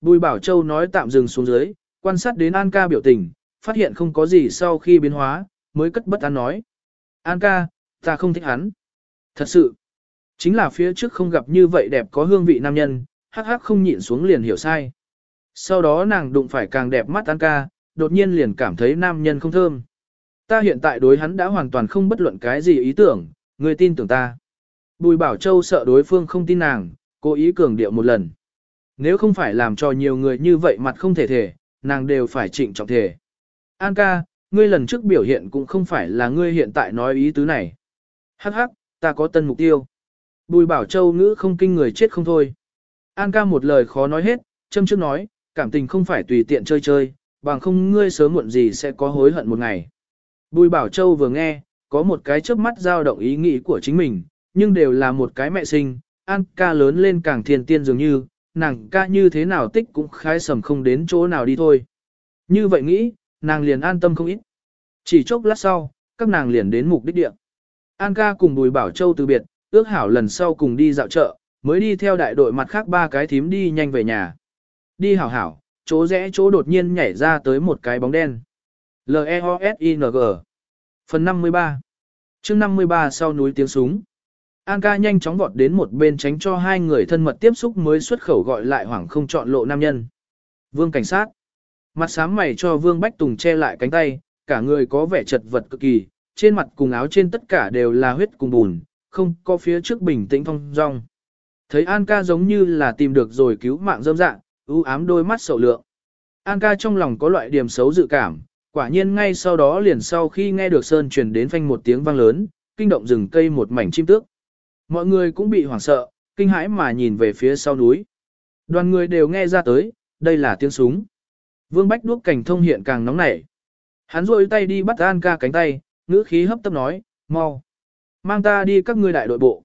Bùi Bảo Châu nói tạm dừng xuống dưới, quan sát đến An ca biểu tình, phát hiện không có gì sau khi biến hóa, mới cất bất an nói. An ca, ta không thích hắn. Thật sự, chính là phía trước không gặp như vậy đẹp có hương vị nam nhân, hắc hắc không nhịn xuống liền hiểu sai. Sau đó nàng đụng phải càng đẹp mắt An ca, đột nhiên liền cảm thấy nam nhân không thơm. Ta hiện tại đối hắn đã hoàn toàn không bất luận cái gì ý tưởng, người tin tưởng ta. Bùi Bảo Châu sợ đối phương không tin nàng, cố ý cường điệu một lần. Nếu không phải làm cho nhiều người như vậy mặt không thể thể, nàng đều phải trịnh trọng thể. An ca, ngươi lần trước biểu hiện cũng không phải là ngươi hiện tại nói ý tứ này. Hắc hắc, ta có tân mục tiêu. Bùi Bảo Châu ngữ không kinh người chết không thôi. An ca một lời khó nói hết, châm trước nói, cảm tình không phải tùy tiện chơi chơi, bằng không ngươi sớm muộn gì sẽ có hối hận một ngày. Bùi Bảo Châu vừa nghe, có một cái chớp mắt dao động ý nghĩ của chính mình, nhưng đều là một cái mẹ sinh, An ca lớn lên càng thiên tiên dường như, nàng ca như thế nào tích cũng khái sầm không đến chỗ nào đi thôi. Như vậy nghĩ, nàng liền an tâm không ít. Chỉ chốc lát sau, các nàng liền đến mục đích địa. An ca cùng Bùi Bảo Châu từ biệt, ước hảo lần sau cùng đi dạo chợ, mới đi theo đại đội mặt khác ba cái thím đi nhanh về nhà. Đi hảo hảo, chỗ rẽ chỗ đột nhiên nhảy ra tới một cái bóng đen. L-E-O-S-I-N-G Phần 53 chương 53 sau núi tiếng súng. An ca nhanh chóng vọt đến một bên tránh cho hai người thân mật tiếp xúc mới xuất khẩu gọi lại hoảng không chọn lộ nam nhân. Vương cảnh sát. Mặt sám mày cho Vương Bách Tùng che lại cánh tay, cả người có vẻ chật vật cực kỳ, trên mặt cùng áo trên tất cả đều là huyết cùng bùn, không có phía trước bình tĩnh phong rong. Thấy An ca giống như là tìm được rồi cứu mạng dâm dạng, ưu ám đôi mắt sầu lượng. An ca trong lòng có loại điểm xấu dự cảm, quả nhiên ngay sau đó liền sau khi nghe được Sơn truyền đến phanh một tiếng vang lớn, kinh động rừng cây một mảnh chim tước. Mọi người cũng bị hoảng sợ, kinh hãi mà nhìn về phía sau núi. Đoàn người đều nghe ra tới, đây là tiếng súng. Vương Bách đuốc cảnh thông hiện càng nóng nảy. Hắn rôi tay đi bắt An ca cánh tay, ngữ khí hấp tấp nói, mau. Mang ta đi các ngươi đại đội bộ.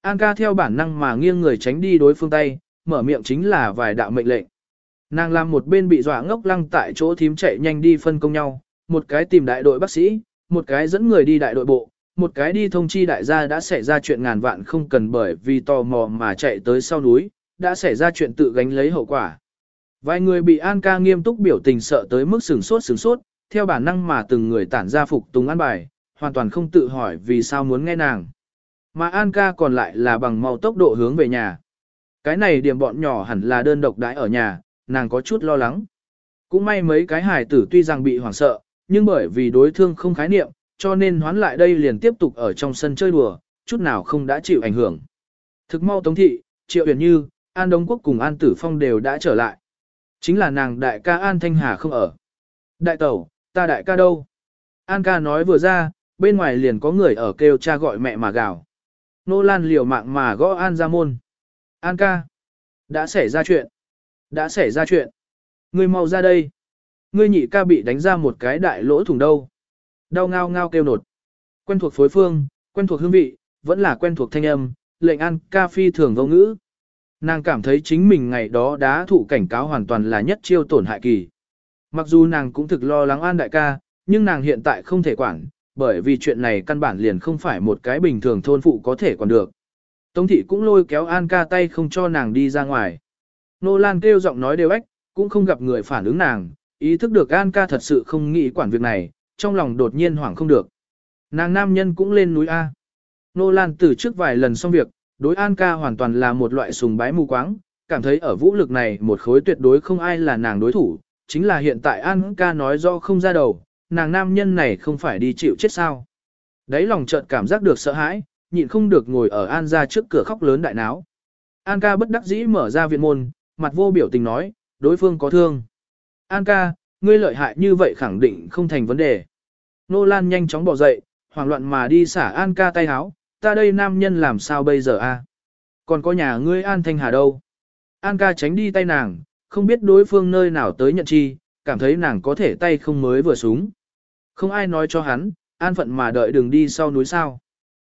An ca theo bản năng mà nghiêng người tránh đi đối phương tay, mở miệng chính là vài đạo mệnh lệnh. Nàng làm một bên bị dọa ngốc lăng tại chỗ thím chạy nhanh đi phân công nhau, một cái tìm đại đội bác sĩ, một cái dẫn người đi đại đội bộ, một cái đi thông chi đại gia đã xảy ra chuyện ngàn vạn không cần bởi vì tò mò mà chạy tới sau núi, đã xảy ra chuyện tự gánh lấy hậu quả. Vài người bị An ca nghiêm túc biểu tình sợ tới mức sừng sốt sừng sốt, theo bản năng mà từng người tản ra phục tùng an bài, hoàn toàn không tự hỏi vì sao muốn nghe nàng. Mà An ca còn lại là bằng mau tốc độ hướng về nhà. Cái này điểm bọn nhỏ hẳn là đơn độc đãi ở nhà, nàng có chút lo lắng. Cũng may mấy cái hải tử tuy rằng bị hoảng sợ, nhưng bởi vì đối thương không khái niệm, cho nên hoán lại đây liền tiếp tục ở trong sân chơi đùa, chút nào không đã chịu ảnh hưởng. Thực mau Tống Thị, Triệu uyển Như, An Đông Quốc cùng An Tử Phong đều đã trở lại. Chính là nàng đại ca An Thanh Hà không ở. Đại tẩu, ta đại ca đâu? An ca nói vừa ra, bên ngoài liền có người ở kêu cha gọi mẹ mà gào. Nô Lan liều mạng mà gõ An ra môn. An ca, đã xảy ra chuyện. Đã xảy ra chuyện. Ngươi mau ra đây. Ngươi nhị ca bị đánh ra một cái đại lỗ thủng đâu. Đau ngao ngao kêu nột. Quen thuộc phối phương, quen thuộc hương vị, vẫn là quen thuộc thanh âm, lệnh ăn ca phi thường vô ngữ. Nàng cảm thấy chính mình ngày đó đã thụ cảnh cáo hoàn toàn là nhất chiêu tổn hại kỳ. Mặc dù nàng cũng thực lo lắng An đại ca, nhưng nàng hiện tại không thể quản, bởi vì chuyện này căn bản liền không phải một cái bình thường thôn phụ có thể quản được. Tống thị cũng lôi kéo An ca tay không cho nàng đi ra ngoài. Nô Lan kêu giọng nói đều ếch, cũng không gặp người phản ứng nàng, ý thức được An ca thật sự không nghĩ quản việc này, trong lòng đột nhiên hoảng không được. Nàng nam nhân cũng lên núi A. Nô Lan từ trước vài lần xong việc, đối An ca hoàn toàn là một loại sùng bái mù quáng, cảm thấy ở vũ lực này một khối tuyệt đối không ai là nàng đối thủ, chính là hiện tại An ca nói do không ra đầu, nàng nam nhân này không phải đi chịu chết sao. Đấy lòng chợt cảm giác được sợ hãi, nhịn không được ngồi ở An ra trước cửa khóc lớn đại náo. An ca bất đắc dĩ mở ra viện môn, mặt vô biểu tình nói, đối phương có thương. An ca, ngươi lợi hại như vậy khẳng định không thành vấn đề. Nô Lan nhanh chóng bỏ dậy, hoảng loạn mà đi xả An ca tay háo, ta đây nam nhân làm sao bây giờ a? Còn có nhà ngươi An Thanh Hà đâu? An ca tránh đi tay nàng, không biết đối phương nơi nào tới nhận chi, cảm thấy nàng có thể tay không mới vừa súng. Không ai nói cho hắn, an phận mà đợi đường đi sau núi sao.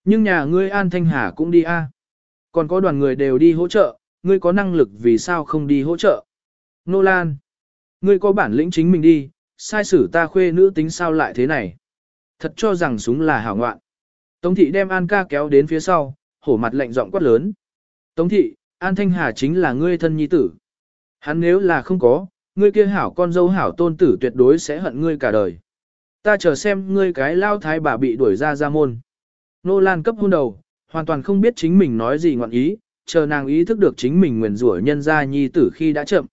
Nhưng nhà ngươi An Thanh Hà cũng đi a. Còn có đoàn người đều đi hỗ trợ, ngươi có năng lực vì sao không đi hỗ trợ. Nô Lan, ngươi có bản lĩnh chính mình đi, sai sử ta khuê nữ tính sao lại thế này. Thật cho rằng súng là hảo ngoạn. Tống thị đem An ca kéo đến phía sau, hổ mặt lạnh giọng quát lớn. Tống thị, An Thanh Hà chính là ngươi thân nhi tử. Hắn nếu là không có, ngươi kia hảo con dâu hảo tôn tử tuyệt đối sẽ hận ngươi cả đời. Ta chờ xem ngươi cái lao thái bà bị đuổi ra ra môn. Nô Lan cấp hôn đầu, hoàn toàn không biết chính mình nói gì ngọn ý, chờ nàng ý thức được chính mình nguyền rủa nhân gia nhi tử khi đã chậm.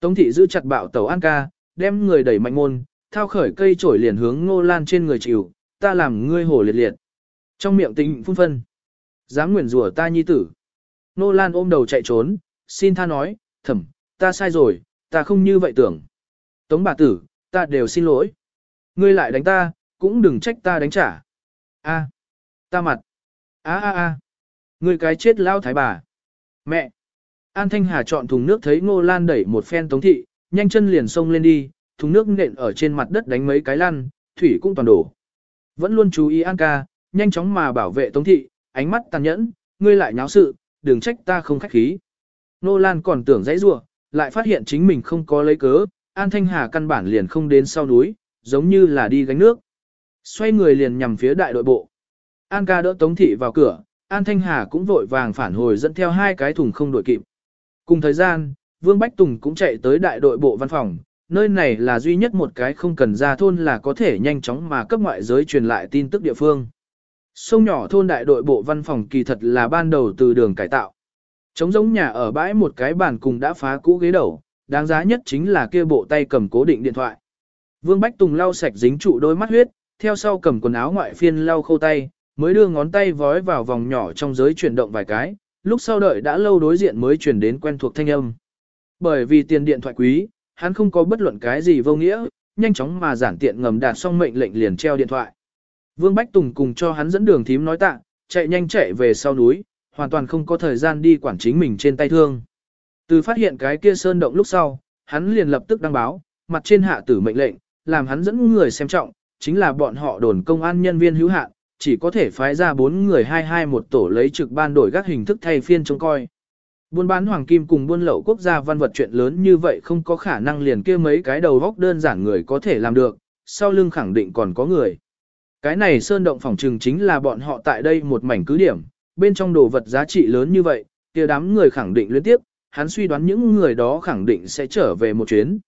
Tống thị giữ chặt bạo tàu An ca, đem người đẩy mạnh môn, thao khởi cây trổi liền hướng Ngô Lan trên người chịu, ta làm ngươi hổ liệt liệt. Trong miệng tình phun phân. Dám nguyền rủa ta nhi tử. Ngô Lan ôm đầu chạy trốn, xin tha nói, thẩm, ta sai rồi, ta không như vậy tưởng. Tống bà tử, ta đều xin lỗi. Ngươi lại đánh ta, cũng đừng trách ta đánh trả. A, ta mặt. A a a, ngươi cái chết lao thái bà. Mẹ. An Thanh Hà chọn thùng nước thấy Ngô Lan đẩy một phen tống thị, nhanh chân liền xông lên đi, thùng nước nện ở trên mặt đất đánh mấy cái lăn, thủy cũng toàn đổ. Vẫn luôn chú ý An ca, nhanh chóng mà bảo vệ tống thị, ánh mắt tàn nhẫn, ngươi lại nháo sự, đừng trách ta không khách khí. Nô Lan còn tưởng dãy rủa, lại phát hiện chính mình không có lấy cớ, An Thanh Hà căn bản liền không đến sau núi, giống như là đi gánh nước. Xoay người liền nhằm phía đại đội bộ. An ca đỡ Tống Thị vào cửa, An Thanh Hà cũng vội vàng phản hồi dẫn theo hai cái thùng không đội kịp. Cùng thời gian, Vương Bách Tùng cũng chạy tới đại đội bộ văn phòng, nơi này là duy nhất một cái không cần ra thôn là có thể nhanh chóng mà cấp ngoại giới truyền lại tin tức địa phương. Sông nhỏ thôn đại đội bộ văn phòng kỳ thật là ban đầu từ đường cải tạo. Trống giống nhà ở bãi một cái bàn cùng đã phá cũ ghế đầu, đáng giá nhất chính là kia bộ tay cầm cố định điện thoại. Vương Bách Tùng lau sạch dính trụ đôi mắt huyết, theo sau cầm quần áo ngoại phiên lau khâu tay, mới đưa ngón tay vói vào vòng nhỏ trong giới chuyển động vài cái, lúc sau đợi đã lâu đối diện mới chuyển đến quen thuộc thanh âm. Bởi vì tiền điện thoại quý, hắn không có bất luận cái gì vô nghĩa, nhanh chóng mà giản tiện ngầm đạt xong mệnh lệnh liền treo điện thoại. Vương Bách Tùng cùng cho hắn dẫn đường thím nói tạ, chạy nhanh chạy về sau núi, hoàn toàn không có thời gian đi quản chính mình trên tay thương. Từ phát hiện cái kia sơn động lúc sau, hắn liền lập tức đăng báo, mặt trên hạ tử mệnh lệnh, làm hắn dẫn người xem trọng, chính là bọn họ đồn công an nhân viên hữu hạn, chỉ có thể phái ra bốn người hai hai một tổ lấy trực ban đổi các hình thức thay phiên trông coi. Buôn bán hoàng kim cùng buôn lậu quốc gia văn vật chuyện lớn như vậy không có khả năng liền kia mấy cái đầu góc đơn giản người có thể làm được, sau lưng khẳng định còn có người. Cái này sơn động phòng trừng chính là bọn họ tại đây một mảnh cứ điểm, bên trong đồ vật giá trị lớn như vậy, kia đám người khẳng định liên tiếp, hắn suy đoán những người đó khẳng định sẽ trở về một chuyến.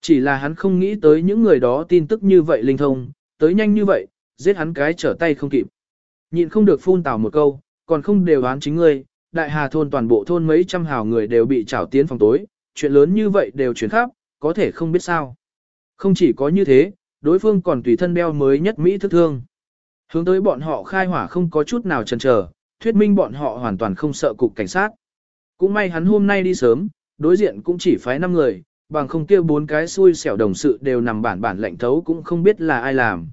Chỉ là hắn không nghĩ tới những người đó tin tức như vậy linh thông, tới nhanh như vậy, giết hắn cái trở tay không kịp. Nhịn không được phun tào một câu, còn không đều đoán chính ngươi, đại hà thôn toàn bộ thôn mấy trăm hào người đều bị trảo tiến phòng tối, chuyện lớn như vậy đều chuyển khắp, có thể không biết sao. Không chỉ có như thế, đối phương còn tùy thân đeo mới nhất Mỹ thức thương. Hướng tới bọn họ khai hỏa không có chút nào chần chờ, thuyết minh bọn họ hoàn toàn không sợ cục cảnh sát. Cũng may hắn hôm nay đi sớm, đối diện cũng chỉ phái 5 người, bằng không kia bốn cái xui xẻo đồng sự đều nằm bản bản lệnh thấu cũng không biết là ai làm.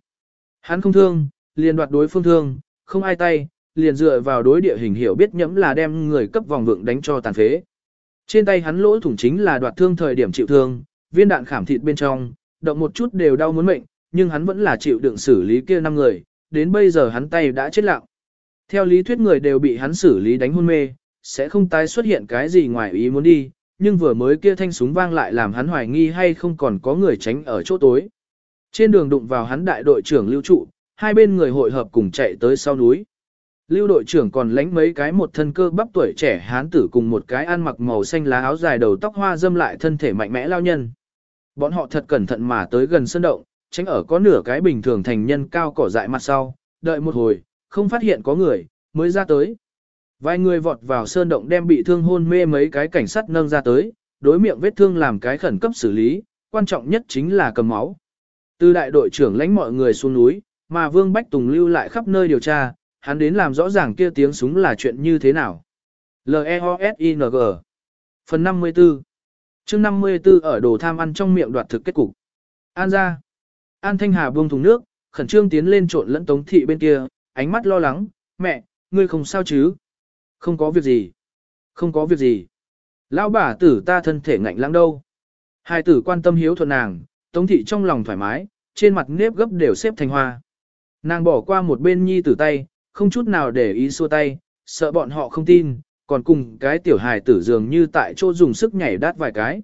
Hắn không thương, liền đoạt đối phương thương, không ai tay, liền dựa vào đối địa hình hiểu biết nhẫm là đem người cấp vòng vượng đánh cho tàn phế. Trên tay hắn lỗ thủng chính là đoạt thương thời điểm chịu thương, viên đạn khảm thịt bên trong, động một chút đều đau muốn mệnh, nhưng hắn vẫn là chịu đựng xử lý kia năm người, đến bây giờ hắn tay đã chết lặng. Theo lý thuyết người đều bị hắn xử lý đánh hôn mê, sẽ không tái xuất hiện cái gì ngoài ý muốn đi, nhưng vừa mới kia thanh súng vang lại làm hắn hoài nghi hay không còn có người tránh ở chỗ tối. Trên đường đụng vào hắn đại đội trưởng lưu trụ, hai bên người hội hợp cùng chạy tới sau núi. Lưu đội trưởng còn lánh mấy cái một thân cơ bắp tuổi trẻ hán tử cùng một cái ăn mặc màu xanh lá áo dài đầu tóc hoa dâm lại thân thể mạnh mẽ lao nhân. Bọn họ thật cẩn thận mà tới gần sân động, tránh ở có nửa cái bình thường thành nhân cao cỏ dại mặt sau, đợi một hồi, không phát hiện có người, mới ra tới. Vài người vọt vào sơn động đem bị thương hôn mê mấy cái cảnh sát nâng ra tới, đối miệng vết thương làm cái khẩn cấp xử lý, quan trọng nhất chính là cầm máu. Từ đại đội trưởng lãnh mọi người xuống núi, mà Vương Bách Tùng lưu lại khắp nơi điều tra, hắn đến làm rõ ràng kia tiếng súng là chuyện như thế nào. L-E-O-S-I-N-G Phần 54 chương 54 ở đồ tham ăn trong miệng đoạt thực kết cục. An ra. An Thanh Hà buông thùng nước, khẩn trương tiến lên trộn lẫn tống thị bên kia, ánh mắt lo lắng, mẹ, ngươi không sao chứ? Không có việc gì. Không có việc gì. Lão bà tử ta thân thể ngạnh lãng đâu. Hai tử quan tâm hiếu thuận nàng, tống thị trong lòng thoải mái, trên mặt nếp gấp đều xếp thành hoa. Nàng bỏ qua một bên nhi tử tay, không chút nào để ý xua tay, sợ bọn họ không tin, còn cùng cái tiểu hài tử dường như tại chỗ dùng sức nhảy đát vài cái.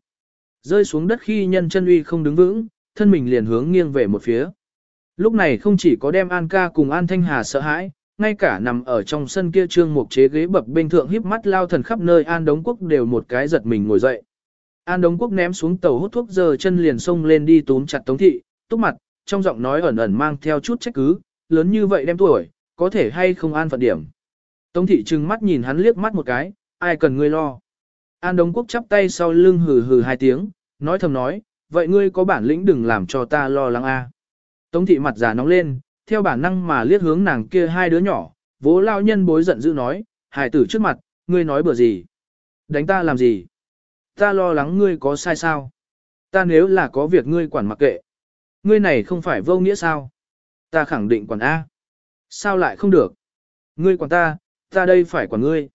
Rơi xuống đất khi nhân chân uy không đứng vững, thân mình liền hướng nghiêng về một phía. Lúc này không chỉ có đem An ca cùng An Thanh Hà sợ hãi, ngay cả nằm ở trong sân kia trương mục chế ghế bập bên thượng híp mắt lao thần khắp nơi An Đống Quốc đều một cái giật mình ngồi dậy. An Đống Quốc ném xuống tàu hút thuốc giờ chân liền xông lên đi túm chặt Tống Thị, túc mặt, trong giọng nói ẩn ẩn mang theo chút trách cứ, lớn như vậy đem tuổi, có thể hay không an phận điểm. Tống Thị trừng mắt nhìn hắn liếc mắt một cái, ai cần ngươi lo. An Đống Quốc chắp tay sau lưng hừ hừ hai tiếng, nói thầm nói, vậy ngươi có bản lĩnh đừng làm cho ta lo lắng a. Tống Thị mặt già nóng lên, theo bản năng mà liếc hướng nàng kia hai đứa nhỏ, vỗ lao nhân bối giận dữ nói, hài tử trước mặt, ngươi nói bừa gì? Đánh ta làm gì? Ta lo lắng ngươi có sai sao? Ta nếu là có việc ngươi quản mặc kệ. Ngươi này không phải vô nghĩa sao? Ta khẳng định quản A. Sao lại không được? Ngươi quản ta, ta đây phải quản ngươi.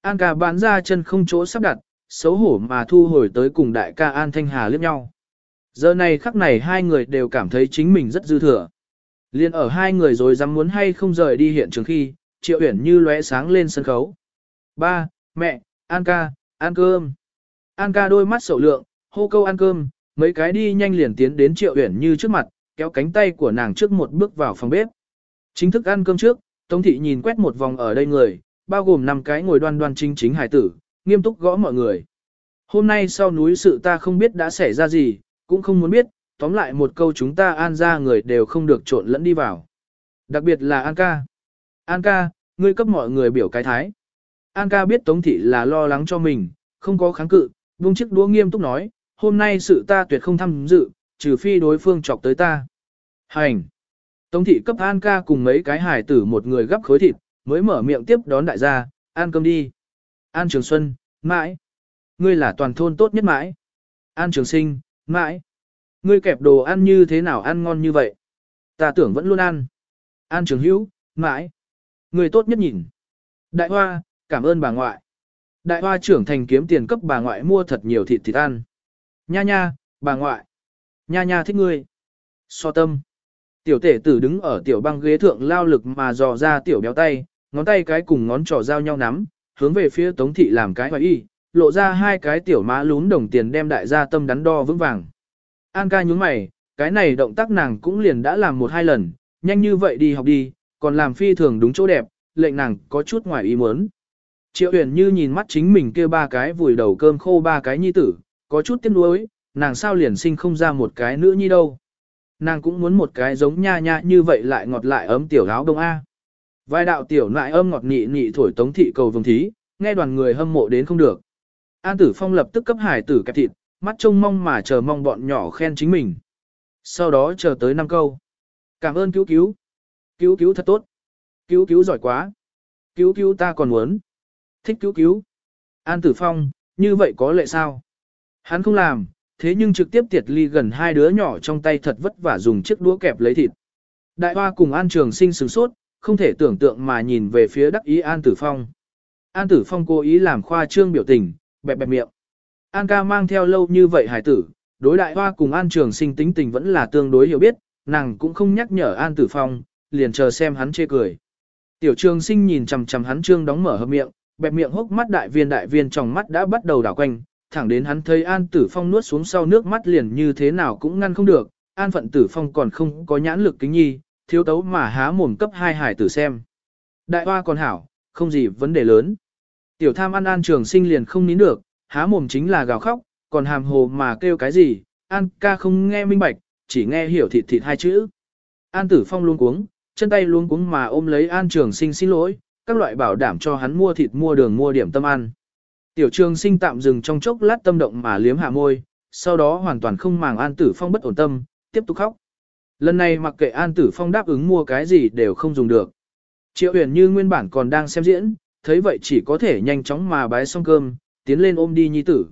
An ca bán ra chân không chỗ sắp đặt, xấu hổ mà thu hồi tới cùng đại ca An Thanh Hà liếc nhau. Giờ này khắc này hai người đều cảm thấy chính mình rất dư thừa. Liên ở hai người rồi dám muốn hay không rời đi hiện trường khi, Triệu Uyển như lóe sáng lên sân khấu. Ba, mẹ, An ca, ăn cơm. An ca đôi mắt sầu lượng, hô câu ăn cơm, mấy cái đi nhanh liền tiến đến Triệu Uyển như trước mặt, kéo cánh tay của nàng trước một bước vào phòng bếp. Chính thức ăn cơm trước, Tống thị nhìn quét một vòng ở đây người, bao gồm năm cái ngồi đoan đoan chính chính hải tử, nghiêm túc gõ mọi người. Hôm nay sau núi sự ta không biết đã xảy ra gì, cũng không muốn biết, tóm lại một câu chúng ta an ra người đều không được trộn lẫn đi vào. Đặc biệt là An ca. An ca, ngươi cấp mọi người biểu cái thái. An ca biết Tống Thị là lo lắng cho mình, không có kháng cự, buông chiếc đũa nghiêm túc nói, hôm nay sự ta tuyệt không tham dự, trừ phi đối phương chọc tới ta. Hành! Tống Thị cấp An ca cùng mấy cái hải tử một người gấp khối thịt, mới mở miệng tiếp đón đại gia, ăn cơm đi. An Trường Xuân, mãi. Ngươi là toàn thôn tốt nhất mãi. An Trường Sinh, mãi. Ngươi kẹp đồ ăn như thế nào ăn ngon như vậy? Ta tưởng vẫn luôn ăn. An Trường Hữu, mãi. Ngươi tốt nhất nhìn. Đại Hoa, cảm ơn bà ngoại. Đại Hoa trưởng thành kiếm tiền cấp bà ngoại mua thật nhiều thịt thịt ăn. Nha nha, bà ngoại. Nha nha thích ngươi. So tâm. Tiểu tể tử đứng ở tiểu băng ghế thượng lao lực mà dò ra tiểu béo tay, ngón tay cái cùng ngón trỏ giao nhau nắm, hướng về phía tống thị làm cái hoài y, lộ ra hai cái tiểu má lún đồng tiền đem đại gia tâm đắn đo vững vàng. An ca nhúng mày, cái này động tác nàng cũng liền đã làm một hai lần, nhanh như vậy đi học đi, còn làm phi thường đúng chỗ đẹp, lệnh nàng có chút ngoài ý muốn. Triệu huyền như nhìn mắt chính mình kia ba cái vùi đầu cơm khô ba cái nhi tử, có chút tiếc nuối, nàng sao liền sinh không ra một cái nữ nhi đâu. Nàng cũng muốn một cái giống nha nha như vậy lại ngọt lại ấm tiểu áo đông A. vai đạo tiểu lại âm ngọt nị nị thổi tống thị cầu vương thí, nghe đoàn người hâm mộ đến không được. An tử phong lập tức cấp hải tử kẹp thịt, mắt trông mong mà chờ mong bọn nhỏ khen chính mình. Sau đó chờ tới năm câu. Cảm ơn cứu cứu. Cứu cứu thật tốt. Cứu cứu giỏi quá. Cứu cứu ta còn muốn. Thích cứu cứu. An tử phong, như vậy có lệ sao? Hắn không làm, thế nhưng trực tiếp tiệt ly gần hai đứa nhỏ trong tay thật vất vả dùng chiếc đũa kẹp lấy thịt. Đại hoa cùng An Trường Sinh sửng sốt, không thể tưởng tượng mà nhìn về phía đắc ý An Tử Phong. An Tử Phong cố ý làm khoa trương biểu tình, bẹp bẹp miệng. An ca mang theo lâu như vậy hải tử, đối đại hoa cùng An Trường Sinh tính tình vẫn là tương đối hiểu biết, nàng cũng không nhắc nhở An Tử Phong, liền chờ xem hắn chê cười. Tiểu Trường Sinh nhìn chằm chằm hắn trương đóng mở hợp miệng, bẹp miệng hốc mắt đại viên đại viên trong mắt đã bắt đầu đảo quanh, thẳng đến hắn thấy An Tử Phong nuốt xuống sau nước mắt liền như thế nào cũng ngăn không được, An Phận Tử Phong còn không có nhãn lực kính nhi, thiếu tấu mà há mồm cấp hai hải tử xem. Đại hoa còn hảo, không gì vấn đề lớn. Tiểu tham ăn An Trường Sinh liền không nín được, há mồm chính là gào khóc, còn hàm hồ mà kêu cái gì, An ca không nghe minh bạch, chỉ nghe hiểu thịt thịt hai chữ. An Tử Phong luôn cuống, chân tay luôn cuống mà ôm lấy An Trường Sinh xin lỗi, các loại bảo đảm cho hắn mua thịt mua đường mua điểm tâm ăn. Tiểu trường sinh tạm dừng trong chốc lát tâm động mà liếm hạ môi, sau đó hoàn toàn không màng An Tử Phong bất ổn tâm, tiếp tục khóc. Lần này mặc kệ An Tử Phong đáp ứng mua cái gì đều không dùng được. Triệu huyền như nguyên bản còn đang xem diễn, thấy vậy chỉ có thể nhanh chóng mà bái xong cơm, tiến lên ôm đi nhi tử.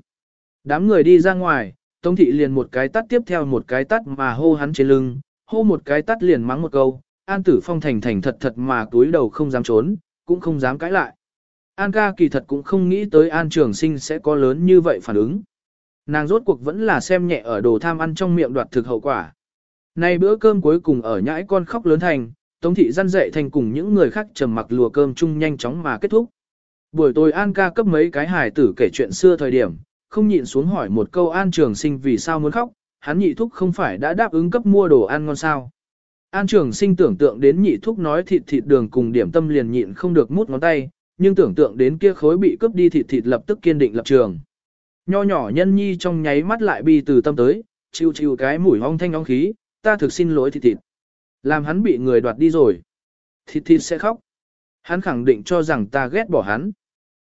Đám người đi ra ngoài, Tống thị liền một cái tắt tiếp theo một cái tắt mà hô hắn trên lưng, hô một cái tắt liền mắng một câu, An Tử Phong thành thành thật thật mà túi đầu không dám trốn, cũng không dám cãi lại. An ca kỳ thật cũng không nghĩ tới An Trường Sinh sẽ có lớn như vậy phản ứng. Nàng rốt cuộc vẫn là xem nhẹ ở đồ tham ăn trong miệng đoạt thực hậu quả. Nay bữa cơm cuối cùng ở nhãi con khóc lớn thành, Tống thị răn dậy thành cùng những người khác trầm mặc lùa cơm chung nhanh chóng mà kết thúc. Buổi tối An ca cấp mấy cái hài tử kể chuyện xưa thời điểm, không nhịn xuống hỏi một câu An Trường Sinh vì sao muốn khóc, hắn nhị thúc không phải đã đáp ứng cấp mua đồ ăn ngon sao. An Trường Sinh tưởng tượng đến nhị thúc nói thịt thịt đường cùng điểm tâm liền nhịn không được mút ngón tay, nhưng tưởng tượng đến kia khối bị cướp đi thịt thịt lập tức kiên định lập trường. nho nhỏ nhân nhi trong nháy mắt lại bi từ tâm tới, chịu chịu cái mũi hong thanh ong khí, ta thực xin lỗi thịt thịt. Làm hắn bị người đoạt đi rồi. Thịt thịt sẽ khóc. Hắn khẳng định cho rằng ta ghét bỏ hắn.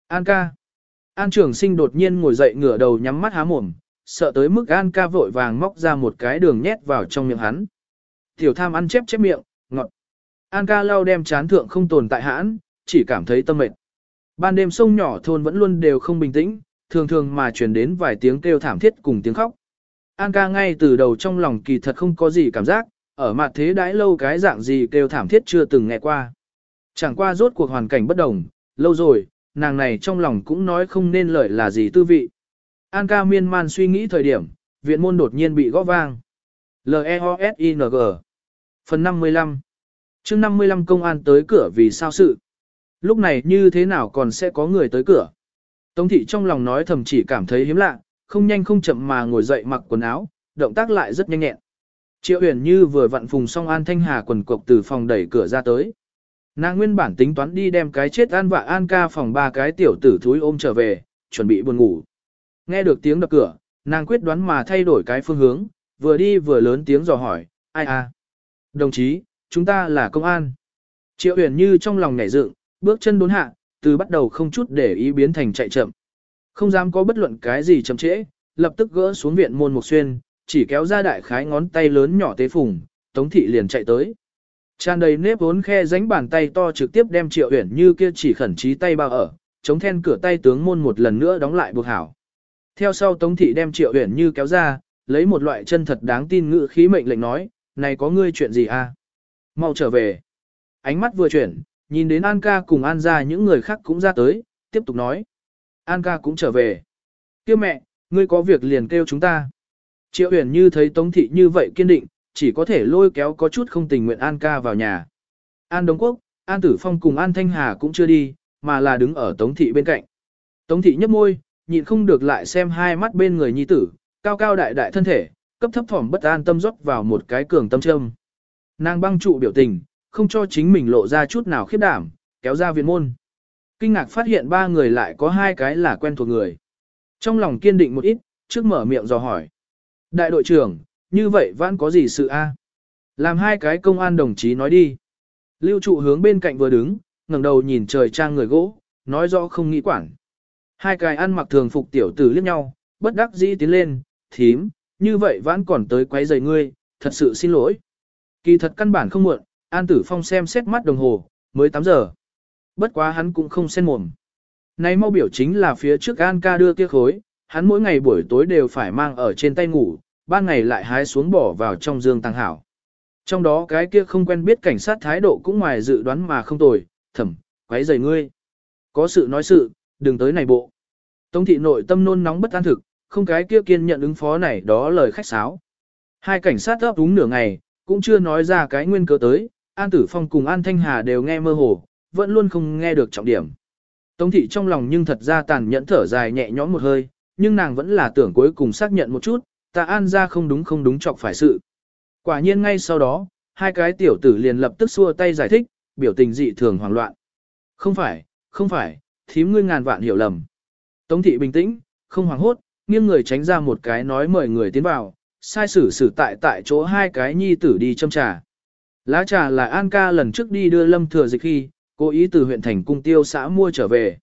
An ca. An trường sinh đột nhiên ngồi dậy ngửa đầu nhắm mắt há mồm, sợ tới mức An ca vội vàng móc ra một cái đường nhét vào trong miệng hắn. Tiểu tham ăn chép chép miệng, ngọt. An ca lau đem chán thượng không tồn tại hãn, chỉ cảm thấy tâm mệt. Ban đêm sông nhỏ thôn vẫn luôn đều không bình tĩnh, thường thường mà truyền đến vài tiếng kêu thảm thiết cùng tiếng khóc. An ca ngay từ đầu trong lòng kỳ thật không có gì cảm giác, ở mặt thế đãi lâu cái dạng gì kêu thảm thiết chưa từng nghe qua. Chẳng qua rốt cuộc hoàn cảnh bất đồng, lâu rồi, nàng này trong lòng cũng nói không nên lời là gì tư vị. An ca miên man suy nghĩ thời điểm, viện môn đột nhiên bị gõ vang. L-E-O-S-I-N-G Phần 55 chương 55 công an tới cửa vì sao sự. Lúc này như thế nào còn sẽ có người tới cửa. Tống thị trong lòng nói thầm chỉ cảm thấy hiếm lạ, không nhanh không chậm mà ngồi dậy mặc quần áo, động tác lại rất nhanh nhẹn. Triệu uyển như vừa vặn phùng xong An Thanh Hà quần cộc từ phòng đẩy cửa ra tới. Nàng nguyên bản tính toán đi đem cái chết An và An ca phòng ba cái tiểu tử thúi ôm trở về, chuẩn bị buồn ngủ. Nghe được tiếng đập cửa, nàng quyết đoán mà thay đổi cái phương hướng, vừa đi vừa lớn tiếng dò hỏi, ai à? Đồng chí, chúng ta là công an. Triệu uyển như trong lòng nhảy dựng, bước chân đốn hạ, từ bắt đầu không chút để ý biến thành chạy chậm. Không dám có bất luận cái gì chậm trễ, lập tức gỡ xuống viện môn một xuyên, chỉ kéo ra đại khái ngón tay lớn nhỏ tế phùng, Tống thị liền chạy tới. Tràn đầy nếp vốn khe ránh bàn tay to trực tiếp đem Triệu Uyển Như kia chỉ khẩn trí tay bao ở, chống then cửa tay tướng môn một lần nữa đóng lại buộc hảo. Theo sau Tống thị đem Triệu Uyển Như kéo ra, lấy một loại chân thật đáng tin ngữ khí mệnh lệnh nói, "Này có ngươi chuyện gì a? À? Mau trở về." Ánh mắt vừa chuyển, nhìn đến An ca cùng An ra những người khác cũng ra tới, tiếp tục nói. An ca cũng trở về. Kêu mẹ, ngươi có việc liền kêu chúng ta. Triệu Uyển như thấy Tống Thị như vậy kiên định, chỉ có thể lôi kéo có chút không tình nguyện An ca vào nhà. An Đông Quốc, An Tử Phong cùng An Thanh Hà cũng chưa đi, mà là đứng ở Tống Thị bên cạnh. Tống Thị nhấp môi, nhịn không được lại xem hai mắt bên người nhi tử, cao cao đại đại thân thể, cấp thấp thỏm bất an tâm rót vào một cái cường tâm châm. Nàng băng trụ biểu tình, không cho chính mình lộ ra chút nào khiếp đảm, kéo ra viện môn. Kinh ngạc phát hiện ba người lại có hai cái là quen thuộc người. Trong lòng kiên định một ít, trước mở miệng dò hỏi. Đại đội trưởng, như vậy vẫn có gì sự a? Làm hai cái công an đồng chí nói đi. Lưu trụ hướng bên cạnh vừa đứng, ngẩng đầu nhìn trời trang người gỗ, nói rõ không nghĩ quản. Hai cái ăn mặc thường phục tiểu tử liếc nhau, bất đắc dĩ tiến lên, thím, như vậy vẫn còn tới quấy rầy ngươi, thật sự xin lỗi. Kỳ thật căn bản không muộn, An Tử Phong xem xét mắt đồng hồ, mới 8 giờ. Bất quá hắn cũng không sen mồm. Này mau biểu chính là phía trước An ca đưa kia khối, hắn mỗi ngày buổi tối đều phải mang ở trên tay ngủ, ban ngày lại hái xuống bỏ vào trong dương tăng hảo. Trong đó cái kia không quen biết cảnh sát thái độ cũng ngoài dự đoán mà không tồi, thẩm, quấy rầy ngươi. Có sự nói sự, đừng tới này bộ. Tống thị nội tâm nôn nóng bất an thực, không cái kia kiên nhận ứng phó này đó lời khách sáo. Hai cảnh sát ấp úng nửa ngày, cũng chưa nói ra cái nguyên cớ tới, An Tử Phong cùng An Thanh Hà đều nghe mơ hồ, vẫn luôn không nghe được trọng điểm. Tống thị trong lòng nhưng thật ra tàn nhẫn thở dài nhẹ nhõm một hơi, nhưng nàng vẫn là tưởng cuối cùng xác nhận một chút, ta An ra không đúng không đúng chọc phải sự. Quả nhiên ngay sau đó, hai cái tiểu tử liền lập tức xua tay giải thích, biểu tình dị thường hoảng loạn. Không phải, không phải, thím ngươi ngàn vạn hiểu lầm. Tống thị bình tĩnh, không hoảng hốt, nghiêng người tránh ra một cái nói mời người tiến vào, sai xử xử tại tại chỗ hai cái nhi tử đi châm trà. Lá trà là An ca lần trước đi đưa lâm thừa dịch khi, cố ý từ huyện thành cung tiêu xã mua trở về.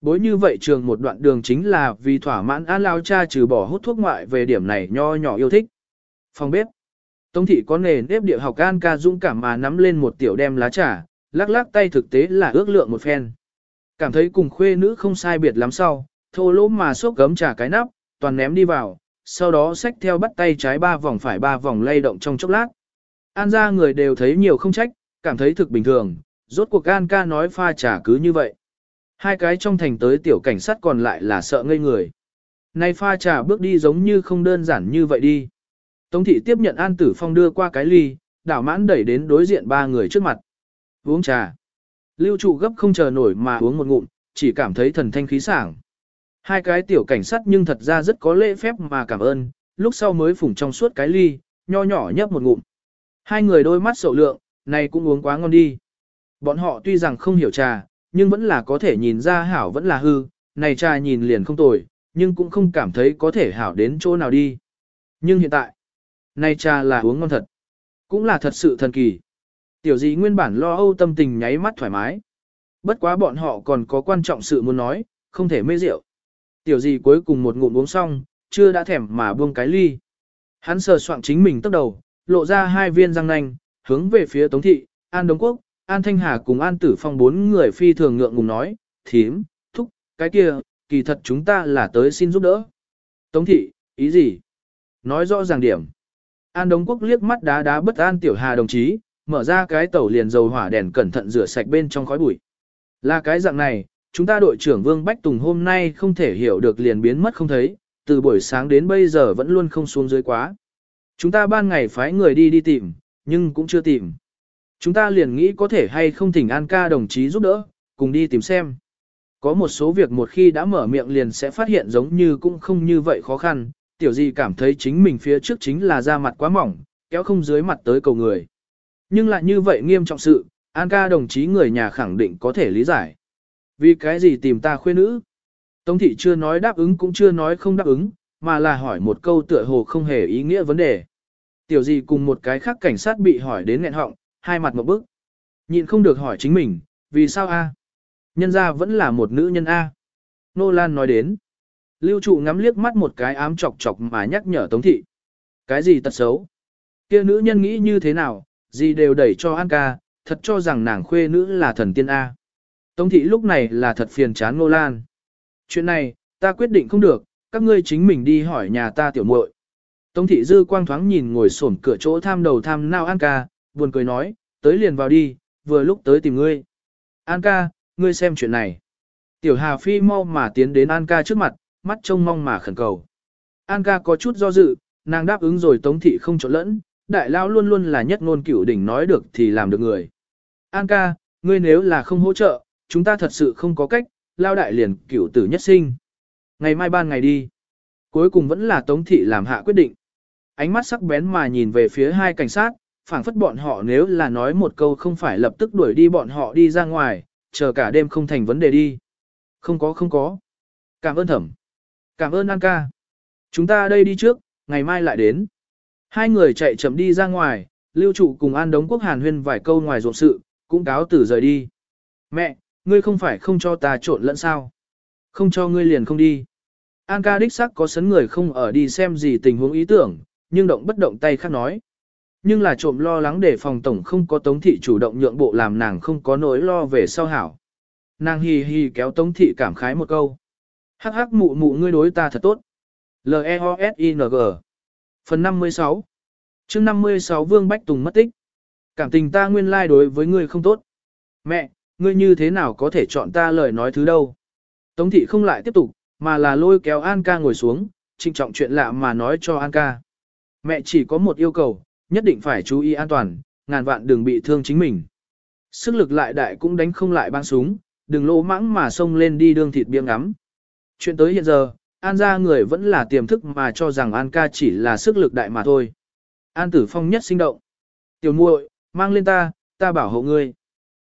Bối như vậy trường một đoạn đường chính là vì thỏa mãn An lao cha trừ bỏ hút thuốc ngoại về điểm này nho nhỏ yêu thích. Phòng bếp. Tống thị có nề nếp địa học An ca dũng cảm mà nắm lên một tiểu đem lá trà, lắc lắc tay thực tế là ước lượng một phen. Cảm thấy cùng khuê nữ không sai biệt lắm sau, thô lỗ mà xốp gấm trà cái nắp, toàn ném đi vào, sau đó xách theo bắt tay trái ba vòng phải ba vòng lay động trong chốc lát. An ra người đều thấy nhiều không trách, cảm thấy thực bình thường, rốt cuộc An ca nói pha trà cứ như vậy. Hai cái trong thành tới tiểu cảnh sát còn lại là sợ ngây người. Nay pha trà bước đi giống như không đơn giản như vậy đi. Tống thị tiếp nhận An Tử Phong đưa qua cái ly, đảo mãn đẩy đến đối diện ba người trước mặt. Uống trà. Lưu trụ gấp không chờ nổi mà uống một ngụm, chỉ cảm thấy thần thanh khí sảng. Hai cái tiểu cảnh sát nhưng thật ra rất có lễ phép mà cảm ơn, lúc sau mới phủng trong suốt cái ly, nho nhỏ nhấp một ngụm. Hai người đôi mắt sầu lượng, này cũng uống quá ngon đi. Bọn họ tuy rằng không hiểu trà, nhưng vẫn là có thể nhìn ra hảo vẫn là hư, này trà nhìn liền không tồi, nhưng cũng không cảm thấy có thể hảo đến chỗ nào đi. Nhưng hiện tại, nay trà là uống ngon thật. Cũng là thật sự thần kỳ. Tiểu dì nguyên bản lo âu tâm tình nháy mắt thoải mái. Bất quá bọn họ còn có quan trọng sự muốn nói, không thể mê rượu. Tiểu dì cuối cùng một ngụm uống xong, chưa đã thèm mà buông cái ly. Hắn sờ soạng chính mình tốc đầu, lộ ra hai viên răng nanh, hướng về phía Tống Thị, An Đông Quốc, An Thanh Hà cùng An Tử Phong bốn người phi thường ngượng ngùng nói, thím, thúc, cái kia, kỳ thật chúng ta là tới xin giúp đỡ. Tống Thị, ý gì? Nói rõ ràng điểm. An Đông Quốc liếc mắt đá đá bất an Tiểu Hà đồng chí, mở ra cái tẩu liền dầu hỏa đèn cẩn thận rửa sạch bên trong khói bụi. Là cái dạng này, chúng ta đội trưởng Vương Bách Tùng hôm nay không thể hiểu được liền biến mất không thấy, từ buổi sáng đến bây giờ vẫn luôn không xuống dưới quá. Chúng ta ban ngày phái người đi đi tìm, nhưng cũng chưa tìm. Chúng ta liền nghĩ có thể hay không thỉnh An ca đồng chí giúp đỡ, cùng đi tìm xem. Có một số việc một khi đã mở miệng liền sẽ phát hiện giống như cũng không như vậy khó khăn, tiểu gì cảm thấy chính mình phía trước chính là da mặt quá mỏng, kéo không dưới mặt tới cầu người. Nhưng lại như vậy nghiêm trọng sự, An ca đồng chí người nhà khẳng định có thể lý giải. Vì cái gì tìm ta khuê nữ? Tống thị chưa nói đáp ứng cũng chưa nói không đáp ứng, mà là hỏi một câu tựa hồ không hề ý nghĩa vấn đề. Tiểu gì cùng một cái khác cảnh sát bị hỏi đến nghẹn họng, hai mặt một bức. Nhịn không được hỏi chính mình, vì sao a? Nhân ra vẫn là một nữ nhân a. Nô Lan nói đến. Lưu trụ ngắm liếc mắt một cái ám chọc chọc mà nhắc nhở Tống thị. Cái gì tật xấu? Kia nữ nhân nghĩ như thế nào, gì đều đẩy cho An ca, thật cho rằng nàng khuê nữ là thần tiên A. Tống thị lúc này là thật phiền chán Ngô Lan. Chuyện này, ta quyết định không được, các ngươi chính mình đi hỏi nhà ta tiểu muội. Tống thị dư quang thoáng nhìn ngồi xổm cửa chỗ tham đầu tham nao An ca, buồn cười nói, tới liền vào đi, vừa lúc tới tìm ngươi. An ca, ngươi xem chuyện này. Tiểu Hà Phi mau mà tiến đến An ca trước mặt, mắt trông mong mà khẩn cầu. An ca có chút do dự, nàng đáp ứng rồi Tống thị không trộn lẫn, đại lao luôn luôn là nhất ngôn cửu đỉnh nói được thì làm được người. An ca, ngươi nếu là không hỗ trợ, chúng ta thật sự không có cách, lao đại liền cửu tử nhất sinh. Ngày mai ban ngày đi. Cuối cùng vẫn là Tống thị làm hạ quyết định. Ánh mắt sắc bén mà nhìn về phía hai cảnh sát, phảng phất bọn họ nếu là nói một câu không phải lập tức đuổi đi bọn họ đi ra ngoài, chờ cả đêm không thành vấn đề đi. Không có không có. Cảm ơn thẩm. Cảm ơn An ca. Chúng ta đây đi trước, ngày mai lại đến. Hai người chạy chậm đi ra ngoài, lưu trụ cùng An Đống Quốc Hàn huyên vài câu ngoài ruộng sự, cũng cáo tử rời đi. Mẹ, ngươi không phải không cho ta trộn lẫn sao? Không cho ngươi liền không đi. An ca đích sắc có sấn người không ở đi xem gì tình huống ý tưởng, nhưng động bất động tay khác nói. Nhưng là trộm lo lắng để phòng tổng không có tống thị chủ động nhượng bộ làm nàng không có nỗi lo về sau hảo. Nàng hì hì kéo tống thị cảm khái một câu. Hắc hắc mụ mụ ngươi đối ta thật tốt. L-E-O-S-I-N-G Phần 56 chương 56 Vương Bách Tùng mất tích. Cảm tình ta nguyên lai like đối với ngươi không tốt. Mẹ, ngươi như thế nào có thể chọn ta lời nói thứ đâu. Tống thị không lại tiếp tục, mà là lôi kéo An ca ngồi xuống, trinh trọng chuyện lạ mà nói cho An ca. Mẹ chỉ có một yêu cầu, nhất định phải chú ý an toàn, ngàn vạn đừng bị thương chính mình. Sức lực lại đại cũng đánh không lại băng súng, đừng lỗ mãng mà xông lên đi đương thịt biếng ngắm. Chuyện tới hiện giờ, An ra người vẫn là tiềm thức mà cho rằng An ca chỉ là sức lực đại mà thôi. An tử phong nhất sinh động. Tiểu muội, mang lên ta, ta bảo hộ ngươi.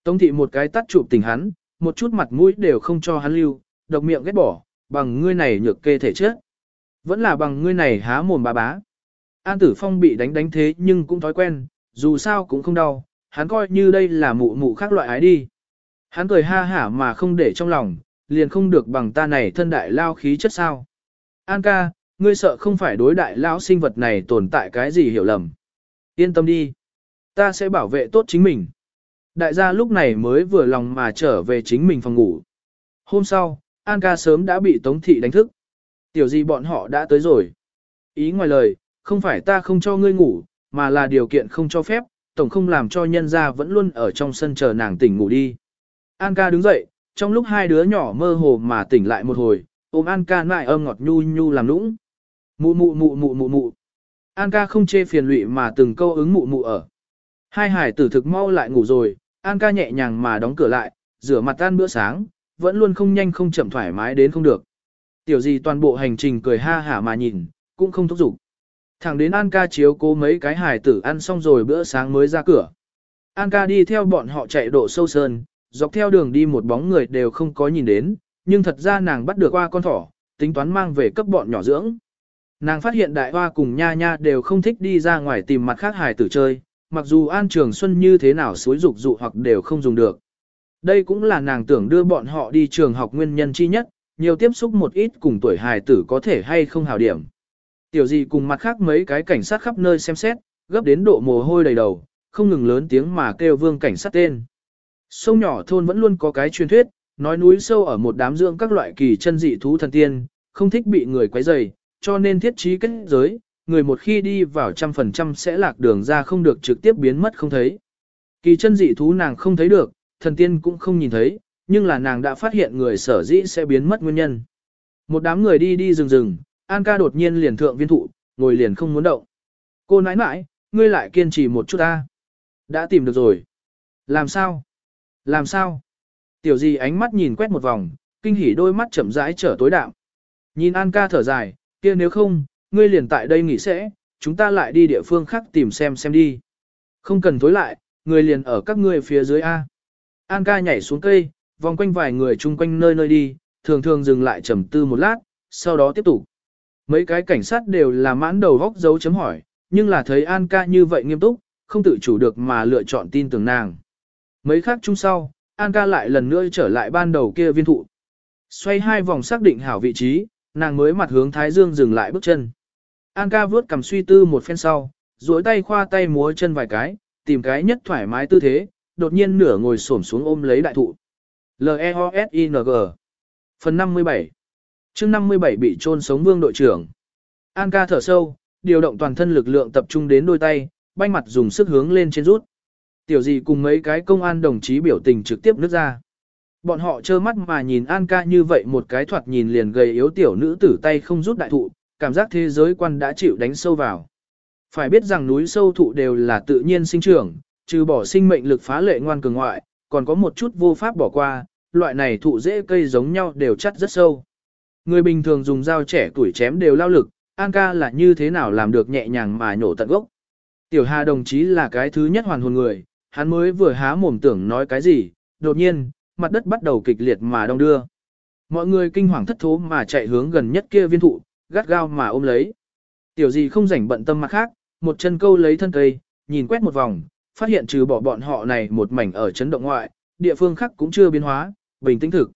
Tống thị một cái tắt chụp tình hắn, một chút mặt mũi đều không cho hắn lưu, độc miệng ghét bỏ, bằng ngươi này nhược kê thể chết. Vẫn là bằng ngươi này há mồm bà bá. An tử phong bị đánh đánh thế nhưng cũng thói quen, dù sao cũng không đau, hắn coi như đây là mụ mụ khác loại ái đi. Hắn cười ha hả mà không để trong lòng, liền không được bằng ta này thân đại lao khí chất sao. An ca, ngươi sợ không phải đối đại lão sinh vật này tồn tại cái gì hiểu lầm. Yên tâm đi. Ta sẽ bảo vệ tốt chính mình. Đại gia lúc này mới vừa lòng mà trở về chính mình phòng ngủ. Hôm sau, An ca sớm đã bị Tống Thị đánh thức. Tiểu gì bọn họ đã tới rồi. Ý ngoài lời, không phải ta không cho ngươi ngủ, mà là điều kiện không cho phép, tổng không làm cho nhân gia vẫn luôn ở trong sân chờ nàng tỉnh ngủ đi. An ca đứng dậy, trong lúc hai đứa nhỏ mơ hồ mà tỉnh lại một hồi, ôm An ca lại âm ngọt nhu nhu làm nũng. Mụ mụ mụ mụ mụ mụ. An ca không chê phiền lụy mà từng câu ứng mụ mụ ở. Hai hải tử thực mau lại ngủ rồi, An ca nhẹ nhàng mà đóng cửa lại, rửa mặt tan bữa sáng, vẫn luôn không nhanh không chậm thoải mái đến không được. Tiểu gì toàn bộ hành trình cười ha hả mà nhìn, cũng không thúc giục. Thẳng đến An ca chiếu cố mấy cái hải tử ăn xong rồi bữa sáng mới ra cửa. An ca đi theo bọn họ chạy độ sâu sơn, dọc theo đường đi một bóng người đều không có nhìn đến, nhưng thật ra nàng bắt được qua con thỏ, tính toán mang về cấp bọn nhỏ dưỡng. Nàng phát hiện đại hoa cùng nha nha đều không thích đi ra ngoài tìm mặt khác hài tử chơi, mặc dù An Trường Xuân như thế nào suối dục dụ hoặc đều không dùng được. Đây cũng là nàng tưởng đưa bọn họ đi trường học nguyên nhân chi nhất, nhiều tiếp xúc một ít cùng tuổi hài tử có thể hay không hào điểm. Tiểu gì cùng mặt khác mấy cái cảnh sát khắp nơi xem xét, gấp đến độ mồ hôi đầy đầu, không ngừng lớn tiếng mà kêu vương cảnh sát tên. Sông nhỏ thôn vẫn luôn có cái truyền thuyết, nói núi sâu ở một đám dưỡng các loại kỳ chân dị thú thần tiên, không thích bị người quấy rầy, cho nên thiết trí kết giới, người một khi đi vào trăm phần trăm sẽ lạc đường ra không được trực tiếp biến mất không thấy. Kỳ chân dị thú nàng không thấy được, thần tiên cũng không nhìn thấy, nhưng là nàng đã phát hiện người sở dĩ sẽ biến mất nguyên nhân. Một đám người đi đi rừng rừng, An ca đột nhiên liền thượng viên thụ, ngồi liền không muốn động. Cô nãi nãi, ngươi lại kiên trì một chút ta. Đã tìm được rồi. Làm sao? Làm sao? Tiểu gì ánh mắt nhìn quét một vòng, kinh hỉ đôi mắt chậm rãi trở tối đạm. Nhìn An ca thở dài, kia nếu không, ngươi liền tại đây nghỉ sẽ, chúng ta lại đi địa phương khác tìm xem xem đi. Không cần tối lại, người liền ở các ngươi phía dưới A. An ca nhảy xuống cây, vòng quanh vài người chung quanh nơi nơi đi, thường thường dừng lại trầm tư một lát, sau đó tiếp tục. Mấy cái cảnh sát đều là mãn đầu góc dấu chấm hỏi, nhưng là thấy An ca như vậy nghiêm túc, không tự chủ được mà lựa chọn tin tưởng nàng. Mấy khác chung sau, An ca lại lần nữa trở lại ban đầu kia viên thụ. Xoay hai vòng xác định hảo vị trí, nàng mới mặt hướng Thái Dương dừng lại bước chân. An ca vuốt cầm suy tư một phen sau, duỗi tay khoa tay múa chân vài cái, tìm cái nhất thoải mái tư thế, đột nhiên nửa ngồi xổm xuống ôm lấy đại thụ. L-E-O-S-I-N-G Phần 57 chương 57 bị trôn sống vương đội trưởng. An ca thở sâu, điều động toàn thân lực lượng tập trung đến đôi tay, banh mặt dùng sức hướng lên trên rút. Tiểu gì cùng mấy cái công an đồng chí biểu tình trực tiếp nước ra. Bọn họ trơ mắt mà nhìn An ca như vậy một cái thoạt nhìn liền gầy yếu tiểu nữ tử tay không rút đại thụ, cảm giác thế giới quan đã chịu đánh sâu vào. Phải biết rằng núi sâu thụ đều là tự nhiên sinh trưởng, trừ bỏ sinh mệnh lực phá lệ ngoan cường ngoại, còn có một chút vô pháp bỏ qua, loại này thụ dễ cây giống nhau đều chắt rất sâu. Người bình thường dùng dao trẻ tuổi chém đều lao lực, An ca là như thế nào làm được nhẹ nhàng mà nhổ tận gốc. Tiểu Hà đồng chí là cái thứ nhất hoàn hồn người, hắn mới vừa há mồm tưởng nói cái gì, đột nhiên, mặt đất bắt đầu kịch liệt mà đông đưa. Mọi người kinh hoàng thất thố mà chạy hướng gần nhất kia viên thụ, gắt gao mà ôm lấy. Tiểu gì không rảnh bận tâm mặt khác, một chân câu lấy thân cây, nhìn quét một vòng, phát hiện trừ bỏ bọn họ này một mảnh ở chấn động ngoại, địa phương khác cũng chưa biến hóa, bình tĩnh thực.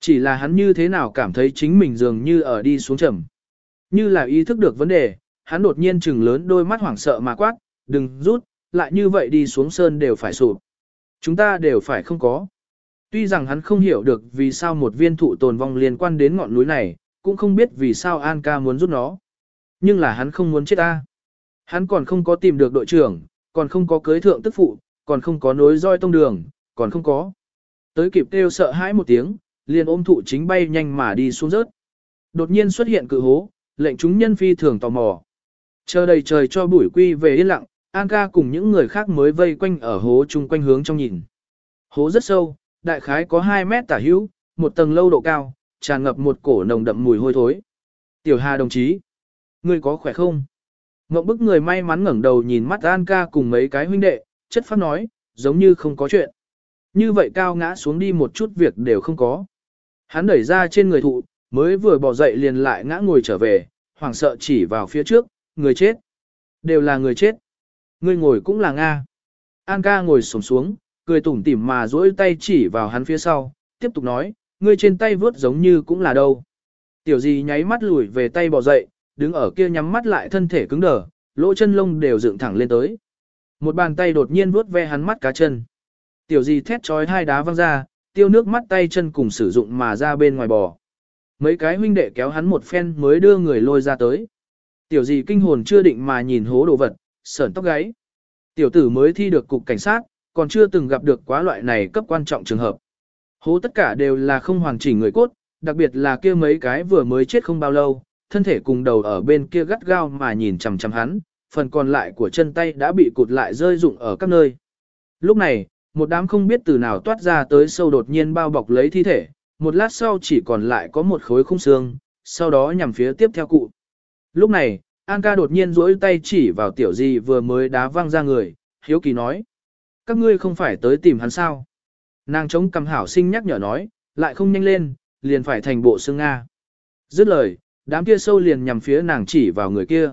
Chỉ là hắn như thế nào cảm thấy chính mình dường như ở đi xuống trầm. Như là ý thức được vấn đề, hắn đột nhiên chừng lớn đôi mắt hoảng sợ mà quát, đừng rút, lại như vậy đi xuống sơn đều phải sụp. Chúng ta đều phải không có. Tuy rằng hắn không hiểu được vì sao một viên thụ tồn vong liên quan đến ngọn núi này, cũng không biết vì sao An ca muốn rút nó. Nhưng là hắn không muốn chết ta. Hắn còn không có tìm được đội trưởng, còn không có cưới thượng tức phụ, còn không có nối roi tông đường, còn không có. Tới kịp kêu sợ hãi một tiếng, liền ôm thụ chính bay nhanh mà đi xuống rớt. Đột nhiên xuất hiện cự hố, lệnh chúng nhân phi thường tò mò. Chờ đầy trời cho bụi quy về yên lặng, An ca cùng những người khác mới vây quanh ở hố chung quanh hướng trong nhìn. Hố rất sâu, đại khái có 2 mét tả hữu, một tầng lâu độ cao, tràn ngập một cổ nồng đậm mùi hôi thối. Tiểu Hà đồng chí, ngươi có khỏe không? Ngộng bức người may mắn ngẩng đầu nhìn mắt An ca cùng mấy cái huynh đệ, chất phát nói, giống như không có chuyện. Như vậy cao ngã xuống đi một chút việc đều không có. Hắn đẩy ra trên người thụ, mới vừa bỏ dậy liền lại ngã ngồi trở về, hoảng sợ chỉ vào phía trước, người chết. Đều là người chết. Người ngồi cũng là Nga. An ca ngồi sổng xuống, cười tủm tỉm mà duỗi tay chỉ vào hắn phía sau, tiếp tục nói, người trên tay vớt giống như cũng là đâu. Tiểu gì nháy mắt lùi về tay bỏ dậy, đứng ở kia nhắm mắt lại thân thể cứng đờ, lỗ chân lông đều dựng thẳng lên tới. Một bàn tay đột nhiên vuốt ve hắn mắt cá chân. Tiểu gì thét trói hai đá văng ra, tiêu nước mắt tay chân cùng sử dụng mà ra bên ngoài bò. Mấy cái huynh đệ kéo hắn một phen mới đưa người lôi ra tới. Tiểu gì kinh hồn chưa định mà nhìn hố đồ vật, sởn tóc gáy. Tiểu tử mới thi được cục cảnh sát, còn chưa từng gặp được quá loại này cấp quan trọng trường hợp. Hố tất cả đều là không hoàn chỉnh người cốt, đặc biệt là kia mấy cái vừa mới chết không bao lâu, thân thể cùng đầu ở bên kia gắt gao mà nhìn chằm chằm hắn, phần còn lại của chân tay đã bị cụt lại rơi rụng ở các nơi. Lúc này, một đám không biết từ nào toát ra tới sâu đột nhiên bao bọc lấy thi thể, một lát sau chỉ còn lại có một khối khung xương, sau đó nhằm phía tiếp theo cụ. Lúc này, An ca đột nhiên duỗi tay chỉ vào tiểu gì vừa mới đá văng ra người, hiếu kỳ nói. Các ngươi không phải tới tìm hắn sao? Nàng chống cầm hảo sinh nhắc nhở nói, lại không nhanh lên, liền phải thành bộ xương Nga. Dứt lời, đám kia sâu liền nhằm phía nàng chỉ vào người kia.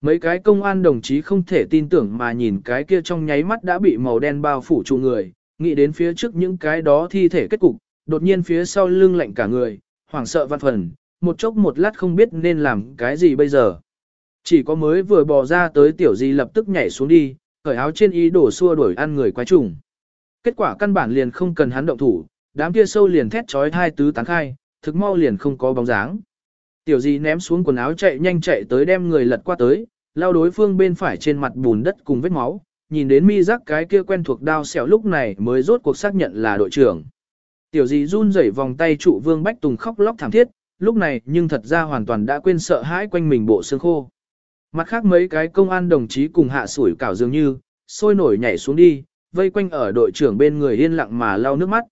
Mấy cái công an đồng chí không thể tin tưởng mà nhìn cái kia trong nháy mắt đã bị màu đen bao phủ trụ người, nghĩ đến phía trước những cái đó thi thể kết cục, đột nhiên phía sau lưng lạnh cả người, hoảng sợ văn phần, một chốc một lát không biết nên làm cái gì bây giờ. Chỉ có mới vừa bò ra tới tiểu di lập tức nhảy xuống đi, cởi áo trên ý đổ xua đuổi ăn người quái trùng. Kết quả căn bản liền không cần hắn động thủ, đám kia sâu liền thét trói hai tứ tán khai, thực mau liền không có bóng dáng. Tiểu gì ném xuống quần áo chạy nhanh chạy tới đem người lật qua tới, lao đối phương bên phải trên mặt bùn đất cùng vết máu, nhìn đến mi rắc cái kia quen thuộc đao xẻo lúc này mới rốt cuộc xác nhận là đội trưởng. Tiểu gì run rẩy vòng tay trụ vương bách tùng khóc lóc thảm thiết, lúc này nhưng thật ra hoàn toàn đã quên sợ hãi quanh mình bộ xương khô. Mặt khác mấy cái công an đồng chí cùng hạ sủi cảo dường như, sôi nổi nhảy xuống đi, vây quanh ở đội trưởng bên người yên lặng mà lau nước mắt.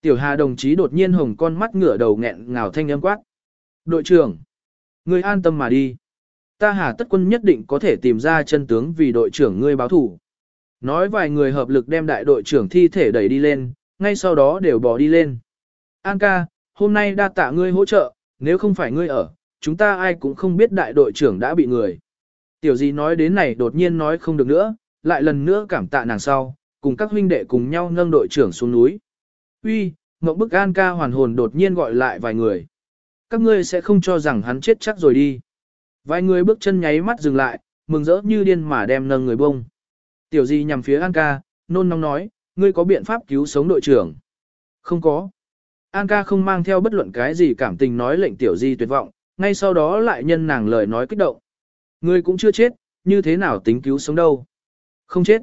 Tiểu Hà đồng chí đột nhiên hồng con mắt ngửa đầu nghẹn ngào thanh âm quát. Đội trưởng, người an tâm mà đi. Ta Hà tất quân nhất định có thể tìm ra chân tướng vì đội trưởng ngươi báo thủ. Nói vài người hợp lực đem đại đội trưởng thi thể đẩy đi lên, ngay sau đó đều bỏ đi lên. An ca, hôm nay đa tạ ngươi hỗ trợ, nếu không phải ngươi ở, chúng ta ai cũng không biết đại đội trưởng đã bị người. Tiểu gì nói đến này đột nhiên nói không được nữa, lại lần nữa cảm tạ nàng sau, cùng các huynh đệ cùng nhau nâng đội trưởng xuống núi. Uy, Ngọc Bức An ca hoàn hồn đột nhiên gọi lại vài người. Các ngươi sẽ không cho rằng hắn chết chắc rồi đi. Vài người bước chân nháy mắt dừng lại, mừng rỡ như điên mà đem nâng người bông. Tiểu di nhằm phía An ca, nôn nóng nói, ngươi có biện pháp cứu sống đội trưởng? Không có. An ca không mang theo bất luận cái gì cảm tình nói lệnh tiểu di tuyệt vọng, ngay sau đó lại nhân nàng lời nói kích động. Ngươi cũng chưa chết, như thế nào tính cứu sống đâu? Không chết.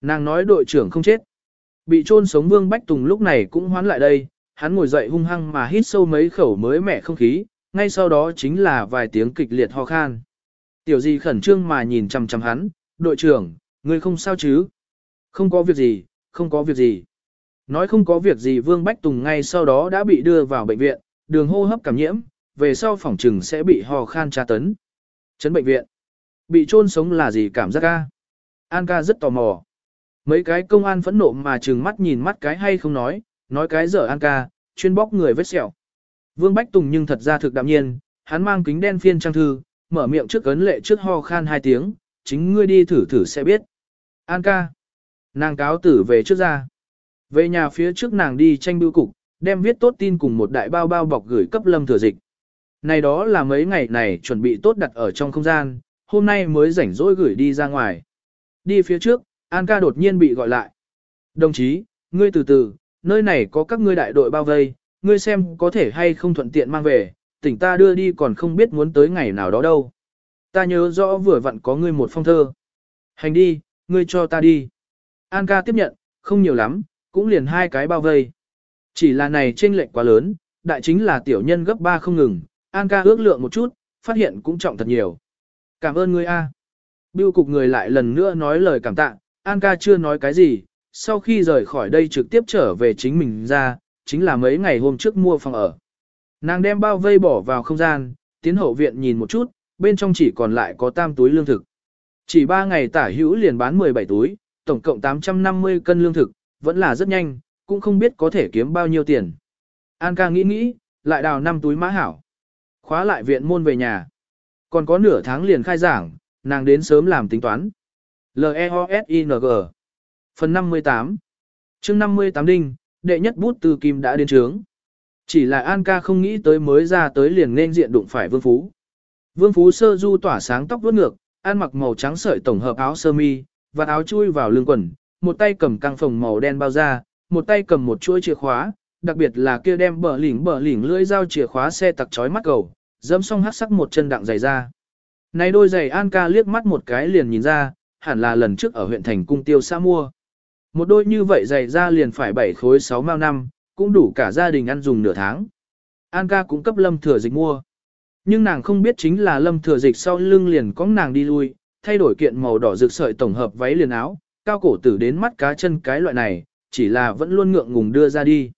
Nàng nói đội trưởng không chết. Bị chôn sống Vương Bách Tùng lúc này cũng hoán lại đây, hắn ngồi dậy hung hăng mà hít sâu mấy khẩu mới mẻ không khí, ngay sau đó chính là vài tiếng kịch liệt ho khan. Tiểu di khẩn trương mà nhìn chằm chằm hắn, đội trưởng, người không sao chứ? Không có việc gì, không có việc gì. Nói không có việc gì Vương Bách Tùng ngay sau đó đã bị đưa vào bệnh viện, đường hô hấp cảm nhiễm, về sau phòng trừng sẽ bị ho khan tra tấn. Chấn bệnh viện. Bị chôn sống là gì cảm giác ca? An ca rất tò mò. Mấy cái công an phẫn nộ mà trừng mắt nhìn mắt cái hay không nói, nói cái dở An ca, chuyên bóc người vết sẹo. Vương Bách Tùng nhưng thật ra thực đạm nhiên, hắn mang kính đen phiên trang thư, mở miệng trước ấn lệ trước ho khan hai tiếng, chính ngươi đi thử thử sẽ biết. An ca. Nàng cáo tử về trước ra. Về nhà phía trước nàng đi tranh bưu cục, đem viết tốt tin cùng một đại bao bao bọc gửi cấp lâm thừa dịch. Này đó là mấy ngày này chuẩn bị tốt đặt ở trong không gian, hôm nay mới rảnh rỗi gửi đi ra ngoài. Đi phía trước, An ca đột nhiên bị gọi lại. Đồng chí, ngươi từ từ, nơi này có các ngươi đại đội bao vây, ngươi xem có thể hay không thuận tiện mang về, tỉnh ta đưa đi còn không biết muốn tới ngày nào đó đâu. Ta nhớ rõ vừa vặn có ngươi một phong thơ. Hành đi, ngươi cho ta đi. An ca tiếp nhận, không nhiều lắm, cũng liền hai cái bao vây. Chỉ là này trên lệnh quá lớn, đại chính là tiểu nhân gấp ba không ngừng, An ca ước lượng một chút, phát hiện cũng trọng thật nhiều. Cảm ơn ngươi A. Biêu cục người lại lần nữa nói lời cảm tạ, An ca chưa nói cái gì, sau khi rời khỏi đây trực tiếp trở về chính mình ra, chính là mấy ngày hôm trước mua phòng ở. Nàng đem bao vây bỏ vào không gian, tiến hậu viện nhìn một chút, bên trong chỉ còn lại có tam túi lương thực. Chỉ ba ngày tả hữu liền bán 17 túi, tổng cộng 850 cân lương thực, vẫn là rất nhanh, cũng không biết có thể kiếm bao nhiêu tiền. An ca nghĩ nghĩ, lại đào năm túi mã hảo. Khóa lại viện môn về nhà. Còn có nửa tháng liền khai giảng, nàng đến sớm làm tính toán. L-E-O-S-I-N-G Phần 58 chương 58 đinh, đệ nhất bút từ kim đã đến trướng. Chỉ là An ca không nghĩ tới mới ra tới liền nên diện đụng phải Vương Phú. Vương Phú sơ du tỏa sáng tóc vuốt ngược, ăn mặc màu trắng sợi tổng hợp áo sơ mi, và áo chui vào lưng quần, một tay cầm căng phòng màu đen bao da, một tay cầm một chuỗi chìa khóa, đặc biệt là kia đem bờ lỉnh bờ lỉnh lưỡi dao chìa khóa xe tặc chói mắt cầu, dẫm xong hắc sắc một chân đặng giày ra. Này đôi giày An ca liếc mắt một cái liền nhìn ra, hẳn là lần trước ở huyện thành cung tiêu xa mua. Một đôi như vậy dày ra liền phải bảy khối 6 mao năm, cũng đủ cả gia đình ăn dùng nửa tháng. An ca cũng cấp lâm thừa dịch mua. Nhưng nàng không biết chính là lâm thừa dịch sau lưng liền có nàng đi lui, thay đổi kiện màu đỏ rực sợi tổng hợp váy liền áo, cao cổ tử đến mắt cá chân cái loại này, chỉ là vẫn luôn ngượng ngùng đưa ra đi.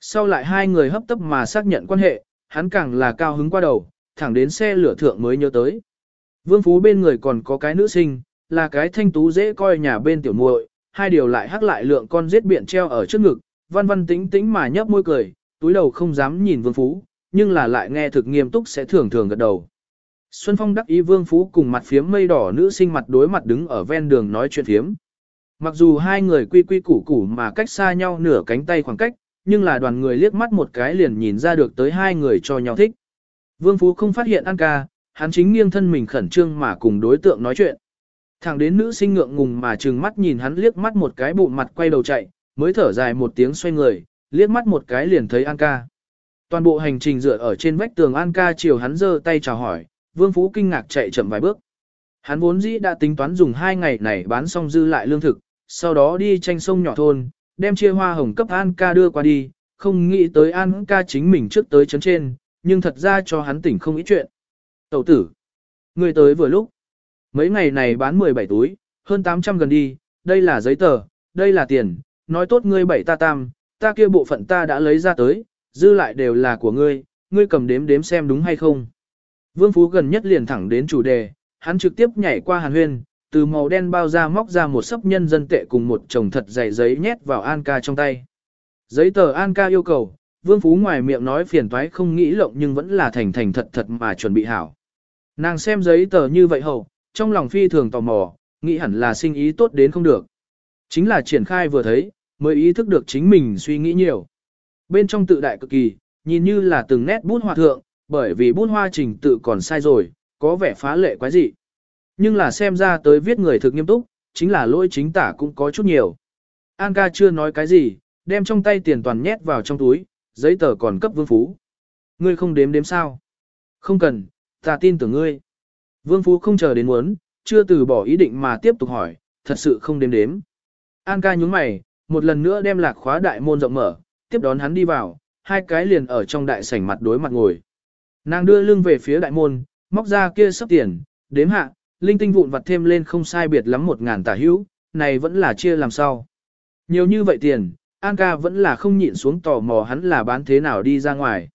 Sau lại hai người hấp tấp mà xác nhận quan hệ, hắn càng là cao hứng qua đầu, thẳng đến xe lửa thượng mới nhớ tới. Vương Phú bên người còn có cái nữ sinh, là cái thanh tú dễ coi nhà bên tiểu muội, hai điều lại hắc lại lượng con giết biển treo ở trước ngực, văn văn tính tính mà nhấp môi cười, túi đầu không dám nhìn Vương Phú, nhưng là lại nghe thực nghiêm túc sẽ thường thường gật đầu. Xuân Phong đắc ý vương phú cùng mặt phiếm mây đỏ nữ sinh mặt đối mặt đứng ở ven đường nói chuyện phiếm. Mặc dù hai người quy quy củ củ mà cách xa nhau nửa cánh tay khoảng cách, nhưng là đoàn người liếc mắt một cái liền nhìn ra được tới hai người cho nhau thích. Vương Phú không phát hiện An ca, hắn chính nghiêng thân mình khẩn trương mà cùng đối tượng nói chuyện. Thẳng đến nữ sinh ngượng ngùng mà trừng mắt nhìn hắn liếc mắt một cái bụng mặt quay đầu chạy, mới thở dài một tiếng xoay người, liếc mắt một cái liền thấy An ca. Toàn bộ hành trình dựa ở trên vách tường An ca chiều hắn giơ tay chào hỏi, Vương Phú kinh ngạc chạy chậm vài bước. Hắn vốn dĩ đã tính toán dùng hai ngày này bán xong dư lại lương thực, sau đó đi tranh sông nhỏ thôn, đem chia hoa hồng cấp An ca đưa qua đi, không nghĩ tới An ca chính mình trước tới chấn trên, nhưng thật ra cho hắn tỉnh không ít chuyện. Tẩu tử, người tới vừa lúc, mấy ngày này bán 17 túi, hơn 800 gần đi, đây là giấy tờ, đây là tiền, nói tốt ngươi bảy ta tam, ta kia bộ phận ta đã lấy ra tới, dư lại đều là của ngươi, ngươi cầm đếm đếm xem đúng hay không. Vương Phú gần nhất liền thẳng đến chủ đề, hắn trực tiếp nhảy qua hàn huyên, từ màu đen bao ra móc ra một sấp nhân dân tệ cùng một chồng thật dày giấy nhét vào An ca trong tay. Giấy tờ An ca yêu cầu, Vương Phú ngoài miệng nói phiền toái không nghĩ lộng nhưng vẫn là thành thành thật thật mà chuẩn bị hảo. Nàng xem giấy tờ như vậy hầu trong lòng phi thường tò mò, nghĩ hẳn là sinh ý tốt đến không được. Chính là triển khai vừa thấy, mới ý thức được chính mình suy nghĩ nhiều. Bên trong tự đại cực kỳ, nhìn như là từng nét bút hoa thượng, bởi vì bút hoa trình tự còn sai rồi, có vẻ phá lệ quái dị. Nhưng là xem ra tới viết người thực nghiêm túc, chính là lỗi chính tả cũng có chút nhiều. An ca chưa nói cái gì, đem trong tay tiền toàn nhét vào trong túi, giấy tờ còn cấp vương phú. Ngươi không đếm đếm sao? Không cần, ta tin tưởng ngươi. Vương phú không chờ đến muốn, chưa từ bỏ ý định mà tiếp tục hỏi, thật sự không đếm đếm. An ca nhúng mày, một lần nữa đem lạc khóa đại môn rộng mở, tiếp đón hắn đi vào, hai cái liền ở trong đại sảnh mặt đối mặt ngồi. Nàng đưa lưng về phía đại môn, móc ra kia sắp tiền, đếm hạ, linh tinh vụn vặt thêm lên không sai biệt lắm một ngàn tả hữu, này vẫn là chia làm sao. Nhiều như vậy tiền, An ca vẫn là không nhịn xuống tò mò hắn là bán thế nào đi ra ngoài.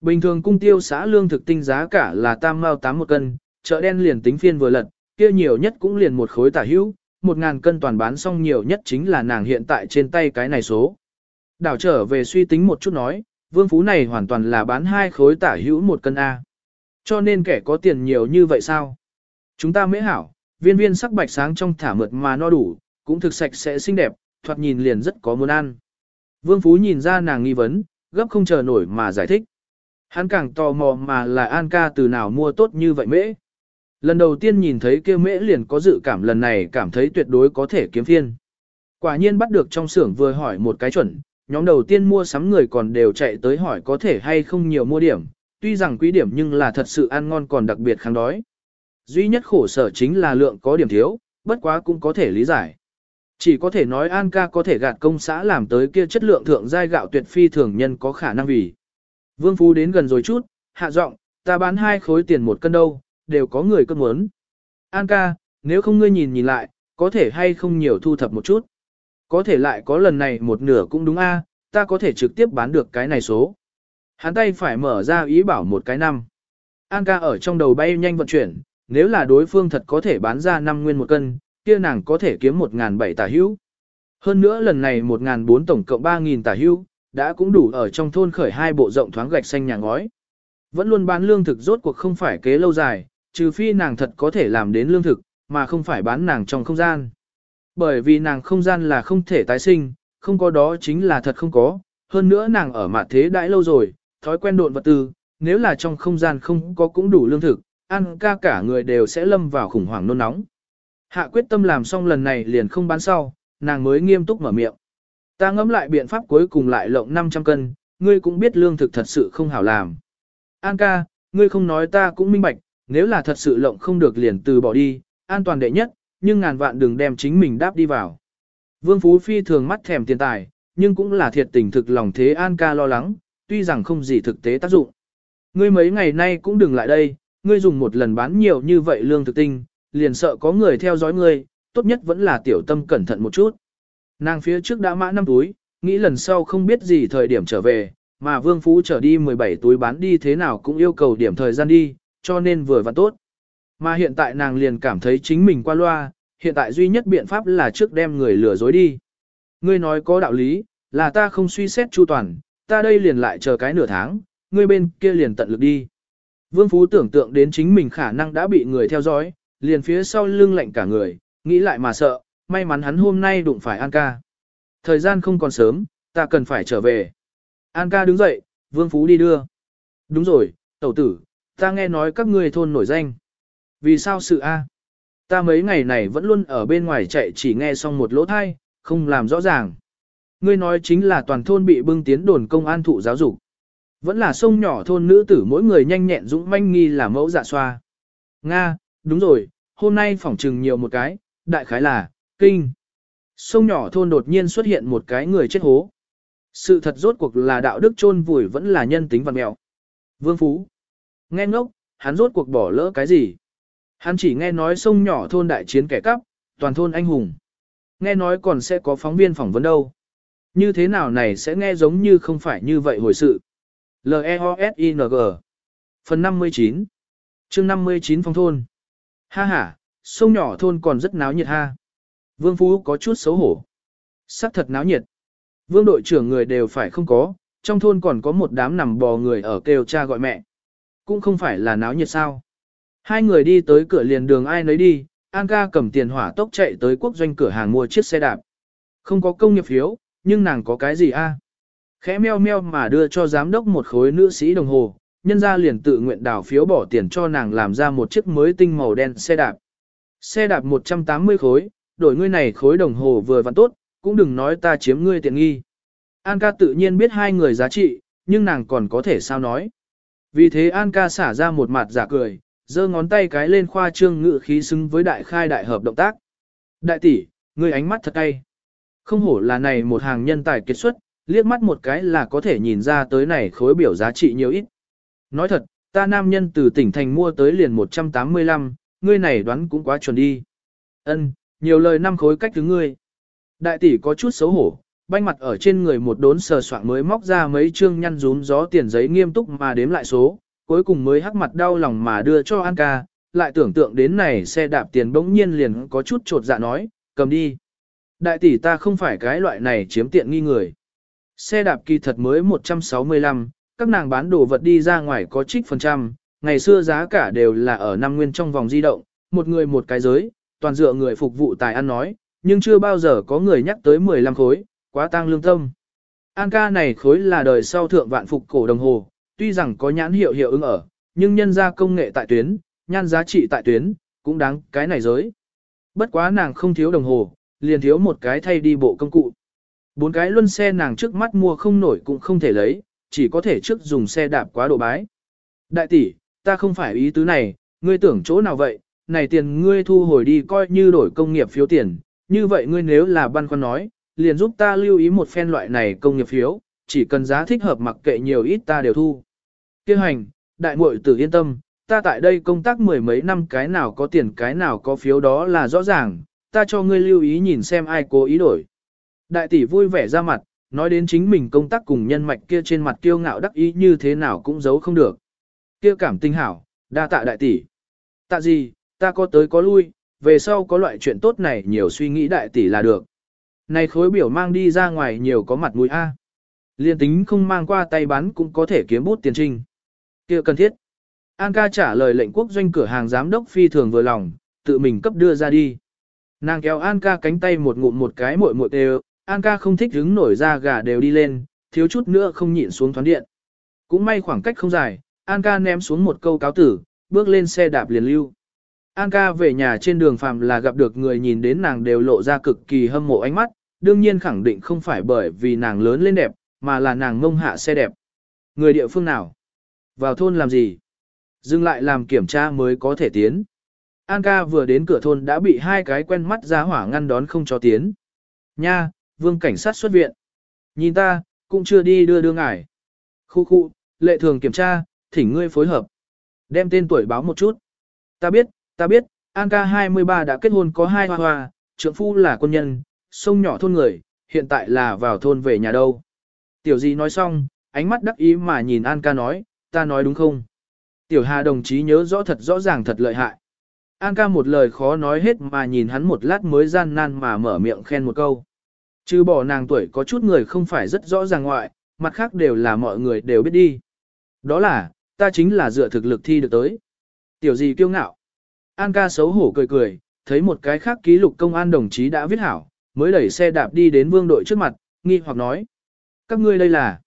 Bình thường cung tiêu xã lương thực tinh giá cả là tam mao tám một cân, chợ đen liền tính phiên vừa lật, kia nhiều nhất cũng liền một khối tả hữu, một ngàn cân toàn bán xong nhiều nhất chính là nàng hiện tại trên tay cái này số. Đảo trở về suy tính một chút nói, vương phú này hoàn toàn là bán hai khối tả hữu một cân A. Cho nên kẻ có tiền nhiều như vậy sao? Chúng ta mễ hảo, viên viên sắc bạch sáng trong thả mượt mà no đủ, cũng thực sạch sẽ xinh đẹp, thoạt nhìn liền rất có muốn ăn. Vương Phú nhìn ra nàng nghi vấn, gấp không chờ nổi mà giải thích. Hắn càng tò mò mà là An ca từ nào mua tốt như vậy mễ. Lần đầu tiên nhìn thấy kia mễ liền có dự cảm lần này cảm thấy tuyệt đối có thể kiếm phiên. Quả nhiên bắt được trong xưởng vừa hỏi một cái chuẩn, nhóm đầu tiên mua sắm người còn đều chạy tới hỏi có thể hay không nhiều mua điểm, tuy rằng quý điểm nhưng là thật sự ăn ngon còn đặc biệt kháng đói. Duy nhất khổ sở chính là lượng có điểm thiếu, bất quá cũng có thể lý giải. Chỉ có thể nói An ca có thể gạt công xã làm tới kia chất lượng thượng giai gạo tuyệt phi thường nhân có khả năng vì. Vương Phú đến gần rồi chút, hạ giọng, ta bán hai khối tiền một cân đâu, đều có người cân muốn. An ca, nếu không ngươi nhìn nhìn lại, có thể hay không nhiều thu thập một chút. Có thể lại có lần này một nửa cũng đúng a, ta có thể trực tiếp bán được cái này số. Hắn tay phải mở ra ý bảo một cái năm. An ca ở trong đầu bay nhanh vận chuyển, nếu là đối phương thật có thể bán ra 5 nguyên một cân, kia nàng có thể kiếm 1.700 tả hữu. Hơn nữa lần này 1.400 tổng cộng 3.000 tả hữu, đã cũng đủ ở trong thôn khởi hai bộ rộng thoáng gạch xanh nhà ngói. Vẫn luôn bán lương thực rốt cuộc không phải kế lâu dài, trừ phi nàng thật có thể làm đến lương thực, mà không phải bán nàng trong không gian. Bởi vì nàng không gian là không thể tái sinh, không có đó chính là thật không có, hơn nữa nàng ở mặt thế đãi lâu rồi, thói quen độn vật tư, nếu là trong không gian không có cũng đủ lương thực, ăn ca cả người đều sẽ lâm vào khủng hoảng nôn nóng. Hạ quyết tâm làm xong lần này liền không bán sau, nàng mới nghiêm túc mở miệng. Ta ngẫm lại biện pháp cuối cùng lại lộng 500 cân, ngươi cũng biết lương thực thật sự không hảo làm. An ca, ngươi không nói ta cũng minh bạch, nếu là thật sự lộng không được liền từ bỏ đi, an toàn đệ nhất, nhưng ngàn vạn đừng đem chính mình đáp đi vào. Vương Phú Phi thường mắt thèm tiền tài, nhưng cũng là thiệt tình thực lòng thế An ca lo lắng, tuy rằng không gì thực tế tác dụng. Ngươi mấy ngày nay cũng đừng lại đây, ngươi dùng một lần bán nhiều như vậy lương thực tinh, liền sợ có người theo dõi ngươi, tốt nhất vẫn là tiểu tâm cẩn thận một chút. Nàng phía trước đã mã năm túi, nghĩ lần sau không biết gì thời điểm trở về, mà Vương Phú trở đi 17 túi bán đi thế nào cũng yêu cầu điểm thời gian đi, cho nên vừa và tốt. Mà hiện tại nàng liền cảm thấy chính mình qua loa, hiện tại duy nhất biện pháp là trước đem người lừa dối đi. Ngươi nói có đạo lý, là ta không suy xét chu toàn, ta đây liền lại chờ cái nửa tháng, ngươi bên kia liền tận lực đi. Vương Phú tưởng tượng đến chính mình khả năng đã bị người theo dõi, liền phía sau lưng lạnh cả người, nghĩ lại mà sợ, may mắn hắn hôm nay đụng phải An ca. Thời gian không còn sớm, ta cần phải trở về. An ca đứng dậy, Vương Phú đi đưa. Đúng rồi, tẩu tử, ta nghe nói các ngươi thôn nổi danh. Vì sao sự A? Ta mấy ngày này vẫn luôn ở bên ngoài chạy chỉ nghe xong một lỗ thai, không làm rõ ràng. Ngươi nói chính là toàn thôn bị bưng tiến đồn công an thụ giáo dục. Vẫn là sông nhỏ thôn nữ tử mỗi người nhanh nhẹn dũng manh nghi là mẫu dạ xoa. Nga, đúng rồi, hôm nay phỏng trừng nhiều một cái, đại khái là, kinh. Sông nhỏ thôn đột nhiên xuất hiện một cái người chết hố. Sự thật rốt cuộc là đạo đức chôn vùi vẫn là nhân tính văn mẹo. Vương Phú. Nghe ngốc, hắn rốt cuộc bỏ lỡ cái gì? Hắn chỉ nghe nói sông nhỏ thôn đại chiến kẻ cắp, toàn thôn anh hùng. Nghe nói còn sẽ có phóng viên phỏng vấn đâu. Như thế nào này sẽ nghe giống như không phải như vậy hồi sự. L-E-O-S-I-N-G Phần 59 chương 59 phong thôn Ha ha, sông nhỏ thôn còn rất náo nhiệt ha. Vương Phú có chút xấu hổ. Sắc thật náo nhiệt. Vương đội trưởng người đều phải không có, trong thôn còn có một đám nằm bò người ở kêu cha gọi mẹ. Cũng không phải là náo nhiệt sao. Hai người đi tới cửa liền đường ai nấy đi, An ca cầm tiền hỏa tốc chạy tới quốc doanh cửa hàng mua chiếc xe đạp. Không có công nghiệp phiếu, nhưng nàng có cái gì a? Khẽ meo meo mà đưa cho giám đốc một khối nữ sĩ đồng hồ, nhân ra liền tự nguyện đảo phiếu bỏ tiền cho nàng làm ra một chiếc mới tinh màu đen xe đạp. Xe đạp 180 khối, đổi ngươi này khối đồng hồ vừa vặn tốt, cũng đừng nói ta chiếm ngươi tiện nghi. An ca tự nhiên biết hai người giá trị, nhưng nàng còn có thể sao nói. Vì thế An ca xả ra một mặt giả cười, giơ ngón tay cái lên khoa trương ngự khí xứng với đại khai đại hợp động tác. Đại tỷ, ngươi ánh mắt thật cay. Không hổ là này một hàng nhân tài kết xuất, liếc mắt một cái là có thể nhìn ra tới này khối biểu giá trị nhiều ít. Nói thật, ta nam nhân từ tỉnh thành mua tới liền 185, ngươi này đoán cũng quá chuẩn đi. Ân, nhiều lời năm khối cách thứ ngươi. Đại tỷ có chút xấu hổ, banh mặt ở trên người một đốn sờ soạn mới móc ra mấy chương nhăn rún gió tiền giấy nghiêm túc mà đếm lại số, cuối cùng mới hắc mặt đau lòng mà đưa cho An ca, lại tưởng tượng đến này xe đạp tiền bỗng nhiên liền có chút trột dạ nói, cầm đi. Đại tỷ ta không phải cái loại này chiếm tiện nghi người. Xe đạp kỳ thật mới 165, các nàng bán đồ vật đi ra ngoài có trích phần trăm, ngày xưa giá cả đều là ở năm nguyên trong vòng di động, một người một cái giới, toàn dựa người phục vụ tài ăn nói, nhưng chưa bao giờ có người nhắc tới 15 khối, quá tang lương tâm. An ca này khối là đời sau thượng vạn phục cổ đồng hồ, tuy rằng có nhãn hiệu hiệu ứng ở, nhưng nhân ra công nghệ tại tuyến, nhan giá trị tại tuyến, cũng đáng cái này giới. Bất quá nàng không thiếu đồng hồ, liền thiếu một cái thay đi bộ công cụ. Bốn cái luân xe nàng trước mắt mua không nổi cũng không thể lấy, chỉ có thể trước dùng xe đạp quá độ bái. Đại tỷ, ta không phải ý tứ này, ngươi tưởng chỗ nào vậy, này tiền ngươi thu hồi đi coi như đổi công nghiệp phiếu tiền, như vậy ngươi nếu là băn khoăn nói, liền giúp ta lưu ý một phen loại này công nghiệp phiếu, chỉ cần giá thích hợp mặc kệ nhiều ít ta đều thu. Kêu hành, đại muội tử yên tâm, ta tại đây công tác mười mấy năm cái nào có tiền cái nào có phiếu đó là rõ ràng, ta cho ngươi lưu ý nhìn xem ai cố ý đổi. Đại tỷ vui vẻ ra mặt, nói đến chính mình công tác cùng nhân mạch kia trên mặt kiêu ngạo đắc ý như thế nào cũng giấu không được. Kia cảm tinh hảo, đa tạ đại tỷ. Tạ gì, ta có tới có lui, về sau có loại chuyện tốt này nhiều suy nghĩ đại tỷ là được. Này khối biểu mang đi ra ngoài nhiều có mặt mũi A. Liên tính không mang qua tay bán cũng có thể kiếm bút tiền trinh. kia cần thiết. An ca trả lời lệnh quốc doanh cửa hàng giám đốc phi thường vừa lòng, tự mình cấp đưa ra đi. Nàng kéo An ca cánh tay một ngụm một cái muội muội đều, An ca không thích hứng nổi ra gà đều đi lên, thiếu chút nữa không nhịn xuống thoáng điện. Cũng may khoảng cách không dài, An ca ném xuống một câu cáo tử, bước lên xe đạp liền lưu. An ca về nhà trên đường phàm là gặp được người nhìn đến nàng đều lộ ra cực kỳ hâm mộ ánh mắt, đương nhiên khẳng định không phải bởi vì nàng lớn lên đẹp, mà là nàng ngông hạ xe đẹp. Người địa phương nào? Vào thôn làm gì? Dừng lại làm kiểm tra mới có thể tiến. An ca vừa đến cửa thôn đã bị hai cái quen mắt ra hỏa ngăn đón không cho tiến. Nha, vương cảnh sát xuất viện. Nhìn ta, cũng chưa đi đưa đưa ngải. Khu khu, lệ thường kiểm tra, thỉnh ngươi phối hợp. Đem tên tuổi báo một chút. Ta biết, ta biết, An ca 23 đã kết hôn có hai hoa hoa, trưởng phu là quân nhân, sông nhỏ thôn người, hiện tại là vào thôn về nhà đâu. Tiểu gì nói xong, ánh mắt đắc ý mà nhìn An ca nói, ta nói đúng không? Tiểu Hà đồng chí nhớ rõ thật rõ ràng thật lợi hại. An ca một lời khó nói hết mà nhìn hắn một lát mới gian nan mà mở miệng khen một câu. Chứ bỏ nàng tuổi có chút người không phải rất rõ ràng ngoại, mặt khác đều là mọi người đều biết đi. Đó là, ta chính là dựa thực lực thi được tới. Tiểu gì kiêu ngạo. An ca xấu hổ cười cười, thấy một cái khác ký lục công an đồng chí đã viết hảo, mới đẩy xe đạp đi đến vương đội trước mặt, nghi hoặc nói. Các ngươi đây là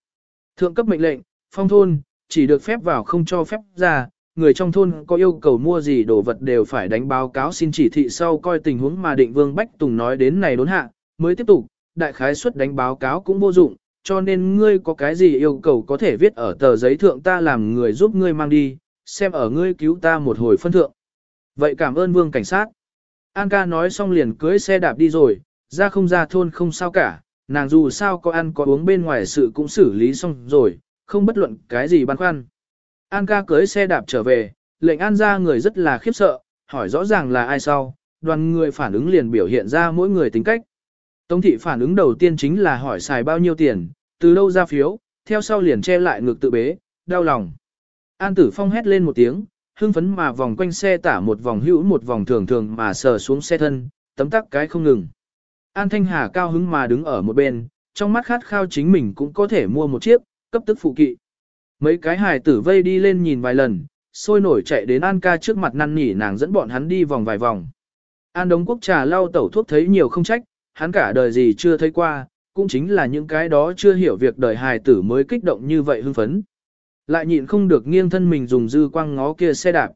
thượng cấp mệnh lệnh, phong thôn, chỉ được phép vào không cho phép ra, người trong thôn có yêu cầu mua gì đồ vật đều phải đánh báo cáo xin chỉ thị sau coi tình huống mà định vương Bách Tùng nói đến này đốn hạ, mới tiếp tục, đại khái suất đánh báo cáo cũng vô dụng, cho nên ngươi có cái gì yêu cầu có thể viết ở tờ giấy thượng ta làm người giúp ngươi mang đi, xem ở ngươi cứu ta một hồi phân thượng. Vậy cảm ơn vương cảnh sát. An ca nói xong liền cưới xe đạp đi rồi, ra không ra thôn không sao cả, nàng dù sao có ăn có uống bên ngoài sự cũng xử lý xong rồi, không bất luận cái gì băn khoăn. An ca cưới xe đạp trở về, lệnh an ra người rất là khiếp sợ, hỏi rõ ràng là ai sau, đoàn người phản ứng liền biểu hiện ra mỗi người tính cách. Tống thị phản ứng đầu tiên chính là hỏi xài bao nhiêu tiền, từ đâu ra phiếu, theo sau liền che lại ngực tự bế, đau lòng. An tử phong hét lên một tiếng, hưng phấn mà vòng quanh xe tả một vòng hữu một vòng thường thường mà sờ xuống xe thân, tấm tắc cái không ngừng. An Thanh Hà cao hứng mà đứng ở một bên, trong mắt khát khao chính mình cũng có thể mua một chiếc, cấp tức phụ kỵ. Mấy cái hài tử vây đi lên nhìn vài lần, sôi nổi chạy đến An ca trước mặt năn nỉ nàng dẫn bọn hắn đi vòng vài vòng. An Đống Quốc trà lau tẩu thuốc thấy nhiều không trách, hắn cả đời gì chưa thấy qua, cũng chính là những cái đó chưa hiểu việc đời hài tử mới kích động như vậy hưng phấn. Lại nhịn không được nghiêng thân mình dùng dư quang ngó kia xe đạp.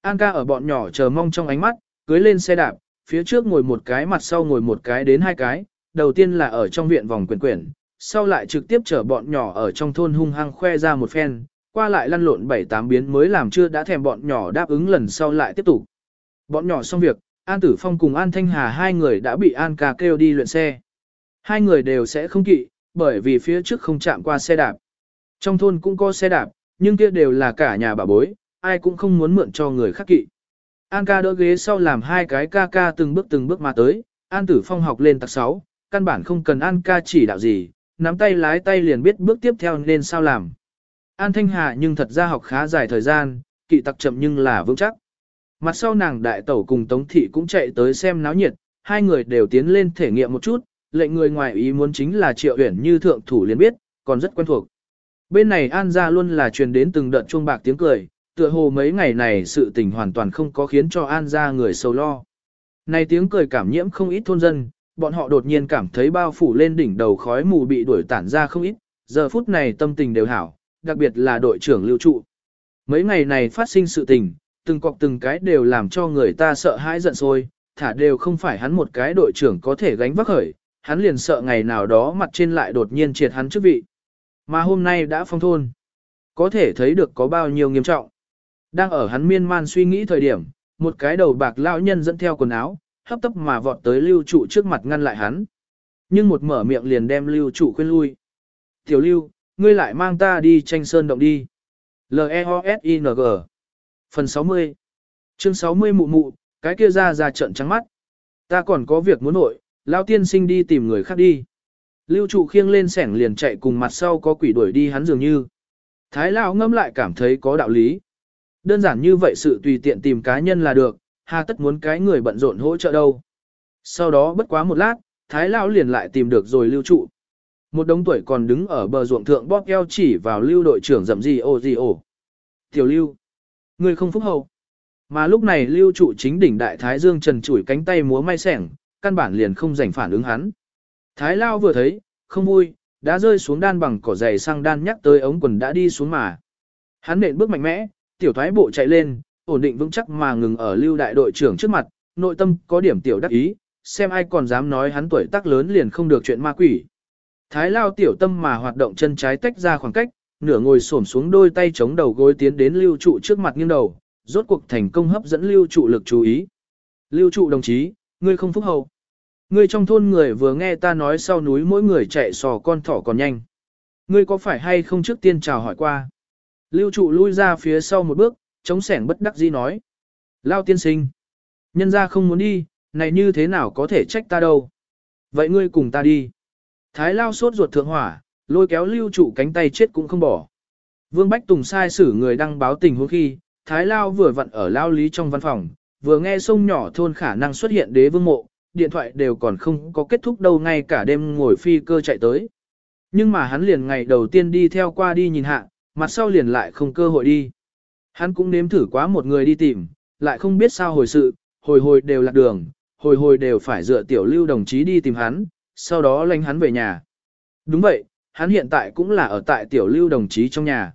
An ca ở bọn nhỏ chờ mong trong ánh mắt, cưới lên xe đạp, phía trước ngồi một cái mặt sau ngồi một cái đến hai cái, đầu tiên là ở trong viện vòng quyển quyển, sau lại trực tiếp chở bọn nhỏ ở trong thôn hung hăng khoe ra một phen, qua lại lăn lộn bảy tám biến mới làm chưa đã thèm bọn nhỏ đáp ứng lần sau lại tiếp tục. Bọn nhỏ xong việc, An Tử Phong cùng An Thanh Hà hai người đã bị An ca kêu đi luyện xe. Hai người đều sẽ không kỵ, bởi vì phía trước không chạm qua xe đạp. Trong thôn cũng có xe đạp, nhưng kia đều là cả nhà bà bối, ai cũng không muốn mượn cho người khác kỵ. An ca đỡ ghế sau làm hai cái ca ca từng bước từng bước mà tới, An Tử Phong học lên tạc 6, căn bản không cần An ca chỉ đạo gì, nắm tay lái tay liền biết bước tiếp theo nên sao làm. An Thanh Hà nhưng thật ra học khá dài thời gian, kỵ tặc chậm nhưng là vững chắc. Mặt sau nàng đại tẩu cùng Tống Thị cũng chạy tới xem náo nhiệt, hai người đều tiến lên thể nghiệm một chút, lệnh người ngoài ý muốn chính là triệu uyển như thượng thủ liền biết, còn rất quen thuộc. Bên này An ra luôn là truyền đến từng đợt chuông bạc tiếng cười, tựa hồ mấy ngày này sự tình hoàn toàn không có khiến cho An ra người sầu lo. Này tiếng cười cảm nhiễm không ít thôn dân, bọn họ đột nhiên cảm thấy bao phủ lên đỉnh đầu khói mù bị đuổi tản ra không ít, giờ phút này tâm tình đều hảo, đặc biệt là đội trưởng lưu trụ. Mấy ngày này phát sinh sự tình, từng cọc từng cái đều làm cho người ta sợ hãi giận sôi, thả đều không phải hắn một cái đội trưởng có thể gánh vác khởi, hắn liền sợ ngày nào đó mặt trên lại đột nhiên triệt hắn chức vị. Mà hôm nay đã phong thôn, có thể thấy được có bao nhiêu nghiêm trọng. Đang ở hắn miên man suy nghĩ thời điểm, một cái đầu bạc lão nhân dẫn theo quần áo, hấp tấp mà vọt tới lưu trụ trước mặt ngăn lại hắn. Nhưng một mở miệng liền đem lưu trụ khuyên lui. Tiểu lưu, ngươi lại mang ta đi tranh sơn động đi. L-E-O-S-I-N-G Phần 60 Chương 60 mụ mụ, cái kia ra ra trận trắng mắt. Ta còn có việc muốn nội, lão tiên sinh đi tìm người khác đi. Lưu trụ khiêng lên sẻng liền chạy cùng mặt sau có quỷ đuổi đi hắn dường như. Thái lão ngâm lại cảm thấy có đạo lý. Đơn giản như vậy sự tùy tiện tìm cá nhân là được, hà tất muốn cái người bận rộn hỗ trợ đâu. Sau đó bất quá một lát, Thái lão liền lại tìm được rồi lưu trụ. Một đống tuổi còn đứng ở bờ ruộng thượng bóp eo chỉ vào lưu đội trưởng dậm gì ô gì ồ. Tiểu lưu, người không phúc hậu. Mà lúc này lưu trụ chính đỉnh đại thái dương trần chủi cánh tay múa may sẻng, căn bản liền không dành phản ứng hắn. Thái lao vừa thấy, không vui, đã rơi xuống đan bằng cỏ dày sang đan nhắc tới ống quần đã đi xuống mà. Hắn nện bước mạnh mẽ, tiểu thoái bộ chạy lên, ổn định vững chắc mà ngừng ở lưu đại đội trưởng trước mặt, nội tâm có điểm tiểu đắc ý, xem ai còn dám nói hắn tuổi tác lớn liền không được chuyện ma quỷ. Thái lao tiểu tâm mà hoạt động chân trái tách ra khoảng cách, nửa ngồi xổm xuống đôi tay chống đầu gối tiến đến lưu trụ trước mặt nghiêng đầu, rốt cuộc thành công hấp dẫn lưu trụ lực chú ý. Lưu trụ đồng chí, ngươi không phúc hậu. Ngươi trong thôn người vừa nghe ta nói sau núi mỗi người chạy sò con thỏ còn nhanh. Ngươi có phải hay không trước tiên chào hỏi qua? Lưu trụ lui ra phía sau một bước, chống sẻng bất đắc dĩ nói. Lao tiên sinh. Nhân ra không muốn đi, này như thế nào có thể trách ta đâu. Vậy ngươi cùng ta đi. Thái lao sốt ruột thượng hỏa, lôi kéo lưu trụ cánh tay chết cũng không bỏ. Vương Bách Tùng sai xử người đăng báo tình huống khi, Thái lao vừa vặn ở lao lý trong văn phòng, vừa nghe sông nhỏ thôn khả năng xuất hiện đế vương mộ, điện thoại đều còn không có kết thúc đâu ngay cả đêm ngồi phi cơ chạy tới. Nhưng mà hắn liền ngày đầu tiên đi theo qua đi nhìn hạ, mặt sau liền lại không cơ hội đi. Hắn cũng nếm thử quá một người đi tìm, lại không biết sao hồi sự, hồi hồi đều lạc đường, hồi hồi đều phải dựa tiểu lưu đồng chí đi tìm hắn, sau đó lánh hắn về nhà. Đúng vậy, hắn hiện tại cũng là ở tại tiểu lưu đồng chí trong nhà.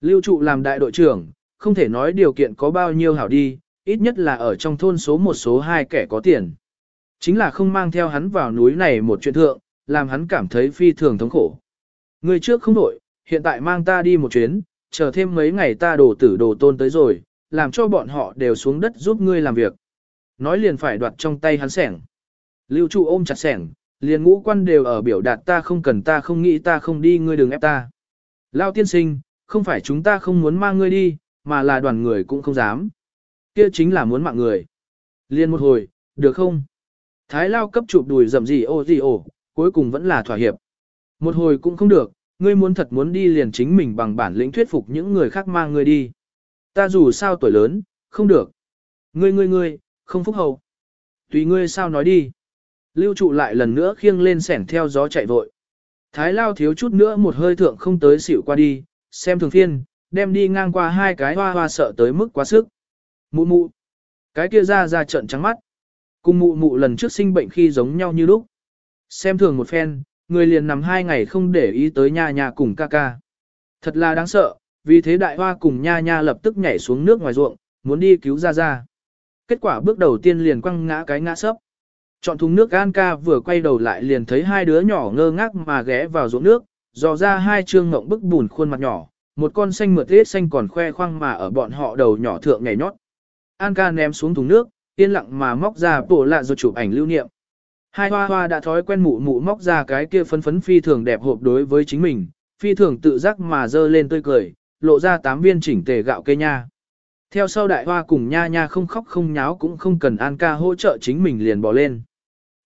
Lưu trụ làm đại đội trưởng, không thể nói điều kiện có bao nhiêu hảo đi, ít nhất là ở trong thôn số một số hai kẻ có tiền. Chính là không mang theo hắn vào núi này một chuyện thượng, làm hắn cảm thấy phi thường thống khổ. Người trước không đổi, hiện tại mang ta đi một chuyến, chờ thêm mấy ngày ta đổ tử đồ tôn tới rồi, làm cho bọn họ đều xuống đất giúp ngươi làm việc. Nói liền phải đoạt trong tay hắn sẻng. Lưu trụ ôm chặt sẻng, liền ngũ quan đều ở biểu đạt ta không cần ta không nghĩ ta không đi ngươi đừng ép ta. Lao tiên sinh, không phải chúng ta không muốn mang ngươi đi, mà là đoàn người cũng không dám. Kia chính là muốn mạng người. Liên một hồi, được không? Thái Lao cấp chụp đùi rầm gì ô gì ô, cuối cùng vẫn là thỏa hiệp. Một hồi cũng không được, ngươi muốn thật muốn đi liền chính mình bằng bản lĩnh thuyết phục những người khác mang ngươi đi. Ta dù sao tuổi lớn, không được. Ngươi ngươi ngươi, không phúc hậu. Tùy ngươi sao nói đi. Lưu trụ lại lần nữa khiêng lên sẻn theo gió chạy vội. Thái lao thiếu chút nữa một hơi thượng không tới xỉu qua đi, xem thường phiên, đem đi ngang qua hai cái hoa hoa sợ tới mức quá sức. Mụ mụ. Cái kia ra ra trận trắng mắt. Cùng mụ mụ lần trước sinh bệnh khi giống nhau như lúc. Xem thường một phen, người liền nằm hai ngày không để ý tới nha nha cùng ca ca. Thật là đáng sợ, vì thế đại hoa cùng nha nha lập tức nhảy xuống nước ngoài ruộng, muốn đi cứu ra ra. Kết quả bước đầu tiên liền quăng ngã cái ngã sấp. Chọn thùng nước An ca vừa quay đầu lại liền thấy hai đứa nhỏ ngơ ngác mà ghé vào ruộng nước, dò ra hai trương ngộng bức bùn khuôn mặt nhỏ, một con xanh mượt hết xanh còn khoe khoang mà ở bọn họ đầu nhỏ thượng nhảy nhót. An ca ném xuống thùng nước, yên lặng mà móc ra bộ lạ rồi chụp ảnh lưu niệm. Hai hoa hoa đã thói quen mụ mụ móc ra cái kia phấn phấn phi thường đẹp hộp đối với chính mình, phi thường tự giác mà dơ lên tươi cười, lộ ra tám viên chỉnh tề gạo cây nha. Theo sau đại hoa cùng nha nha không khóc không nháo cũng không cần An ca hỗ trợ chính mình liền bỏ lên.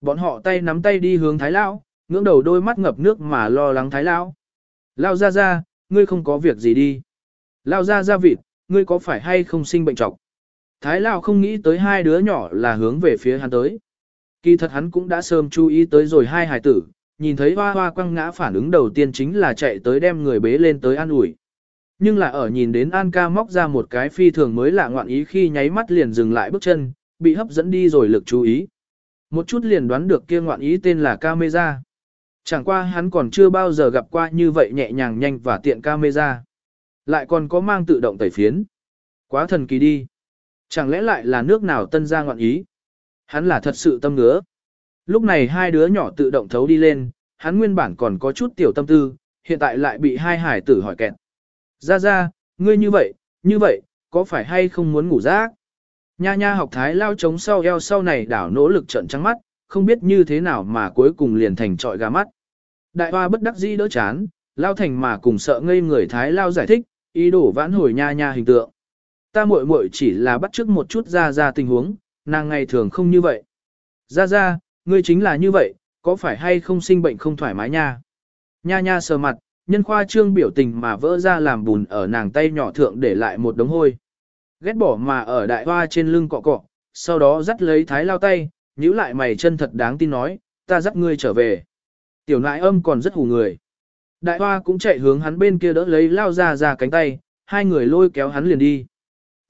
Bọn họ tay nắm tay đi hướng Thái Lão, ngưỡng đầu đôi mắt ngập nước mà lo lắng Thái Lão. Lao ra ra, ngươi không có việc gì đi. Lao ra ra vịt, ngươi có phải hay không sinh bệnh trọc? Thái Lão không nghĩ tới hai đứa nhỏ là hướng về phía hắn tới. Kỳ thật hắn cũng đã sớm chú ý tới rồi hai hài tử, nhìn thấy hoa hoa quăng ngã phản ứng đầu tiên chính là chạy tới đem người bế lên tới an ủi. Nhưng là ở nhìn đến An ca móc ra một cái phi thường mới lạ ngoạn ý khi nháy mắt liền dừng lại bước chân, bị hấp dẫn đi rồi lực chú ý. Một chút liền đoán được kia ngoạn ý tên là camera. Chẳng qua hắn còn chưa bao giờ gặp qua như vậy nhẹ nhàng nhanh và tiện camera. Lại còn có mang tự động tẩy phiến. Quá thần kỳ đi. Chẳng lẽ lại là nước nào tân ra ngọn ý? Hắn là thật sự tâm ngứa. Lúc này hai đứa nhỏ tự động thấu đi lên, hắn nguyên bản còn có chút tiểu tâm tư, hiện tại lại bị hai hải tử hỏi kẹt. Ra ra, ngươi như vậy, như vậy, có phải hay không muốn ngủ rác? Nha nha học thái lao chống sau eo sau này đảo nỗ lực trận trắng mắt, không biết như thế nào mà cuối cùng liền thành trọi gà mắt. Đại hoa bất đắc dĩ đỡ chán, lao thành mà cùng sợ ngây người thái lao giải thích, ý đồ vãn hồi nha nha hình tượng. Ta muội muội chỉ là bắt chước một chút ra ra tình huống, nàng ngày thường không như vậy. Ra ra, ngươi chính là như vậy, có phải hay không sinh bệnh không thoải mái nha? Nha nha sờ mặt, nhân khoa trương biểu tình mà vỡ ra làm bùn ở nàng tay nhỏ thượng để lại một đống hôi. Ghét bỏ mà ở đại hoa trên lưng cọ cọ, sau đó dắt lấy thái lao tay, nhíu lại mày chân thật đáng tin nói, ta dắt ngươi trở về. Tiểu nại âm còn rất hù người. Đại hoa cũng chạy hướng hắn bên kia đỡ lấy lao ra ra cánh tay, hai người lôi kéo hắn liền đi.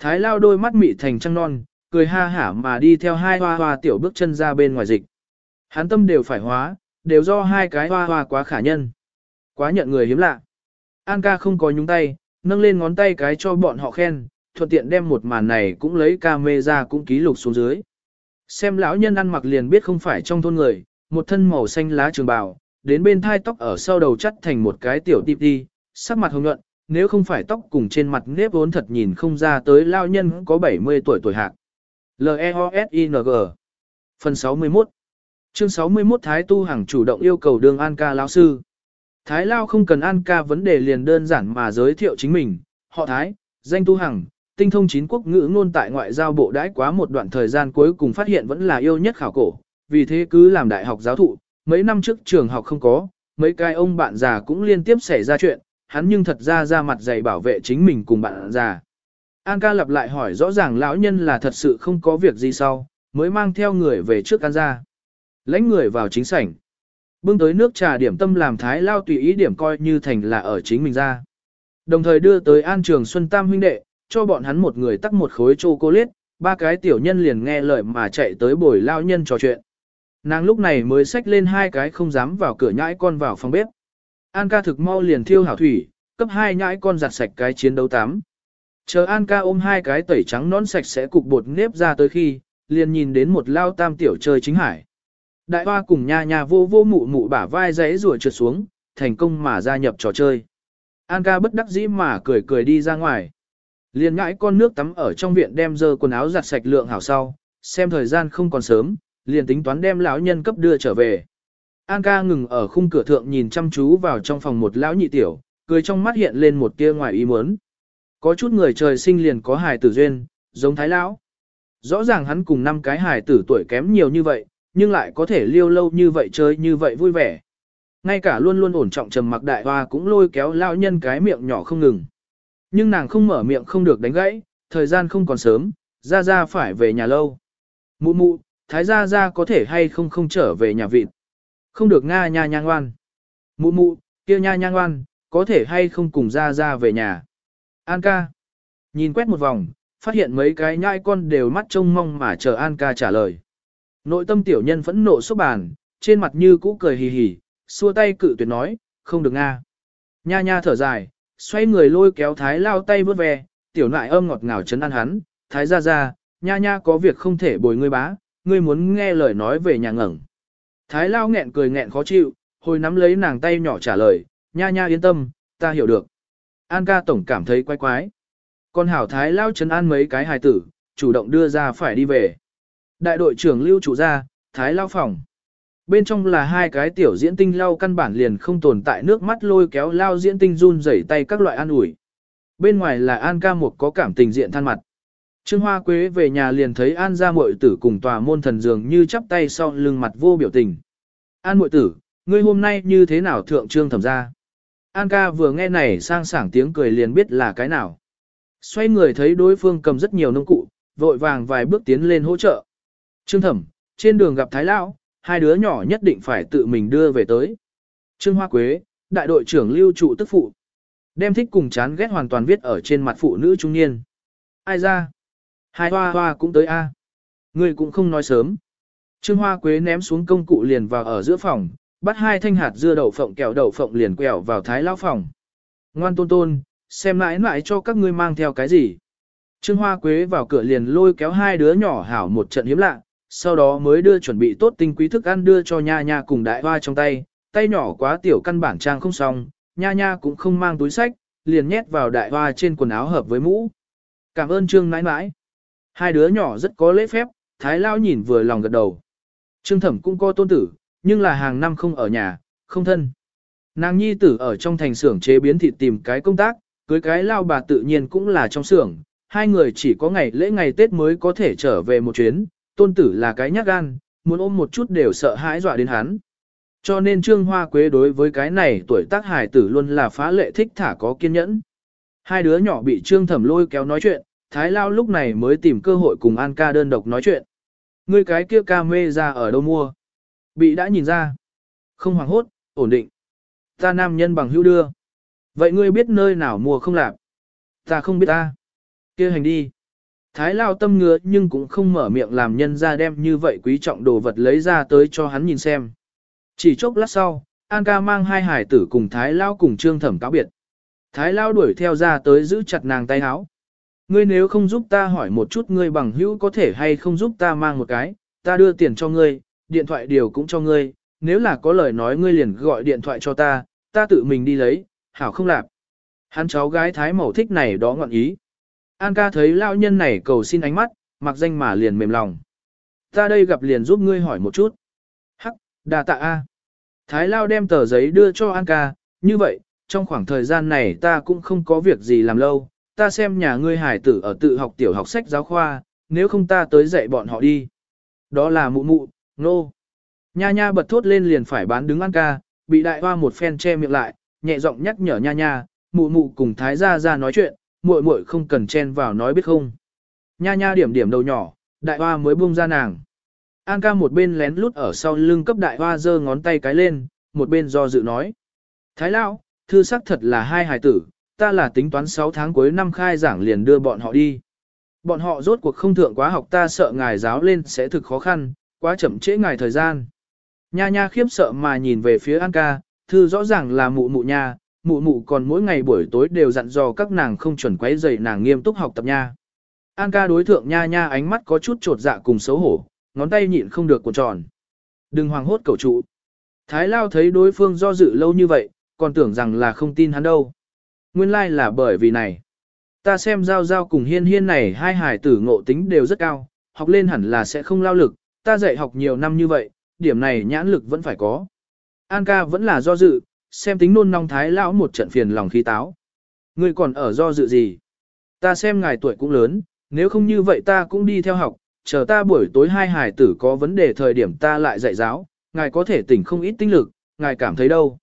Thái lao đôi mắt mị thành trăng non, cười ha hả mà đi theo hai hoa hoa tiểu bước chân ra bên ngoài dịch. Hắn tâm đều phải hóa, đều do hai cái hoa hoa quá khả nhân. Quá nhận người hiếm lạ. An ca không có nhúng tay, nâng lên ngón tay cái cho bọn họ khen, thuận tiện đem một màn này cũng lấy camera cũng ký lục xuống dưới. Xem lão nhân ăn mặc liền biết không phải trong thôn người, một thân màu xanh lá trường bào, đến bên thai tóc ở sau đầu chắt thành một cái tiểu tip đi, sắc mặt hồng nhuận, nếu không phải tóc cùng trên mặt nếp vốn thật nhìn không ra tới lao nhân có 70 tuổi tuổi hạc. L-E-O-S-I-N-G Phần 61 Chương 61 Thái Tu Hằng chủ động yêu cầu đường An ca lão sư. Thái Lao không cần An ca vấn đề liền đơn giản mà giới thiệu chính mình, họ Thái, danh Tu Hằng, tinh thông chín quốc ngữ ngôn tại ngoại giao bộ đãi quá một đoạn thời gian cuối cùng phát hiện vẫn là yêu nhất khảo cổ, vì thế cứ làm đại học giáo thụ, mấy năm trước trường học không có, mấy cái ông bạn già cũng liên tiếp xảy ra chuyện, hắn nhưng thật ra ra mặt dày bảo vệ chính mình cùng bạn già. An ca lặp lại hỏi rõ ràng lão nhân là thật sự không có việc gì sau, mới mang theo người về trước An ra. Lãnh người vào chính sảnh. Bưng tới nước trà điểm tâm làm thái lao tùy ý điểm coi như thành là ở chính mình ra. Đồng thời đưa tới An Trường Xuân Tam huynh đệ, cho bọn hắn một người tắc một khối chocolate, ba cái tiểu nhân liền nghe lời mà chạy tới bồi lao nhân trò chuyện. Nàng lúc này mới xách lên hai cái không dám vào cửa nhãi con vào phòng bếp. An ca thực mau liền thiêu hảo thủy, cấp hai nhãi con giặt sạch cái chiến đấu tắm. Chờ An ca ôm hai cái tẩy trắng nón sạch sẽ cục bột nếp ra tới khi, liền nhìn đến một lao tam tiểu chơi chính hải. Đại hoa cùng nha nha vô vô mụ mụ bả vai giấy rùa trượt xuống, thành công mà gia nhập trò chơi. An ca bất đắc dĩ mà cười cười đi ra ngoài. Liền ngãi con nước tắm ở trong viện đem dơ quần áo giặt sạch lượng hảo sau, xem thời gian không còn sớm, liền tính toán đem lão nhân cấp đưa trở về. An ca ngừng ở khung cửa thượng nhìn chăm chú vào trong phòng một lão nhị tiểu, cười trong mắt hiện lên một tia ngoài ý muốn. Có chút người trời sinh liền có hài tử duyên, giống thái lão. Rõ ràng hắn cùng năm cái hài tử tuổi kém nhiều như vậy, nhưng lại có thể liêu lâu như vậy chơi như vậy vui vẻ. Ngay cả luôn luôn ổn trọng trầm mặc đại hoa cũng lôi kéo lão nhân cái miệng nhỏ không ngừng. Nhưng nàng không mở miệng không được đánh gãy, thời gian không còn sớm, ra ra phải về nhà lâu. Mụ mụ, thái gia gia có thể hay không không trở về nhà vịt. Không được nga nha nha ngoan. Mụ mụ, kia nha nha ngoan, có thể hay không cùng ra ra về nhà. An ca. Nhìn quét một vòng, phát hiện mấy cái nhai con đều mắt trông mong mà chờ An ca trả lời. Nội tâm tiểu nhân phẫn nộ xúc bàn, trên mặt như cũ cười hì hì, xua tay cự tuyệt nói, không được nga. Nha nha thở dài, xoay người lôi kéo thái lao tay vớt ve, tiểu nại âm ngọt ngào chấn an hắn, thái ra ra, nha nha có việc không thể bồi ngươi bá, ngươi muốn nghe lời nói về nhà ngẩng. Thái lao nghẹn cười nghẹn khó chịu, hồi nắm lấy nàng tay nhỏ trả lời, nha nha yên tâm, ta hiểu được. An ca tổng cảm thấy quái quái. Còn hảo thái lao chấn an mấy cái hài tử, chủ động đưa ra phải đi về. Đại đội trưởng lưu chủ ra, thái lao phòng. Bên trong là hai cái tiểu diễn tinh lao căn bản liền không tồn tại nước mắt lôi kéo lao diễn tinh run rẩy tay các loại an ủi. Bên ngoài là An ca một có cảm tình diện than mặt. Trương Hoa Quế về nhà liền thấy An gia muội tử cùng tòa môn thần dường như chắp tay sau lưng mặt vô biểu tình. An muội tử, ngươi hôm nay như thế nào thượng trương thẩm ra? An ca vừa nghe này sang sảng tiếng cười liền biết là cái nào. Xoay người thấy đối phương cầm rất nhiều nông cụ, vội vàng vài bước tiến lên hỗ trợ. Trương thẩm, trên đường gặp Thái Lão, hai đứa nhỏ nhất định phải tự mình đưa về tới. Trương Hoa Quế, đại đội trưởng lưu trụ tức phụ. Đem thích cùng chán ghét hoàn toàn viết ở trên mặt phụ nữ trung niên. Ai ra? Hai hoa hoa cũng tới a. Ngươi cũng không nói sớm. Trương Hoa Quế ném xuống công cụ liền vào ở giữa phòng, bắt hai thanh hạt dưa đậu phộng kẹo đậu phộng liền quẹo vào thái lão phòng. Ngoan tôn tôn, xem mãi mãi cho các ngươi mang theo cái gì. Trương Hoa Quế vào cửa liền lôi kéo hai đứa nhỏ hảo một trận hiếm lạ, sau đó mới đưa chuẩn bị tốt tinh quý thức ăn đưa cho nha nha cùng đại hoa trong tay, tay nhỏ quá tiểu căn bản trang không xong, nha nha cũng không mang túi sách, liền nhét vào đại hoa trên quần áo hợp với mũ. Cảm ơn Trương nãi nãi. Hai đứa nhỏ rất có lễ phép, Thái Lao nhìn vừa lòng gật đầu. Trương Thẩm cũng có tôn tử, nhưng là hàng năm không ở nhà, không thân. Nàng nhi tử ở trong thành xưởng chế biến thịt tìm cái công tác, cưới cái lao bà tự nhiên cũng là trong xưởng, hai người chỉ có ngày lễ ngày Tết mới có thể trở về một chuyến, tôn tử là cái nhát gan, muốn ôm một chút đều sợ hãi dọa đến hắn. Cho nên Trương Hoa Quế đối với cái này tuổi tác hài tử luôn là phá lệ thích thả có kiên nhẫn. Hai đứa nhỏ bị Trương Thẩm lôi kéo nói chuyện, Thái Lao lúc này mới tìm cơ hội cùng An ca đơn độc nói chuyện. Ngươi cái kia ca mê ra ở đâu mua? Bị đã nhìn ra. Không hoảng hốt, ổn định. Ta nam nhân bằng hữu đưa. Vậy ngươi biết nơi nào mua không làm? Ta không biết ta. kia hành đi. Thái Lao tâm ngứa nhưng cũng không mở miệng làm nhân ra đem như vậy quý trọng đồ vật lấy ra tới cho hắn nhìn xem. Chỉ chốc lát sau, An ca mang hai hải tử cùng Thái Lao cùng Trương Thẩm cáo biệt. Thái Lao đuổi theo ra tới giữ chặt nàng tay áo. Ngươi nếu không giúp ta hỏi một chút ngươi bằng hữu có thể hay không giúp ta mang một cái, ta đưa tiền cho ngươi, điện thoại điều cũng cho ngươi, nếu là có lời nói ngươi liền gọi điện thoại cho ta, ta tự mình đi lấy, hảo không lạp. Hắn cháu gái thái mẫu thích này đó ngọn ý. An ca thấy lão nhân này cầu xin ánh mắt, mặc danh mà liền mềm lòng. Ta đây gặp liền giúp ngươi hỏi một chút. Hắc, đà tạ A. Thái lao đem tờ giấy đưa cho An ca, như vậy, trong khoảng thời gian này ta cũng không có việc gì làm lâu, ta xem nhà ngươi hải tử ở tự học tiểu học sách giáo khoa, nếu không ta tới dạy bọn họ đi. Đó là mụ mụ, nô. No. Nha nha bật thốt lên liền phải bán đứng ăn ca, bị đại hoa một phen che miệng lại, nhẹ giọng nhắc nhở nha nha, mụ mụ cùng thái gia ra nói chuyện, muội muội không cần chen vào nói biết không. Nha nha điểm điểm đầu nhỏ, đại hoa mới buông ra nàng. An ca một bên lén lút ở sau lưng cấp đại hoa giơ ngón tay cái lên, một bên do dự nói. Thái lão, thư sắc thật là hai hài tử, ta là tính toán 6 tháng cuối năm khai giảng liền đưa bọn họ đi. Bọn họ rốt cuộc không thượng quá học ta sợ ngài giáo lên sẽ thực khó khăn, quá chậm trễ ngài thời gian. Nha nha khiếp sợ mà nhìn về phía An ca, thư rõ ràng là mụ mụ nha, mụ mụ còn mỗi ngày buổi tối đều dặn dò các nàng không chuẩn quấy rầy nàng nghiêm túc học tập nha. An ca đối thượng nha nha ánh mắt có chút trột dạ cùng xấu hổ, ngón tay nhịn không được cuộn tròn. Đừng hoàng hốt cầu trụ. Thái Lao thấy đối phương do dự lâu như vậy, còn tưởng rằng là không tin hắn đâu. Nguyên lai like là bởi vì này. Ta xem giao giao cùng hiên hiên này hai hải tử ngộ tính đều rất cao, học lên hẳn là sẽ không lao lực, ta dạy học nhiều năm như vậy, điểm này nhãn lực vẫn phải có. An ca vẫn là do dự, xem tính nôn nong thái lão một trận phiền lòng khí táo. Ngươi còn ở do dự gì? Ta xem ngài tuổi cũng lớn, nếu không như vậy ta cũng đi theo học, chờ ta buổi tối hai hải tử có vấn đề thời điểm ta lại dạy giáo, ngài có thể tỉnh không ít tinh lực, ngài cảm thấy đâu.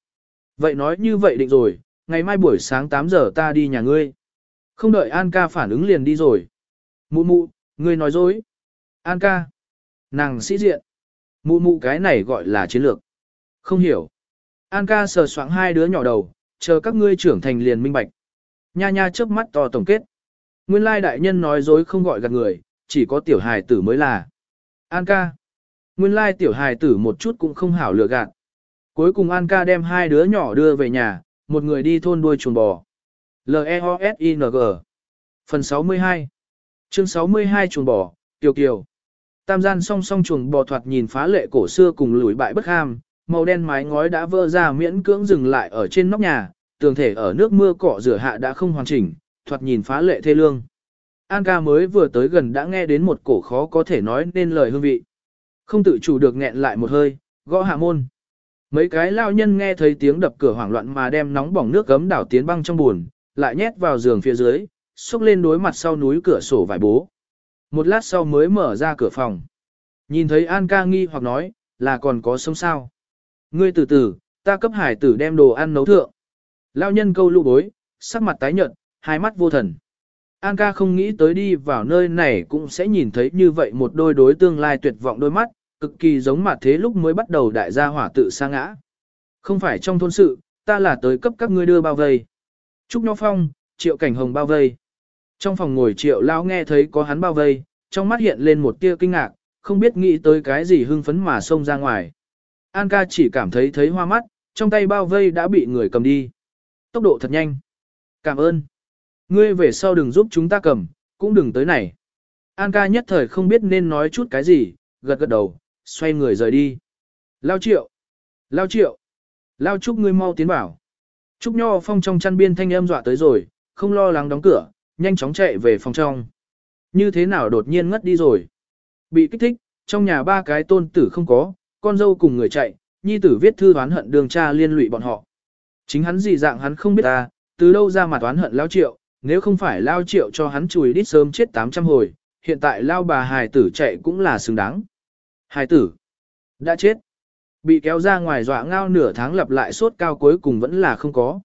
Vậy nói như vậy định rồi, ngày mai buổi sáng 8 giờ ta đi nhà ngươi. Không đợi An ca phản ứng liền đi rồi. Mụ mụ, ngươi nói dối. An ca. Nàng sĩ diện. Mụ mụ cái này gọi là chiến lược. Không hiểu. An ca sờ soạng hai đứa nhỏ đầu, chờ các ngươi trưởng thành liền minh bạch. Nha nha chớp mắt to tổng kết. Nguyên lai đại nhân nói dối không gọi gạt người, chỉ có tiểu hài tử mới là. An ca. Nguyên lai tiểu hài tử một chút cũng không hảo lừa gạt. Cuối cùng An ca đem hai đứa nhỏ đưa về nhà, một người đi thôn đuôi chuồng bò. L-E-O-S-I-N-G Phần 62 Chương 62 chuồng bò, Kiều Kiều Tam gian song song chuồng bò thoạt nhìn phá lệ cổ xưa cùng lùi bại bất ham, màu đen mái ngói đã vỡ ra miễn cưỡng dừng lại ở trên nóc nhà, tường thể ở nước mưa cọ rửa hạ đã không hoàn chỉnh, thoạt nhìn phá lệ thê lương. An ca mới vừa tới gần đã nghe đến một cổ khó có thể nói nên lời hương vị. Không tự chủ được nghẹn lại một hơi, gõ hạ môn. Mấy cái lao nhân nghe thấy tiếng đập cửa hoảng loạn mà đem nóng bỏng nước gấm đảo tiến băng trong buồn, lại nhét vào giường phía dưới, xúc lên đối mặt sau núi cửa sổ vải bố. Một lát sau mới mở ra cửa phòng. Nhìn thấy An ca nghi hoặc nói, là còn có sống sao. Ngươi từ từ, ta cấp hải tử đem đồ ăn nấu thượng. Lao nhân câu lụ bối, sắc mặt tái nhợt, hai mắt vô thần. An ca không nghĩ tới đi vào nơi này cũng sẽ nhìn thấy như vậy một đôi đối tương lai tuyệt vọng đôi mắt, cực kỳ giống mặt thế lúc mới bắt đầu đại gia hỏa tự sa ngã. Không phải trong thôn sự, ta là tới cấp các ngươi đưa bao vây. Trúc Nho Phong, Triệu Cảnh Hồng bao vây. Trong phòng ngồi Triệu Lão nghe thấy có hắn bao vây, trong mắt hiện lên một tia kinh ngạc, không biết nghĩ tới cái gì hưng phấn mà xông ra ngoài. An ca chỉ cảm thấy thấy hoa mắt, trong tay bao vây đã bị người cầm đi. Tốc độ thật nhanh. Cảm ơn. Ngươi về sau đừng giúp chúng ta cầm, cũng đừng tới này. An ca nhất thời không biết nên nói chút cái gì, gật gật đầu, xoay người rời đi. Lao triệu. Lao triệu. Lao trúc ngươi mau tiến vào. Trúc Nho Phong trong chăn biên thanh âm dọa tới rồi, không lo lắng đóng cửa, nhanh chóng chạy về phòng trong. Như thế nào đột nhiên ngất đi rồi. Bị kích thích, trong nhà ba cái tôn tử không có, con dâu cùng người chạy, nhi tử viết thư oán hận đường cha liên lụy bọn họ. Chính hắn gì dạng hắn không biết ta, từ đâu ra mà toán hận lao triệu, nếu không phải lao triệu cho hắn chùi đít sớm chết 800 hồi, hiện tại lao bà hài tử chạy cũng là xứng đáng hai tử, đã chết. Bị kéo ra ngoài dọa ngao nửa tháng lặp lại sốt cao cuối cùng vẫn là không có.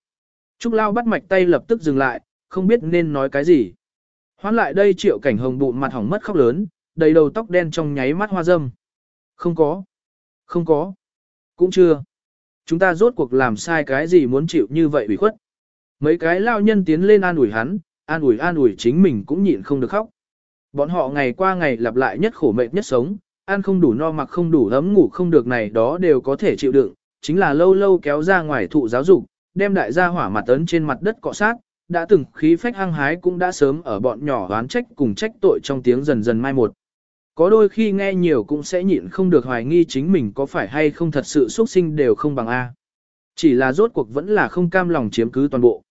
Trúc lao bắt mạch tay lập tức dừng lại, không biết nên nói cái gì. Hoán lại đây triệu cảnh hồng bụng mặt hỏng mất khóc lớn, đầy đầu tóc đen trong nháy mắt hoa dâm. Không có. Không có. Cũng chưa. Chúng ta rốt cuộc làm sai cái gì muốn chịu như vậy ủy khuất. Mấy cái lao nhân tiến lên an ủi hắn, an ủi an ủi chính mình cũng nhịn không được khóc. Bọn họ ngày qua ngày lặp lại nhất khổ mệt nhất sống, ăn không đủ no mặc không đủ ấm ngủ không được này đó đều có thể chịu đựng, chính là lâu lâu kéo ra ngoài thụ giáo dục, đem đại gia hỏa mặt ấn trên mặt đất cọ sát, đã từng khí phách hăng hái cũng đã sớm ở bọn nhỏ oán trách cùng trách tội trong tiếng dần dần mai một. Có đôi khi nghe nhiều cũng sẽ nhịn không được hoài nghi chính mình có phải hay không thật sự xuất sinh đều không bằng A. Chỉ là rốt cuộc vẫn là không cam lòng chiếm cứ toàn bộ.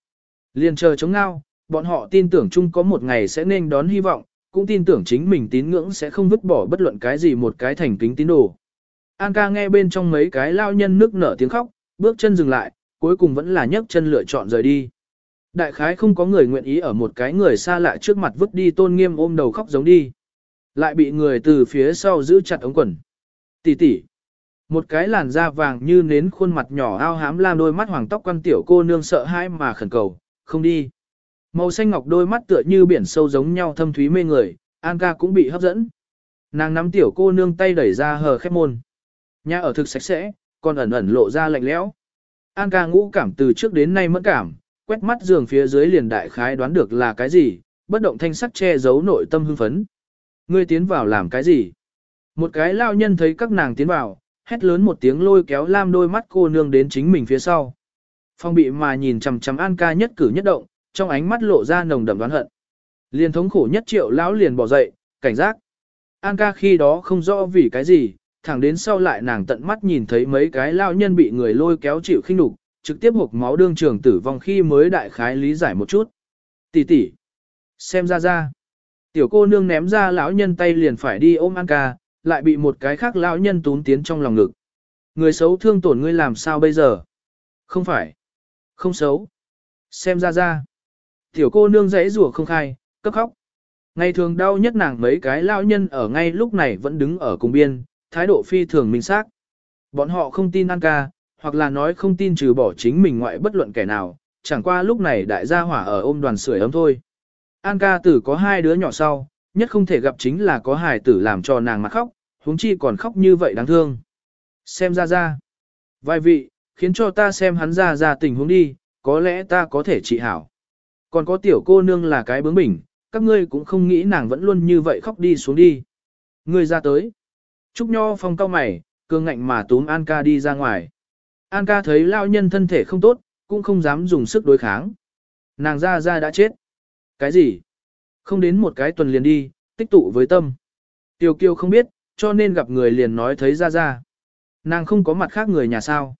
Liên chờ chống ngao, bọn họ tin tưởng chung có một ngày sẽ nên đón hy vọng, cũng tin tưởng chính mình tín ngưỡng sẽ không vứt bỏ bất luận cái gì một cái thành kính tín đồ. An ca nghe bên trong mấy cái lao nhân nước nở tiếng khóc, bước chân dừng lại, cuối cùng vẫn là nhấc chân lựa chọn rời đi. Đại khái không có người nguyện ý ở một cái người xa lạ trước mặt vứt đi tôn nghiêm ôm đầu khóc giống đi. Lại bị người từ phía sau giữ chặt ống quần. Tỷ tỷ. Một cái làn da vàng như nến khuôn mặt nhỏ ao hám lam đôi mắt hoàng tóc quan tiểu cô nương sợ hãi mà khẩn cầu, không đi. Màu xanh ngọc đôi mắt tựa như biển sâu giống nhau thâm thúy mê người, An ca cũng bị hấp dẫn. Nàng nắm tiểu cô nương tay đẩy ra hờ khép môn. Nhà ở thực sạch sẽ, còn ẩn ẩn lộ ra lạnh lẽo. An ca ngũ cảm từ trước đến nay mẫn cảm, quét mắt giường phía dưới liền đại khái đoán được là cái gì, bất động thanh sắc che giấu nội tâm hưng phấn. Ngươi tiến vào làm cái gì? Một cái lao nhân thấy các nàng tiến vào, hét lớn một tiếng lôi kéo lam đôi mắt cô nương đến chính mình phía sau. Phong bị mà nhìn chằm chằm An ca nhất cử nhất động, trong ánh mắt lộ ra nồng đậm đoán hận. Liền thống khổ nhất triệu lão liền bỏ dậy, cảnh giác. An ca khi đó không rõ vì cái gì, thẳng đến sau lại nàng tận mắt nhìn thấy mấy cái lao nhân bị người lôi kéo chịu khinh đục, trực tiếp hộp máu đương trường tử vong khi mới đại khái lý giải một chút. Tỷ tỷ, xem ra ra. Tiểu cô nương ném ra lão nhân tay liền phải đi ôm An ca, lại bị một cái khác lão nhân tún tiến trong lòng ngực. Người xấu thương tổn ngươi làm sao bây giờ? Không phải. Không xấu. Xem ra ra. Tiểu cô nương rẽ rủa không khai, cấp khóc. Ngày thường đau nhất nàng mấy cái lao nhân ở ngay lúc này vẫn đứng ở cùng biên, thái độ phi thường minh xác. Bọn họ không tin An ca, hoặc là nói không tin trừ bỏ chính mình ngoại bất luận kẻ nào, chẳng qua lúc này đại gia hỏa ở ôm đoàn sưởi ấm thôi. An ca tử có hai đứa nhỏ sau, nhất không thể gặp chính là có hài tử làm cho nàng mặt khóc, huống chi còn khóc như vậy đáng thương. Xem ra ra. Vài vị, khiến cho ta xem hắn ra ra tình huống đi, có lẽ ta có thể trị hảo. Còn có tiểu cô nương là cái bướng bỉnh, các ngươi cũng không nghĩ nàng vẫn luôn như vậy khóc đi xuống đi. Ngươi ra tới. Trúc Nho phong cao mày, cương ngạnh mà túm An ca đi ra ngoài. An ca thấy lao nhân thân thể không tốt, cũng không dám dùng sức đối kháng. Nàng ra ra đã chết. Cái gì? Không đến một cái tuần liền đi, tích tụ với tâm. tiểu kiêu không biết, cho nên gặp người liền nói thấy ra ra. Nàng không có mặt khác người nhà sao.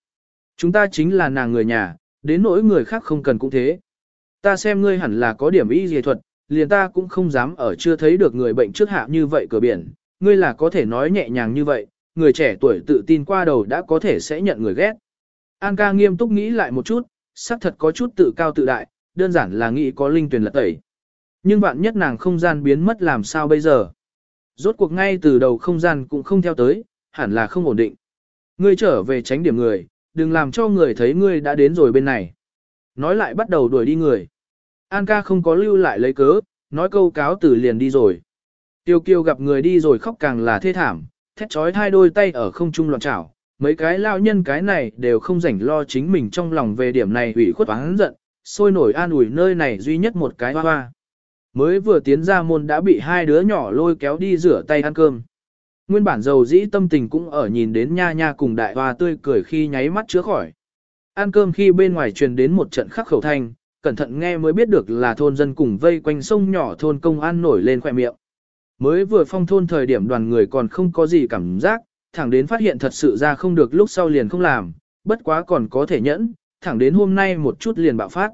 Chúng ta chính là nàng người nhà, đến nỗi người khác không cần cũng thế. Ta xem ngươi hẳn là có điểm y dề thuật, liền ta cũng không dám ở chưa thấy được người bệnh trước hạ như vậy cửa biển. Ngươi là có thể nói nhẹ nhàng như vậy, người trẻ tuổi tự tin qua đầu đã có thể sẽ nhận người ghét. An ca nghiêm túc nghĩ lại một chút, xác thật có chút tự cao tự đại, đơn giản là nghĩ có linh tuyển lật tẩy. Nhưng vạn nhất nàng không gian biến mất làm sao bây giờ? Rốt cuộc ngay từ đầu không gian cũng không theo tới, hẳn là không ổn định. Ngươi trở về tránh điểm người, đừng làm cho người thấy ngươi đã đến rồi bên này. Nói lại bắt đầu đuổi đi người. An ca không có lưu lại lấy cớ, nói câu cáo từ liền đi rồi. Tiêu kiêu gặp người đi rồi khóc càng là thê thảm, thét trói hai đôi tay ở không trung loạn chảo. Mấy cái lao nhân cái này đều không rảnh lo chính mình trong lòng về điểm này ủy khuất oán giận, sôi nổi an ủi nơi này duy nhất một cái hoa hoa. Mới vừa tiến ra môn đã bị hai đứa nhỏ lôi kéo đi rửa tay ăn cơm. Nguyên bản dầu dĩ tâm tình cũng ở nhìn đến nha nha cùng đại hoa tươi cười khi nháy mắt chữa khỏi. Ăn cơm khi bên ngoài truyền đến một trận khắc khẩu thanh, cẩn thận nghe mới biết được là thôn dân cùng vây quanh sông nhỏ thôn công an nổi lên khỏe miệng. Mới vừa phong thôn thời điểm đoàn người còn không có gì cảm giác, thẳng đến phát hiện thật sự ra không được lúc sau liền không làm, bất quá còn có thể nhẫn, thẳng đến hôm nay một chút liền bạo phát.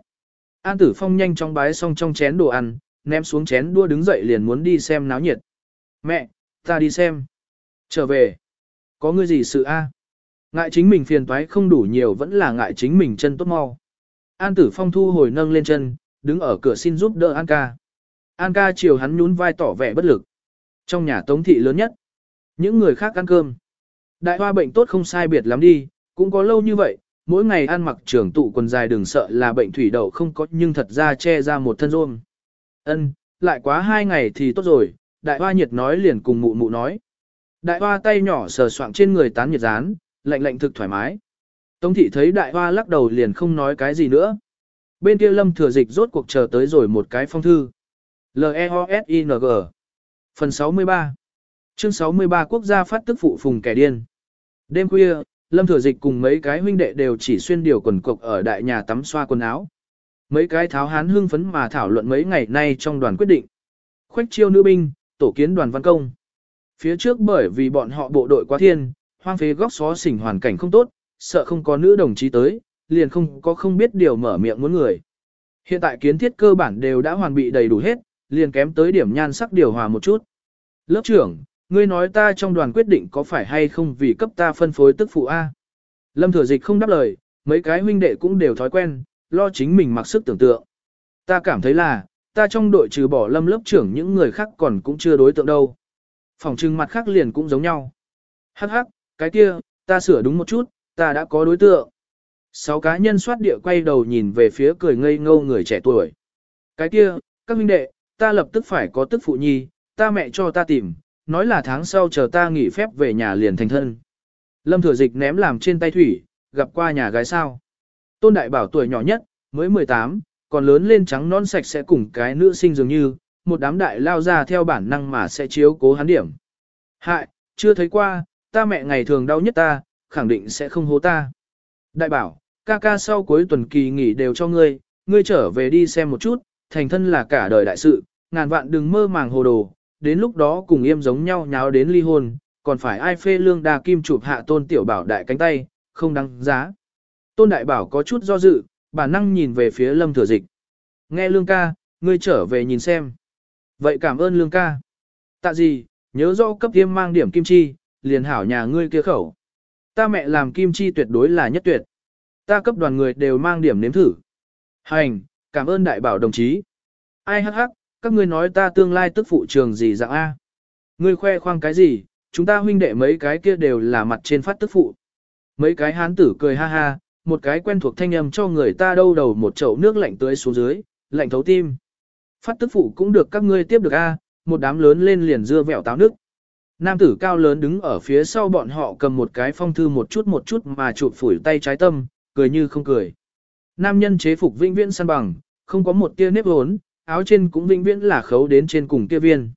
An tử phong nhanh chóng bái xong trong chén đồ ăn, ném xuống chén đua đứng dậy liền muốn đi xem náo nhiệt. Mẹ, ta đi xem. Trở về. Có ngươi gì sự a? Ngại chính mình phiền toái không đủ nhiều vẫn là ngại chính mình chân tốt mau. An tử phong thu hồi nâng lên chân, đứng ở cửa xin giúp đỡ An ca. An ca chiều hắn nhún vai tỏ vẻ bất lực. Trong nhà tống thị lớn nhất. Những người khác ăn cơm. Đại hoa bệnh tốt không sai biệt lắm đi, cũng có lâu như vậy, mỗi ngày ăn mặc trưởng tụ quần dài đừng sợ là bệnh thủy đậu không có nhưng thật ra che ra một thân rôm. Ân, lại quá hai ngày thì tốt rồi, đại hoa nhiệt nói liền cùng mụ mụ nói. Đại hoa tay nhỏ sờ soạng trên người tán nhiệt rán, lạnh lạnh thực thoải mái. Tống thị thấy đại hoa lắc đầu liền không nói cái gì nữa. Bên kia lâm thừa dịch rốt cuộc chờ tới rồi một cái phong thư. L-E-O-S-I-N-G Phần 63 Chương 63 Quốc gia phát tức phụ phùng kẻ điên. Đêm khuya, lâm thừa dịch cùng mấy cái huynh đệ đều chỉ xuyên điều quần cộc ở đại nhà tắm xoa quần áo. Mấy cái tháo hán hưng phấn mà thảo luận mấy ngày nay trong đoàn quyết định. Khoách chiêu nữ binh, tổ kiến đoàn văn công. Phía trước bởi vì bọn họ bộ đội quá thiên, hoang phế góc xó xỉnh hoàn cảnh không tốt, sợ không có nữ đồng chí tới, liền không có không biết điều mở miệng muốn người. Hiện tại kiến thiết cơ bản đều đã hoàn bị đầy đủ hết, liền kém tới điểm nhan sắc điều hòa một chút. Lớp trưởng, ngươi nói ta trong đoàn quyết định có phải hay không vì cấp ta phân phối tức phụ A. Lâm thừa dịch không đáp lời, mấy cái huynh đệ cũng đều thói quen, lo chính mình mặc sức tưởng tượng. Ta cảm thấy là, ta trong đội trừ bỏ lâm lớp trưởng những người khác còn cũng chưa đối tượng đâu. Phòng trưng mặt khác liền cũng giống nhau. Hắc hắc, cái kia, ta sửa đúng một chút, ta đã có đối tượng. Sáu cá nhân soát địa quay đầu nhìn về phía cười ngây ngâu người trẻ tuổi. Cái kia, các huynh đệ, ta lập tức phải có tức phụ nhi, ta mẹ cho ta tìm, nói là tháng sau chờ ta nghỉ phép về nhà liền thành thân. Lâm thừa dịch ném làm trên tay thủy, gặp qua nhà gái sao. Tôn Đại Bảo tuổi nhỏ nhất, mới 18, còn lớn lên trắng non sạch sẽ cùng cái nữ sinh dường như, một đám đại lao ra theo bản năng mà sẽ chiếu cố hắn điểm. Hại, chưa thấy qua, ta mẹ ngày thường đau nhất ta, khẳng định sẽ không hố ta. Đại bảo, ca ca sau cuối tuần kỳ nghỉ đều cho ngươi, ngươi trở về đi xem một chút, thành thân là cả đời đại sự, ngàn vạn đừng mơ màng hồ đồ, đến lúc đó cùng yêm giống nhau nháo đến ly hôn, còn phải ai phê lương đa kim chụp hạ tôn tiểu bảo đại cánh tay, không đáng giá. Tôn đại bảo có chút do dự, bản năng nhìn về phía lâm thừa dịch. Nghe lương ca, ngươi trở về nhìn xem. Vậy cảm ơn lương ca. Tạ gì, nhớ rõ cấp tiêm mang điểm kim chi, liền hảo nhà ngươi kia khẩu. Ta mẹ làm kim chi tuyệt đối là nhất tuyệt. Ta cấp đoàn người đều mang điểm nếm thử. Hành, cảm ơn đại bảo đồng chí. Ai hắc hắc, các ngươi nói ta tương lai tức phụ trường gì dạng A. Ngươi khoe khoang cái gì, chúng ta huynh đệ mấy cái kia đều là mặt trên phát tức phụ. Mấy cái hán tử cười ha ha, một cái quen thuộc thanh âm cho người ta đâu đầu một chậu nước lạnh tưới xuống dưới, lạnh thấu tim. Phát tức phụ cũng được các ngươi tiếp được A, một đám lớn lên liền dưa vẹo táo nước. Nam tử cao lớn đứng ở phía sau bọn họ cầm một cái phong thư một chút một chút mà chụp phủi tay trái tâm, cười như không cười. Nam nhân chế phục vĩnh viễn săn bằng, không có một tia nếp hốn, áo trên cũng vĩnh viễn là khấu đến trên cùng kia viên.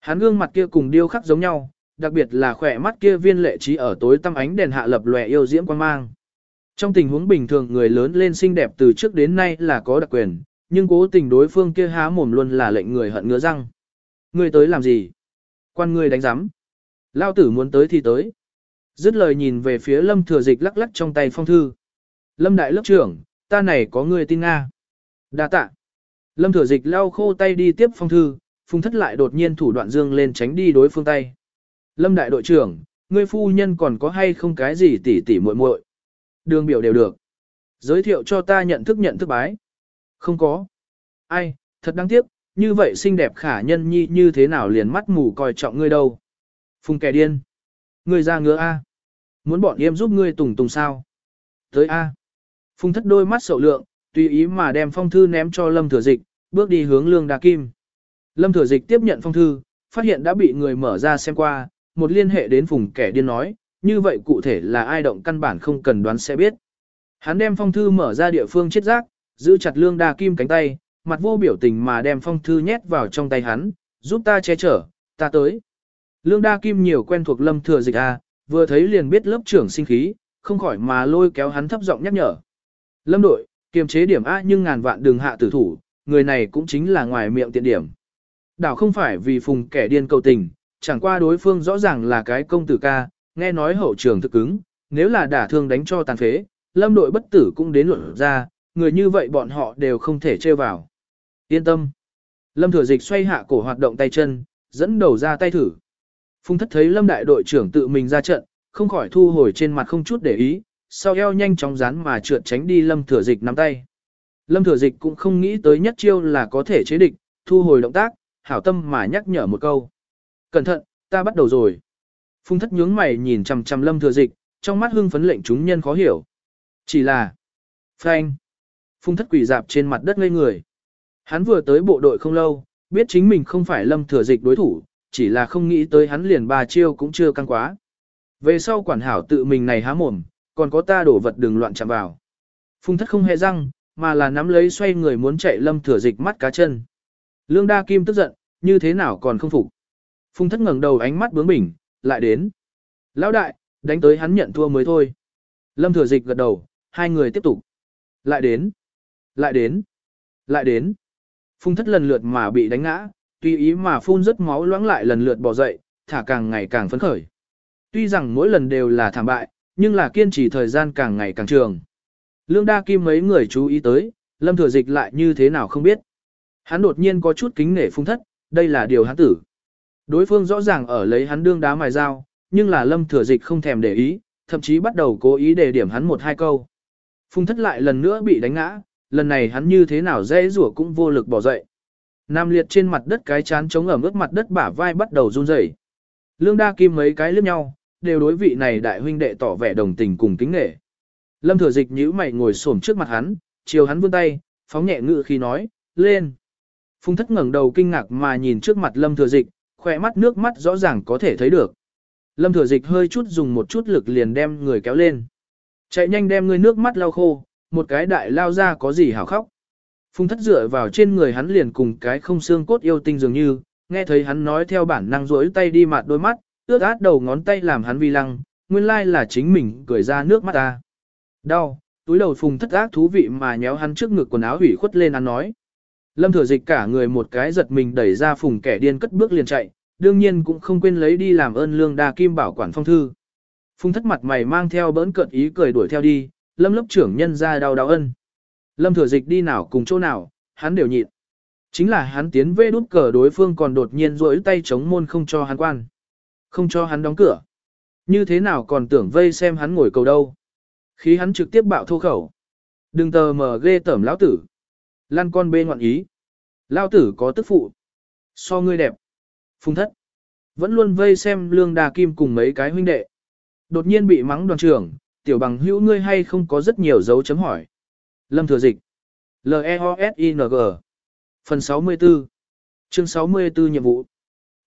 Hắn gương mặt kia cùng điêu khắc giống nhau, đặc biệt là khỏe mắt kia viên lệ trí ở tối tăm ánh đèn hạ lập lòe yêu diễm quan mang. Trong tình huống bình thường người lớn lên xinh đẹp từ trước đến nay là có đặc quyền, nhưng cố tình đối phương kia há mồm luôn là lệnh người hận ngứa răng. Người tới làm gì? Quan ngươi đánh giám. Lao tử muốn tới thì tới. Dứt lời nhìn về phía lâm thừa dịch lắc lắc trong tay phong thư. Lâm đại lớp trưởng, ta này có người tin Nga. đa tạ. Lâm thừa dịch lau khô tay đi tiếp phong thư, phùng thất lại đột nhiên thủ đoạn dương lên tránh đi đối phương tay. Lâm đại đội trưởng, ngươi phu nhân còn có hay không cái gì tỉ tỉ muội muội? Đường biểu đều được. Giới thiệu cho ta nhận thức nhận thức bái. Không có. Ai, thật đáng tiếc, như vậy xinh đẹp khả nhân nhi như thế nào liền mắt mù coi trọng ngươi đâu. Phùng kẻ điên. Ngươi ra ngứa A. Muốn bọn em giúp ngươi tùng tùng sao? Tới A. Phùng thất đôi mắt sậu lượng, tùy ý mà đem phong thư ném cho Lâm Thừa Dịch, bước đi hướng Lương Đa Kim. Lâm Thừa Dịch tiếp nhận phong thư, phát hiện đã bị người mở ra xem qua, một liên hệ đến Phùng kẻ điên nói, như vậy cụ thể là ai động căn bản không cần đoán sẽ biết. Hắn đem phong thư mở ra địa phương chết rác, giữ chặt Lương Đa Kim cánh tay, mặt vô biểu tình mà đem phong thư nhét vào trong tay hắn, giúp ta che chở, ta tới. Lương Đa Kim nhiều quen thuộc Lâm Thừa Dịch à, vừa thấy liền biết lớp trưởng sinh khí, không khỏi mà lôi kéo hắn thấp giọng nhắc nhở. Lâm đội, kiềm chế điểm A nhưng ngàn vạn đường hạ tử thủ, người này cũng chính là ngoài miệng tiện điểm. Đảo không phải vì phùng kẻ điên cầu tình, chẳng qua đối phương rõ ràng là cái công tử ca, nghe nói hậu trường thực cứng, nếu là đả thương đánh cho tàn phế, lâm đội bất tử cũng đến luận ra, người như vậy bọn họ đều không thể trêu vào. Yên tâm. Lâm thừa dịch xoay hạ cổ hoạt động tay chân, dẫn đầu ra tay thử. phung thất thấy lâm đại đội trưởng tự mình ra trận, không khỏi thu hồi trên mặt không chút để ý, sau eo nhanh chóng dán mà trượt tránh đi lâm thừa dịch nắm tay. Lâm thừa dịch cũng không nghĩ tới nhất chiêu là có thể chế địch, thu hồi động tác, hảo tâm mà nhắc nhở một câu. Cẩn thận, ta bắt đầu rồi. phung thất nhướng mày nhìn chằm chằm lâm thừa dịch, trong mắt hưng phấn lệnh chúng nhân khó hiểu. Chỉ là... Phanh. phung thất quỷ dạp trên mặt đất ngây người. Hắn vừa tới bộ đội không lâu, biết chính mình không phải lâm thừa dịch đối thủ, chỉ là không nghĩ tới hắn liền ba chiêu cũng chưa căng quá. Về sau quản hảo tự mình này há mồm, còn có ta đổ vật đừng loạn chạm vào. Phung thất không hề răng, mà là nắm lấy xoay người muốn chạy lâm thừa dịch mắt cá chân. Lương đa kim tức giận, như thế nào còn không phục. Phung thất ngẩng đầu ánh mắt bướng bỉnh, lại đến. Lão đại, đánh tới hắn nhận thua mới thôi. Lâm thừa dịch gật đầu, hai người tiếp tục. Lại đến. Lại đến. Lại đến. Phung thất lần lượt mà bị đánh ngã, tùy ý mà phun rất máu loãng lại lần lượt bỏ dậy, thả càng ngày càng phấn khởi. Tuy rằng mỗi lần đều là thảm bại, nhưng là kiên trì thời gian càng ngày càng trường. Lương đa kim mấy người chú ý tới, lâm thừa dịch lại như thế nào không biết. Hắn đột nhiên có chút kính nể phung thất, đây là điều hắn tử. Đối phương rõ ràng ở lấy hắn đương đá mài dao, nhưng là lâm thừa dịch không thèm để ý, thậm chí bắt đầu cố ý để điểm hắn một hai câu. Phung thất lại lần nữa bị đánh ngã, lần này hắn như thế nào dễ rủa cũng vô lực bỏ dậy. Nam liệt trên mặt đất cái chán chống ở ướt mặt đất bả vai bắt đầu run rẩy. Lương đa kim mấy cái liếc nhau, đều đối vị này đại huynh đệ tỏ vẻ đồng tình cùng kính nghệ. Lâm thừa dịch nhíu mày ngồi xổm trước mặt hắn, chiều hắn vươn tay, phóng nhẹ ngự khi nói, lên. Phung thất ngẩng đầu kinh ngạc mà nhìn trước mặt lâm thừa dịch, khỏe mắt nước mắt rõ ràng có thể thấy được. Lâm thừa dịch hơi chút dùng một chút lực liền đem người kéo lên. Chạy nhanh đem người nước mắt lau khô, một cái đại lao ra có gì hảo khóc. Phùng thất dựa vào trên người hắn liền cùng cái không xương cốt yêu tinh dường như, nghe thấy hắn nói theo bản năng rỗi tay đi mặt đôi mắt, ướt át đầu ngón tay làm hắn vi lăng, nguyên lai là chính mình cười ra nước mắt ta. Đau, túi đầu phùng thất ác thú vị mà nhéo hắn trước ngực quần áo hủy khuất lên ăn nói. Lâm thừa dịch cả người một cái giật mình đẩy ra phùng kẻ điên cất bước liền chạy, đương nhiên cũng không quên lấy đi làm ơn lương đa kim bảo quản phong thư. Phùng thất mặt mày mang theo bỡn cợt ý cười đuổi theo đi, lâm lớp trưởng nhân ra đau đau ân. Lâm thừa dịch đi nào cùng chỗ nào, hắn đều nhịn. Chính là hắn tiến về đút cờ đối phương còn đột nhiên rỗi tay chống môn không cho hắn quan. Không cho hắn đóng cửa. Như thế nào còn tưởng vây xem hắn ngồi cầu đâu. Khi hắn trực tiếp bạo thô khẩu. Đừng tờ mờ ghê tẩm lão tử. Lan con bên ngoạn ý. Lão tử có tức phụ. So ngươi đẹp. phung thất. Vẫn luôn vây xem lương đà kim cùng mấy cái huynh đệ. Đột nhiên bị mắng đoàn trưởng, tiểu bằng hữu ngươi hay không có rất nhiều dấu chấm hỏi. Lâm thừa dịch. L-E-O-S-I-N-G. Phần 64. Chương 64 nhiệm vụ.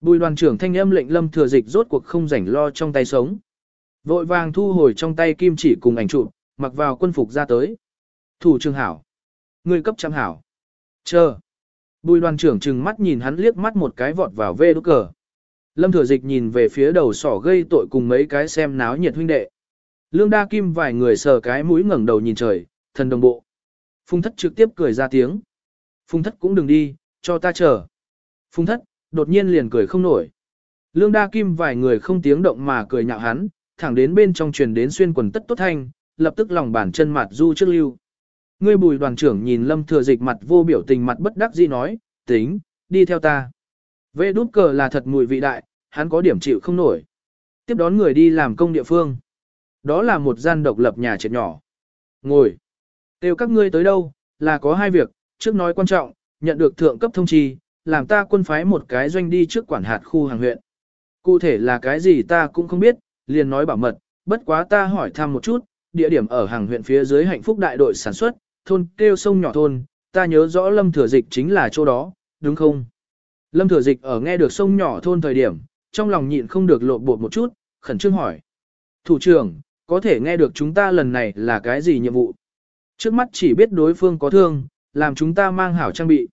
Bùi đoàn trưởng thanh âm lệnh lâm thừa dịch rốt cuộc không rảnh lo trong tay sống. Vội vàng thu hồi trong tay kim chỉ cùng ảnh chụp, mặc vào quân phục ra tới. Thủ trường hảo. Người cấp trăm hảo. Chờ. Bùi đoàn trưởng trừng mắt nhìn hắn liếc mắt một cái vọt vào vê đốt cờ. Lâm thừa dịch nhìn về phía đầu sỏ gây tội cùng mấy cái xem náo nhiệt huynh đệ. Lương đa kim vài người sờ cái mũi ngẩng đầu nhìn trời, thần đồng bộ. Phùng thất trực tiếp cười ra tiếng. Phùng thất cũng đừng đi, cho ta chờ. Phùng thất, đột nhiên liền cười không nổi. Lương đa kim vài người không tiếng động mà cười nhạo hắn, thẳng đến bên trong truyền đến xuyên quần tất tốt thanh, lập tức lòng bàn chân mặt du trước lưu. Ngươi bùi đoàn trưởng nhìn lâm thừa dịch mặt vô biểu tình mặt bất đắc dĩ nói, tính, đi theo ta. Vệ đút cờ là thật mùi vị đại, hắn có điểm chịu không nổi. Tiếp đón người đi làm công địa phương. Đó là một gian độc lập nhà trệt nhỏ. Ngồi. tiêu các ngươi tới đâu, là có hai việc, trước nói quan trọng, nhận được thượng cấp thông chi, làm ta quân phái một cái doanh đi trước quản hạt khu hàng huyện. Cụ thể là cái gì ta cũng không biết, liền nói bảo mật, bất quá ta hỏi thăm một chút, địa điểm ở hàng huyện phía dưới hạnh phúc đại đội sản xuất, thôn kêu sông nhỏ thôn, ta nhớ rõ lâm thừa dịch chính là chỗ đó, đúng không? Lâm thừa dịch ở nghe được sông nhỏ thôn thời điểm, trong lòng nhịn không được lộ bột một chút, khẩn trương hỏi. Thủ trưởng, có thể nghe được chúng ta lần này là cái gì nhiệm vụ? Trước mắt chỉ biết đối phương có thương, làm chúng ta mang hảo trang bị.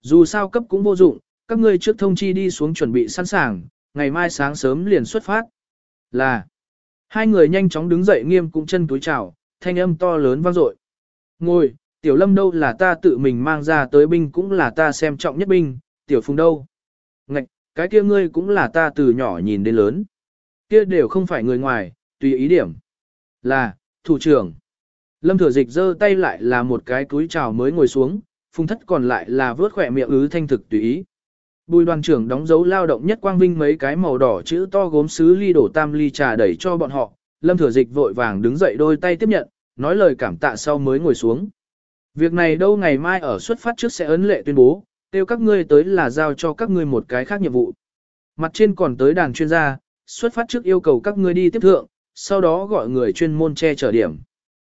Dù sao cấp cũng vô dụng, các ngươi trước thông chi đi xuống chuẩn bị sẵn sàng, ngày mai sáng sớm liền xuất phát. Là, hai người nhanh chóng đứng dậy nghiêm cũng chân túi chào, thanh âm to lớn vang dội. Ngồi, tiểu lâm đâu là ta tự mình mang ra tới binh cũng là ta xem trọng nhất binh, tiểu phùng đâu. Ngạch, cái kia ngươi cũng là ta từ nhỏ nhìn đến lớn. Kia đều không phải người ngoài, tùy ý điểm. Là, thủ trưởng. Lâm thừa dịch giơ tay lại là một cái túi chào mới ngồi xuống, phùng thất còn lại là vớt khỏe miệng ứ thanh thực tùy ý. Bùi đoàn trưởng đóng dấu lao động nhất quang vinh mấy cái màu đỏ chữ to gốm sứ ly đổ tam ly trà đẩy cho bọn họ, lâm thừa dịch vội vàng đứng dậy đôi tay tiếp nhận, nói lời cảm tạ sau mới ngồi xuống. Việc này đâu ngày mai ở xuất phát trước sẽ ấn lệ tuyên bố, kêu các ngươi tới là giao cho các ngươi một cái khác nhiệm vụ. Mặt trên còn tới đàn chuyên gia, xuất phát trước yêu cầu các ngươi đi tiếp thượng, sau đó gọi người chuyên môn che chở điểm.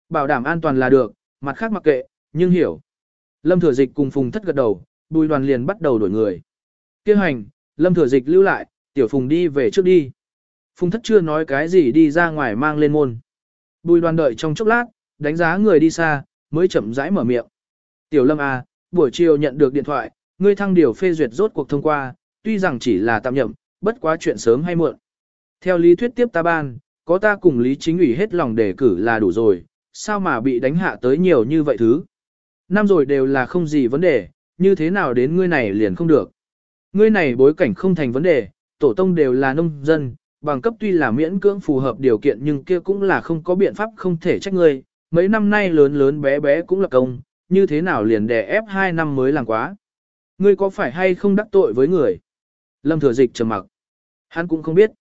Bảo đảm an toàn là được, mặt khác mặc kệ, nhưng hiểu. Lâm Thừa Dịch cùng Phùng Thất gật đầu, Bùi Đoàn liền bắt đầu đổi người. Kêu hành, Lâm Thừa Dịch lưu lại, Tiểu Phùng đi về trước đi. Phùng Thất chưa nói cái gì đi ra ngoài mang lên môn. Bùi Đoàn đợi trong chốc lát, đánh giá người đi xa, mới chậm rãi mở miệng. Tiểu Lâm à, buổi chiều nhận được điện thoại, ngươi thăng điều phê duyệt rốt cuộc thông qua, tuy rằng chỉ là tạm nhậm, bất quá chuyện sớm hay muộn. Theo lý thuyết tiếp ta ban, có ta cùng lý chính ủy hết lòng đề cử là đủ rồi, sao mà bị đánh hạ tới nhiều như vậy thứ. Năm rồi đều là không gì vấn đề, như thế nào đến ngươi này liền không được. Ngươi này bối cảnh không thành vấn đề, tổ tông đều là nông dân, bằng cấp tuy là miễn cưỡng phù hợp điều kiện nhưng kia cũng là không có biện pháp không thể trách ngươi. Mấy năm nay lớn lớn bé bé cũng là công, như thế nào liền đè ép hai năm mới làm quá. Ngươi có phải hay không đắc tội với người? Lâm thừa dịch trầm mặc. Hắn cũng không biết.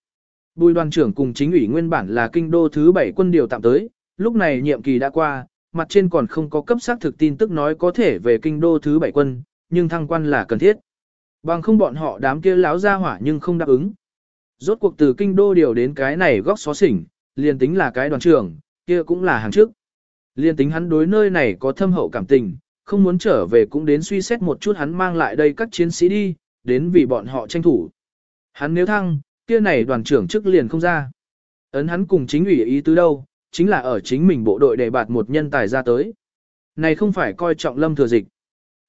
Bùi đoàn trưởng cùng chính ủy nguyên bản là kinh đô thứ bảy quân điều tạm tới, lúc này nhiệm kỳ đã qua, mặt trên còn không có cấp xác thực tin tức nói có thể về kinh đô thứ bảy quân, nhưng thăng quan là cần thiết. Bằng không bọn họ đám kia láo ra hỏa nhưng không đáp ứng. Rốt cuộc từ kinh đô điều đến cái này góc xó xỉnh, liền tính là cái đoàn trưởng, kia cũng là hàng trước. Liên tính hắn đối nơi này có thâm hậu cảm tình, không muốn trở về cũng đến suy xét một chút hắn mang lại đây các chiến sĩ đi, đến vì bọn họ tranh thủ. Hắn nếu thăng, kia này đoàn trưởng chức liền không ra. Ấn hắn cùng chính ủy ý tứ đâu, chính là ở chính mình bộ đội để bạt một nhân tài ra tới. Này không phải coi trọng lâm thừa dịch.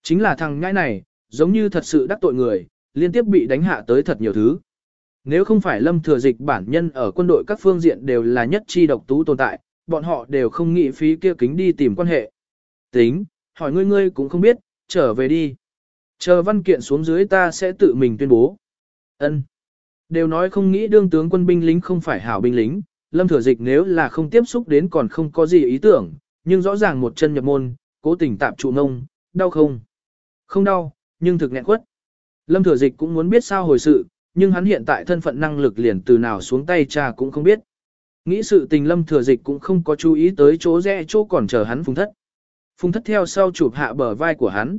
Chính là thằng nhãi này, giống như thật sự đắc tội người, liên tiếp bị đánh hạ tới thật nhiều thứ. Nếu không phải lâm thừa dịch bản nhân ở quân đội các phương diện đều là nhất chi độc tú tồn tại, bọn họ đều không nghĩ phí kia kính đi tìm quan hệ. Tính, hỏi ngươi ngươi cũng không biết, trở về đi. Chờ văn kiện xuống dưới ta sẽ tự mình tuyên bố. Ân. Đều nói không nghĩ đương tướng quân binh lính không phải hảo binh lính, lâm thừa dịch nếu là không tiếp xúc đến còn không có gì ý tưởng, nhưng rõ ràng một chân nhập môn, cố tình tạm trụ nông đau không? Không đau, nhưng thực nghẹn quất. Lâm thừa dịch cũng muốn biết sao hồi sự, nhưng hắn hiện tại thân phận năng lực liền từ nào xuống tay cha cũng không biết. Nghĩ sự tình lâm thừa dịch cũng không có chú ý tới chỗ rẽ chỗ còn chờ hắn phùng thất. Phùng thất theo sau chụp hạ bờ vai của hắn.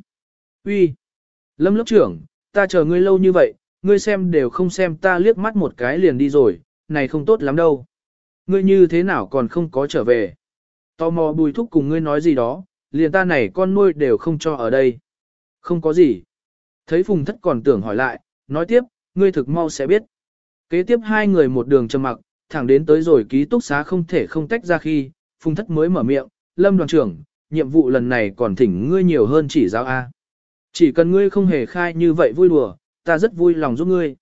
uy Lâm lớp trưởng, ta chờ ngươi lâu như vậy, ngươi xem đều không xem ta liếc mắt một cái liền đi rồi, này không tốt lắm đâu. Ngươi như thế nào còn không có trở về. Tò mò bùi thúc cùng ngươi nói gì đó, liền ta này con nuôi đều không cho ở đây. Không có gì. Thấy phùng thất còn tưởng hỏi lại, nói tiếp, ngươi thực mau sẽ biết. Kế tiếp hai người một đường trầm mặc, thẳng đến tới rồi ký túc xá không thể không tách ra khi, phùng thất mới mở miệng, lâm đoàn trưởng, nhiệm vụ lần này còn thỉnh ngươi nhiều hơn chỉ giáo A. Chỉ cần ngươi không hề khai như vậy vui đùa, ta rất vui lòng giúp ngươi.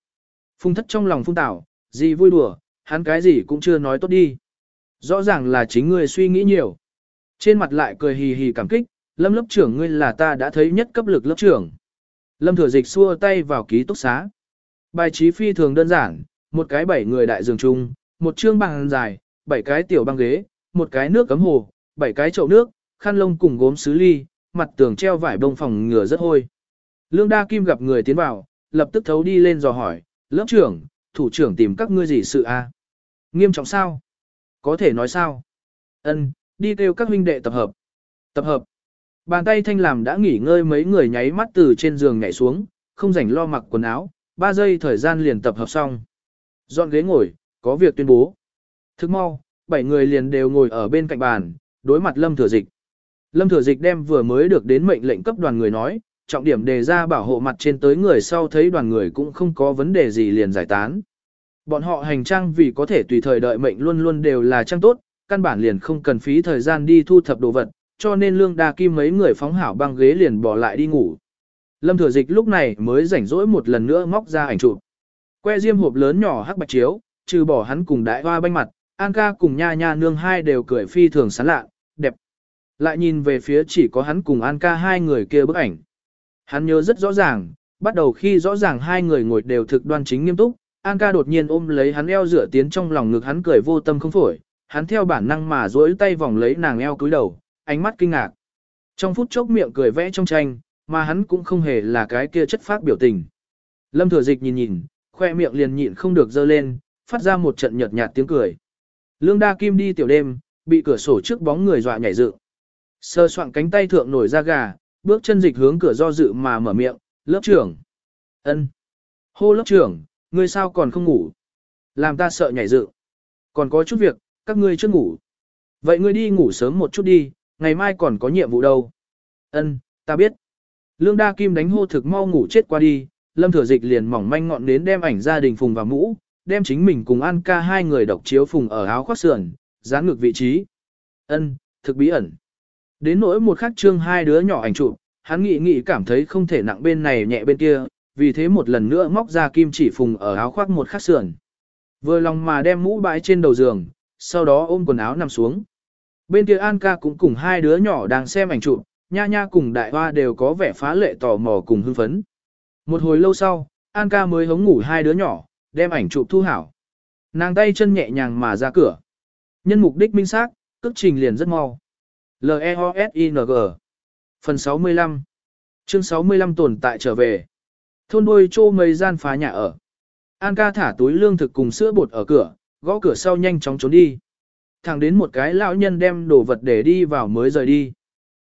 Phung thất trong lòng phung tảo, gì vui đùa, hắn cái gì cũng chưa nói tốt đi. Rõ ràng là chính ngươi suy nghĩ nhiều. Trên mặt lại cười hì hì cảm kích, lâm lớp trưởng ngươi là ta đã thấy nhất cấp lực lớp trưởng. Lâm thừa dịch xua tay vào ký túc xá. Bài trí phi thường đơn giản, một cái bảy người đại giường chung, một chương bằng dài, bảy cái tiểu băng ghế, một cái nước cấm hồ, bảy cái chậu nước, khăn lông cùng gốm sứ ly, mặt tường treo vải bông phòng ngừa rất hôi. Lương Đa Kim gặp người tiến vào, lập tức thấu đi lên dò hỏi, lớp trưởng, thủ trưởng tìm các ngươi gì sự a? À? Nghiêm trọng sao? Có thể nói sao? Ân, đi kêu các huynh đệ tập hợp. Tập hợp. Bàn tay thanh làm đã nghỉ ngơi mấy người nháy mắt từ trên giường nhảy xuống, không rảnh lo mặc quần áo, ba giây thời gian liền tập hợp xong. Dọn ghế ngồi, có việc tuyên bố. Thức mau, bảy người liền đều ngồi ở bên cạnh bàn, đối mặt Lâm Thừa Dịch. Lâm Thừa Dịch đem vừa mới được đến mệnh lệnh cấp đoàn người nói, trọng điểm đề ra bảo hộ mặt trên tới người sau thấy đoàn người cũng không có vấn đề gì liền giải tán. Bọn họ hành trang vì có thể tùy thời đợi mệnh luôn luôn đều là trang tốt, căn bản liền không cần phí thời gian đi thu thập đồ vật, cho nên lương đa kim mấy người phóng hảo băng ghế liền bỏ lại đi ngủ. Lâm thừa dịch lúc này mới rảnh rỗi một lần nữa móc ra ảnh chụp. Que diêm hộp lớn nhỏ hắc bạch chiếu, trừ bỏ hắn cùng đại hoa banh mặt, An ca cùng nha nha nương hai đều cười phi thường sán lạ, đẹp. Lại nhìn về phía chỉ có hắn cùng An ca hai người kia bức ảnh. Hắn nhớ rất rõ ràng, bắt đầu khi rõ ràng hai người ngồi đều thực đoan chính nghiêm túc, An ca đột nhiên ôm lấy hắn eo rửa tiến trong lòng ngực hắn cười vô tâm không phổi, hắn theo bản năng mà duỗi tay vòng lấy nàng eo cúi đầu, ánh mắt kinh ngạc. Trong phút chốc miệng cười vẽ trong tranh, mà hắn cũng không hề là cái kia chất phát biểu tình. Lâm thừa dịch nhìn nhìn, khoe miệng liền nhịn không được dơ lên, phát ra một trận nhợt nhạt tiếng cười. Lương đa kim đi tiểu đêm, bị cửa sổ trước bóng người dọa nhảy dựng. Sơ soạn cánh tay thượng nổi ra gà, bước chân dịch hướng cửa do dự mà mở miệng, lớp trưởng. ân, Hô lớp trưởng, ngươi sao còn không ngủ? Làm ta sợ nhảy dựng. Còn có chút việc, các ngươi chưa ngủ. Vậy ngươi đi ngủ sớm một chút đi, ngày mai còn có nhiệm vụ đâu. Ân, ta biết. Lương Đa Kim đánh hô thực mau ngủ chết qua đi, Lâm Thừa Dịch liền mỏng manh ngọn đến đem ảnh gia đình phùng vào mũ, đem chính mình cùng An ca hai người độc chiếu phùng ở áo khoác sườn, dán ngược vị trí. Ân, thực bí ẩn. Đến nỗi một khắc trương hai đứa nhỏ ảnh chụp, hắn nghĩ nghĩ cảm thấy không thể nặng bên này nhẹ bên kia, vì thế một lần nữa móc ra kim chỉ phùng ở áo khoác một khắc sườn. Vừa lòng mà đem mũ bãi trên đầu giường, sau đó ôm quần áo nằm xuống. Bên kia An ca cũng cùng hai đứa nhỏ đang xem ảnh chụp, nha nha cùng đại hoa đều có vẻ phá lệ tò mò cùng hưng phấn. Một hồi lâu sau, An ca mới hống ngủ hai đứa nhỏ, đem ảnh chụp thu hảo. Nàng tay chân nhẹ nhàng mà ra cửa. Nhân mục đích minh xác, cước trình liền rất mau. L-E-O-S-I-N-G Phần 65 Chương 65 tồn tại trở về. Thôn đuôi trô mây gian phá nhà ở. An ca thả túi lương thực cùng sữa bột ở cửa, gõ cửa sau nhanh chóng trốn đi. Thẳng đến một cái lão nhân đem đồ vật để đi vào mới rời đi.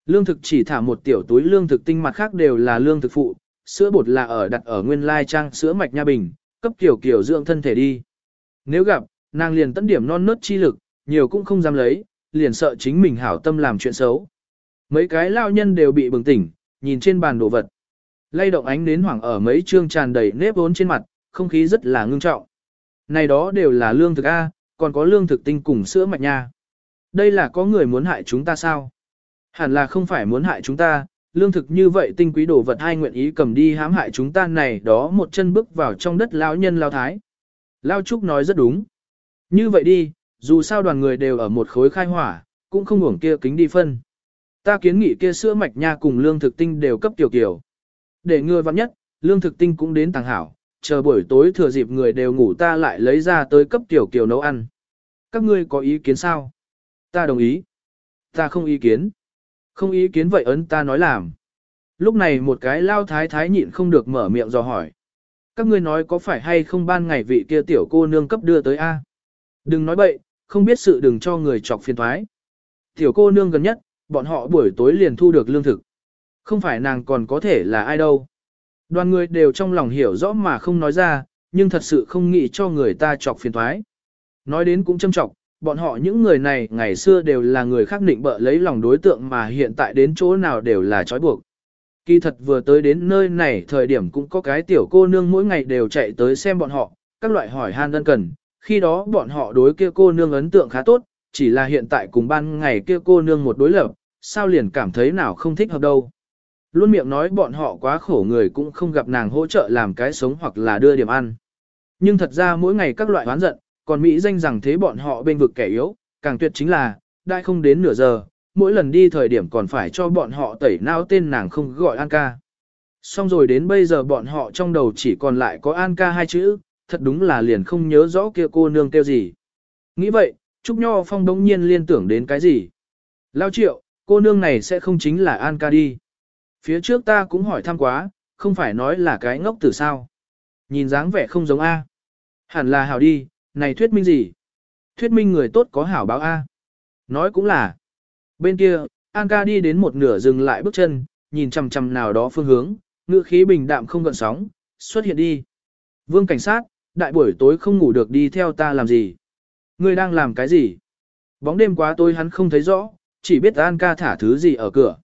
Lương thực chỉ thả một tiểu túi lương thực tinh mặt khác đều là lương thực phụ, sữa bột là ở đặt ở nguyên lai trang sữa mạch nha bình, cấp kiểu kiểu dưỡng thân thể đi. Nếu gặp, nàng liền tấn điểm non nớt chi lực, nhiều cũng không dám lấy, liền sợ chính mình hảo tâm làm chuyện xấu. Mấy cái lao nhân đều bị bừng tỉnh, nhìn trên bàn đồ vật. Lay động ánh nến hoảng ở mấy trương tràn đầy nếp vốn trên mặt, không khí rất là ngưng trọng. Này đó đều là lương thực A, còn có lương thực tinh cùng sữa mạch nha. Đây là có người muốn hại chúng ta sao? Hẳn là không phải muốn hại chúng ta, lương thực như vậy tinh quý đồ vật ai nguyện ý cầm đi hãm hại chúng ta này đó một chân bước vào trong đất lão nhân lao thái. Lao Trúc nói rất đúng. Như vậy đi, dù sao đoàn người đều ở một khối khai hỏa, cũng không hưởng kia kính đi phân. Ta kiến nghị kia sữa mạch nha cùng lương thực tinh đều cấp tiểu kiểu. Để ngừa vặn nhất, lương thực tinh cũng đến tàng hảo, chờ buổi tối thừa dịp người đều ngủ ta lại lấy ra tới cấp tiểu kiểu nấu ăn. Các ngươi có ý kiến sao? Ta đồng ý. Ta không ý kiến. Không ý kiến vậy ấn ta nói làm. Lúc này một cái lao thái thái nhịn không được mở miệng dò hỏi. Các ngươi nói có phải hay không ban ngày vị kia tiểu cô nương cấp đưa tới A? Đừng nói bậy, không biết sự đừng cho người chọc phiền thoái. Tiểu cô nương gần nhất, bọn họ buổi tối liền thu được lương thực. Không phải nàng còn có thể là ai đâu. Đoàn người đều trong lòng hiểu rõ mà không nói ra, nhưng thật sự không nghĩ cho người ta chọc phiền thoái. Nói đến cũng châm trọng, bọn họ những người này ngày xưa đều là người khác định bợ lấy lòng đối tượng mà hiện tại đến chỗ nào đều là trói buộc. Kỳ thật vừa tới đến nơi này thời điểm cũng có cái tiểu cô nương mỗi ngày đều chạy tới xem bọn họ, các loại hỏi han đơn cần, khi đó bọn họ đối kia cô nương ấn tượng khá tốt, chỉ là hiện tại cùng ban ngày kia cô nương một đối lập, sao liền cảm thấy nào không thích hợp đâu. Luôn miệng nói bọn họ quá khổ người cũng không gặp nàng hỗ trợ làm cái sống hoặc là đưa điểm ăn. Nhưng thật ra mỗi ngày các loại oán giận, còn Mỹ danh rằng thế bọn họ bên vực kẻ yếu, càng tuyệt chính là, đại không đến nửa giờ, mỗi lần đi thời điểm còn phải cho bọn họ tẩy não tên nàng không gọi An ca. Xong rồi đến bây giờ bọn họ trong đầu chỉ còn lại có An ca hai chữ, thật đúng là liền không nhớ rõ kia cô nương kêu gì. Nghĩ vậy, Trúc Nho Phong đống nhiên liên tưởng đến cái gì? Lao triệu, cô nương này sẽ không chính là An ca đi. Phía trước ta cũng hỏi thăm quá, không phải nói là cái ngốc tử sao. Nhìn dáng vẻ không giống A. Hẳn là hảo đi, này thuyết minh gì? Thuyết minh người tốt có hảo báo A. Nói cũng là. Bên kia, An ca đi đến một nửa dừng lại bước chân, nhìn chằm chằm nào đó phương hướng, ngựa khí bình đạm không gợn sóng, xuất hiện đi. Vương cảnh sát, đại buổi tối không ngủ được đi theo ta làm gì? Ngươi đang làm cái gì? Bóng đêm quá tối hắn không thấy rõ, chỉ biết An ca thả thứ gì ở cửa.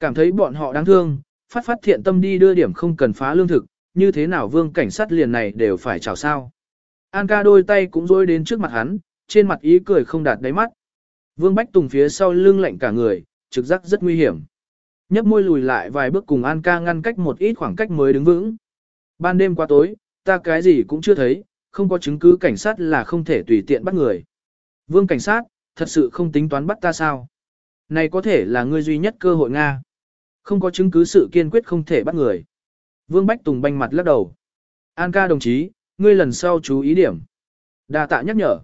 Cảm thấy bọn họ đáng thương, phát phát thiện tâm đi đưa điểm không cần phá lương thực, như thế nào vương cảnh sát liền này đều phải chào sao. An ca đôi tay cũng rối đến trước mặt hắn, trên mặt ý cười không đạt đáy mắt. Vương Bách Tùng phía sau lưng lạnh cả người, trực giác rất nguy hiểm. Nhấp môi lùi lại vài bước cùng An ca ngăn cách một ít khoảng cách mới đứng vững. Ban đêm qua tối, ta cái gì cũng chưa thấy, không có chứng cứ cảnh sát là không thể tùy tiện bắt người. Vương cảnh sát, thật sự không tính toán bắt ta sao? Này có thể là ngươi duy nhất cơ hội Nga. Không có chứng cứ sự kiên quyết không thể bắt người. Vương Bách Tùng banh mặt lắc đầu. An ca đồng chí, ngươi lần sau chú ý điểm. Đa tạ nhắc nhở.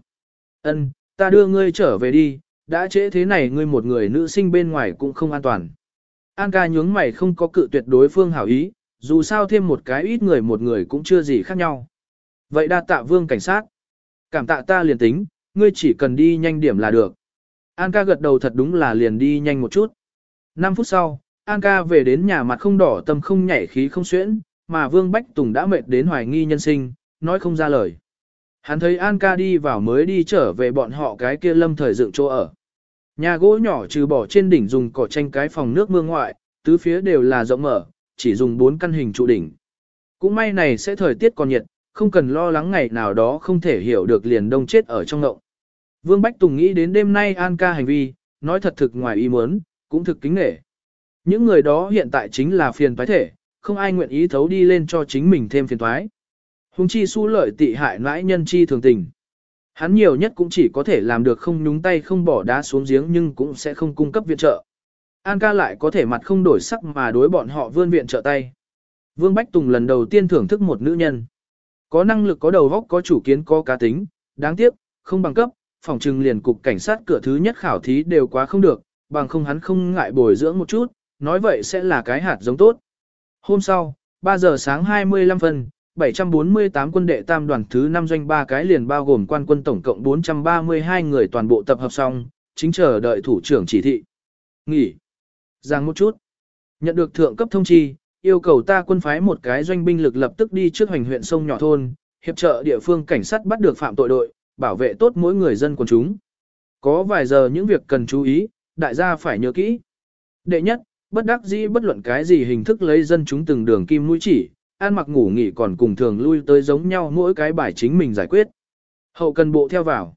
Ân, ta đưa ngươi trở về đi, đã trễ thế này ngươi một người nữ sinh bên ngoài cũng không an toàn. An ca nhướng mày không có cự tuyệt đối phương hảo ý, dù sao thêm một cái ít người một người cũng chưa gì khác nhau. Vậy đa tạ vương cảnh sát. Cảm tạ ta liền tính, ngươi chỉ cần đi nhanh điểm là được. An ca gật đầu thật đúng là liền đi nhanh một chút. 5 phút sau, An ca về đến nhà mặt không đỏ tâm không nhảy khí không xuyễn, mà Vương Bách Tùng đã mệt đến hoài nghi nhân sinh, nói không ra lời. Hắn thấy An ca đi vào mới đi trở về bọn họ cái kia lâm thời dựng chỗ ở. Nhà gỗ nhỏ trừ bỏ trên đỉnh dùng cỏ tranh cái phòng nước mương ngoại, tứ phía đều là rộng mở, chỉ dùng bốn căn hình trụ đỉnh. Cũng may này sẽ thời tiết còn nhiệt, không cần lo lắng ngày nào đó không thể hiểu được liền đông chết ở trong ngộng. Vương Bách Tùng nghĩ đến đêm nay An ca hành vi, nói thật thực ngoài ý muốn, cũng thực kính nể. Những người đó hiện tại chính là phiền toái thể, không ai nguyện ý thấu đi lên cho chính mình thêm phiền toái. Hùng chi su lợi tị hại nãi nhân chi thường tình. Hắn nhiều nhất cũng chỉ có thể làm được không nhúng tay không bỏ đá xuống giếng nhưng cũng sẽ không cung cấp viện trợ. An ca lại có thể mặt không đổi sắc mà đối bọn họ vươn viện trợ tay. Vương Bách Tùng lần đầu tiên thưởng thức một nữ nhân. Có năng lực có đầu vóc, có chủ kiến có cá tính, đáng tiếc, không bằng cấp, phòng trừng liền cục cảnh sát cửa thứ nhất khảo thí đều quá không được, bằng không hắn không ngại bồi dưỡng một chút, nói vậy sẽ là cái hạt giống tốt. Hôm sau, 3 giờ sáng 25 phân, 748 quân đệ tam đoàn thứ 5 doanh ba cái liền bao gồm quan quân tổng cộng 432 người toàn bộ tập hợp xong, chính chờ đợi thủ trưởng chỉ thị. Nghỉ. Giang một chút. Nhận được thượng cấp thông chi, yêu cầu ta quân phái một cái doanh binh lực lập tức đi trước hành huyện sông nhỏ thôn, hiệp trợ địa phương cảnh sát bắt được phạm tội đội, bảo vệ tốt mỗi người dân quần chúng. Có vài giờ những việc cần chú ý, đại gia phải nhớ kỹ. Đệ nhất, bất đắc dĩ bất luận cái gì hình thức lấy dân chúng từng đường kim mũi chỉ, ăn mặc ngủ nghỉ còn cùng thường lui tới giống nhau mỗi cái bài chính mình giải quyết. Hậu cần bộ theo vào.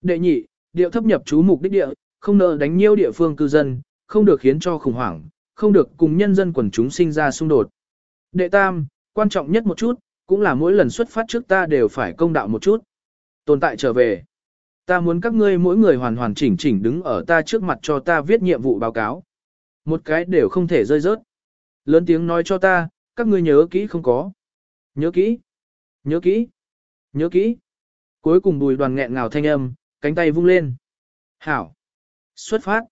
Đệ nhị, điệu thấp nhập chú mục đích địa, không nợ đánh nhiêu địa phương cư dân, không được khiến cho khủng hoảng, không được cùng nhân dân quần chúng sinh ra xung đột. Đệ tam, quan trọng nhất một chút, cũng là mỗi lần xuất phát trước ta đều phải công đạo một chút. Tồn tại trở về. Ta muốn các ngươi mỗi người hoàn hoàn chỉnh chỉnh đứng ở ta trước mặt cho ta viết nhiệm vụ báo cáo. Một cái đều không thể rơi rớt. Lớn tiếng nói cho ta, các ngươi nhớ kỹ không có. Nhớ kỹ. Nhớ kỹ. Nhớ kỹ. Cuối cùng bùi đoàn nghẹn ngào thanh âm, cánh tay vung lên. Hảo. Xuất phát.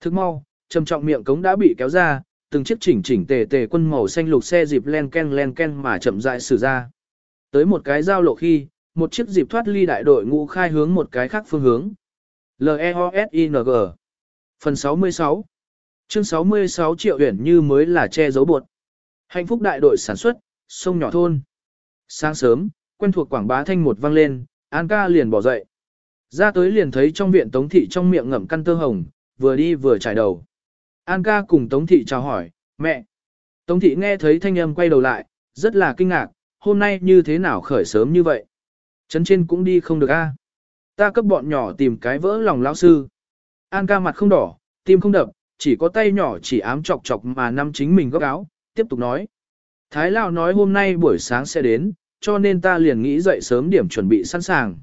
Thức mau, trầm trọng miệng cống đã bị kéo ra, từng chiếc chỉnh chỉnh tề tề quân màu xanh lục xe dịp len ken len ken mà chậm rãi xử ra. Tới một cái giao lộ khi, một chiếc dịp thoát ly đại đội ngũ khai hướng một cái khác phương hướng. L-E-O-S-I-N-G Phần 66 Chương 66 triệu huyển như mới là che giấu bột. Hạnh phúc đại đội sản xuất, sông nhỏ thôn. Sáng sớm, quen thuộc quảng bá thanh một vang lên, An ca liền bỏ dậy. Ra tới liền thấy trong viện Tống Thị trong miệng ngậm căn tơ hồng, vừa đi vừa trải đầu. An ca cùng Tống Thị chào hỏi, mẹ. Tống Thị nghe thấy thanh âm quay đầu lại, rất là kinh ngạc, hôm nay như thế nào khởi sớm như vậy. Trấn trên cũng đi không được a. Ta cấp bọn nhỏ tìm cái vỡ lòng lão sư. An ca mặt không đỏ, tim không đập, chỉ có tay nhỏ chỉ ám chọc chọc mà năm chính mình góc áo, tiếp tục nói. Thái Lão nói hôm nay buổi sáng sẽ đến, cho nên ta liền nghĩ dậy sớm điểm chuẩn bị sẵn sàng.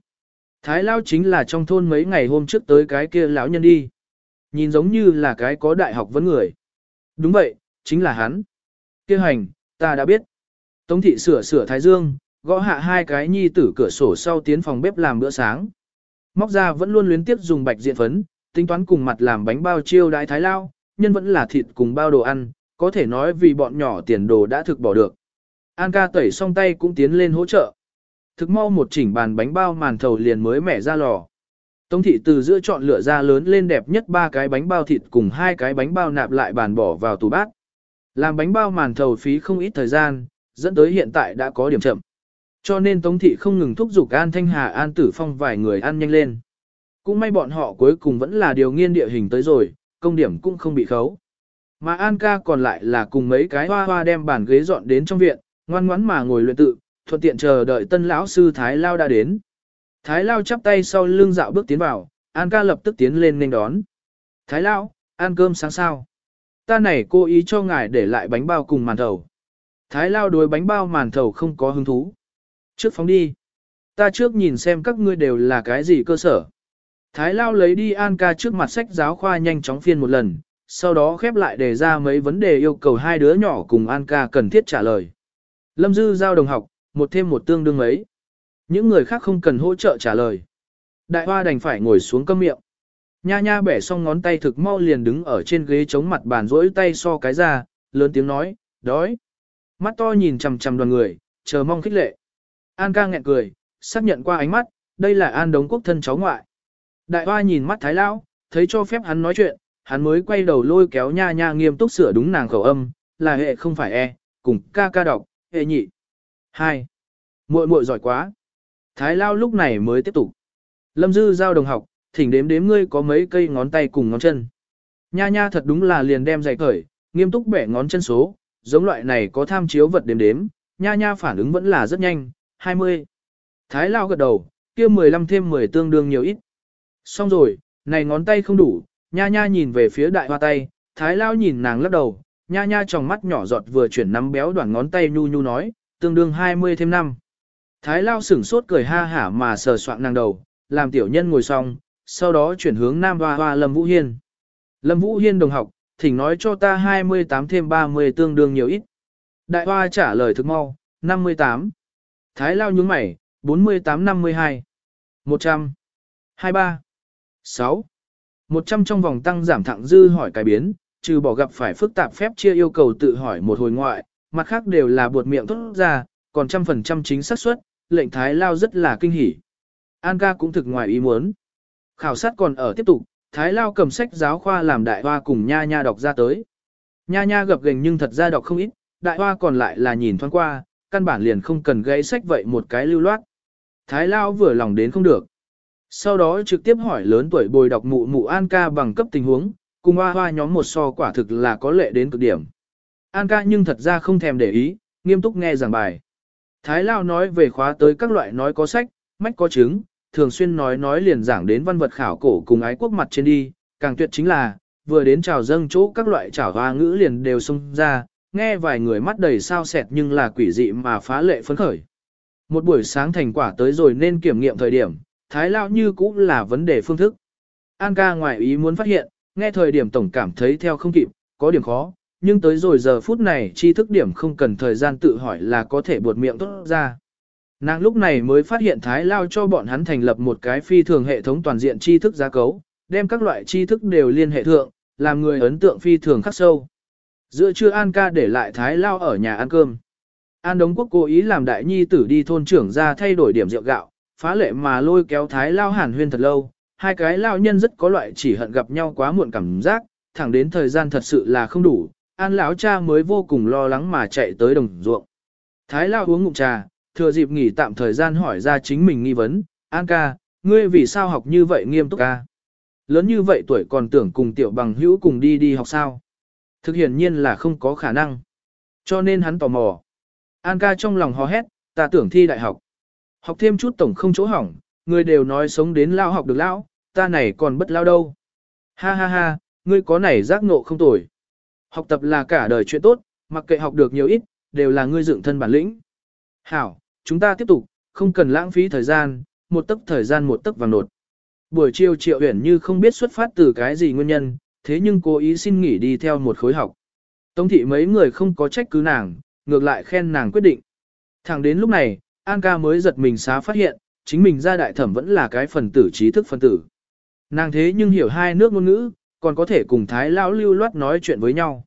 Thái Lão chính là trong thôn mấy ngày hôm trước tới cái kia lão nhân đi. Nhìn giống như là cái có đại học vấn người. Đúng vậy, chính là hắn. Kia hành, ta đã biết. Tống thị sửa sửa thái dương, gõ hạ hai cái nhi tử cửa sổ sau tiến phòng bếp làm bữa sáng. Móc ra vẫn luôn luyến tiếp dùng bạch diện phấn, tính toán cùng mặt làm bánh bao chiêu đái thái lao, nhân vẫn là thịt cùng bao đồ ăn, có thể nói vì bọn nhỏ tiền đồ đã thực bỏ được. An ca tẩy xong tay cũng tiến lên hỗ trợ. Thực mau một chỉnh bàn bánh bao màn thầu liền mới mẻ ra lò. Tống thị từ giữa chọn lựa ra lớn lên đẹp nhất ba cái bánh bao thịt cùng hai cái bánh bao nạp lại bàn bỏ vào tủ bát. Làm bánh bao màn thầu phí không ít thời gian, dẫn tới hiện tại đã có điểm chậm. Cho nên Tống thị không ngừng thúc giục An Thanh Hà An Tử Phong vài người ăn nhanh lên. Cũng may bọn họ cuối cùng vẫn là điều nghiên địa hình tới rồi, công điểm cũng không bị khấu. Mà An ca còn lại là cùng mấy cái hoa hoa đem bàn ghế dọn đến trong viện, ngoan ngoãn mà ngồi luyện tự, thuận tiện chờ đợi tân lão sư Thái Lao đã đến. Thái Lao chắp tay sau lưng dạo bước tiến vào, An ca lập tức tiến lên nên đón. Thái Lao, ăn cơm sáng sao? Ta này cố ý cho ngài để lại bánh bao cùng màn thầu. Thái Lao đối bánh bao màn thầu không có hứng thú. Trước phóng đi. Ta trước nhìn xem các ngươi đều là cái gì cơ sở. Thái Lao lấy đi An ca trước mặt sách giáo khoa nhanh chóng phiên một lần, sau đó khép lại đề ra mấy vấn đề yêu cầu hai đứa nhỏ cùng An ca cần thiết trả lời. Lâm Dư giao đồng học, một thêm một tương đương mấy. Những người khác không cần hỗ trợ trả lời. Đại hoa đành phải ngồi xuống câm miệng. Nha nha bẻ xong ngón tay thực mau liền đứng ở trên ghế chống mặt bàn rỗi tay so cái ra, lớn tiếng nói, đói. Mắt to nhìn chằm chằm đoàn người, chờ mong khích lệ. An ca nghẹn cười, xác nhận qua ánh mắt, đây là An Đống Quốc thân cháu ngoại. Đại hoa nhìn mắt Thái Lão, thấy cho phép hắn nói chuyện, hắn mới quay đầu lôi kéo nha nha nghiêm túc sửa đúng nàng khẩu âm, là hệ không phải e, cùng ca ca đọc, hệ nhị. Hai. muội muội giỏi quá. Thái Lao lúc này mới tiếp tục. Lâm Dư giao đồng học, thỉnh đếm đếm ngươi có mấy cây ngón tay cùng ngón chân. Nha nha thật đúng là liền đem giày cởi, nghiêm túc bẻ ngón chân số, giống loại này có tham chiếu vật đếm đếm, nha nha phản ứng vẫn là rất nhanh, 20. Thái Lao gật đầu, kia 15 thêm 10 tương đương nhiều ít. Xong rồi, này ngón tay không đủ, nha nha nhìn về phía đại hoa tay, Thái Lao nhìn nàng lắc đầu, nha nha trong mắt nhỏ giọt vừa chuyển nắm béo đoạn ngón tay nhu nhu nói, tương đương 20 thêm 5. Thái Lao sửng sốt cười ha hả mà sờ soạn nàng đầu, làm tiểu nhân ngồi xong, sau đó chuyển hướng Nam Hoa Hoa Lâm Vũ Hiên. Lâm Vũ Hiên đồng học, thỉnh nói cho ta 28 thêm 30 tương đương nhiều ít. Đại Hoa trả lời thực mau, 58. Thái Lao nhúng mày, 48-52. 100. 23. 6. 100 trong vòng tăng giảm thẳng dư hỏi cái biến, trừ bỏ gặp phải phức tạp phép chia yêu cầu tự hỏi một hồi ngoại, mặt khác đều là buột miệng tốt ra, còn trăm phần trăm chính xác suất, lệnh Thái Lao rất là kinh hỉ. An ca cũng thực ngoài ý muốn. Khảo sát còn ở tiếp tục, Thái Lao cầm sách giáo khoa làm đại hoa cùng nha nha đọc ra tới. Nha nha gập gành nhưng thật ra đọc không ít, đại hoa còn lại là nhìn thoáng qua, căn bản liền không cần gãy sách vậy một cái lưu loát. Thái Lao vừa lòng đến không được. Sau đó trực tiếp hỏi lớn tuổi bồi đọc mụ mụ An ca bằng cấp tình huống, cùng hoa hoa nhóm một so quả thực là có lệ đến cực điểm. An ca nhưng thật ra không thèm để ý, nghiêm túc nghe giảng bài. Thái Lao nói về khóa tới các loại nói có sách, mách có chứng, thường xuyên nói nói liền giảng đến văn vật khảo cổ cùng ái quốc mặt trên đi, càng tuyệt chính là, vừa đến chào dâng chỗ các loại trào hoa ngữ liền đều xông ra, nghe vài người mắt đầy sao sẹt nhưng là quỷ dị mà phá lệ phấn khởi. Một buổi sáng thành quả tới rồi nên kiểm nghiệm thời điểm, thái lao như cũng là vấn đề phương thức. An ca ngoài ý muốn phát hiện, nghe thời điểm tổng cảm thấy theo không kịp, có điểm khó, nhưng tới rồi giờ phút này tri thức điểm không cần thời gian tự hỏi là có thể buột miệng tốt ra. Nàng lúc này mới phát hiện Thái Lao cho bọn hắn thành lập một cái phi thường hệ thống toàn diện tri thức giá cấu, đem các loại tri thức đều liên hệ thượng, làm người ấn tượng phi thường khắc sâu. Giữa trưa An ca để lại Thái Lao ở nhà ăn cơm. An Đống Quốc cố ý làm đại nhi tử đi thôn trưởng ra thay đổi điểm rượu gạo, phá lệ mà lôi kéo Thái Lao hàn huyên thật lâu. Hai cái lao nhân rất có loại chỉ hận gặp nhau quá muộn cảm giác, thẳng đến thời gian thật sự là không đủ, An lão cha mới vô cùng lo lắng mà chạy tới đồng ruộng. Thái lão uống ngụm trà, thừa dịp nghỉ tạm thời gian hỏi ra chính mình nghi vấn, An ca, ngươi vì sao học như vậy nghiêm túc ca? Lớn như vậy tuổi còn tưởng cùng tiểu bằng hữu cùng đi đi học sao? Thực hiện nhiên là không có khả năng. Cho nên hắn tò mò. An ca trong lòng hò hét, ta tưởng thi đại học. Học thêm chút tổng không chỗ hỏng, người đều nói sống đến lao học được lão, ta này còn bất lao đâu. Ha ha ha, ngươi có này giác ngộ không tồi. Học tập là cả đời chuyện tốt, mặc kệ học được nhiều ít, đều là ngươi dựng thân bản lĩnh. Hảo, chúng ta tiếp tục, không cần lãng phí thời gian, một tấc thời gian một tấc vàng nột. Buổi chiều triệu uyển như không biết xuất phát từ cái gì nguyên nhân, thế nhưng cố ý xin nghỉ đi theo một khối học. Tống thị mấy người không có trách cứ nàng, ngược lại khen nàng quyết định. Thẳng đến lúc này, An ca mới giật mình xá phát hiện, chính mình ra đại thẩm vẫn là cái phần tử trí thức phần tử. Nàng thế nhưng hiểu hai nước ngôn ngữ, còn có thể cùng Thái Lão lưu loát nói chuyện với nhau.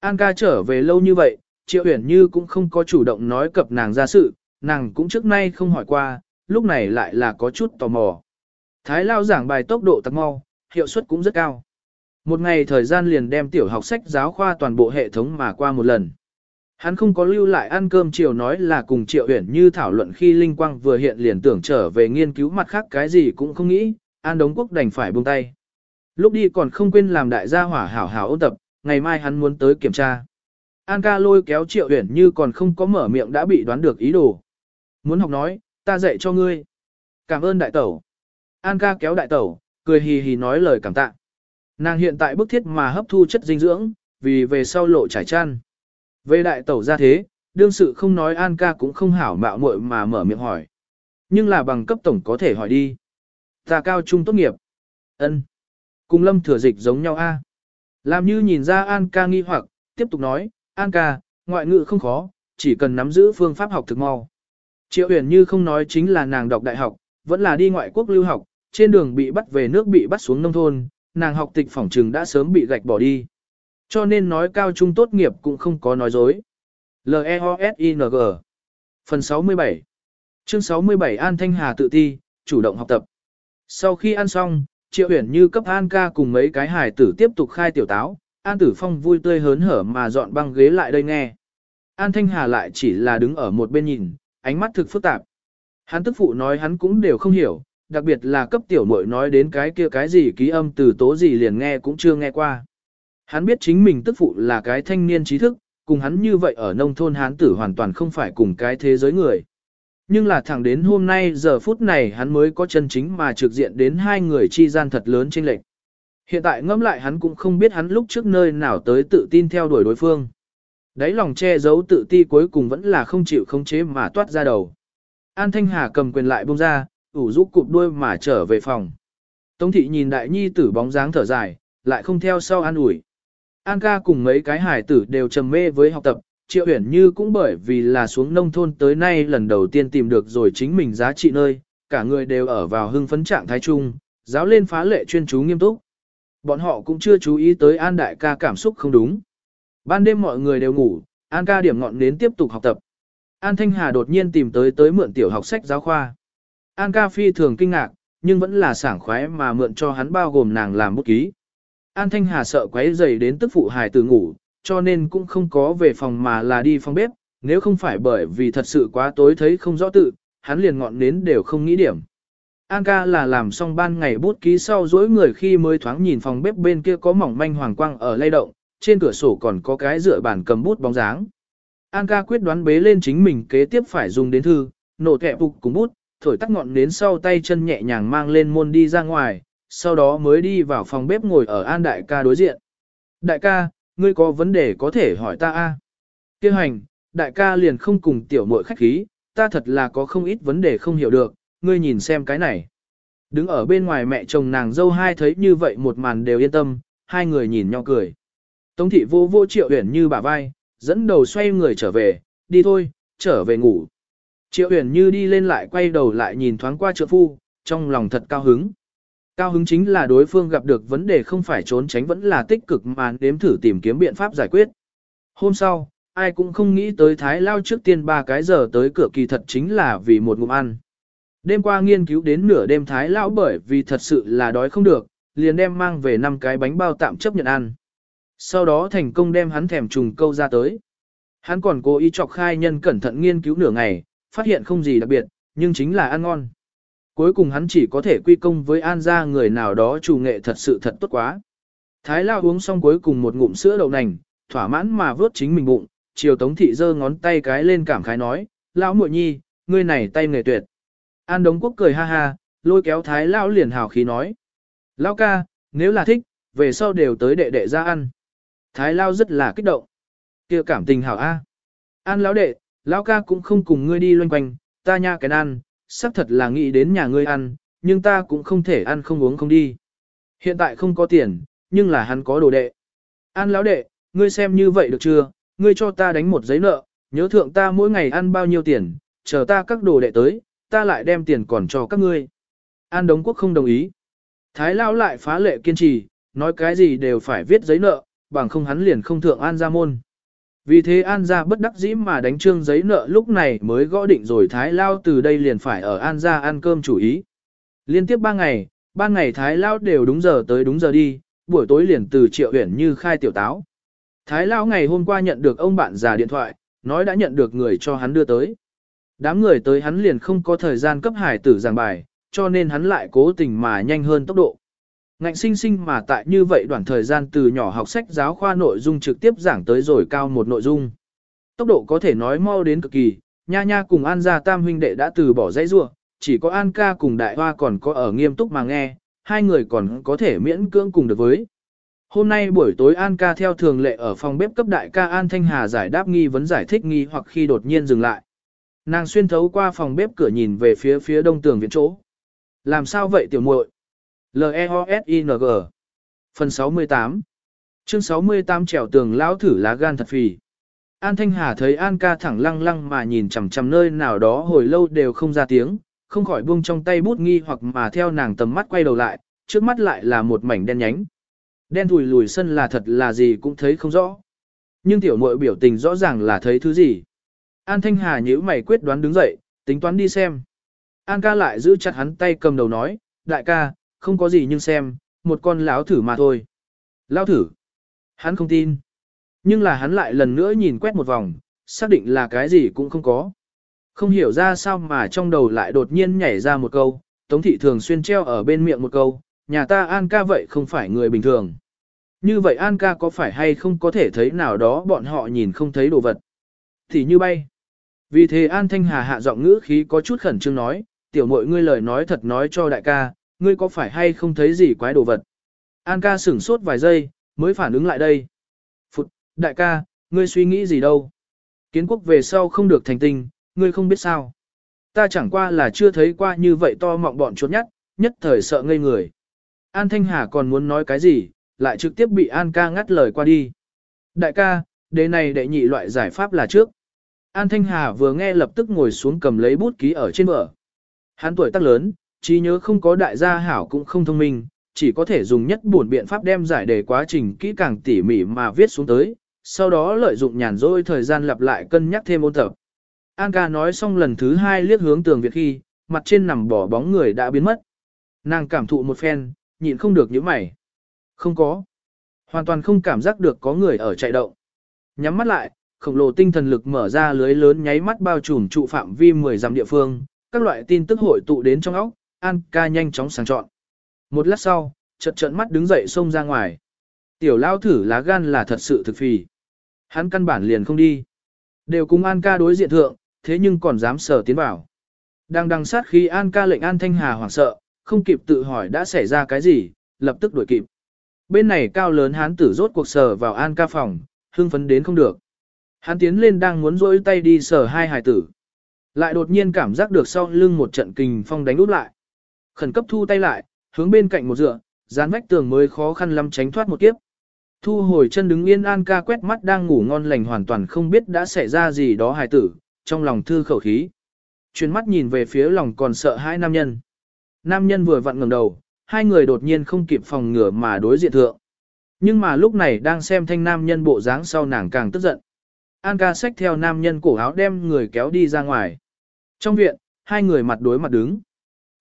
An ca trở về lâu như vậy, Triệu Uyển Như cũng không có chủ động nói cập nàng ra sự, nàng cũng trước nay không hỏi qua, lúc này lại là có chút tò mò. Thái Lao giảng bài tốc độ tăng mau, hiệu suất cũng rất cao. Một ngày thời gian liền đem tiểu học sách giáo khoa toàn bộ hệ thống mà qua một lần. Hắn không có lưu lại ăn cơm chiều nói là cùng Triệu Uyển Như thảo luận khi Linh Quang vừa hiện liền tưởng trở về nghiên cứu mặt khác cái gì cũng không nghĩ, An Đống Quốc đành phải buông tay. Lúc đi còn không quên làm đại gia hỏa hảo hảo ôn tập, ngày mai hắn muốn tới kiểm tra. An ca lôi kéo Triệu Uyển Như còn không có mở miệng đã bị đoán được ý đồ. Muốn học nói, ta dạy cho ngươi. Cảm ơn đại tẩu. An ca kéo đại tẩu, cười hì hì nói lời cảm tạ. Nàng hiện tại bức thiết mà hấp thu chất dinh dưỡng, vì về sau lộ trải chăn. Về đại tẩu ra thế, đương sự không nói An ca cũng không hảo mạo muội mà mở miệng hỏi. Nhưng là bằng cấp tổng có thể hỏi đi. Ta cao trung tốt nghiệp. ân Cùng lâm thừa dịch giống nhau a Làm như nhìn ra An ca nghi hoặc, tiếp tục nói, An ca, ngoại ngữ không khó, chỉ cần nắm giữ phương pháp học thực mau. Triệu huyền như không nói chính là nàng đọc đại học, vẫn là đi ngoại quốc lưu học, trên đường bị bắt về nước bị bắt xuống nông thôn, nàng học tịch phỏng trừng đã sớm bị gạch bỏ đi. Cho nên nói cao trung tốt nghiệp cũng không có nói dối. L-E-O-S-I-N-G Phần 67 Chương 67 An Thanh Hà tự ti, chủ động học tập. Sau khi ăn xong, Triệu Uyển Như cấp An ca cùng mấy cái hài tử tiếp tục khai tiểu táo, An Tử Phong vui tươi hớn hở mà dọn băng ghế lại đây nghe. An Thanh Hà lại chỉ là đứng ở một bên nhìn, ánh mắt thực phức tạp. Hắn tức phụ nói hắn cũng đều không hiểu, đặc biệt là cấp tiểu muội nói đến cái kia cái gì ký âm từ tố gì liền nghe cũng chưa nghe qua. Hắn biết chính mình tức phụ là cái thanh niên trí thức, cùng hắn như vậy ở nông thôn hán tử hoàn toàn không phải cùng cái thế giới người. Nhưng là thẳng đến hôm nay giờ phút này hắn mới có chân chính mà trực diện đến hai người chi gian thật lớn chênh lệch. Hiện tại ngẫm lại hắn cũng không biết hắn lúc trước nơi nào tới tự tin theo đuổi đối phương. Đấy lòng che giấu tự ti cuối cùng vẫn là không chịu khống chế mà toát ra đầu. An Thanh Hà cầm quyền lại bông ra, ủ rũ cụp đuôi mà trở về phòng. Tống thị nhìn đại nhi tử bóng dáng thở dài, lại không theo sau an ủi. An ca cùng mấy cái hải tử đều trầm mê với học tập, triệu Uyển như cũng bởi vì là xuống nông thôn tới nay lần đầu tiên tìm được rồi chính mình giá trị nơi, cả người đều ở vào hưng phấn trạng thái chung giáo lên phá lệ chuyên chú nghiêm túc. Bọn họ cũng chưa chú ý tới An đại ca cảm xúc không đúng. Ban đêm mọi người đều ngủ, An ca điểm ngọn đến tiếp tục học tập. An Thanh Hà đột nhiên tìm tới tới mượn tiểu học sách giáo khoa. An ca phi thường kinh ngạc, nhưng vẫn là sảng khoái mà mượn cho hắn bao gồm nàng làm bút ký. An Thanh Hà sợ quấy dày đến tức phụ hài từ ngủ, cho nên cũng không có về phòng mà là đi phòng bếp, nếu không phải bởi vì thật sự quá tối thấy không rõ tự, hắn liền ngọn đến đều không nghĩ điểm. An ca là làm xong ban ngày bút ký sau dối người khi mới thoáng nhìn phòng bếp bên kia có mỏng manh hoàng quang ở lay động, trên cửa sổ còn có cái dựa bàn cầm bút bóng dáng. An ca quyết đoán bế lên chính mình kế tiếp phải dùng đến thư, nổ kẹp phục cùng bút, thổi tắt ngọn đến sau tay chân nhẹ nhàng mang lên môn đi ra ngoài, sau đó mới đi vào phòng bếp ngồi ở An đại ca đối diện. Đại ca, ngươi có vấn đề có thể hỏi ta a. À? Kêu hành, đại ca liền không cùng tiểu muội khách khí, ta thật là có không ít vấn đề không hiểu được, ngươi nhìn xem cái này. Đứng ở bên ngoài mẹ chồng nàng dâu hai thấy như vậy một màn đều yên tâm, hai người nhìn nhau cười. Tống thị vô vô triệu uyển như bả vai, dẫn đầu xoay người trở về, đi thôi, trở về ngủ. Triệu uyển như đi lên lại quay đầu lại nhìn thoáng qua trợ phu, trong lòng thật cao hứng. Cao hứng chính là đối phương gặp được vấn đề không phải trốn tránh vẫn là tích cực mà nếm thử tìm kiếm biện pháp giải quyết. Hôm sau, ai cũng không nghĩ tới Thái Lao trước tiên ba cái giờ tới cửa kỳ thật chính là vì một ngụm ăn. Đêm qua nghiên cứu đến nửa đêm Thái Lão bởi vì thật sự là đói không được, liền đem mang về năm cái bánh bao tạm chấp nhận ăn. Sau đó thành công đem hắn thèm trùng câu ra tới. Hắn còn cố ý chọc khai nhân cẩn thận nghiên cứu nửa ngày, phát hiện không gì đặc biệt, nhưng chính là ăn ngon. Cuối cùng hắn chỉ có thể quy công với an gia người nào đó chủ nghệ thật sự thật tốt quá. Thái lao uống xong cuối cùng một ngụm sữa đậu nành, thỏa mãn mà vớt chính mình bụng, chiều tống thị giơ ngón tay cái lên cảm khái nói, lão muội nhi, ngươi này tay nghề tuyệt. An đống quốc cười ha ha, lôi kéo thái lão liền hào khí nói. Lão ca, nếu là thích, về sau đều tới đệ đệ ra ăn. Thái lao rất là kích động. kia cảm tình hảo a. An lão đệ, lão ca cũng không cùng ngươi đi loanh quanh, ta nha cái ăn, xác thật là nghĩ đến nhà ngươi ăn, nhưng ta cũng không thể ăn không uống không đi. Hiện tại không có tiền, nhưng là hắn có đồ đệ. An lão đệ, ngươi xem như vậy được chưa, ngươi cho ta đánh một giấy nợ, nhớ thượng ta mỗi ngày ăn bao nhiêu tiền, chờ ta các đồ đệ tới, ta lại đem tiền còn cho các ngươi. An Đống Quốc không đồng ý. Thái Lão lại phá lệ kiên trì, nói cái gì đều phải viết giấy nợ, bằng không hắn liền không thượng An ra môn. Vì thế An gia bất đắc dĩ mà đánh trương giấy nợ lúc này mới gõ định rồi Thái Lao từ đây liền phải ở An gia ăn cơm chủ ý. Liên tiếp ba ngày, ban ngày Thái Lao đều đúng giờ tới đúng giờ đi, buổi tối liền từ triệu huyển như khai tiểu táo. Thái Lao ngày hôm qua nhận được ông bạn già điện thoại, nói đã nhận được người cho hắn đưa tới. Đám người tới hắn liền không có thời gian cấp hải tử giảng bài, cho nên hắn lại cố tình mà nhanh hơn tốc độ. Ngạnh sinh sinh mà tại như vậy đoạn thời gian từ nhỏ học sách giáo khoa nội dung trực tiếp giảng tới rồi cao một nội dung. Tốc độ có thể nói mau đến cực kỳ, nha nha cùng An gia tam huynh đệ đã từ bỏ dãy rua, chỉ có An ca cùng đại hoa còn có ở nghiêm túc mà nghe, hai người còn có thể miễn cưỡng cùng được với. Hôm nay buổi tối An ca theo thường lệ ở phòng bếp cấp đại ca An Thanh Hà giải đáp nghi vấn giải thích nghi hoặc khi đột nhiên dừng lại. Nàng xuyên thấu qua phòng bếp cửa nhìn về phía phía đông tường viện chỗ. Làm sao vậy tiểu muội? L-E-O-S-I-N-G Phần 68 Chương 68 trèo tường lão thử lá gan thật phì. An Thanh Hà thấy An ca thẳng lăng lăng mà nhìn chằm chằm nơi nào đó hồi lâu đều không ra tiếng, không khỏi buông trong tay bút nghi hoặc mà theo nàng tầm mắt quay đầu lại, trước mắt lại là một mảnh đen nhánh. Đen thùi lùi sân là thật là gì cũng thấy không rõ. Nhưng tiểu muội biểu tình rõ ràng là thấy thứ gì. An Thanh Hà nhíu mày quyết đoán đứng dậy, tính toán đi xem. An ca lại giữ chặt hắn tay cầm đầu nói, đại ca, không có gì nhưng xem, một con lão thử mà thôi. Lão thử. Hắn không tin. Nhưng là hắn lại lần nữa nhìn quét một vòng, xác định là cái gì cũng không có. Không hiểu ra sao mà trong đầu lại đột nhiên nhảy ra một câu, Tống thị thường xuyên treo ở bên miệng một câu, nhà ta An ca vậy không phải người bình thường. Như vậy An ca có phải hay không có thể thấy nào đó bọn họ nhìn không thấy đồ vật. Thì như bay. Vì thế An Thanh Hà hạ giọng ngữ khí có chút khẩn trương nói, tiểu mội ngươi lời nói thật nói cho đại ca, ngươi có phải hay không thấy gì quái đồ vật? An ca sửng sốt vài giây, mới phản ứng lại đây. Phụt, đại ca, ngươi suy nghĩ gì đâu? Kiến quốc về sau không được thành tinh, ngươi không biết sao. Ta chẳng qua là chưa thấy qua như vậy to mọng bọn chuột nhắt, nhất thời sợ ngây người. An Thanh Hà còn muốn nói cái gì, lại trực tiếp bị An ca ngắt lời qua đi. Đại ca, đề này đệ nhị loại giải pháp là trước. An Thanh Hà vừa nghe lập tức ngồi xuống cầm lấy bút ký ở trên vở. Hắn tuổi tác lớn, trí nhớ không có đại gia hảo cũng không thông minh, chỉ có thể dùng nhất buồn biện pháp đem giải đề quá trình kỹ càng tỉ mỉ mà viết xuống tới, sau đó lợi dụng nhàn rỗi thời gian lặp lại cân nhắc thêm ôn tập. An ca nói xong lần thứ hai liếc hướng tường Việt khi, mặt trên nằm bỏ bóng người đã biến mất. Nàng cảm thụ một phen, nhịn không được những mày. Không có. Hoàn toàn không cảm giác được có người ở chạy động. Nhắm mắt lại, khổng lồ tinh thần lực mở ra lưới lớn nháy mắt bao trùm trụ phạm vi 10 dặm địa phương, các loại tin tức hội tụ đến trong óc, An ca nhanh chóng sàng chọn. Một lát sau, chợt trợn mắt đứng dậy xông ra ngoài. Tiểu lao thử lá gan là thật sự thực phì. Hắn căn bản liền không đi. Đều cùng An ca đối diện thượng, thế nhưng còn dám sở tiến vào. Đang đằng sát khi An ca lệnh An Thanh Hà hoảng sợ, không kịp tự hỏi đã xảy ra cái gì, lập tức đuổi kịp. Bên này cao lớn hán tử rốt cuộc sờ vào An ca phòng, hưng phấn đến không được. Hắn tiến lên đang muốn rỗi tay đi sờ hai hài tử. Lại đột nhiên cảm giác được sau lưng một trận kình phong đánh út lại. Khẩn cấp thu tay lại, hướng bên cạnh một dựa, dán vách tường mới khó khăn lắm tránh thoát một kiếp. Thu hồi chân đứng yên An ca quét mắt đang ngủ ngon lành hoàn toàn không biết đã xảy ra gì đó hài tử, trong lòng thư khẩu khí. Chuyến mắt nhìn về phía lòng còn sợ hai nam nhân. Nam nhân vừa vặn ngẩng đầu, hai người đột nhiên không kịp phòng ngừa mà đối diện thượng. Nhưng mà lúc này đang xem thanh nam nhân bộ dáng sau nàng càng tức giận. An ca xách theo nam nhân cổ áo đem người kéo đi ra ngoài. Trong viện, hai người mặt đối mặt đứng.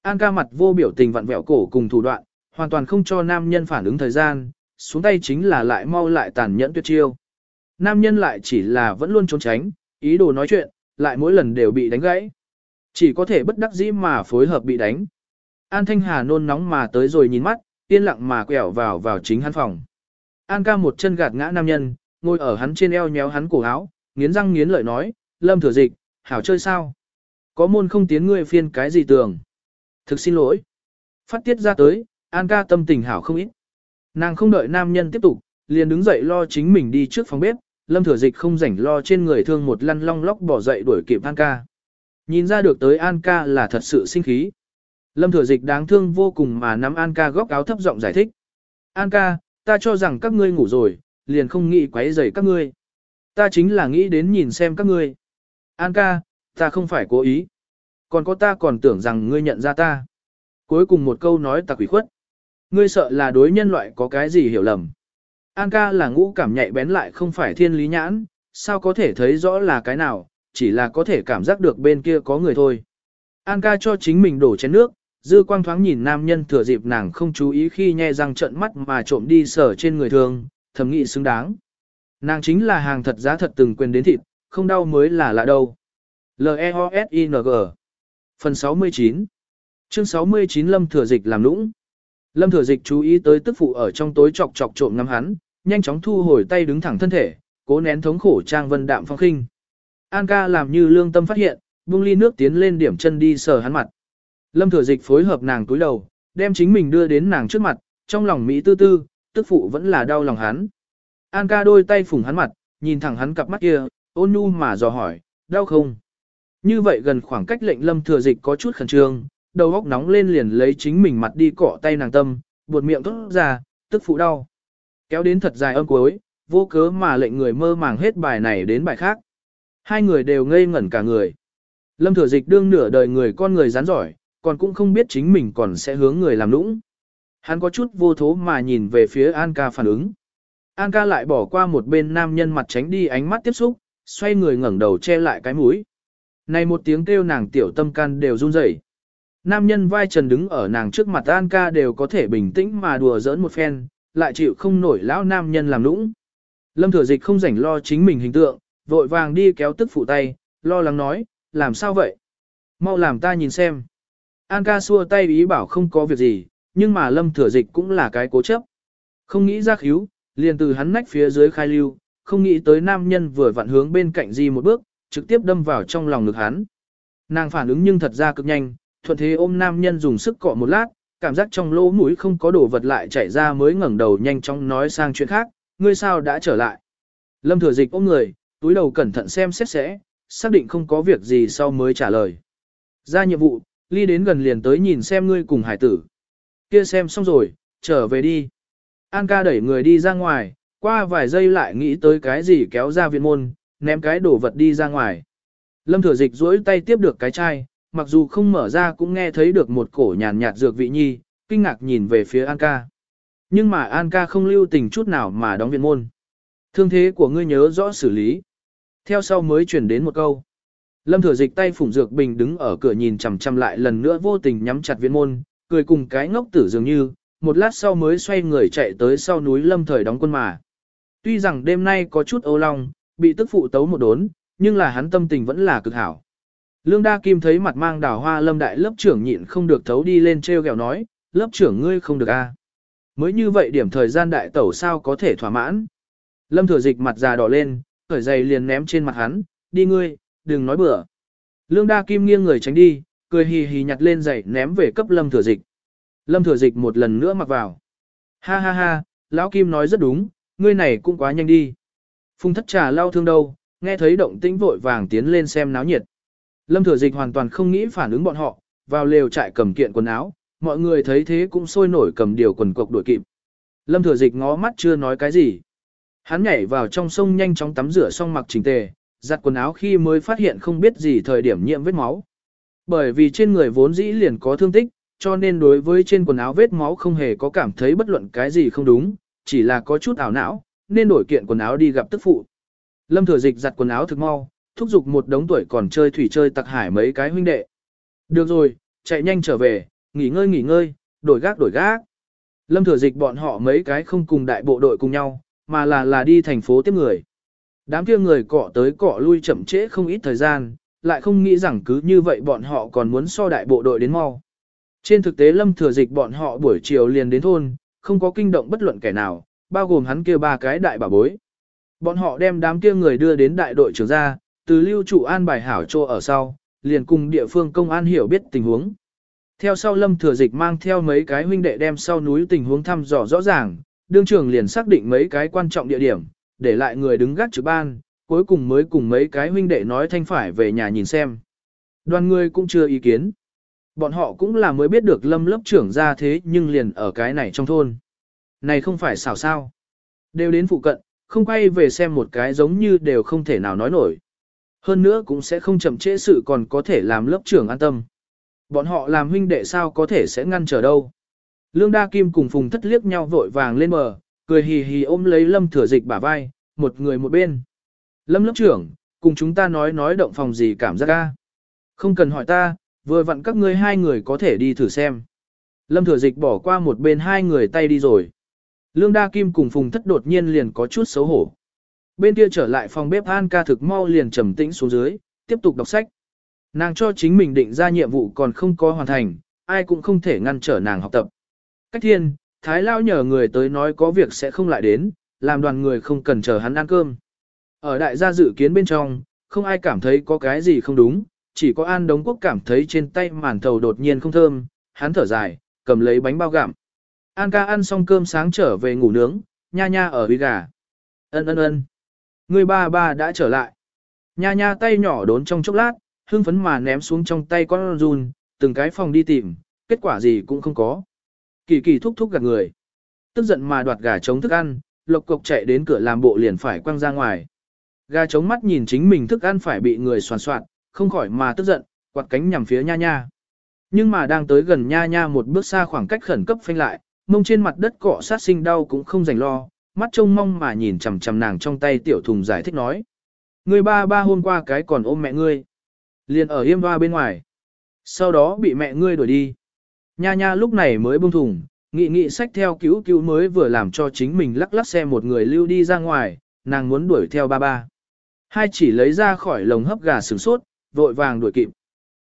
An ca mặt vô biểu tình vặn vẹo cổ cùng thủ đoạn, hoàn toàn không cho nam nhân phản ứng thời gian, xuống tay chính là lại mau lại tàn nhẫn tuyệt chiêu. Nam nhân lại chỉ là vẫn luôn trốn tránh, ý đồ nói chuyện, lại mỗi lần đều bị đánh gãy. Chỉ có thể bất đắc dĩ mà phối hợp bị đánh. An Thanh Hà nôn nóng mà tới rồi nhìn mắt, yên lặng mà quẹo vào vào chính hắn phòng. An ca một chân gạt ngã nam nhân, ngồi ở hắn trên eo nhéo hắn cổ áo, nghiến răng nghiến lợi nói, lâm thừa dịch, hảo chơi sao? Có môn không tiến ngươi phiên cái gì tường? Thực xin lỗi. Phát tiết ra tới, An ca tâm tình hảo không ít. Nàng không đợi nam nhân tiếp tục, liền đứng dậy lo chính mình đi trước phòng bếp, lâm thừa dịch không rảnh lo trên người thương một lăn long lóc bỏ dậy đuổi kịp An ca. Nhìn ra được tới An ca là thật sự sinh khí. Lâm thừa dịch đáng thương vô cùng mà nắm An ca góc áo thấp giọng giải thích. An ca, ta cho rằng các ngươi ngủ rồi, liền không nghĩ quấy rầy các ngươi. Ta chính là nghĩ đến nhìn xem các ngươi. An ca, ta không phải cố ý. Còn có ta còn tưởng rằng ngươi nhận ra ta. Cuối cùng một câu nói ta quỷ khuất. Ngươi sợ là đối nhân loại có cái gì hiểu lầm. An ca là ngũ cảm nhạy bén lại không phải thiên lý nhãn, sao có thể thấy rõ là cái nào, chỉ là có thể cảm giác được bên kia có người thôi. An ca cho chính mình đổ chén nước, dư quang thoáng nhìn nam nhân thừa dịp nàng không chú ý khi nhe răng trận mắt mà trộm đi sở trên người thường, thầm nghị xứng đáng. Nàng chính là hàng thật giá thật từng quyền đến thịt, không đau mới là lạ đâu. L-E-O-S-I-N-G Phần 69 Chương 69 Lâm Thừa Dịch làm lũng Lâm Thừa Dịch chú ý tới tức phụ ở trong tối chọc chọc trộm ngắm hắn, nhanh chóng thu hồi tay đứng thẳng thân thể, cố nén thống khổ trang vân đạm phong khinh. An ca làm như lương tâm phát hiện, buông ly nước tiến lên điểm chân đi sờ hắn mặt. Lâm Thừa Dịch phối hợp nàng túi đầu, đem chính mình đưa đến nàng trước mặt, trong lòng Mỹ tư tư, tức phụ vẫn là đau lòng hắn. An ca đôi tay phủng hắn mặt, nhìn thẳng hắn cặp mắt kia, ôn nhu mà dò hỏi, đau không? Như vậy gần khoảng cách lệnh Lâm Thừa Dịch có chút khẩn trương, đầu óc nóng lên liền lấy chính mình mặt đi cọ tay nàng tâm, buột miệng tốt ra, tức phụ đau. Kéo đến thật dài âm cuối, vô cớ mà lệnh người mơ màng hết bài này đến bài khác. Hai người đều ngây ngẩn cả người. Lâm Thừa Dịch đương nửa đời người con người rắn giỏi, còn cũng không biết chính mình còn sẽ hướng người làm lũng. Hắn có chút vô thố mà nhìn về phía An ca phản ứng. An ca lại bỏ qua một bên nam nhân mặt tránh đi ánh mắt tiếp xúc, xoay người ngẩng đầu che lại cái mũi. Này một tiếng kêu nàng tiểu tâm can đều run rẩy. Nam nhân vai trần đứng ở nàng trước mặt An ca đều có thể bình tĩnh mà đùa giỡn một phen, lại chịu không nổi lão nam nhân làm lũng. Lâm thừa dịch không rảnh lo chính mình hình tượng, vội vàng đi kéo tức phụ tay, lo lắng nói, làm sao vậy? Mau làm ta nhìn xem. An ca xua tay ý bảo không có việc gì, nhưng mà lâm thừa dịch cũng là cái cố chấp. Không nghĩ ra khíu, liền từ hắn nách phía dưới khai lưu, không nghĩ tới nam nhân vừa vặn hướng bên cạnh gì một bước, trực tiếp đâm vào trong lòng ngực hắn. Nàng phản ứng nhưng thật ra cực nhanh, thuận thế ôm nam nhân dùng sức cọ một lát, cảm giác trong lỗ mũi không có đồ vật lại chảy ra mới ngẩng đầu nhanh chóng nói sang chuyện khác, ngươi sao đã trở lại. Lâm thừa dịch ôm người, túi đầu cẩn thận xem xét sẽ, xác định không có việc gì sau mới trả lời. Ra nhiệm vụ, ly đến gần liền tới nhìn xem ngươi cùng hải tử. Kia xem xong rồi, trở về đi. An ca đẩy người đi ra ngoài, qua vài giây lại nghĩ tới cái gì kéo ra viện môn, ném cái đồ vật đi ra ngoài. Lâm thừa dịch duỗi tay tiếp được cái chai, mặc dù không mở ra cũng nghe thấy được một cổ nhàn nhạt dược vị nhi, kinh ngạc nhìn về phía An ca. Nhưng mà An ca không lưu tình chút nào mà đóng viện môn. Thương thế của ngươi nhớ rõ xử lý. Theo sau mới chuyển đến một câu. Lâm thừa dịch tay phủng dược bình đứng ở cửa nhìn chằm chằm lại lần nữa vô tình nhắm chặt viện môn, cười cùng cái ngốc tử dường như, một lát sau mới xoay người chạy tới sau núi lâm thời đóng quân mà. Tuy rằng đêm nay có chút âu long, bị tức phụ tấu một đốn, nhưng là hắn tâm tình vẫn là cực hảo. Lương Đa Kim thấy mặt mang đào hoa lâm đại lớp trưởng nhịn không được thấu đi lên treo gẹo nói, lớp trưởng ngươi không được a. Mới như vậy điểm thời gian đại tẩu sao có thể thỏa mãn. Lâm thừa dịch mặt già đỏ lên, khởi giày liền ném trên mặt hắn, đi ngươi, đừng nói bừa. Lương Đa Kim nghiêng người tránh đi, cười hì hì nhặt lên giày ném về cấp lâm thừa dịch. Lâm Thừa Dịch một lần nữa mặc vào. Ha ha ha, Lão Kim nói rất đúng, ngươi này cũng quá nhanh đi. Phùng thất trà lao thương đâu, nghe thấy động tĩnh vội vàng tiến lên xem náo nhiệt. Lâm Thừa Dịch hoàn toàn không nghĩ phản ứng bọn họ, vào lều trại cầm kiện quần áo, mọi người thấy thế cũng sôi nổi cầm điều quần cộc đuổi kịp. Lâm Thừa Dịch ngó mắt chưa nói cái gì. Hắn nhảy vào trong sông nhanh chóng tắm rửa xong mặc chỉnh tề, giặt quần áo khi mới phát hiện không biết gì thời điểm nhiễm vết máu. Bởi vì trên người vốn dĩ liền có thương tích, cho nên đối với trên quần áo vết máu không hề có cảm thấy bất luận cái gì không đúng, chỉ là có chút ảo não, nên đổi kiện quần áo đi gặp tức phụ. Lâm Thừa Dịch giặt quần áo thực mau, thúc giục một đống tuổi còn chơi thủy chơi tặc hải mấy cái huynh đệ. Được rồi, chạy nhanh trở về, nghỉ ngơi nghỉ ngơi, đổi gác đổi gác. Lâm Thừa Dịch bọn họ mấy cái không cùng đại bộ đội cùng nhau, mà là là đi thành phố tiếp người. Đám kia người cọ tới cọ lui chậm trễ không ít thời gian, lại không nghĩ rằng cứ như vậy bọn họ còn muốn so đại bộ đội đến mau. Trên thực tế Lâm Thừa Dịch bọn họ buổi chiều liền đến thôn, không có kinh động bất luận kẻ nào, bao gồm hắn kia ba cái đại bà bối. Bọn họ đem đám kia người đưa đến đại đội trưởng ra, từ lưu trụ an bài hảo trô ở sau, liền cùng địa phương công an hiểu biết tình huống. Theo sau Lâm Thừa Dịch mang theo mấy cái huynh đệ đem sau núi tình huống thăm dò rõ ràng, đương trưởng liền xác định mấy cái quan trọng địa điểm, để lại người đứng gác trực ban, cuối cùng mới cùng mấy cái huynh đệ nói thanh phải về nhà nhìn xem. Đoàn người cũng chưa ý kiến. Bọn họ cũng là mới biết được lâm lớp trưởng ra thế nhưng liền ở cái này trong thôn. Này không phải xảo sao. Đều đến phụ cận, không quay về xem một cái giống như đều không thể nào nói nổi. Hơn nữa cũng sẽ không chậm trễ sự còn có thể làm lớp trưởng an tâm. Bọn họ làm huynh đệ sao có thể sẽ ngăn trở đâu. Lương Đa Kim cùng Phùng Thất liếc nhau vội vàng lên bờ, cười hì hì ôm lấy Lâm Thừa Dịch bả vai, một người một bên. Lâm lớp trưởng, cùng chúng ta nói nói động phòng gì cảm giác ca. Không cần hỏi ta, vừa vặn các ngươi hai người có thể đi thử xem. Lâm Thừa Dịch bỏ qua một bên hai người tay đi rồi. Lương Đa Kim cùng Phùng Thất đột nhiên liền có chút xấu hổ. Bên kia trở lại phòng bếp An ca thực mau liền trầm tĩnh xuống dưới, tiếp tục đọc sách. Nàng cho chính mình định ra nhiệm vụ còn không có hoàn thành, ai cũng không thể ngăn trở nàng học tập. Cách thiên, Thái Lao nhờ người tới nói có việc sẽ không lại đến, làm đoàn người không cần chờ hắn ăn cơm. Ở đại gia dự kiến bên trong, không ai cảm thấy có cái gì không đúng, chỉ có An Đống Quốc cảm thấy trên tay màn thầu đột nhiên không thơm, hắn thở dài, cầm lấy bánh bao gặm. An ca ăn xong cơm sáng trở về ngủ nướng, nha nha ở huy gà. Ân ân ân. Người ba ba đã trở lại. Nha nha tay nhỏ đốn trong chốc lát, hưng phấn mà ném xuống trong tay con run, từng cái phòng đi tìm, kết quả gì cũng không có. Kỳ kỳ thúc thúc gạt người. Tức giận mà đoạt gà trống thức ăn, lộc cộc chạy đến cửa làm bộ liền phải quăng ra ngoài. Gà trống mắt nhìn chính mình thức ăn phải bị người soàn soạn, không khỏi mà tức giận, quạt cánh nhằm phía nha nha. Nhưng mà đang tới gần nha nha một bước xa khoảng cách khẩn cấp phanh lại, mông trên mặt đất cọ sát sinh đau cũng không rảnh lo, mắt trông mong mà nhìn chằm chằm nàng trong tay tiểu thùng giải thích nói. Người ba ba hôm qua cái còn ôm mẹ ngươi. Liền ở yêm hoa bên ngoài. Sau đó bị mẹ ngươi đuổi đi. Nha nha lúc này mới buông thùng, nghị nghị sách theo cứu cứu mới vừa làm cho chính mình lắc lắc xe một người lưu đi ra ngoài, nàng muốn đuổi theo ba ba. Hai chỉ lấy ra khỏi lồng hấp gà sừng sốt, vội vàng đuổi kịp.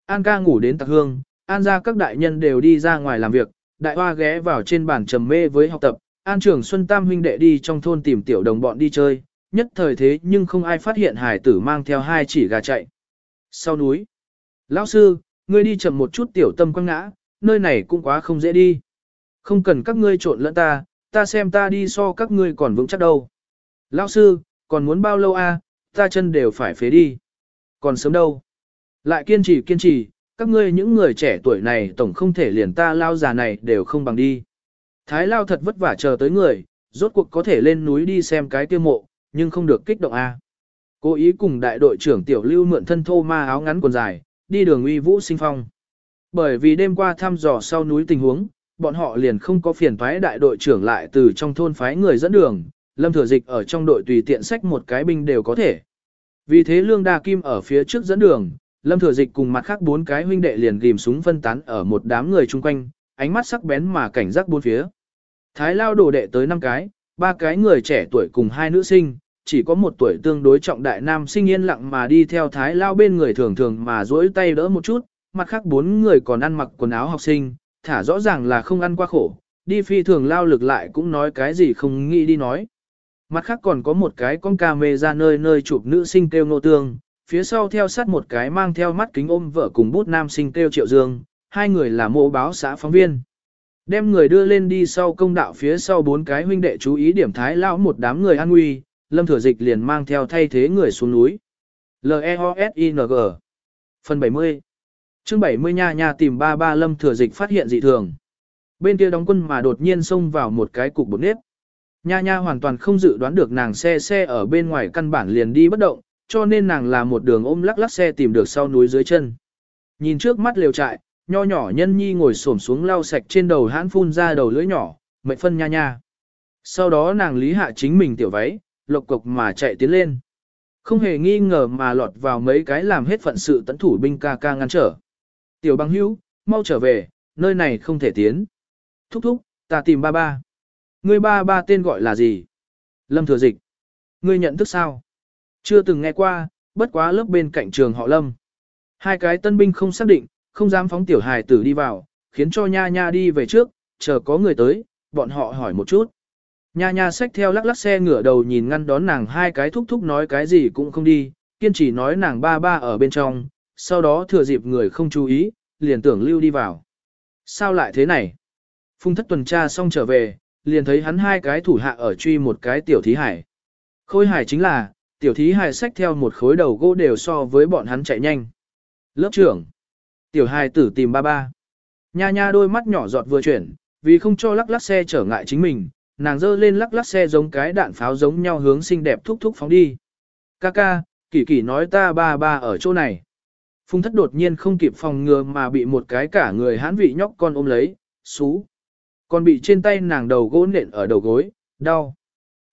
An ca ngủ đến tạc hương, an ra các đại nhân đều đi ra ngoài làm việc, đại hoa ghé vào trên bàn trầm mê với học tập, an trưởng Xuân Tam huynh đệ đi trong thôn tìm tiểu đồng bọn đi chơi, nhất thời thế nhưng không ai phát hiện hải tử mang theo hai chỉ gà chạy. Sau núi, lão sư, ngươi đi chậm một chút tiểu tâm quăng ngã, nơi này cũng quá không dễ đi. Không cần các ngươi trộn lẫn ta, ta xem ta đi so các ngươi còn vững chắc đâu. Lão sư, còn muốn bao lâu a? ta chân đều phải phế đi. Còn sớm đâu. Lại kiên trì kiên trì, các ngươi những người trẻ tuổi này tổng không thể liền ta lao già này đều không bằng đi. Thái lao thật vất vả chờ tới người, rốt cuộc có thể lên núi đi xem cái tiêu mộ, nhưng không được kích động a. Cố ý cùng đại đội trưởng tiểu lưu mượn thân thô ma áo ngắn quần dài, đi đường uy vũ sinh phong. Bởi vì đêm qua thăm dò sau núi tình huống, bọn họ liền không có phiền phái đại đội trưởng lại từ trong thôn phái người dẫn đường, lâm thừa dịch ở trong đội tùy tiện sách một cái binh đều có thể. Vì thế Lương Đa Kim ở phía trước dẫn đường, Lâm Thừa Dịch cùng mặt khác bốn cái huynh đệ liền ghim súng phân tán ở một đám người chung quanh, ánh mắt sắc bén mà cảnh giác bốn phía. Thái Lao đồ đệ tới năm cái, ba cái người trẻ tuổi cùng hai nữ sinh, chỉ có một tuổi tương đối trọng đại nam sinh yên lặng mà đi theo Thái Lao bên người thường thường mà duỗi tay đỡ một chút, mặt khác bốn người còn ăn mặc quần áo học sinh, thả rõ ràng là không ăn qua khổ, đi phi thường lao lực lại cũng nói cái gì không nghĩ đi nói. Mặt khác còn có một cái con cà mê ra nơi nơi chụp nữ sinh kêu nô tương, phía sau theo sát một cái mang theo mắt kính ôm vợ cùng bút nam sinh kêu triệu dương, hai người là mộ báo xã phóng viên. Đem người đưa lên đi sau công đạo phía sau bốn cái huynh đệ chú ý điểm thái lão một đám người an nguy, lâm thừa dịch liền mang theo thay thế người xuống núi. L-E-O-S-I-N-G Phần 70 chương 70 nha nha tìm ba ba lâm thừa dịch phát hiện dị thường. Bên kia đóng quân mà đột nhiên xông vào một cái cục bột nếp. Nha nha hoàn toàn không dự đoán được nàng xe xe ở bên ngoài căn bản liền đi bất động, cho nên nàng là một đường ôm lắc lắc xe tìm được sau núi dưới chân. Nhìn trước mắt liều trại, nho nhỏ nhân nhi ngồi xổm xuống lau sạch trên đầu hãn phun ra đầu lưỡi nhỏ, mệnh phân nha nha. Sau đó nàng lý hạ chính mình tiểu váy, lộc cục mà chạy tiến lên. Không hề nghi ngờ mà lọt vào mấy cái làm hết phận sự tấn thủ binh ca ca ngăn trở. Tiểu băng hữu, mau trở về, nơi này không thể tiến. Thúc thúc, ta tìm ba ba. Ngươi ba ba tên gọi là gì? Lâm thừa dịch. Ngươi nhận thức sao? Chưa từng nghe qua, bất quá lớp bên cạnh trường họ Lâm. Hai cái tân binh không xác định, không dám phóng tiểu hài tử đi vào, khiến cho nha nha đi về trước, chờ có người tới, bọn họ hỏi một chút. Nha nha xách theo lắc lắc xe ngửa đầu nhìn ngăn đón nàng hai cái thúc thúc nói cái gì cũng không đi, kiên trì nói nàng ba ba ở bên trong, sau đó thừa dịp người không chú ý, liền tưởng lưu đi vào. Sao lại thế này? Phung thất tuần tra xong trở về, liền thấy hắn hai cái thủ hạ ở truy một cái tiểu thí hải. Khôi hải chính là, tiểu thí hải xách theo một khối đầu gỗ đều so với bọn hắn chạy nhanh. Lớp trưởng. Tiểu hài tử tìm ba ba. Nha nha đôi mắt nhỏ giọt vừa chuyển, vì không cho lắc lắc xe trở ngại chính mình, nàng dơ lên lắc lắc xe giống cái đạn pháo giống nhau hướng xinh đẹp thúc thúc phóng đi. Ca ca, kỳ kỳ nói ta ba ba ở chỗ này. Phung thất đột nhiên không kịp phòng ngừa mà bị một cái cả người hãn vị nhóc con ôm lấy, xú. Còn bị trên tay nàng đầu gỗ nện ở đầu gối, đau.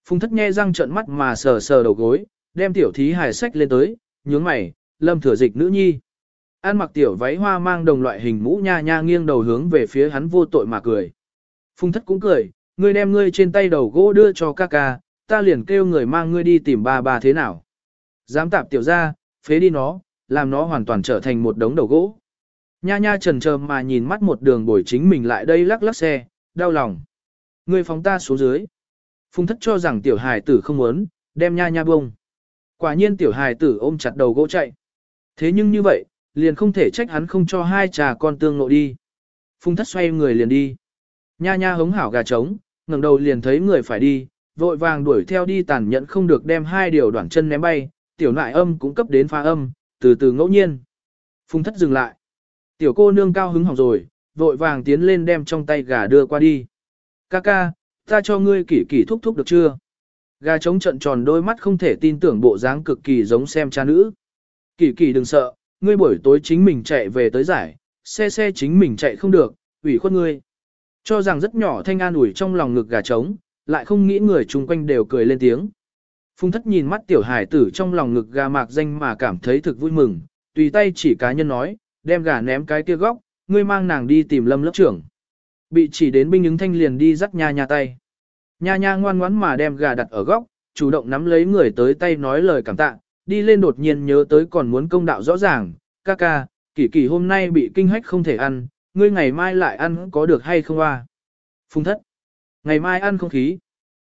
Phung thất nghe răng trợn mắt mà sờ sờ đầu gối, đem tiểu thí hài sách lên tới, nhướng mày, lâm thừa dịch nữ nhi. An mặc tiểu váy hoa mang đồng loại hình mũ nha nha nghiêng đầu hướng về phía hắn vô tội mà cười. Phung thất cũng cười, ngươi đem ngươi trên tay đầu gỗ đưa cho ca ca, ta liền kêu người mang ngươi đi tìm ba ba thế nào. Dám tạp tiểu ra, phế đi nó, làm nó hoàn toàn trở thành một đống đầu gỗ. Nha nha trần trờ mà nhìn mắt một đường bồi chính mình lại đây lắc lắc xe, đau lòng. Ngươi phóng ta xuống dưới. Phung thất cho rằng tiểu hài tử không muốn, đem nha nha bông. Quả nhiên tiểu hài tử ôm chặt đầu gỗ chạy. Thế nhưng như vậy, liền không thể trách hắn không cho hai trà con tương nộ đi. Phung thất xoay người liền đi. Nha nha hống hảo gà trống, ngẩng đầu liền thấy người phải đi, vội vàng đuổi theo đi tàn nhẫn không được đem hai điều đoạn chân ném bay, tiểu nại âm cũng cấp đến phá âm, từ từ ngẫu nhiên. Phung thất dừng lại. Tiểu cô nương cao hứng hỏng rồi, vội vàng tiến lên đem trong tay gà đưa qua đi. Ca ca, ta cho ngươi kỷ kỷ thúc thúc được chưa? Gà trống trận tròn đôi mắt không thể tin tưởng bộ dáng cực kỳ giống xem cha nữ. Kỳ kỳ đừng sợ, ngươi buổi tối chính mình chạy về tới giải, xe xe chính mình chạy không được, ủy khuất ngươi. Cho rằng rất nhỏ thanh an ủi trong lòng ngực gà trống, lại không nghĩ người chung quanh đều cười lên tiếng. Phung thất nhìn mắt tiểu hải tử trong lòng ngực gà mạc danh mà cảm thấy thực vui mừng, tùy tay chỉ cá nhân nói, đem gà ném cái kia góc, ngươi mang nàng đi tìm lâm lớp trưởng. Bị chỉ đến binh ứng thanh liền đi dắt nha nha tay. Nha nha ngoan ngoãn mà đem gà đặt ở góc, chủ động nắm lấy người tới tay nói lời cảm tạ, đi lên đột nhiên nhớ tới còn muốn công đạo rõ ràng, ca ca, kỳ kỳ hôm nay bị kinh hách không thể ăn, ngươi ngày mai lại ăn có được hay không à? Phung thất, ngày mai ăn không khí.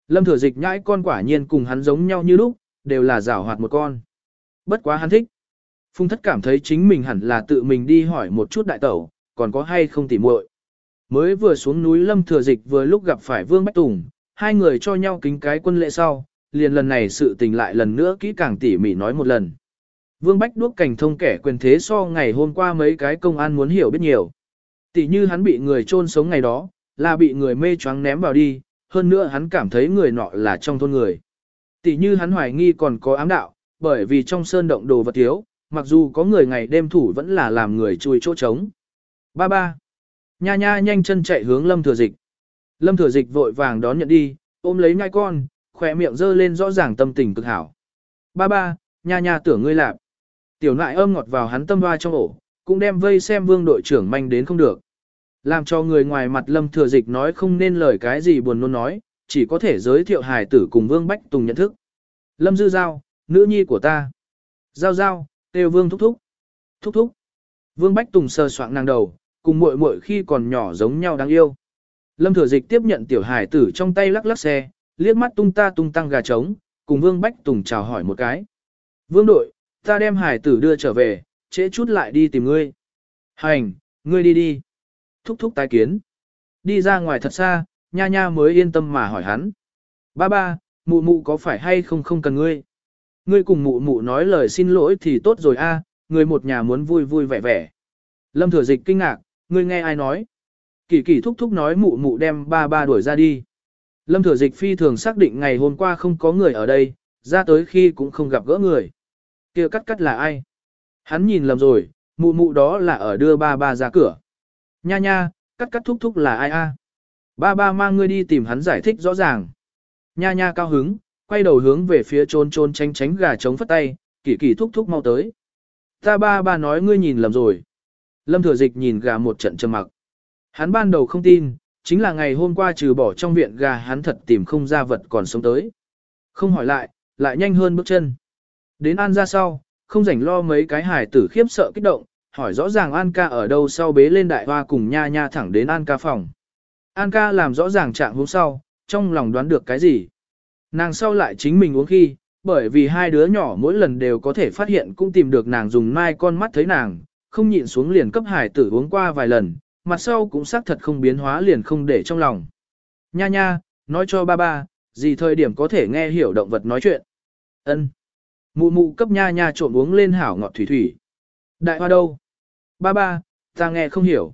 Lâm thừa dịch nhãi con quả nhiên cùng hắn giống nhau như lúc, đều là rảo hoạt một con. Bất quá hắn thích. Phung thất cảm thấy chính mình hẳn là tự mình đi hỏi một chút đại tẩu, còn có hay không tỉ muội. Mới vừa xuống núi Lâm thừa dịch vừa lúc gặp phải Vương Bách Tùng, hai người cho nhau kính cái quân lễ sau, liền lần này sự tình lại lần nữa kỹ càng tỉ mỉ nói một lần. Vương Bách đuốc cảnh thông kẻ quyền thế so ngày hôm qua mấy cái công an muốn hiểu biết nhiều. Tỷ như hắn bị người chôn sống ngày đó, là bị người mê choáng ném vào đi, hơn nữa hắn cảm thấy người nọ là trong thôn người. Tỷ như hắn hoài nghi còn có ám đạo, bởi vì trong sơn động đồ vật thiếu, mặc dù có người ngày đêm thủ vẫn là làm người chui chỗ trống. Ba ba. Nha nha nhanh chân chạy hướng lâm thừa dịch. Lâm thừa dịch vội vàng đón nhận đi, ôm lấy ngai con, khỏe miệng dơ lên rõ ràng tâm tình cực hảo. Ba ba, nha nha tưởng ngươi lạp. Tiểu nại ôm ngọt vào hắn tâm hoa trong ổ, cũng đem vây xem vương đội trưởng manh đến không được. Làm cho người ngoài mặt lâm thừa dịch nói không nên lời cái gì buồn nôn nói, chỉ có thể giới thiệu hài tử cùng vương bách tùng nhận thức. Lâm dư giao, nữ nhi của ta. Giao giao, têu vương thúc thúc. Thúc thúc. Vương bách tùng sờ soạng nàng đầu, cùng muội muội khi còn nhỏ giống nhau đáng yêu. Lâm thừa dịch tiếp nhận tiểu Hải tử trong tay lắc lắc xe, liếc mắt tung ta tung tăng gà trống, cùng vương bách tùng chào hỏi một cái. Vương đội, ta đem hải tử đưa trở về, trễ chút lại đi tìm ngươi. Hành, ngươi đi đi. Thúc thúc tái kiến. Đi ra ngoài thật xa, nha nha mới yên tâm mà hỏi hắn. Ba ba, mụ mụ có phải hay không không cần ngươi? Ngươi cùng mụ mụ nói lời xin lỗi thì tốt rồi a, người một nhà muốn vui vui vẻ vẻ. Lâm thừa dịch kinh ngạc, ngươi nghe ai nói? Kỳ kỳ thúc thúc nói mụ mụ đem ba ba đuổi ra đi. Lâm thừa dịch phi thường xác định ngày hôm qua không có người ở đây, ra tới khi cũng không gặp gỡ người. kia cắt cắt là ai? Hắn nhìn lầm rồi, mụ mụ đó là ở đưa ba ba ra cửa. Nha nha, cắt cắt thúc thúc là ai a? Ba ba mang ngươi đi tìm hắn giải thích rõ ràng. Nha nha cao hứng, quay đầu hướng về phía trôn trôn tránh tránh gà trống phất tay, kỳ kỳ thúc thúc mau tới. Ta ba ba nói ngươi nhìn lầm rồi. Lâm thừa dịch nhìn gà một trận trầm mặc. Hắn ban đầu không tin, chính là ngày hôm qua trừ bỏ trong viện gà hắn thật tìm không ra vật còn sống tới. Không hỏi lại, lại nhanh hơn bước chân. Đến An ra sau, không rảnh lo mấy cái hải tử khiếp sợ kích động, hỏi rõ ràng An ca ở đâu sau bế lên đại hoa cùng nha nha thẳng đến An ca phòng. An ca làm rõ ràng trạng hôm sau, trong lòng đoán được cái gì. Nàng sau lại chính mình uống khi, bởi vì hai đứa nhỏ mỗi lần đều có thể phát hiện cũng tìm được nàng dùng mai con mắt thấy nàng, không nhịn xuống liền cấp hải tử uống qua vài lần, mặt sau cũng xác thật không biến hóa liền không để trong lòng. Nha nha, nói cho ba ba, gì thời điểm có thể nghe hiểu động vật nói chuyện. Ân. Mụ mụ cấp nha nha trộn uống lên hảo ngọt thủy thủy. Đại hoa đâu? Ba ba, ta nghe không hiểu.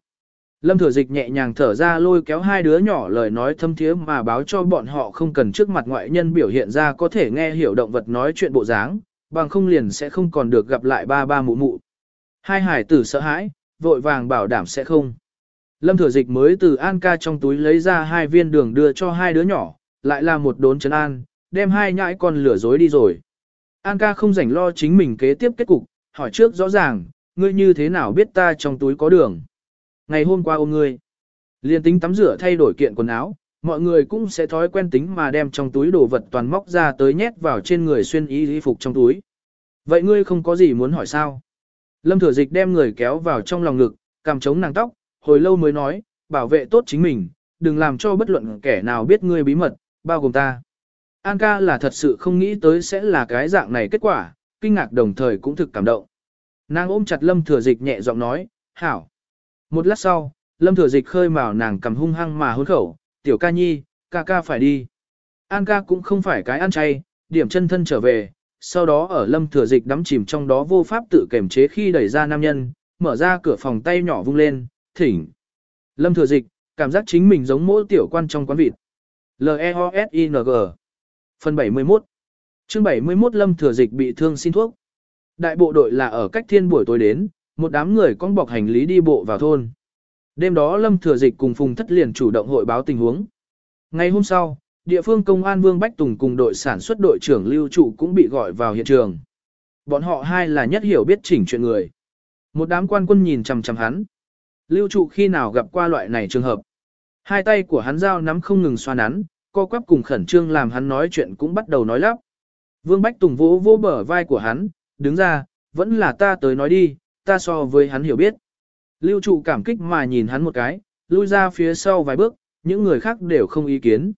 Lâm thừa dịch nhẹ nhàng thở ra lôi kéo hai đứa nhỏ lời nói thâm thiế mà báo cho bọn họ không cần trước mặt ngoại nhân biểu hiện ra có thể nghe hiểu động vật nói chuyện bộ dáng, bằng không liền sẽ không còn được gặp lại ba ba mụ mụ. Hai hải tử sợ hãi, vội vàng bảo đảm sẽ không. Lâm thừa dịch mới từ An ca trong túi lấy ra hai viên đường đưa cho hai đứa nhỏ, lại là một đốn chấn an, đem hai nhãi con lửa dối đi rồi. An ca không rảnh lo chính mình kế tiếp kết cục, hỏi trước rõ ràng, ngươi như thế nào biết ta trong túi có đường. Ngày hôm qua ôm ngươi, liền tính tắm rửa thay đổi kiện quần áo, mọi người cũng sẽ thói quen tính mà đem trong túi đồ vật toàn móc ra tới nhét vào trên người xuyên y y phục trong túi. Vậy ngươi không có gì muốn hỏi sao? Lâm thừa dịch đem người kéo vào trong lòng ngực, cầm chống nàng tóc, hồi lâu mới nói, bảo vệ tốt chính mình, đừng làm cho bất luận kẻ nào biết ngươi bí mật, bao gồm ta. An ca là thật sự không nghĩ tới sẽ là cái dạng này kết quả, kinh ngạc đồng thời cũng thực cảm động. Nàng ôm chặt lâm thừa dịch nhẹ giọng nói, hảo. Một lát sau, lâm thừa dịch khơi mào nàng cầm hung hăng mà hôn khẩu, tiểu ca nhi, ca ca phải đi. An ca cũng không phải cái ăn chay, điểm chân thân trở về, sau đó ở lâm thừa dịch đắm chìm trong đó vô pháp tự kềm chế khi đẩy ra nam nhân, mở ra cửa phòng tay nhỏ vung lên, thỉnh. Lâm thừa dịch, cảm giác chính mình giống mỗi tiểu quan trong quán vịt. L-E-O-S-I-N-G Phần 71 chương 71 Lâm thừa dịch bị thương xin thuốc. Đại bộ đội là ở cách thiên buổi tối đến, một đám người con bọc hành lý đi bộ vào thôn. Đêm đó Lâm thừa dịch cùng Phùng Thất liền chủ động hội báo tình huống. Ngày hôm sau, địa phương công an Vương Bách Tùng cùng đội sản xuất đội trưởng Lưu Trụ cũng bị gọi vào hiện trường. Bọn họ hai là nhất hiểu biết chỉnh chuyện người. Một đám quan quân nhìn chằm chằm hắn. Lưu trụ khi nào gặp qua loại này trường hợp. Hai tay của hắn dao nắm không ngừng xoa nắn, co quắp cùng khẩn trương làm hắn nói chuyện cũng bắt đầu nói lắp. Vương Bách Tùng vỗ vỗ bờ vai của hắn, đứng ra, vẫn là ta tới nói đi, ta so với hắn hiểu biết. Lưu trụ cảm kích mà nhìn hắn một cái, lui ra phía sau vài bước, những người khác đều không ý kiến.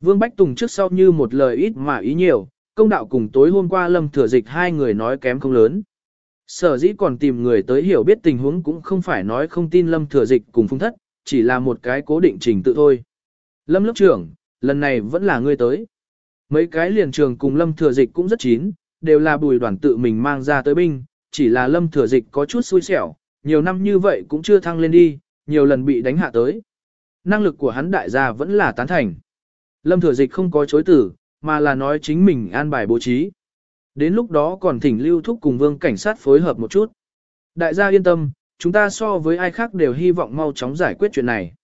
Vương Bách Tùng trước sau như một lời ít mà ý nhiều, công đạo cùng tối hôm qua lâm thừa dịch hai người nói kém không lớn. Sở dĩ còn tìm người tới hiểu biết tình huống cũng không phải nói không tin Lâm Thừa Dịch cùng Phung Thất, chỉ là một cái cố định trình tự thôi. Lâm lớp trưởng, lần này vẫn là ngươi tới. Mấy cái liền trường cùng Lâm Thừa Dịch cũng rất chín, đều là bùi đoàn tự mình mang ra tới binh, chỉ là Lâm Thừa Dịch có chút xui xẻo, nhiều năm như vậy cũng chưa thăng lên đi, nhiều lần bị đánh hạ tới. Năng lực của hắn đại gia vẫn là tán thành. Lâm Thừa Dịch không có chối tử, mà là nói chính mình an bài bố trí. Đến lúc đó còn thỉnh lưu thúc cùng vương cảnh sát phối hợp một chút. Đại gia yên tâm, chúng ta so với ai khác đều hy vọng mau chóng giải quyết chuyện này.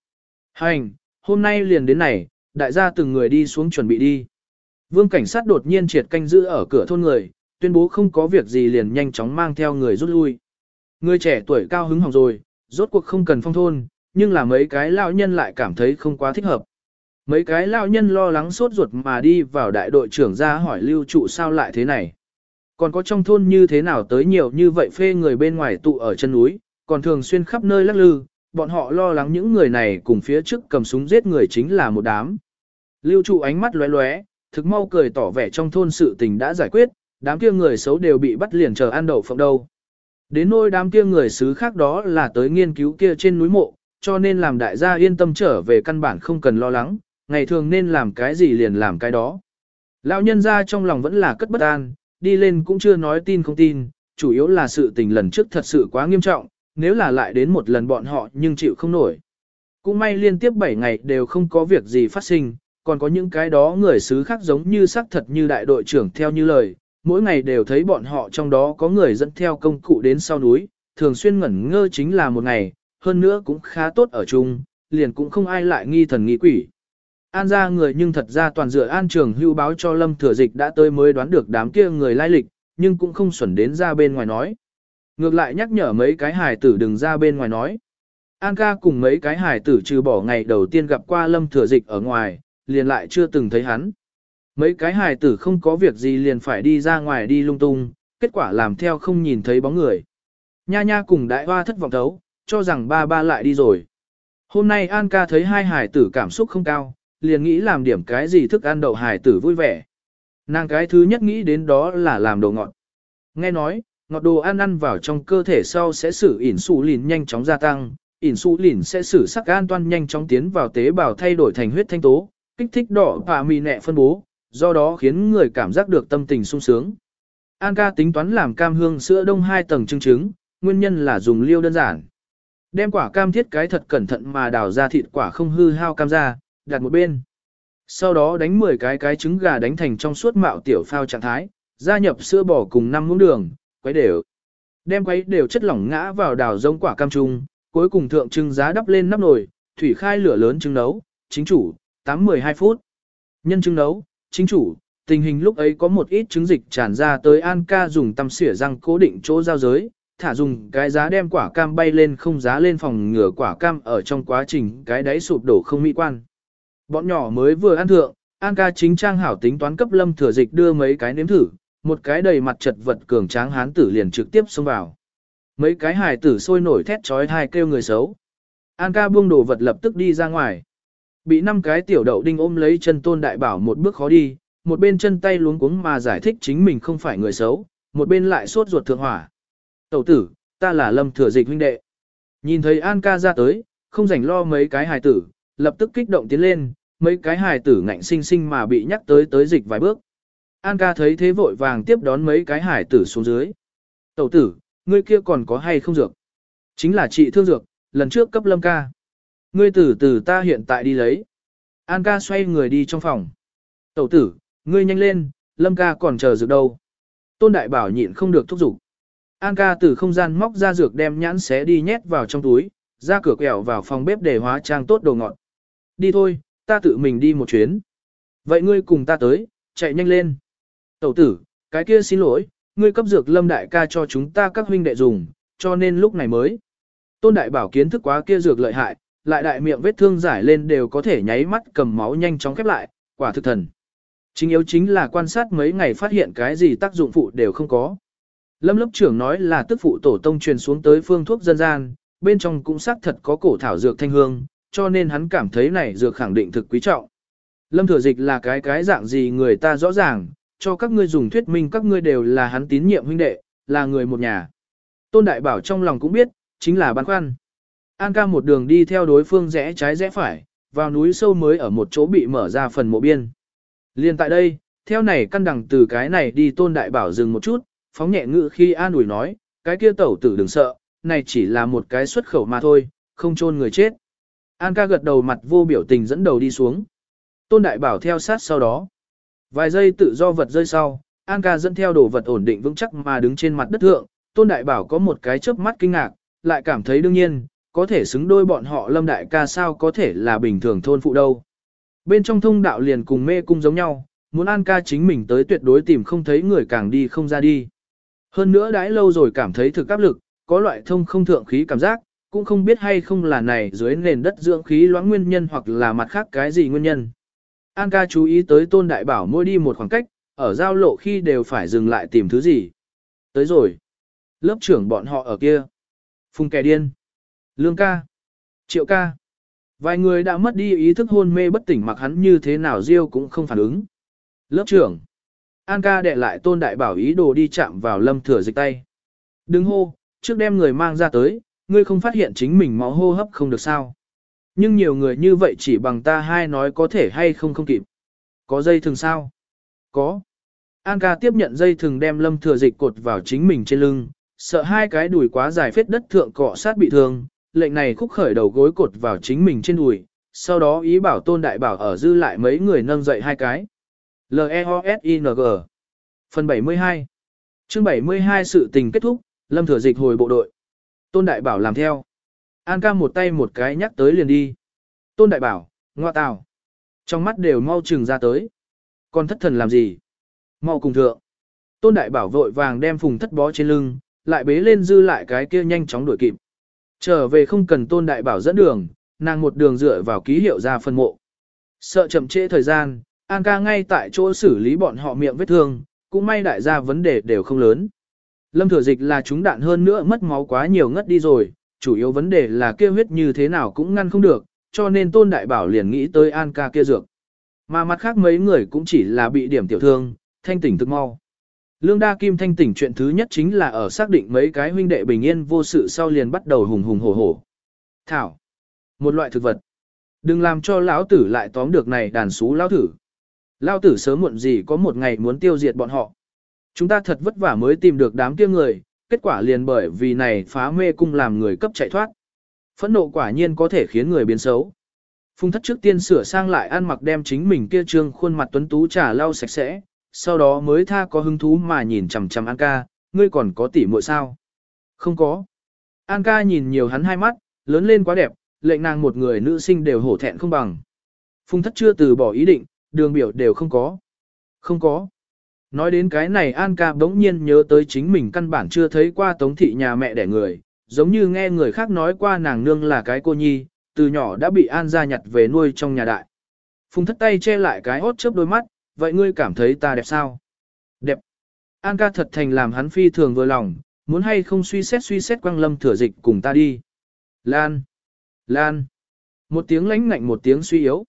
Hành, hôm nay liền đến này, đại gia từng người đi xuống chuẩn bị đi. Vương cảnh sát đột nhiên triệt canh giữ ở cửa thôn người, tuyên bố không có việc gì liền nhanh chóng mang theo người rút lui. Người trẻ tuổi cao hứng hỏng rồi, rốt cuộc không cần phong thôn, nhưng là mấy cái lão nhân lại cảm thấy không quá thích hợp. Mấy cái lão nhân lo lắng sốt ruột mà đi vào đại đội trưởng ra hỏi lưu trụ sao lại thế này. Còn có trong thôn như thế nào tới nhiều như vậy phê người bên ngoài tụ ở chân núi, còn thường xuyên khắp nơi lắc lư, bọn họ lo lắng những người này cùng phía trước cầm súng giết người chính là một đám. Lưu trụ ánh mắt lóe lóe, thực mau cười tỏ vẻ trong thôn sự tình đã giải quyết, đám kia người xấu đều bị bắt liền chờ ăn đậu phộng đâu. Đến nôi đám kia người xứ khác đó là tới nghiên cứu kia trên núi mộ, cho nên làm đại gia yên tâm trở về căn bản không cần lo lắng, ngày thường nên làm cái gì liền làm cái đó. Lão nhân ra trong lòng vẫn là cất bất an, đi lên cũng chưa nói tin không tin, chủ yếu là sự tình lần trước thật sự quá nghiêm trọng, nếu là lại đến một lần bọn họ nhưng chịu không nổi. Cũng may liên tiếp 7 ngày đều không có việc gì phát sinh, còn có những cái đó người xứ khác giống như xác thật như đại đội trưởng theo như lời, mỗi ngày đều thấy bọn họ trong đó có người dẫn theo công cụ đến sau núi, thường xuyên ngẩn ngơ chính là một ngày, hơn nữa cũng khá tốt ở chung, liền cũng không ai lại nghi thần nghi quỷ. An ra người nhưng thật ra toàn dựa an trường hưu báo cho lâm thừa dịch đã tới mới đoán được đám kia người lai lịch, nhưng cũng không xuẩn đến ra bên ngoài nói. Ngược lại nhắc nhở mấy cái hài tử đừng ra bên ngoài nói. An ca cùng mấy cái hài tử trừ bỏ ngày đầu tiên gặp qua lâm thừa dịch ở ngoài, liền lại chưa từng thấy hắn. Mấy cái hài tử không có việc gì liền phải đi ra ngoài đi lung tung, kết quả làm theo không nhìn thấy bóng người. Nha nha cùng đại hoa thất vọng thấu, cho rằng ba ba lại đi rồi. Hôm nay An ca thấy hai hài tử cảm xúc không cao, liền nghĩ làm điểm cái gì thức ăn đậu hải tử vui vẻ. Nàng cái thứ nhất nghĩ đến đó là làm đồ ngọt. Nghe nói, ngọt đồ ăn ăn vào trong cơ thể sau sẽ xử ỉn su lìn nhanh chóng gia tăng, ỉn su lìn sẽ xử sắc an toan nhanh chóng tiến vào tế bào thay đổi thành huyết thanh tố, kích thích đỏ và mì nẹ phân bố, do đó khiến người cảm giác được tâm tình sung sướng. An ca tính toán làm cam hương sữa đông hai tầng trứng trứng, nguyên nhân là dùng liêu đơn giản. Đem quả cam thiết cái thật cẩn thận mà đào ra thịt quả không hư hao cam ra, đặt một bên. Sau đó đánh 10 cái cái trứng gà đánh thành trong suốt mạo tiểu phao trạng thái, gia nhập sữa bò cùng 5 muỗng đường, quấy đều. Đem quấy đều chất lỏng ngã vào đào giống quả cam trung, cuối cùng thượng trưng giá đắp lên nắp nồi, thủy khai lửa lớn trứng nấu, chính chủ, 8-12 phút. Nhân trứng nấu, chính chủ, tình hình lúc ấy có một ít trứng dịch tràn ra tới An ca dùng tăm xỉa răng cố định chỗ giao giới, thả dùng cái giá đem quả cam bay lên không giá lên phòng ngừa quả cam ở trong quá trình cái đáy sụp đổ không mỹ quan. Bọn nhỏ mới vừa ăn thượng, An ca chính trang hảo tính toán cấp lâm thừa dịch đưa mấy cái nếm thử, một cái đầy mặt chật vật cường tráng hán tử liền trực tiếp xông vào. Mấy cái hài tử sôi nổi thét trói thai kêu người xấu. An ca buông đồ vật lập tức đi ra ngoài. Bị năm cái tiểu đậu đinh ôm lấy chân tôn đại bảo một bước khó đi, một bên chân tay luống cuống mà giải thích chính mình không phải người xấu, một bên lại sốt ruột thượng hỏa. Tẩu tử, ta là lâm thừa dịch huynh đệ. Nhìn thấy An ca ra tới, không rảnh lo mấy cái hài tử, lập tức kích động tiến lên, mấy cái hài tử ngạnh sinh sinh mà bị nhắc tới tới dịch vài bước. An ca thấy thế vội vàng tiếp đón mấy cái hài tử xuống dưới. Tẩu tử, ngươi kia còn có hay không dược? Chính là chị thương dược, lần trước cấp lâm ca. Ngươi tử tử ta hiện tại đi lấy. An ca xoay người đi trong phòng. Tẩu tử, ngươi nhanh lên, lâm ca còn chờ dược đâu. Tôn đại bảo nhịn không được thúc giục. An ca từ không gian móc ra dược đem nhãn xé đi nhét vào trong túi, ra cửa quẹo vào phòng bếp để hóa trang tốt đồ ngọt. Đi thôi, ta tự mình đi một chuyến. Vậy ngươi cùng ta tới, chạy nhanh lên. Tẩu tử, cái kia xin lỗi, ngươi cấp dược lâm đại ca cho chúng ta các huynh đệ dùng, cho nên lúc này mới. Tôn đại bảo kiến thức quá kia dược lợi hại, lại đại miệng vết thương giải lên đều có thể nháy mắt cầm máu nhanh chóng khép lại, quả thực thần. Chính yếu chính là quan sát mấy ngày phát hiện cái gì tác dụng phụ đều không có. Lâm lớp trưởng nói là tức phụ tổ tông truyền xuống tới phương thuốc dân gian, bên trong cũng xác thật có cổ thảo dược thanh hương, cho nên hắn cảm thấy này dược khẳng định thực quý trọng. Lâm thừa dịch là cái cái dạng gì người ta rõ ràng, cho các ngươi dùng thuyết minh các ngươi đều là hắn tín nhiệm huynh đệ, là người một nhà. Tôn Đại Bảo trong lòng cũng biết, chính là băn khoăn. An ca một đường đi theo đối phương rẽ trái rẽ phải, vào núi sâu mới ở một chỗ bị mở ra phần mộ biên. Liên tại đây, theo này căn đằng từ cái này đi Tôn Đại Bảo dừng một chút, phóng nhẹ ngự khi an ủi nói, cái kia tẩu tử đừng sợ, này chỉ là một cái xuất khẩu mà thôi, không chôn người chết. An ca gật đầu mặt vô biểu tình dẫn đầu đi xuống. Tôn Đại Bảo theo sát sau đó. Vài giây tự do vật rơi sau, An ca dẫn theo đồ vật ổn định vững chắc mà đứng trên mặt đất thượng. Tôn Đại Bảo có một cái chớp mắt kinh ngạc, lại cảm thấy đương nhiên, có thể xứng đôi bọn họ lâm đại ca sao có thể là bình thường thôn phụ đâu. Bên trong thông đạo liền cùng mê cung giống nhau, muốn An ca chính mình tới tuyệt đối tìm không thấy người càng đi không ra đi. Hơn nữa đãi lâu rồi cảm thấy thực áp lực, có loại thông không thượng khí cảm giác, cũng không biết hay không là này dưới nền đất dưỡng khí loãng nguyên nhân hoặc là mặt khác cái gì nguyên nhân. An ca chú ý tới tôn đại bảo mỗi đi một khoảng cách, ở giao lộ khi đều phải dừng lại tìm thứ gì. Tới rồi. Lớp trưởng bọn họ ở kia. Phùng kẻ điên. Lương ca. Triệu ca. Vài người đã mất đi ý thức hôn mê bất tỉnh mặc hắn như thế nào riêu cũng không phản ứng. Lớp trưởng. An ca đệ lại tôn đại bảo ý đồ đi chạm vào lâm thừa dịch tay. đứng hô, trước đem người mang ra tới, ngươi không phát hiện chính mình máu hô hấp không được sao. Nhưng nhiều người như vậy chỉ bằng ta hai nói có thể hay không không kịp. Có dây thường sao? Có. An ca tiếp nhận dây thường đem lâm thừa dịch cột vào chính mình trên lưng, sợ hai cái đùi quá dài phết đất thượng cọ sát bị thương, lệnh này khúc khởi đầu gối cột vào chính mình trên đùi, sau đó ý bảo tôn đại bảo ở dư lại mấy người nâng dậy hai cái. L-E-O-S-I-N-G Phần 72 chương 72 sự tình kết thúc, lâm thừa dịch hồi bộ đội. Tôn đại bảo làm theo. An ca một tay một cái nhắc tới liền đi. Tôn đại bảo, ngoa tào. Trong mắt đều mau chừng ra tới. Còn thất thần làm gì? Mau cùng thượng. Tôn đại bảo vội vàng đem phùng thất bó trên lưng, lại bế lên dư lại cái kia nhanh chóng đuổi kịp. Trở về không cần tôn đại bảo dẫn đường, nàng một đường dựa vào ký hiệu ra phân mộ. Sợ chậm trễ thời gian, An ca ngay tại chỗ xử lý bọn họ miệng vết thương, cũng may đại gia vấn đề đều không lớn. Lâm thừa dịch là chúng đạn hơn nữa mất máu quá nhiều ngất đi rồi, chủ yếu vấn đề là kia huyết như thế nào cũng ngăn không được, cho nên tôn đại bảo liền nghĩ tới An ca kia dược. Mà mặt khác mấy người cũng chỉ là bị điểm tiểu thương, thanh tỉnh thực mau. Lương Đa Kim thanh tỉnh chuyện thứ nhất chính là ở xác định mấy cái huynh đệ bình yên vô sự sau liền bắt đầu hùng hùng hổ hổ. Thảo. Một loại thực vật. Đừng làm cho lão tử lại tóm được này đàn xú lão tử. Lão tử sớm muộn gì có một ngày muốn tiêu diệt bọn họ. Chúng ta thật vất vả mới tìm được đám kia người, kết quả liền bởi vì này phá mê cung làm người cấp chạy thoát. Phẫn nộ quả nhiên có thể khiến người biến xấu. Phung thất trước tiên sửa sang lại ăn mặc đem chính mình kia trương khuôn mặt tuấn tú trà lau sạch sẽ, sau đó mới tha có hứng thú mà nhìn chằm chằm An ca, ngươi còn có tỉ muội sao? Không có. An ca nhìn nhiều hắn hai mắt, lớn lên quá đẹp, lệnh nàng một người nữ sinh đều hổ thẹn không bằng. Phung thất chưa từ bỏ ý định, đường biểu đều không có. Không có. Nói đến cái này An ca bỗng nhiên nhớ tới chính mình căn bản chưa thấy qua tống thị nhà mẹ đẻ người, giống như nghe người khác nói qua nàng nương là cái cô nhi, từ nhỏ đã bị An gia nhặt về nuôi trong nhà đại. Phùng thất tay che lại cái hốt chớp đôi mắt, vậy ngươi cảm thấy ta đẹp sao? Đẹp. An ca thật thành làm hắn phi thường vừa lòng, muốn hay không suy xét suy xét quang lâm thừa dịch cùng ta đi. Lan. Lan. Một tiếng lãnh ngạnh một tiếng suy yếu.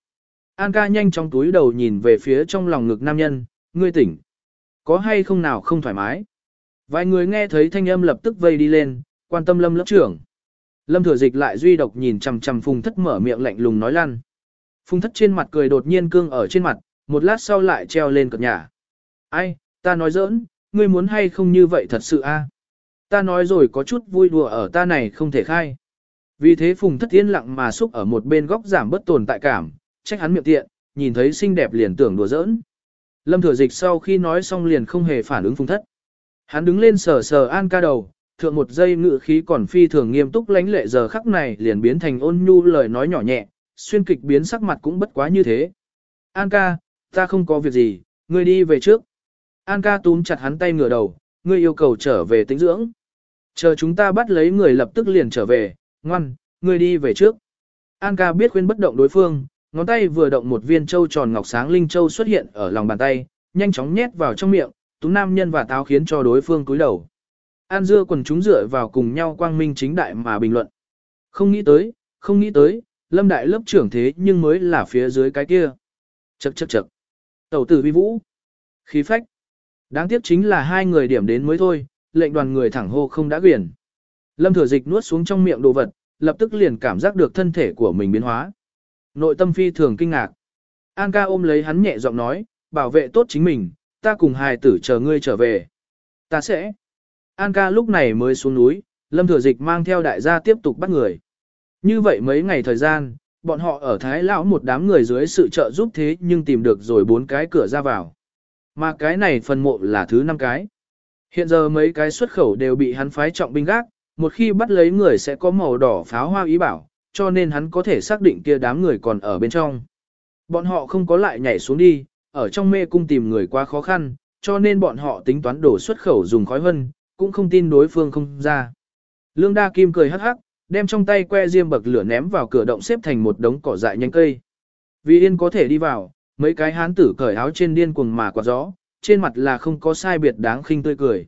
An ca nhanh trong túi đầu nhìn về phía trong lòng ngực nam nhân, ngươi tỉnh. Có hay không nào không thoải mái? Vài người nghe thấy thanh âm lập tức vây đi lên, quan tâm lâm lớp trưởng. Lâm thừa dịch lại duy độc nhìn chằm chằm phùng thất mở miệng lạnh lùng nói lan. Phùng thất trên mặt cười đột nhiên cương ở trên mặt, một lát sau lại treo lên cật nhà. Ai, ta nói giỡn, ngươi muốn hay không như vậy thật sự a? Ta nói rồi có chút vui đùa ở ta này không thể khai. Vì thế Phùng Thất Yên lặng mà xúc ở một bên góc giảm bất tồn tại cảm, trách hắn miệng tiện, nhìn thấy xinh đẹp liền tưởng đùa giỡn. Lâm Thừa Dịch sau khi nói xong liền không hề phản ứng phung Thất. Hắn đứng lên sờ sờ An ca đầu, thượng một giây ngự khí còn phi thường nghiêm túc lãnh lệ giờ khắc này liền biến thành ôn nhu lời nói nhỏ nhẹ, xuyên kịch biến sắc mặt cũng bất quá như thế. An ca, ta không có việc gì, ngươi đi về trước. An ca túm chặt hắn tay ngửa đầu, ngươi yêu cầu trở về tĩnh dưỡng. Chờ chúng ta bắt lấy người lập tức liền trở về, ngoan, ngươi đi về trước. An ca biết khuyên bất động đối phương, ngón tay vừa động một viên châu tròn ngọc sáng linh châu xuất hiện ở lòng bàn tay, nhanh chóng nhét vào trong miệng, tú nam nhân và táo khiến cho đối phương cúi đầu. An dưa quần chúng dựa vào cùng nhau quang minh chính đại mà bình luận. Không nghĩ tới, không nghĩ tới, lâm đại lớp trưởng thế nhưng mới là phía dưới cái kia. Chậc chậc chậc. Tẩu tử vi vũ. Khí phách. Đáng tiếc chính là hai người điểm đến mới thôi, lệnh đoàn người thẳng hô không đã quyển. Lâm thừa dịch nuốt xuống trong miệng đồ vật, lập tức liền cảm giác được thân thể của mình biến hóa. Nội tâm phi thường kinh ngạc. An ca ôm lấy hắn nhẹ giọng nói, bảo vệ tốt chính mình, ta cùng hài tử chờ ngươi trở về. Ta sẽ. An ca lúc này mới xuống núi, lâm thừa dịch mang theo đại gia tiếp tục bắt người. Như vậy mấy ngày thời gian, bọn họ ở Thái Lão một đám người dưới sự trợ giúp thế nhưng tìm được rồi bốn cái cửa ra vào. Mà cái này phần mộ là thứ năm cái. Hiện giờ mấy cái xuất khẩu đều bị hắn phái trọng binh gác, một khi bắt lấy người sẽ có màu đỏ pháo hoa ý bảo, cho nên hắn có thể xác định kia đám người còn ở bên trong. Bọn họ không có lại nhảy xuống đi, ở trong mê cung tìm người quá khó khăn, cho nên bọn họ tính toán đổ xuất khẩu dùng khói hân, cũng không tin đối phương không ra. Lương Đa Kim cười hắc hắc, đem trong tay que diêm bậc lửa ném vào cửa động xếp thành một đống cỏ dại nhanh cây. Vì yên có thể đi vào, mấy cái hán tử cởi áo trên điên cuồng mà quạt gió, trên mặt là không có sai biệt đáng khinh tươi cười.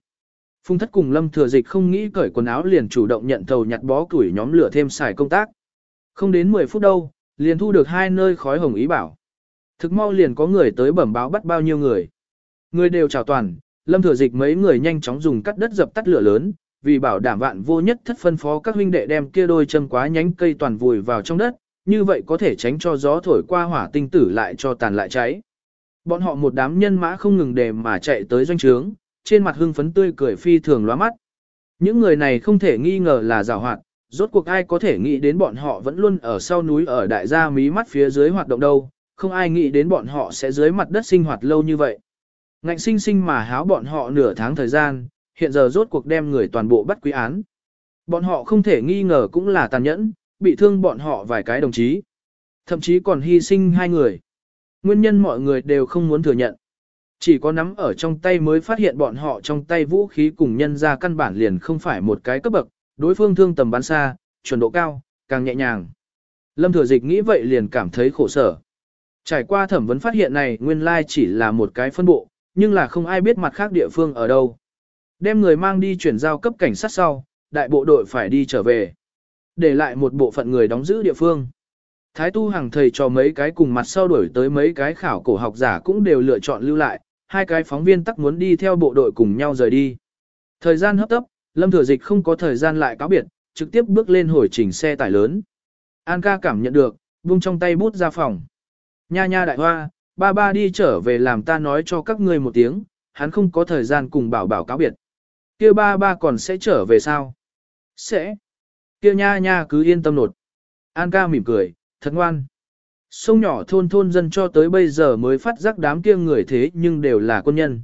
Phung thất cùng lâm thừa dịch không nghĩ cởi quần áo liền chủ động nhận thầu nhặt bó củi nhóm lửa thêm xài công tác. Không đến 10 phút đâu, liền thu được hai nơi khói hồng ý bảo. Thực mau liền có người tới bẩm báo bắt bao nhiêu người. Người đều chào toàn, lâm thừa dịch mấy người nhanh chóng dùng cắt đất dập tắt lửa lớn, vì bảo đảm vạn vô nhất thất phân phó các huynh đệ đem kia đôi châm quá nhánh cây toàn vùi vào trong đất, như vậy có thể tránh cho gió thổi qua hỏa tinh tử lại cho tàn lại cháy. Bọn họ một đám nhân mã không ngừng đề mà chạy tới doanh trướng, trên mặt hưng phấn tươi cười phi thường lóa mắt. Những người này không thể nghi ngờ là giảo hoạt, rốt cuộc ai có thể nghĩ đến bọn họ vẫn luôn ở sau núi ở đại gia mí mắt phía dưới hoạt động đâu, không ai nghĩ đến bọn họ sẽ dưới mặt đất sinh hoạt lâu như vậy. Ngạnh sinh sinh mà háo bọn họ nửa tháng thời gian, hiện giờ rốt cuộc đem người toàn bộ bắt quý án. Bọn họ không thể nghi ngờ cũng là tàn nhẫn, bị thương bọn họ vài cái đồng chí. Thậm chí còn hy sinh hai người. Nguyên nhân mọi người đều không muốn thừa nhận. Chỉ có nắm ở trong tay mới phát hiện bọn họ trong tay vũ khí cùng nhân ra căn bản liền không phải một cái cấp bậc, đối phương thương tầm bắn xa, chuẩn độ cao, càng nhẹ nhàng. Lâm Thừa Dịch nghĩ vậy liền cảm thấy khổ sở. Trải qua thẩm vấn phát hiện này nguyên lai chỉ là một cái phân bộ, nhưng là không ai biết mặt khác địa phương ở đâu. Đem người mang đi chuyển giao cấp cảnh sát sau, đại bộ đội phải đi trở về. Để lại một bộ phận người đóng giữ địa phương. Thái tu hàng thầy cho mấy cái cùng mặt sau đuổi tới mấy cái khảo cổ học giả cũng đều lựa chọn lưu lại, hai cái phóng viên tắc muốn đi theo bộ đội cùng nhau rời đi. Thời gian hấp tấp, Lâm Thừa Dịch không có thời gian lại cáo biệt, trực tiếp bước lên hồi trình xe tải lớn. An ca cảm nhận được, buông trong tay bút ra phòng. Nha nha đại hoa, ba ba đi trở về làm ta nói cho các ngươi một tiếng, hắn không có thời gian cùng bảo bảo cáo biệt. Kia ba ba còn sẽ trở về sao? Sẽ. Kia nha nha cứ yên tâm nột. An ca mỉm cười, thật ngoan. Sông nhỏ thôn thôn dân cho tới bây giờ mới phát giác đám kia người thế nhưng đều là quân nhân.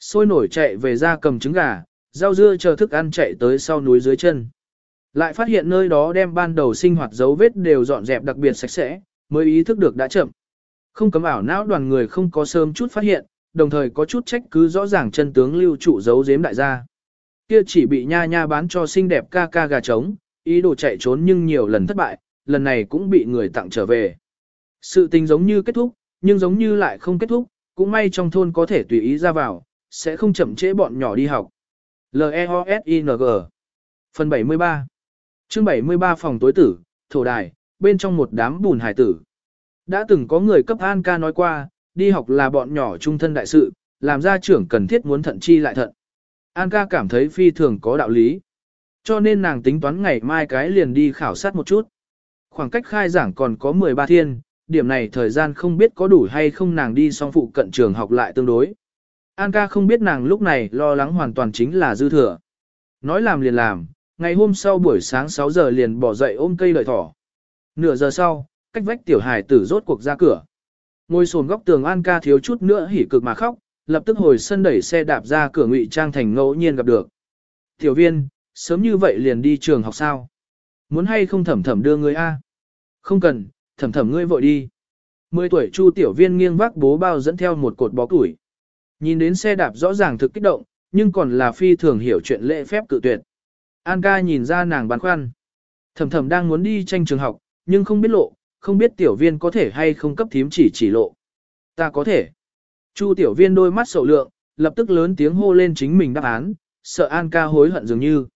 Sôi nổi chạy về ra cầm trứng gà, rau dưa chờ thức ăn chạy tới sau núi dưới chân. Lại phát hiện nơi đó đem ban đầu sinh hoạt dấu vết đều dọn dẹp đặc biệt sạch sẽ, mới ý thức được đã chậm. Không cấm ảo não đoàn người không có sớm chút phát hiện, đồng thời có chút trách cứ rõ ràng chân tướng lưu trụ giấu giếm đại gia. Kia chỉ bị nha nha bán cho xinh đẹp ca ca gà trống, ý đồ chạy trốn nhưng nhiều lần thất bại, lần này cũng bị người tặng trở về. Sự tình giống như kết thúc, nhưng giống như lại không kết thúc, cũng may trong thôn có thể tùy ý ra vào, sẽ không chậm trễ bọn nhỏ đi học. L-E-O-S-I-N-G Phần 73 chương 73 phòng tối tử, thổ đài, bên trong một đám bùn hải tử. Đã từng có người cấp An ca nói qua, đi học là bọn nhỏ trung thân đại sự, làm gia trưởng cần thiết muốn thận chi lại thận. An ca cảm thấy phi thường có đạo lý. Cho nên nàng tính toán ngày mai cái liền đi khảo sát một chút. Khoảng cách khai giảng còn có 13 thiên, điểm này thời gian không biết có đủ hay không nàng đi xong phụ cận trường học lại tương đối. An ca không biết nàng lúc này lo lắng hoàn toàn chính là dư thừa. Nói làm liền làm, ngày hôm sau buổi sáng 6 giờ liền bỏ dậy ôm cây đợi thỏ. Nửa giờ sau, cách vách tiểu hải tử rốt cuộc ra cửa. Ngồi sồn góc tường An ca thiếu chút nữa hỉ cực mà khóc, lập tức hồi sân đẩy xe đạp ra cửa ngụy trang thành ngẫu nhiên gặp được. Tiểu viên, sớm như vậy liền đi trường học sao? Muốn hay không thẩm thẩm đưa ngươi A? Không cần, thẩm thẩm ngươi vội đi. Mười tuổi Chu tiểu viên nghiêng vác bố bao dẫn theo một cột bó củi. Nhìn đến xe đạp rõ ràng thực kích động, nhưng còn là phi thường hiểu chuyện lễ phép cự tuyệt. An ca nhìn ra nàng băn khoăn. thầm thầm đang muốn đi tranh trường học, nhưng không biết lộ, không biết tiểu viên có thể hay không cấp thím chỉ chỉ lộ. Ta có thể. Chu tiểu viên đôi mắt sầu lượng, lập tức lớn tiếng hô lên chính mình đáp án, sợ An ca hối hận dường như.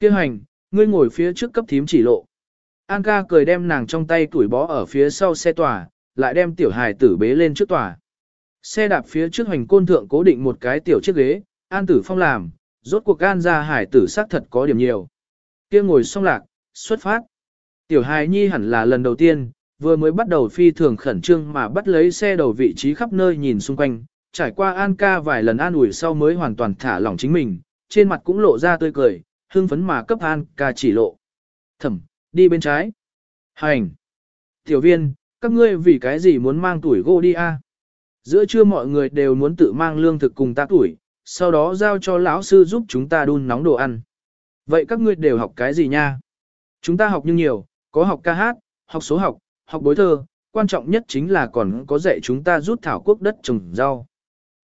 Kêu hành, ngươi ngồi phía trước cấp thím chỉ lộ. An ca cười đem nàng trong tay tuổi bó ở phía sau xe tòa, lại đem tiểu hài tử bế lên trước tòa. Xe đạp phía trước hoành côn thượng cố định một cái tiểu chiếc ghế, An tử phong làm, rốt cuộc An ra hải tử xác thật có điểm nhiều. kia ngồi xong lạc, xuất phát. Tiểu hài nhi hẳn là lần đầu tiên, vừa mới bắt đầu phi thường khẩn trương mà bắt lấy xe đầu vị trí khắp nơi nhìn xung quanh, trải qua An ca vài lần an ủi sau mới hoàn toàn thả lỏng chính mình, trên mặt cũng lộ ra tươi cười, hưng phấn mà cấp An ca chỉ lộ. Thẩm, đi bên trái. Hành. Tiểu viên, các ngươi vì cái gì muốn mang tuổi gỗ đi a? Giữa trưa mọi người đều muốn tự mang lương thực cùng ta tuổi, sau đó giao cho lão sư giúp chúng ta đun nóng đồ ăn. Vậy các ngươi đều học cái gì nha? Chúng ta học nhưng nhiều, có học ca hát, học số học, học bối thơ, quan trọng nhất chính là còn có dạy chúng ta rút thảo quốc đất trồng rau.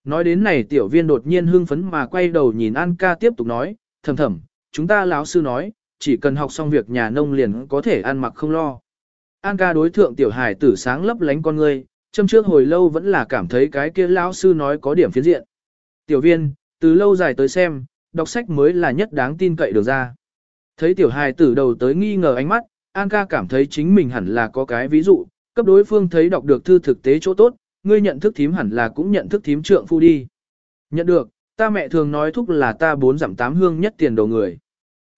Nói đến này tiểu viên đột nhiên hưng phấn mà quay đầu nhìn An ca tiếp tục nói, thầm thầm, chúng ta lão sư nói, chỉ cần học xong việc nhà nông liền có thể ăn mặc không lo. An ca đối thượng tiểu hải tử sáng lấp lánh con ngươi, châm trước hồi lâu vẫn là cảm thấy cái kia lão sư nói có điểm phiến diện. Tiểu viên, từ lâu dài tới xem, đọc sách mới là nhất đáng tin cậy được ra. Thấy tiểu hài tử đầu tới nghi ngờ ánh mắt, An ca cảm thấy chính mình hẳn là có cái ví dụ, cấp đối phương thấy đọc được thư thực tế chỗ tốt, ngươi nhận thức thím hẳn là cũng nhận thức thím trượng phu đi. Nhận được, ta mẹ thường nói thúc là ta bốn giảm tám hương nhất tiền đầu người.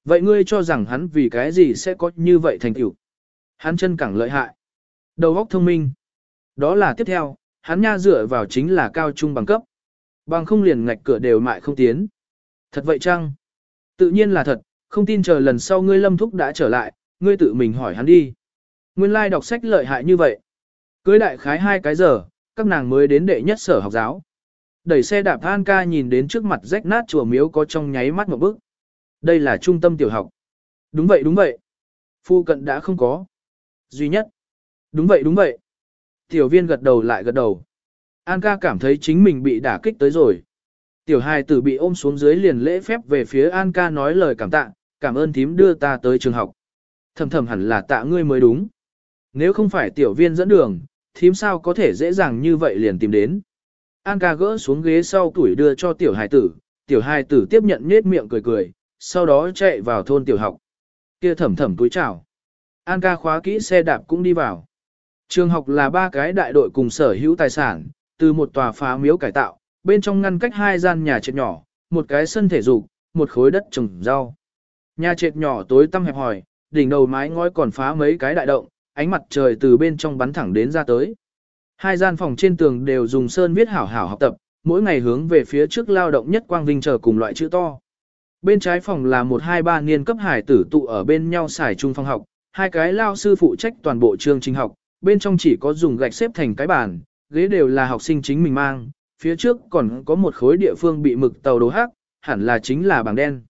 Vậy ngươi cho rằng hắn vì cái gì sẽ có như vậy thành tựu? Hắn chân cẳng lợi hại. Đầu óc thông minh. Đó là tiếp theo, hắn nha dựa vào chính là cao trung bằng cấp. Bằng không liền ngạch cửa đều mại không tiến. Thật vậy chăng? Tự nhiên là thật, không tin chờ lần sau ngươi lâm thúc đã trở lại, ngươi tự mình hỏi hắn đi. Nguyên lai like đọc sách lợi hại như vậy. Cưới đại khái hai cái giờ, các nàng mới đến đệ nhất sở học giáo. Đẩy xe đạp An ca nhìn đến trước mặt rách nát chùa miếu có trong nháy mắt một bước. Đây là trung tâm tiểu học. Đúng vậy đúng vậy. Phu cận đã không có. Duy nhất. Đúng vậy đúng vậy. Tiểu viên gật đầu lại gật đầu. An ca cảm thấy chính mình bị đả kích tới rồi. Tiểu hài tử bị ôm xuống dưới liền lễ phép về phía An ca nói lời cảm tạ, cảm ơn thím đưa ta tới trường học. Thầm thầm hẳn là tạ ngươi mới đúng. Nếu không phải tiểu viên dẫn đường, thím sao có thể dễ dàng như vậy liền tìm đến. An ca gỡ xuống ghế sau tuổi đưa cho tiểu hài tử, tiểu hài tử tiếp nhận nết miệng cười cười, sau đó chạy vào thôn tiểu học. Kia thầm thầm túi chào. An ca khóa kỹ xe đạp cũng đi vào. Trường học là ba cái đại đội cùng sở hữu tài sản, từ một tòa phá miếu cải tạo, bên trong ngăn cách hai gian nhà trệt nhỏ, một cái sân thể dục, một khối đất trồng rau. Nhà trệt nhỏ tối tăm hẹp hòi, đỉnh đầu mái ngói còn phá mấy cái đại động, ánh mặt trời từ bên trong bắn thẳng đến ra tới. Hai gian phòng trên tường đều dùng sơn viết hảo hảo học tập, mỗi ngày hướng về phía trước lao động nhất quang vinh chờ cùng loại chữ to. Bên trái phòng là một hai ba niên cấp hải tử tụ ở bên nhau xài chung phòng học, hai cái lao sư phụ trách toàn bộ chương trình học, bên trong chỉ có dùng gạch xếp thành cái bàn, ghế đều là học sinh chính mình mang, phía trước còn có một khối địa phương bị mực tàu đồ hắc, hẳn là chính là bảng đen.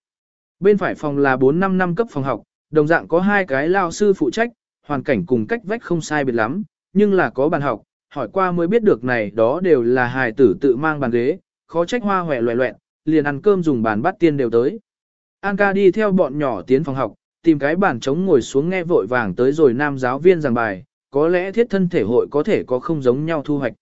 Bên phải phòng là 4-5 năm cấp phòng học, đồng dạng có hai cái lao sư phụ trách, hoàn cảnh cùng cách vách không sai biệt lắm, nhưng là có bàn học, hỏi qua mới biết được này đó đều là hài tử tự mang bàn ghế, khó trách hoa hòe loẹ loẹn, liền ăn cơm dùng bàn bắt tiên đều tới. An ca đi theo bọn nhỏ tiến phòng học, tìm cái bàn trống ngồi xuống nghe vội vàng tới rồi nam giáo viên giảng bài, có lẽ thiết thân thể hội có thể có không giống nhau thu hoạch.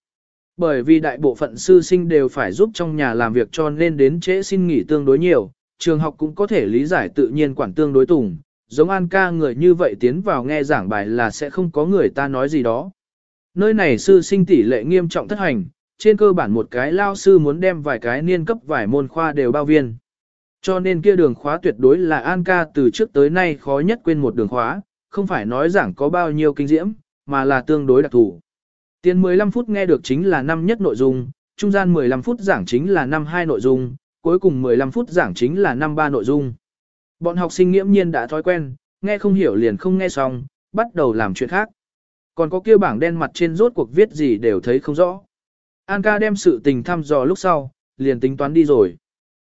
Bởi vì đại bộ phận sư sinh đều phải giúp trong nhà làm việc cho nên đến trễ xin nghỉ tương đối nhiều, trường học cũng có thể lý giải tự nhiên quản tương đối tùng, giống An ca người như vậy tiến vào nghe giảng bài là sẽ không có người ta nói gì đó. Nơi này sư sinh tỷ lệ nghiêm trọng thất hành, trên cơ bản một cái lao sư muốn đem vài cái niên cấp vài môn khoa đều bao viên. Cho nên kia đường khóa tuyệt đối là An ca từ trước tới nay khó nhất quên một đường khóa, không phải nói giảng có bao nhiêu kinh diễm, mà là tương đối đặc thù. Tiền 15 phút nghe được chính là năm nhất nội dung, trung gian 15 phút giảng chính là năm hai nội dung, cuối cùng 15 phút giảng chính là năm ba nội dung. Bọn học sinh nghiễm nhiên đã thói quen, nghe không hiểu liền không nghe xong, bắt đầu làm chuyện khác. Còn có kia bảng đen mặt trên rốt cuộc viết gì đều thấy không rõ. An ca đem sự tình thăm dò lúc sau, liền tính toán đi rồi.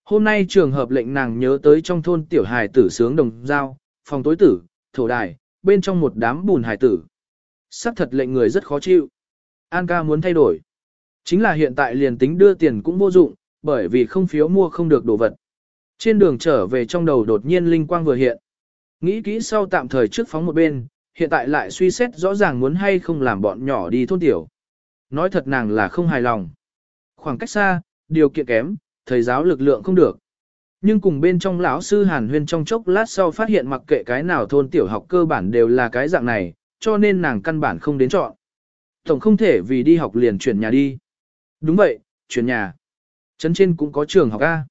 Hôm nay trường hợp lệnh nàng nhớ tới trong thôn tiểu hài tử sướng đồng giao, phòng tối tử, thổ đài, bên trong một đám bùn hài tử. Sắc thật lệnh người rất khó chịu. An ca muốn thay đổi. Chính là hiện tại liền tính đưa tiền cũng vô dụng, bởi vì không phiếu mua không được đồ vật. Trên đường trở về trong đầu đột nhiên linh quang vừa hiện. Nghĩ kỹ sau tạm thời trước phóng một bên, hiện tại lại suy xét rõ ràng muốn hay không làm bọn nhỏ đi thôn tiểu. Nói thật nàng là không hài lòng. Khoảng cách xa, điều kiện kém, thầy giáo lực lượng không được. Nhưng cùng bên trong lão sư Hàn Huyên trong chốc lát sau phát hiện mặc kệ cái nào thôn tiểu học cơ bản đều là cái dạng này, cho nên nàng căn bản không đến chọn. Tổng không thể vì đi học liền chuyển nhà đi. Đúng vậy, chuyển nhà. Trấn trên cũng có trường học A.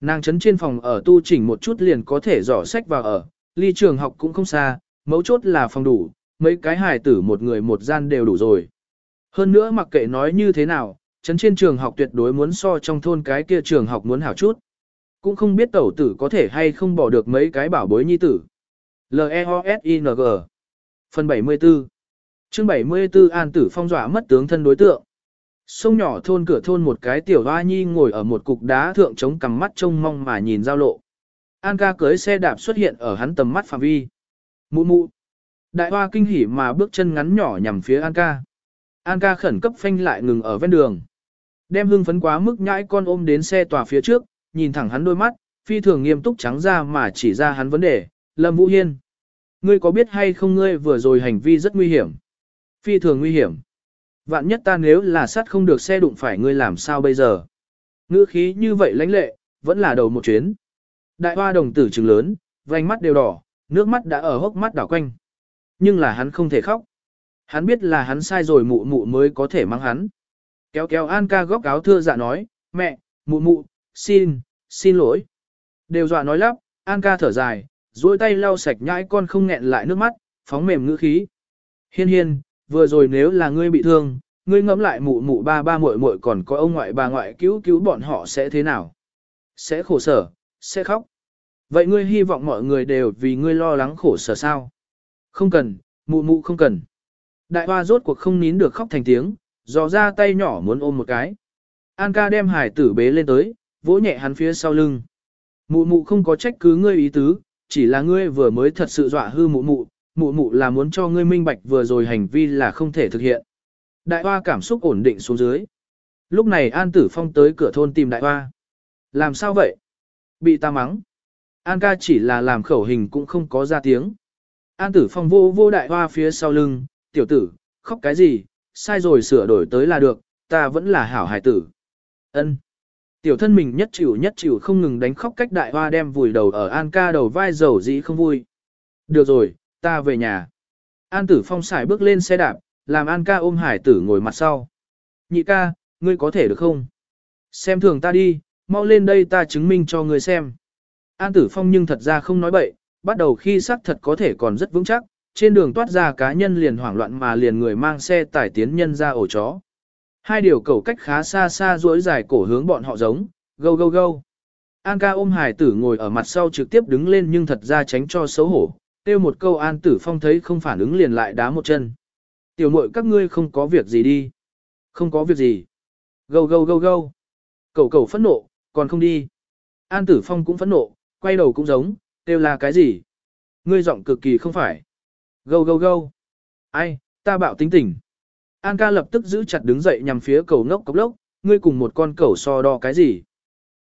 Nàng trấn trên phòng ở tu chỉnh một chút liền có thể dò sách vào ở, ly trường học cũng không xa, mấu chốt là phòng đủ, mấy cái hài tử một người một gian đều đủ rồi. Hơn nữa mặc kệ nói như thế nào, trấn trên trường học tuyệt đối muốn so trong thôn cái kia trường học muốn hảo chút. Cũng không biết tẩu tử có thể hay không bỏ được mấy cái bảo bối nhi tử. L-E-O-S-I-N-G Phần 74 chương 74 An Tử Phong dọa mất tướng thân đối tượng. Sông nhỏ thôn cửa thôn một cái tiểu hoa nhi ngồi ở một cục đá thượng chống cằm mắt trông mong mà nhìn giao lộ. An ca cưới xe đạp xuất hiện ở hắn tầm mắt phạm vi. Mụ mụ. Đại hoa kinh hỉ mà bước chân ngắn nhỏ nhằm phía An ca. An ca khẩn cấp phanh lại ngừng ở ven đường. Đem hương phấn quá mức nhãi con ôm đến xe tòa phía trước, nhìn thẳng hắn đôi mắt, phi thường nghiêm túc trắng ra mà chỉ ra hắn vấn đề, Lâm Vũ Hiên. Ngươi có biết hay không ngươi vừa rồi hành vi rất nguy hiểm? Phi thường nguy hiểm. Vạn nhất ta nếu là sát không được xe đụng phải ngươi làm sao bây giờ? Ngữ khí như vậy lãnh lệ, vẫn là đầu một chuyến. Đại hoa đồng tử trừng lớn, vành mắt đều đỏ, nước mắt đã ở hốc mắt đảo quanh. Nhưng là hắn không thể khóc. Hắn biết là hắn sai rồi mụ mụ mới có thể mang hắn. Kéo kéo An ca góc áo thưa dạ nói, mẹ, mụ mụ, xin, xin lỗi. Đều dọa nói lắp, An ca thở dài, duỗi tay lau sạch nhãi con không nghẹn lại nước mắt, phóng mềm ngữ khí. Hiên hiên, vừa rồi nếu là ngươi bị thương, ngươi ngẫm lại mụ mụ ba ba muội muội còn có ông ngoại bà ngoại cứu cứu bọn họ sẽ thế nào? Sẽ khổ sở, sẽ khóc. Vậy ngươi hy vọng mọi người đều vì ngươi lo lắng khổ sở sao? Không cần, mụ mụ không cần. Đại hoa rốt cuộc không nín được khóc thành tiếng, dò ra tay nhỏ muốn ôm một cái. An ca đem hải tử bế lên tới, vỗ nhẹ hắn phía sau lưng. Mụ mụ không có trách cứ ngươi ý tứ, chỉ là ngươi vừa mới thật sự dọa hư mụ mụ, mụ mụ là muốn cho ngươi minh bạch vừa rồi hành vi là không thể thực hiện. Đại hoa cảm xúc ổn định xuống dưới. Lúc này An Tử Phong tới cửa thôn tìm đại hoa. Làm sao vậy? Bị ta mắng. An ca chỉ là làm khẩu hình cũng không có ra tiếng. An Tử Phong vô vô đại hoa phía sau lưng, tiểu tử, khóc cái gì, sai rồi sửa đổi tới là được, ta vẫn là hảo hải tử. Ân. Tiểu thân mình nhất chịu nhất chịu không ngừng đánh khóc cách đại hoa đem vùi đầu ở An ca đầu vai dầu dĩ không vui. Được rồi, ta về nhà. An tử phong xài bước lên xe đạp, làm An ca ôm hải tử ngồi mặt sau. Nhị ca, ngươi có thể được không? Xem thường ta đi, mau lên đây ta chứng minh cho ngươi xem. An tử phong nhưng thật ra không nói bậy, bắt đầu khi xác thật có thể còn rất vững chắc, trên đường toát ra cá nhân liền hoảng loạn mà liền người mang xe tải tiến nhân ra ổ chó. Hai điều cầu cách khá xa xa duỗi dài cổ hướng bọn họ giống, gâu gâu gâu. An ca ôm hải tử ngồi ở mặt sau trực tiếp đứng lên nhưng thật ra tránh cho xấu hổ, Tiêu một câu An Tử Phong thấy không phản ứng liền lại đá một chân. Tiểu muội các ngươi không có việc gì đi. Không có việc gì. Gâu gâu gâu gâu. Cầu cầu phẫn nộ, còn không đi. An Tử Phong cũng phẫn nộ, quay đầu cũng giống, tiêu là cái gì? Ngươi giọng cực kỳ không phải. Gâu gâu gâu. Ai, ta bảo tính tình. An ca lập tức giữ chặt đứng dậy nhằm phía cầu ngốc cốc lốc, ngươi cùng một con cầu so đo cái gì?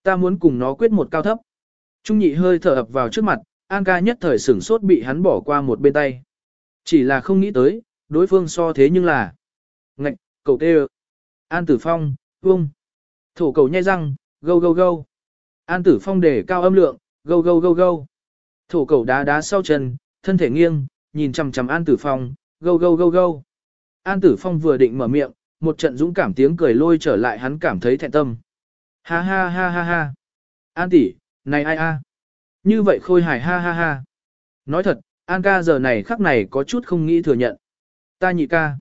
Ta muốn cùng nó quyết một cao thấp. Trung nhị hơi thở ập vào trước mặt, An ca nhất thời sửng sốt bị hắn bỏ qua một bên tay. Chỉ là không nghĩ tới, đối phương so thế nhưng là... Ngạch, cầu tê An tử phong, vung. Thổ cầu nhai răng, gâu gâu gâu. An tử phong để cao âm lượng, gâu gâu gâu gâu. Thổ cầu đá đá sau chân, thân thể nghiêng, nhìn chằm chằm An tử phong, gâu gâu gâu gâu. An tử phong vừa định mở miệng, một trận dũng cảm tiếng cười lôi trở lại hắn cảm thấy thẹn tâm. Ha ha ha ha ha. An tỷ, này ai a? Như vậy khôi hài ha ha ha. Nói thật, An ca giờ này khắc này có chút không nghĩ thừa nhận. Ta nhị ca.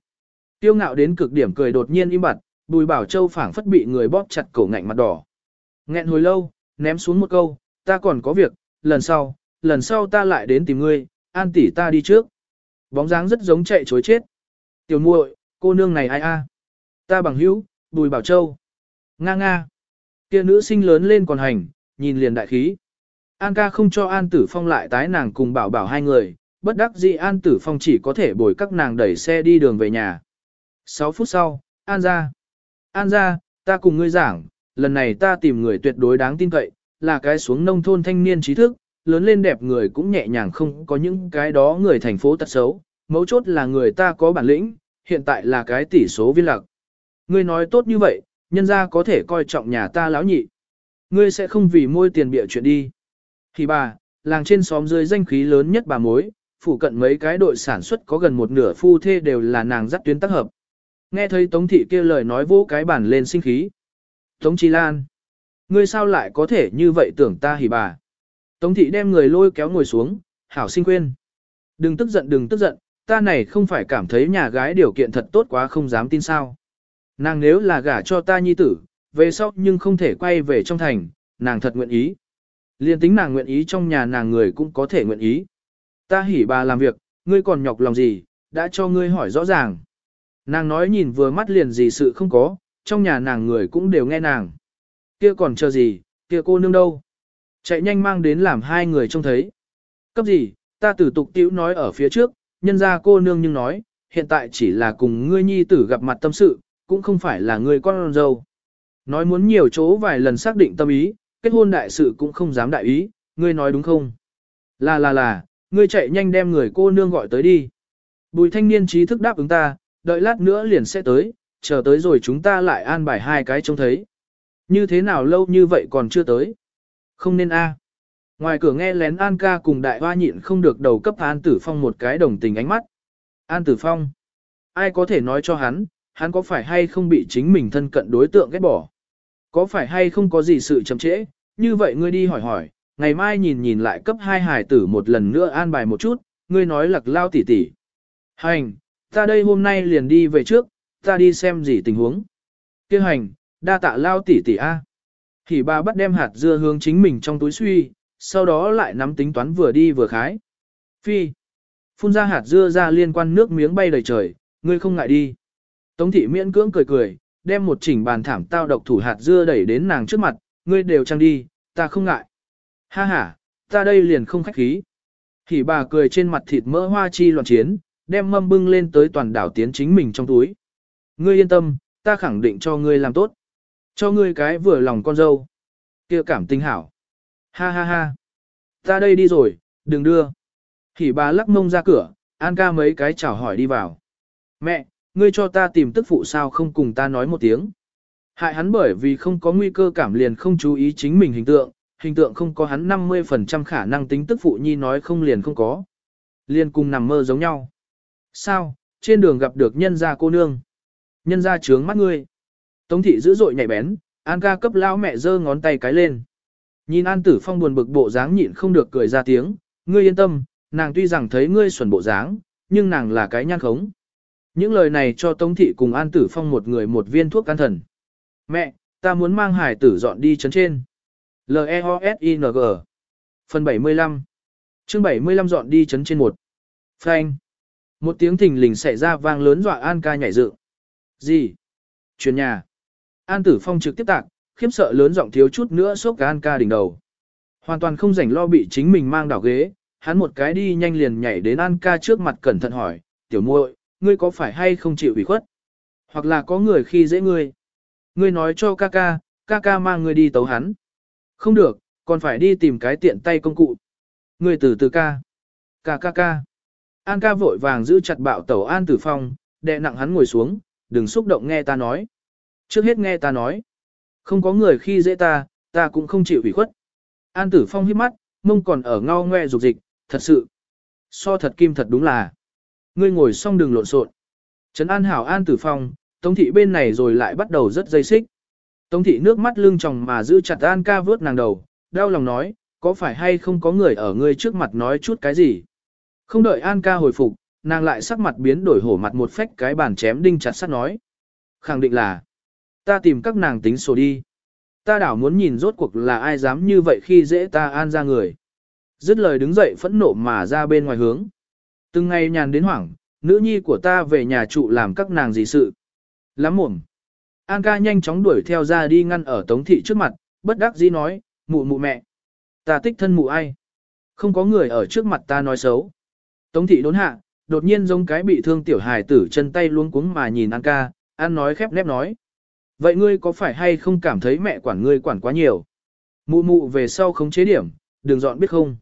Tiêu ngạo đến cực điểm cười đột nhiên im bặt, bùi bảo châu phảng phất bị người bóp chặt cổ ngạnh mặt đỏ. Nghẹn hồi lâu, ném xuống một câu, ta còn có việc, lần sau, lần sau ta lại đến tìm ngươi, an tỷ ta đi trước. Bóng dáng rất giống chạy chối chết. Tiểu muội, cô nương này ai a? Ta bằng hữu, bùi bảo châu. Nga nga. Kia nữ sinh lớn lên còn hành, nhìn liền đại khí. An ca không cho An Tử Phong lại tái nàng cùng bảo bảo hai người, bất đắc dĩ An Tử Phong chỉ có thể bồi các nàng đẩy xe đi đường về nhà. 6 phút sau, An ra. An ra, ta cùng ngươi giảng, lần này ta tìm người tuyệt đối đáng tin cậy, là cái xuống nông thôn thanh niên trí thức, lớn lên đẹp người cũng nhẹ nhàng không có những cái đó người thành phố tật xấu, mấu chốt là người ta có bản lĩnh, hiện tại là cái tỷ số viên lạc. Ngươi nói tốt như vậy, nhân ra có thể coi trọng nhà ta lão nhị. Ngươi sẽ không vì môi tiền bịa chuyện đi. Thì bà, làng trên xóm dưới danh khí lớn nhất bà mối, phụ cận mấy cái đội sản xuất có gần một nửa phu thê đều là nàng dắt tuyến tác hợp. Nghe thấy Tống Thị kia lời nói vô cái bản lên sinh khí. Tống Chi Lan, ngươi sao lại có thể như vậy tưởng ta hỉ bà. Tống Thị đem người lôi kéo ngồi xuống, hảo sinh quên. Đừng tức giận đừng tức giận, ta này không phải cảm thấy nhà gái điều kiện thật tốt quá không dám tin sao. Nàng nếu là gả cho ta nhi tử, về sau nhưng không thể quay về trong thành, nàng thật nguyện ý. Liên tính nàng nguyện ý trong nhà nàng người cũng có thể nguyện ý. Ta hỉ bà làm việc, ngươi còn nhọc lòng gì, đã cho ngươi hỏi rõ ràng. Nàng nói nhìn vừa mắt liền gì sự không có, trong nhà nàng người cũng đều nghe nàng. Kia còn chờ gì, kia cô nương đâu. Chạy nhanh mang đến làm hai người trông thấy. Cấp gì, ta tử tục tiểu nói ở phía trước, nhân ra cô nương nhưng nói, hiện tại chỉ là cùng ngươi nhi tử gặp mặt tâm sự, cũng không phải là ngươi con dâu. Nói muốn nhiều chỗ vài lần xác định tâm ý, kết hôn đại sự cũng không dám đại ý, ngươi nói đúng không? Là là là, ngươi chạy nhanh đem người cô nương gọi tới đi. Bùi thanh niên trí thức đáp ứng ta, đợi lát nữa liền sẽ tới, chờ tới rồi chúng ta lại an bài hai cái trông thấy. Như thế nào lâu như vậy còn chưa tới? Không nên a. Ngoài cửa nghe lén An ca cùng đại hoa nhịn không được đầu cấp An Tử Phong một cái đồng tình ánh mắt. An Tử Phong. Ai có thể nói cho hắn, hắn có phải hay không bị chính mình thân cận đối tượng ghét bỏ? Có phải hay không có gì sự chậm trễ, như vậy ngươi đi hỏi hỏi, ngày mai nhìn nhìn lại cấp hai hải tử một lần nữa an bài một chút, ngươi nói lặc lao tỉ tỉ. Hành, ta đây hôm nay liền đi về trước, ta đi xem gì tình huống. Kêu hành, đa tạ lao tỉ tỉ A. Thì bà bắt đem hạt dưa hướng chính mình trong túi suy, sau đó lại nắm tính toán vừa đi vừa khái. Phi. Phun ra hạt dưa ra liên quan nước miếng bay đầy trời, ngươi không ngại đi. Tống thị miễn cưỡng cười cười, đem một chỉnh bàn thảm tao độc thủ hạt dưa đẩy đến nàng trước mặt, ngươi đều trang đi, ta không ngại. Ha ha, ta đây liền không khách khí. Thì bà cười trên mặt thịt mỡ hoa chi loạn chiến, đem mâm bưng lên tới toàn đảo tiến chính mình trong túi. Ngươi yên tâm, ta khẳng định cho ngươi làm tốt. Cho ngươi cái vừa lòng con dâu. kia cảm tình hảo. Ha ha ha. Ta đây đi rồi, đừng đưa. Thì bà lắc mông ra cửa, An ca mấy cái chào hỏi đi vào. Mẹ, ngươi cho ta tìm tức phụ sao không cùng ta nói một tiếng. Hại hắn bởi vì không có nguy cơ cảm liền không chú ý chính mình hình tượng, hình tượng không có hắn 50% khả năng tính tức phụ nhi nói không liền không có. Liền cùng nằm mơ giống nhau. Sao, trên đường gặp được nhân gia cô nương. Nhân gia trướng mắt ngươi. Tống thị dữ dội nhạy bén, An ca cấp lão mẹ giơ ngón tay cái lên. Nhìn An Tử Phong buồn bực bộ dáng nhịn không được cười ra tiếng, ngươi yên tâm, nàng tuy rằng thấy ngươi xuẩn bộ dáng, nhưng nàng là cái nhan khống. Những lời này cho Tống thị cùng An Tử Phong một người một viên thuốc can thần. Mẹ, ta muốn mang hải tử dọn đi chấn trên. L-E-O-S-I-N-G Phần 75 chương 75 dọn đi chấn trên một. Phanh Một tiếng thình lình xảy ra vang lớn dọa An ca nhảy dựng. Gì? Chuyển nhà. An Tử Phong trực tiếp tạc, khiếm sợ lớn giọng thiếu chút nữa sốc gan ca đỉnh đầu. Hoàn toàn không rảnh lo bị chính mình mang đảo ghế, hắn một cái đi nhanh liền nhảy đến An ca trước mặt cẩn thận hỏi, tiểu muội, ngươi có phải hay không chịu ủy khuất? Hoặc là có người khi dễ ngươi? Ngươi nói cho ca ca, ca ca mang ngươi đi tấu hắn. Không được, còn phải đi tìm cái tiện tay công cụ. Ngươi từ từ ca. Ca ca ca. An ca vội vàng giữ chặt bạo tẩu An Tử Phong, đè nặng hắn ngồi xuống, đừng xúc động nghe ta nói. Trước hết nghe ta nói. Không có người khi dễ ta, ta cũng không chịu ủy khuất. An Tử Phong hiếp mắt, mông còn ở ngao ngoe dục dịch, thật sự. So thật kim thật đúng là. Ngươi ngồi xong đừng lộn xộn. Trấn An hảo An Tử Phong, Tống thị bên này rồi lại bắt đầu rất dây xích. Tống thị nước mắt lưng tròng mà giữ chặt An ca vớt nàng đầu, đau lòng nói, có phải hay không có người ở ngươi trước mặt nói chút cái gì. Không đợi An ca hồi phục, nàng lại sắc mặt biến đổi hổ mặt một phách cái bàn chém đinh chặt sắt nói. Khẳng định là, ta tìm các nàng tính sổ đi. Ta đảo muốn nhìn rốt cuộc là ai dám như vậy khi dễ ta an ra người. Dứt lời đứng dậy phẫn nộ mà ra bên ngoài hướng. Từng ngày nhàn đến hoảng, nữ nhi của ta về nhà trụ làm các nàng gì sự. Lắm mồm. An ca nhanh chóng đuổi theo ra đi ngăn ở tống thị trước mặt, bất đắc dĩ nói, mụ mụ mẹ. Ta tích thân mụ ai? Không có người ở trước mặt ta nói xấu. Tống thị đốn hạ, đột nhiên giống cái bị thương tiểu hài tử chân tay luống cuống mà nhìn An ca, An nói khép nép nói. Vậy ngươi có phải hay không cảm thấy mẹ quản ngươi quản quá nhiều? Mụ mụ về sau không chế điểm, đừng dọn biết không?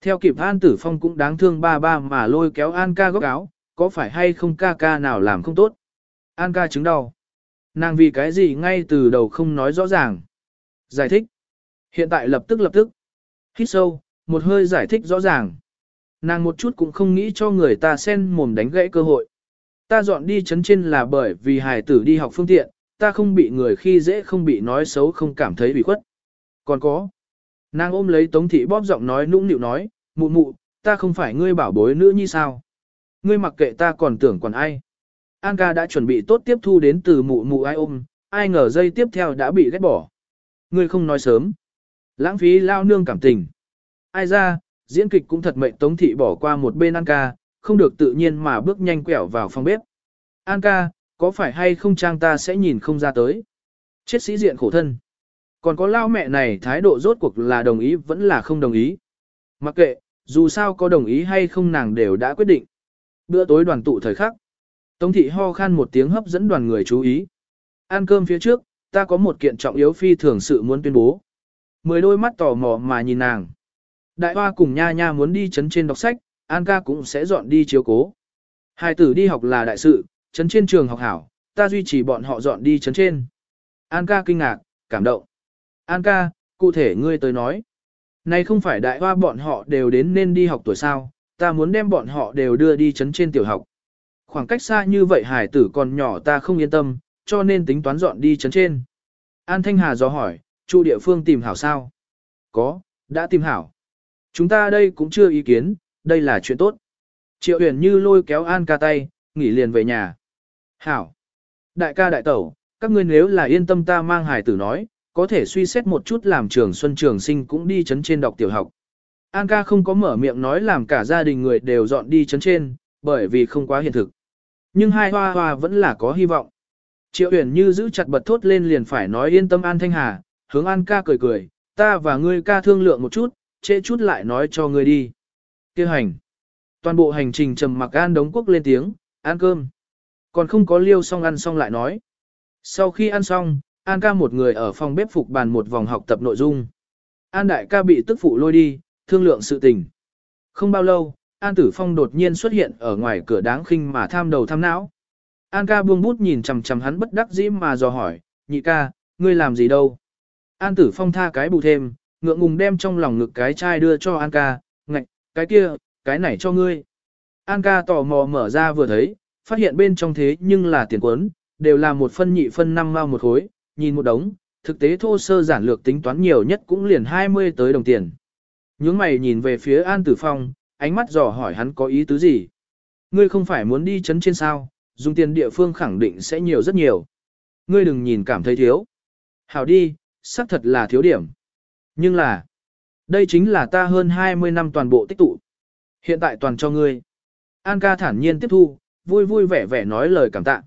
Theo kịp An Tử Phong cũng đáng thương ba ba mà lôi kéo An ca góc áo, có phải hay không ca ca nào làm không tốt? An ca chứng đau. Nàng vì cái gì ngay từ đầu không nói rõ ràng. Giải thích. Hiện tại lập tức lập tức. Hít sâu, một hơi giải thích rõ ràng. Nàng một chút cũng không nghĩ cho người ta sen mồm đánh gãy cơ hội. Ta dọn đi chấn trên là bởi vì hài tử đi học phương tiện, ta không bị người khi dễ không bị nói xấu không cảm thấy bị khuất. Còn có. Nàng ôm lấy tống thị bóp giọng nói nũng nịu nói, mụ mụ, ta không phải ngươi bảo bối nữ như sao. Ngươi mặc kệ ta còn tưởng còn ai. An ca đã chuẩn bị tốt tiếp thu đến từ mụ mụ ai ôm, ai ngờ dây tiếp theo đã bị ghét bỏ. Ngươi không nói sớm. Lãng phí lao nương cảm tình. Ai ra, diễn kịch cũng thật mệnh tống thị bỏ qua một bên An ca, không được tự nhiên mà bước nhanh quẹo vào phòng bếp. An ca, có phải hay không trang ta sẽ nhìn không ra tới. Chết sĩ diện khổ thân. Còn có lao mẹ này thái độ rốt cuộc là đồng ý vẫn là không đồng ý. Mặc kệ, dù sao có đồng ý hay không nàng đều đã quyết định. Bữa tối đoàn tụ thời khắc. Tống thị ho khan một tiếng hấp dẫn đoàn người chú ý. Ăn cơm phía trước, ta có một kiện trọng yếu phi thường sự muốn tuyên bố. Mười đôi mắt tò mò mà nhìn nàng. Đại hoa cùng nha nha muốn đi chấn trên đọc sách, An ca cũng sẽ dọn đi chiếu cố. Hai tử đi học là đại sự, chấn trên trường học hảo, ta duy trì bọn họ dọn đi chấn trên. An ca kinh ngạc, cảm động. An ca, cụ thể ngươi tới nói. Này không phải đại hoa bọn họ đều đến nên đi học tuổi sao, ta muốn đem bọn họ đều đưa đi chấn trên tiểu học. Khoảng cách xa như vậy hải tử còn nhỏ ta không yên tâm, cho nên tính toán dọn đi chấn trên. An Thanh Hà do hỏi, chu địa phương tìm hảo sao? Có, đã tìm hảo. Chúng ta đây cũng chưa ý kiến, đây là chuyện tốt. Triệu uyển như lôi kéo An ca tay, nghỉ liền về nhà. Hảo. Đại ca đại tẩu, các ngươi nếu là yên tâm ta mang hài tử nói, có thể suy xét một chút làm trường xuân trường sinh cũng đi chấn trên đọc tiểu học. An ca không có mở miệng nói làm cả gia đình người đều dọn đi chấn trên, bởi vì không quá hiện thực. Nhưng hai hoa hoa vẫn là có hy vọng. Triệu Uyển như giữ chặt bật thốt lên liền phải nói yên tâm An Thanh Hà, hướng An ca cười cười, ta và ngươi ca thương lượng một chút, trễ chút lại nói cho ngươi đi. Kêu hành. Toàn bộ hành trình trầm mặc An đống quốc lên tiếng, ăn cơm. Còn không có liêu xong ăn xong lại nói. Sau khi ăn xong, An ca một người ở phòng bếp phục bàn một vòng học tập nội dung. An đại ca bị tức phụ lôi đi, thương lượng sự tình. Không bao lâu, An Tử Phong đột nhiên xuất hiện ở ngoài cửa đáng khinh mà tham đầu tham não. An ca buông bút nhìn chằm chằm hắn bất đắc dĩ mà dò hỏi, nhị ca, ngươi làm gì đâu? An Tử Phong tha cái bù thêm, ngượng ngùng đem trong lòng ngực cái chai đưa cho An ca, ngạch, cái kia, cái này cho ngươi. An ca tò mò mở ra vừa thấy, phát hiện bên trong thế nhưng là tiền cuốn, đều là một phân nhị phân năm mao một khối, nhìn một đống, thực tế thô sơ giản lược tính toán nhiều nhất cũng liền 20 tới đồng tiền. Nhướng mày nhìn về phía An Tử Phong, ánh mắt dò hỏi hắn có ý tứ gì. Ngươi không phải muốn đi chấn trên sao, dùng tiền địa phương khẳng định sẽ nhiều rất nhiều. Ngươi đừng nhìn cảm thấy thiếu. Hảo đi, xác thật là thiếu điểm. Nhưng là, đây chính là ta hơn 20 năm toàn bộ tích tụ. Hiện tại toàn cho ngươi. An ca thản nhiên tiếp thu, vui vui vẻ vẻ nói lời cảm tạ.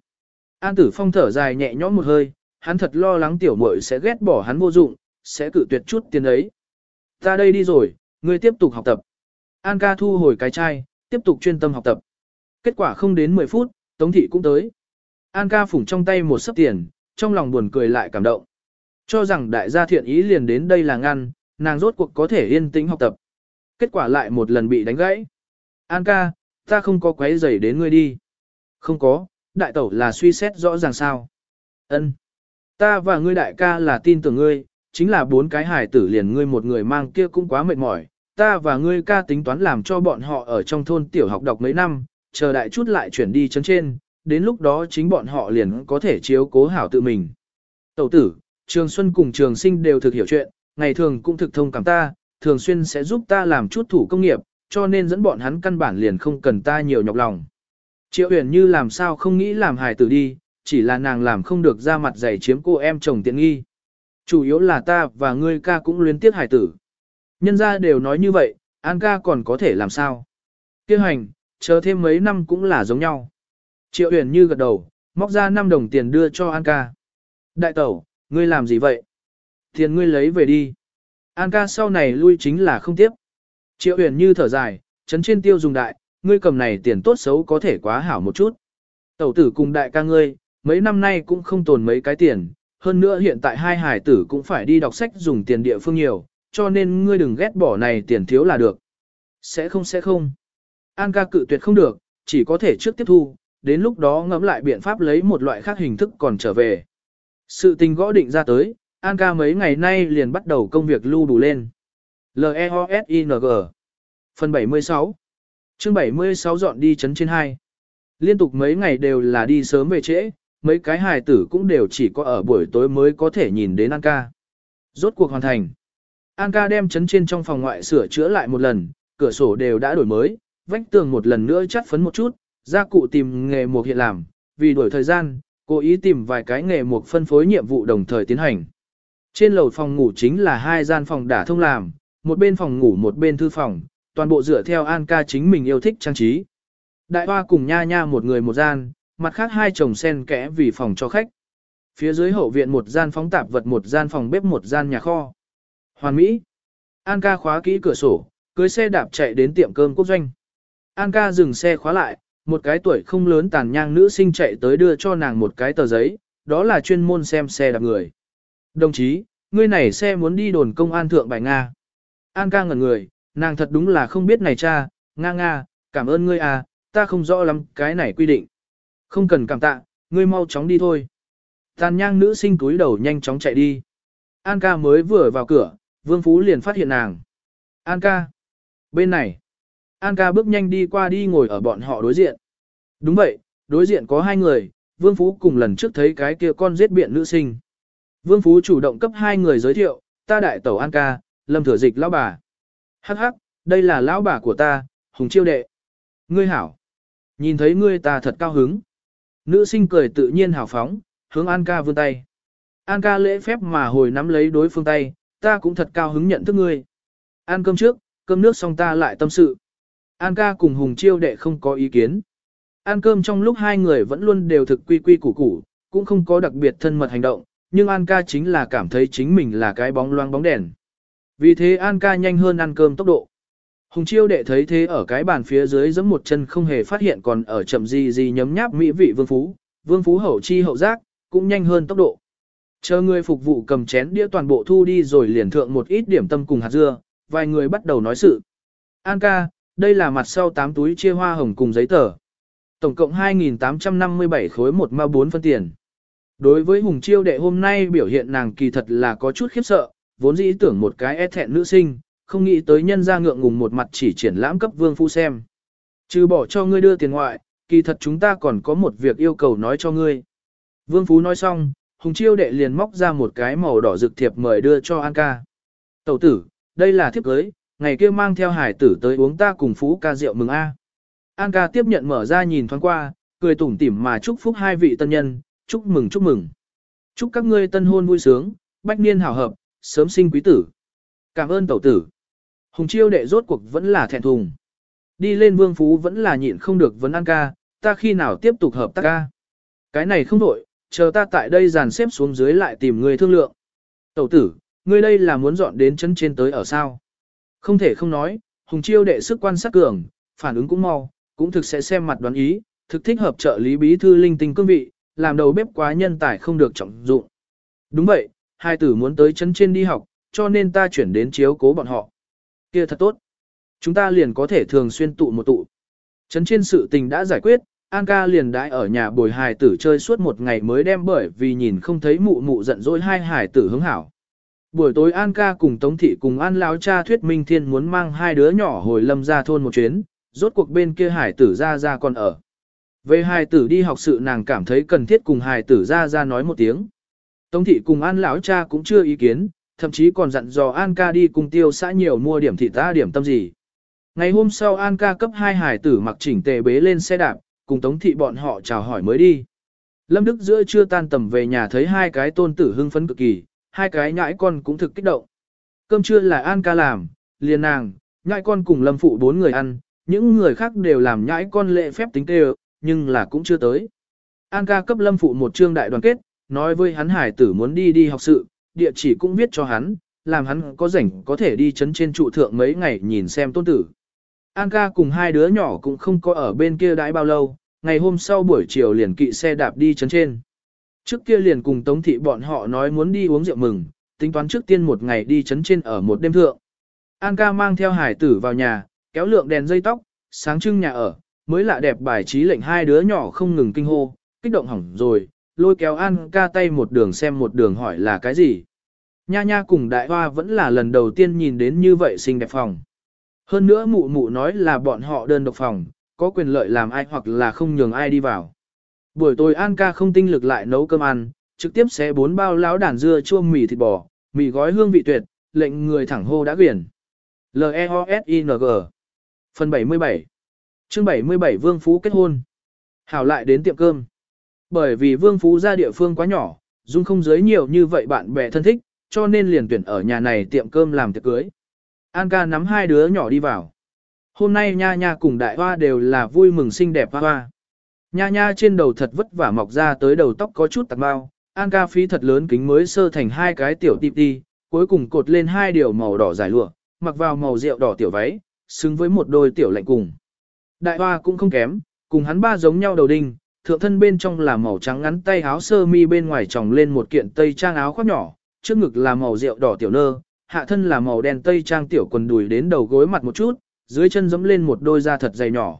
An tử phong thở dài nhẹ nhõm một hơi, hắn thật lo lắng tiểu muội sẽ ghét bỏ hắn vô dụng, sẽ cự tuyệt chút tiền ấy. Ta đây đi rồi, ngươi tiếp tục học tập. An ca thu hồi cái chai, tiếp tục chuyên tâm học tập. Kết quả không đến 10 phút, Tống thị cũng tới. An ca phủng trong tay một sấp tiền, trong lòng buồn cười lại cảm động. Cho rằng đại gia thiện ý liền đến đây là ngăn, nàng rốt cuộc có thể yên tĩnh học tập. Kết quả lại một lần bị đánh gãy. An ca, ta không có quấy rầy đến ngươi đi. Không có, đại tẩu là suy xét rõ ràng sao. Ân, Ta và ngươi đại ca là tin tưởng ngươi, chính là bốn cái hải tử liền ngươi một người mang kia cũng quá mệt mỏi. Ta và ngươi ca tính toán làm cho bọn họ ở trong thôn tiểu học đọc mấy năm, chờ đại chút lại chuyển đi chấn trên, đến lúc đó chính bọn họ liền có thể chiếu cố hảo tự mình. Tẩu tử, Trường Xuân cùng Trường Sinh đều thực hiểu chuyện, ngày thường cũng thực thông cảm ta, thường xuyên sẽ giúp ta làm chút thủ công nghiệp, cho nên dẫn bọn hắn căn bản liền không cần ta nhiều nhọc lòng. Triệu huyền như làm sao không nghĩ làm hài tử đi, chỉ là nàng làm không được ra mặt giày chiếm cô em chồng tiện nghi. Chủ yếu là ta và ngươi ca cũng luyến tiếc hài tử. Nhân ra đều nói như vậy, An ca còn có thể làm sao? Kêu hành, chờ thêm mấy năm cũng là giống nhau. Triệu huyền như gật đầu, móc ra 5 đồng tiền đưa cho An ca. Đại tẩu, ngươi làm gì vậy? Tiền ngươi lấy về đi. An ca sau này lui chính là không tiếp. Triệu huyền như thở dài, chấn trên tiêu dùng đại, ngươi cầm này tiền tốt xấu có thể quá hảo một chút. Tẩu tử cùng đại ca ngươi, mấy năm nay cũng không tồn mấy cái tiền, hơn nữa hiện tại hai hải tử cũng phải đi đọc sách dùng tiền địa phương nhiều, cho nên ngươi đừng ghét bỏ này tiền thiếu là được. Sẽ không sẽ không. An ca cự tuyệt không được, chỉ có thể trước tiếp thu, đến lúc đó ngẫm lại biện pháp lấy một loại khác hình thức còn trở về. Sự tình gõ định ra tới, An ca mấy ngày nay liền bắt đầu công việc lưu đủ lên. L-E-O-S-I-N-G Phần 76 chương 76 dọn đi chấn trên 2. Liên tục mấy ngày đều là đi sớm về trễ, mấy cái hài tử cũng đều chỉ có ở buổi tối mới có thể nhìn đến An ca. Rốt cuộc hoàn thành. An ca đem chấn trên trong phòng ngoại sửa chữa lại một lần, cửa sổ đều đã đổi mới, vách tường một lần nữa chắt phấn một chút, gia cụ tìm nghề một hiện làm, vì đổi thời gian, cố ý tìm vài cái nghề một phân phối nhiệm vụ đồng thời tiến hành. Trên lầu phòng ngủ chính là hai gian phòng đả thông làm, một bên phòng ngủ một bên thư phòng, toàn bộ dựa theo An ca chính mình yêu thích trang trí. Đại hoa cùng nha nha một người một gian, mặt khác hai chồng sen kẽ vì phòng cho khách. Phía dưới hậu viện một gian phóng tạp vật một gian phòng bếp một gian nhà kho. Hoàn Mỹ. An ca khóa kỹ cửa sổ, cưới xe đạp chạy đến tiệm cơm quốc doanh. An ca dừng xe khóa lại, một cái tuổi không lớn tàn nhang nữ sinh chạy tới đưa cho nàng một cái tờ giấy, đó là chuyên môn xem xe đạp người. Đồng chí, ngươi này xe muốn đi đồn công an thượng bài Nga. An ca ngẩn người, nàng thật đúng là không biết này cha, Nga Nga, cảm ơn ngươi à, ta không rõ lắm cái này quy định. Không cần cảm tạ, ngươi mau chóng đi thôi. Tàn nhang nữ sinh túi đầu nhanh chóng chạy đi. An ca mới vừa vào cửa, Vương Phú liền phát hiện nàng. An ca. Bên này. An ca bước nhanh đi qua đi ngồi ở bọn họ đối diện. Đúng vậy, đối diện có hai người, Vương Phú cùng lần trước thấy cái kia con giết biện nữ sinh. Vương Phú chủ động cấp hai người giới thiệu, ta đại tẩu An ca, Lâm thừa dịch lão bà. Hắc hắc, đây là lão bà của ta, hùng chiêu đệ. Ngươi hảo. Nhìn thấy ngươi ta thật cao hứng. Nữ sinh cười tự nhiên hào phóng, hướng An ca vươn tay. An ca lễ phép mà hồi nắm lấy đối phương tay, ta cũng thật cao hứng nhận thức ngươi. Ăn cơm trước, cơm nước xong ta lại tâm sự. An ca cùng Hùng Chiêu đệ không có ý kiến. Ăn cơm trong lúc hai người vẫn luôn đều thực quy quy củ củ, cũng không có đặc biệt thân mật hành động, nhưng An ca chính là cảm thấy chính mình là cái bóng loang bóng đèn. Vì thế An ca nhanh hơn ăn cơm tốc độ. Hùng chiêu đệ thấy thế ở cái bàn phía dưới giẫm một chân không hề phát hiện còn ở chậm gì gì nhấm nháp mỹ vị vương phú, vương phú hậu chi hậu giác, cũng nhanh hơn tốc độ. Chờ người phục vụ cầm chén đĩa toàn bộ thu đi rồi liền thượng một ít điểm tâm cùng hạt dưa, vài người bắt đầu nói sự. An ca, đây là mặt sau 8 túi chia hoa hồng cùng giấy tờ. Tổng cộng 2.857 khối một ma 4 phân tiền. Đối với Hùng Chiêu đệ hôm nay biểu hiện nàng kỳ thật là có chút khiếp sợ, vốn dĩ tưởng một cái e thẹn nữ sinh, không nghĩ tới nhân ra ngượng ngùng một mặt chỉ triển lãm cấp vương phu xem. Trừ bỏ cho ngươi đưa tiền ngoại, kỳ thật chúng ta còn có một việc yêu cầu nói cho ngươi. Vương Phú nói xong, Hùng Chiêu đệ liền móc ra một cái màu đỏ rực thiệp mời đưa cho An ca. Tẩu tử, đây là thiệp cưới, ngày kia mang theo hải tử tới uống ta cùng Phú ca rượu mừng A. An ca tiếp nhận mở ra nhìn thoáng qua, cười tủm tỉm mà chúc phúc hai vị tân nhân, chúc mừng chúc mừng. Chúc các ngươi tân hôn vui sướng, bách niên hảo hợp, sớm sinh quý tử. Cảm ơn tẩu tử. Hùng chiêu đệ rốt cuộc vẫn là thẹn thùng. Đi lên vương phú vẫn là nhịn không được vấn an ca, ta khi nào tiếp tục hợp tác ca. Cái này không đổi, chờ ta tại đây dàn xếp xuống dưới lại tìm người thương lượng. Tẩu tử, ngươi đây là muốn dọn đến chân trên tới ở sao? Không thể không nói, Hùng chiêu đệ sức quan sát cường, phản ứng cũng mau, cũng thực sẽ xem mặt đoán ý, thực thích hợp trợ lý bí thư linh tinh cương vị, làm đầu bếp quá nhân tài không được trọng dụng. Đúng vậy, hai tử muốn tới chân trên đi học, cho nên ta chuyển đến chiếu cố bọn họ. Kia thật tốt. Chúng ta liền có thể thường xuyên tụ một tụ. Trấn trên sự tình đã giải quyết, An ca liền đãi ở nhà bồi hài tử chơi suốt một ngày mới đem bởi vì nhìn không thấy mụ mụ giận dỗi hai hài tử hứng hảo. Buổi tối An ca cùng Tống Thị cùng An Lão cha thuyết minh thiên muốn mang hai đứa nhỏ hồi lâm ra thôn một chuyến, rốt cuộc bên kia hải tử ra ra còn ở. Về hài tử đi học sự nàng cảm thấy cần thiết cùng hài tử ra ra nói một tiếng. Tống thị cùng An lão cha cũng chưa ý kiến, thậm chí còn dặn dò An ca đi cùng tiêu xã nhiều mua điểm thị ta điểm tâm gì. Ngày hôm sau An ca cấp hai hải tử mặc chỉnh tề bế lên xe đạp, cùng tống thị bọn họ chào hỏi mới đi. Lâm Đức giữa chưa tan tầm về nhà thấy hai cái tôn tử hưng phấn cực kỳ, hai cái nhãi con cũng thực kích động. Cơm trưa là An ca làm, liền nàng, nhãi con cùng Lâm phụ bốn người ăn, những người khác đều làm nhãi con lệ phép tính tê nhưng là cũng chưa tới. An ca cấp Lâm phụ một trương đại đoàn kết, nói với hắn hải tử muốn đi đi học sự, địa chỉ cũng viết cho hắn, làm hắn có rảnh có thể đi chấn trên trụ thượng mấy ngày nhìn xem tôn tử. An ca cùng hai đứa nhỏ cũng không có ở bên kia đãi bao lâu, ngày hôm sau buổi chiều liền kỵ xe đạp đi chấn trên. Trước kia liền cùng Tống Thị bọn họ nói muốn đi uống rượu mừng, tính toán trước tiên một ngày đi chấn trên ở một đêm thượng. An ca mang theo hải tử vào nhà, kéo lượng đèn dây tóc, sáng trưng nhà ở, mới lạ đẹp bài trí lệnh hai đứa nhỏ không ngừng kinh hô, kích động hỏng rồi, lôi kéo An ca tay một đường xem một đường hỏi là cái gì. Nha nha cùng đại hoa vẫn là lần đầu tiên nhìn đến như vậy xinh đẹp phòng. Hơn nữa mụ mụ nói là bọn họ đơn độc phòng, có quyền lợi làm ai hoặc là không nhường ai đi vào. Buổi tối An ca không tinh lực lại nấu cơm ăn, trực tiếp xé bốn bao láo đàn dưa chua mì thịt bò, mì gói hương vị tuyệt, lệnh người thẳng hô đã quyển. L-E-O-S-I-N-G Phần 77 chương 77 Vương Phú kết hôn. Hảo lại đến tiệm cơm. Bởi vì Vương Phú ra địa phương quá nhỏ, dung không giới nhiều như vậy bạn bè thân thích, cho nên liền tuyển ở nhà này tiệm cơm làm tiệc cưới. An ca nắm hai đứa nhỏ đi vào. Hôm nay nha nha cùng đại hoa đều là vui mừng xinh đẹp hoa hoa. Nha nha trên đầu thật vất vả mọc ra tới đầu tóc có chút tạc bao, An ca phí thật lớn kính mới sơ thành hai cái tiểu tịp ti, cuối cùng cột lên hai điều màu đỏ dài lụa, mặc vào màu rượu đỏ tiểu váy, xứng với một đôi tiểu lạnh cùng. Đại hoa cũng không kém, cùng hắn ba giống nhau đầu đinh, thượng thân bên trong là màu trắng ngắn tay áo sơ mi bên ngoài tròng lên một kiện tây trang áo khoác nhỏ, trước ngực là màu rượu đỏ tiểu nơ, hạ thân là màu đen tây trang tiểu quần đùi đến đầu gối mặt một chút, dưới chân giẫm lên một đôi da thật dày nhỏ.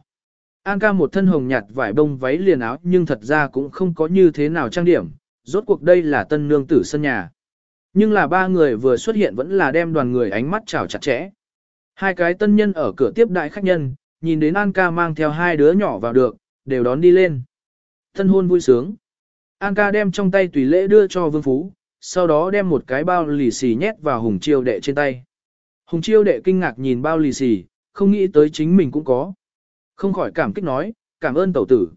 An ca một thân hồng nhạt vải bông váy liền áo nhưng thật ra cũng không có như thế nào trang điểm, rốt cuộc đây là tân nương tử sân nhà. Nhưng là ba người vừa xuất hiện vẫn là đem đoàn người ánh mắt chào chặt chẽ. Hai cái tân nhân ở cửa tiếp đại khách nhân, nhìn đến An ca mang theo hai đứa nhỏ vào được, đều đón đi lên. Thân hôn vui sướng. An ca đem trong tay tùy lễ đưa cho Vương Phú, sau đó đem một cái bao lì xì nhét vào hùng chiêu đệ trên tay. Hùng chiêu đệ kinh ngạc nhìn bao lì xì, không nghĩ tới chính mình cũng có. Không khỏi cảm kích nói, cảm ơn tẩu tử.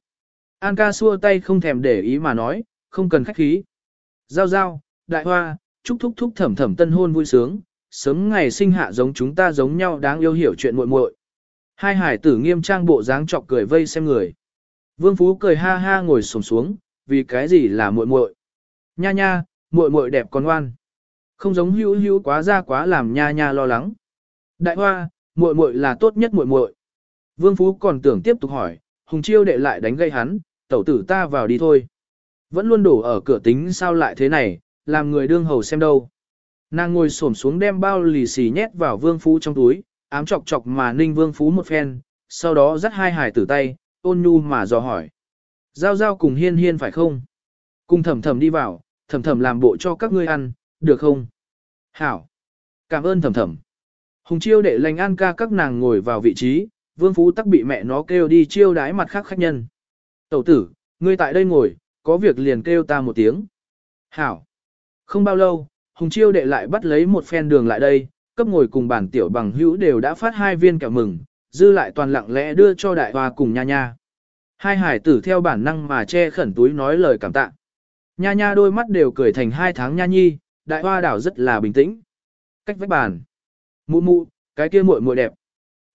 An ca xua tay không thèm để ý mà nói, không cần khách khí. Giao giao, đại hoa, chúc thúc thúc thẩm thẩm tân hôn vui sướng, sớm ngày sinh hạ giống chúng ta giống nhau đáng yêu hiểu chuyện muội muội. Hai hải tử nghiêm trang bộ dáng chọc cười vây xem người. Vương Phú cười ha ha ngồi xổm xuống, vì cái gì là muội muội? Nha nha, muội muội đẹp con ngoan. Không giống hữu hữu quá ra quá làm nha nha lo lắng. Đại hoa, muội muội là tốt nhất muội muội. Vương Phú còn tưởng tiếp tục hỏi, Hùng Chiêu đệ lại đánh gây hắn, tẩu tử ta vào đi thôi. Vẫn luôn đổ ở cửa tính sao lại thế này, làm người đương hầu xem đâu. Nàng ngồi xổm xuống đem bao lì xì nhét vào Vương Phú trong túi, ám chọc chọc mà ninh Vương Phú một phen, sau đó dắt hai hải tử tay, ôn nhu mà dò hỏi. Giao giao cùng hiên hiên phải không? Cùng thầm thầm đi vào, thầm thầm làm bộ cho các ngươi ăn, được không? Hảo! Cảm ơn thầm thầm. Hùng chiêu đệ lành an ca các nàng ngồi vào vị trí, vương phú tắc bị mẹ nó kêu đi chiêu đái mặt khác khách nhân. Tẩu tử, ngươi tại đây ngồi, có việc liền kêu ta một tiếng. Hảo! Không bao lâu, Hùng chiêu đệ lại bắt lấy một phen đường lại đây, cấp ngồi cùng bản tiểu bằng hữu đều đã phát hai viên kẹo mừng, dư lại toàn lặng lẽ đưa cho đại hoa cùng nha nha. Hai hải tử theo bản năng mà che khẩn túi nói lời cảm tạ. Nha nha đôi mắt đều cười thành hai tháng nha nhi, đại hoa đảo rất là bình tĩnh. Cách vách bàn. Mụ mụ, cái kia muội muội đẹp.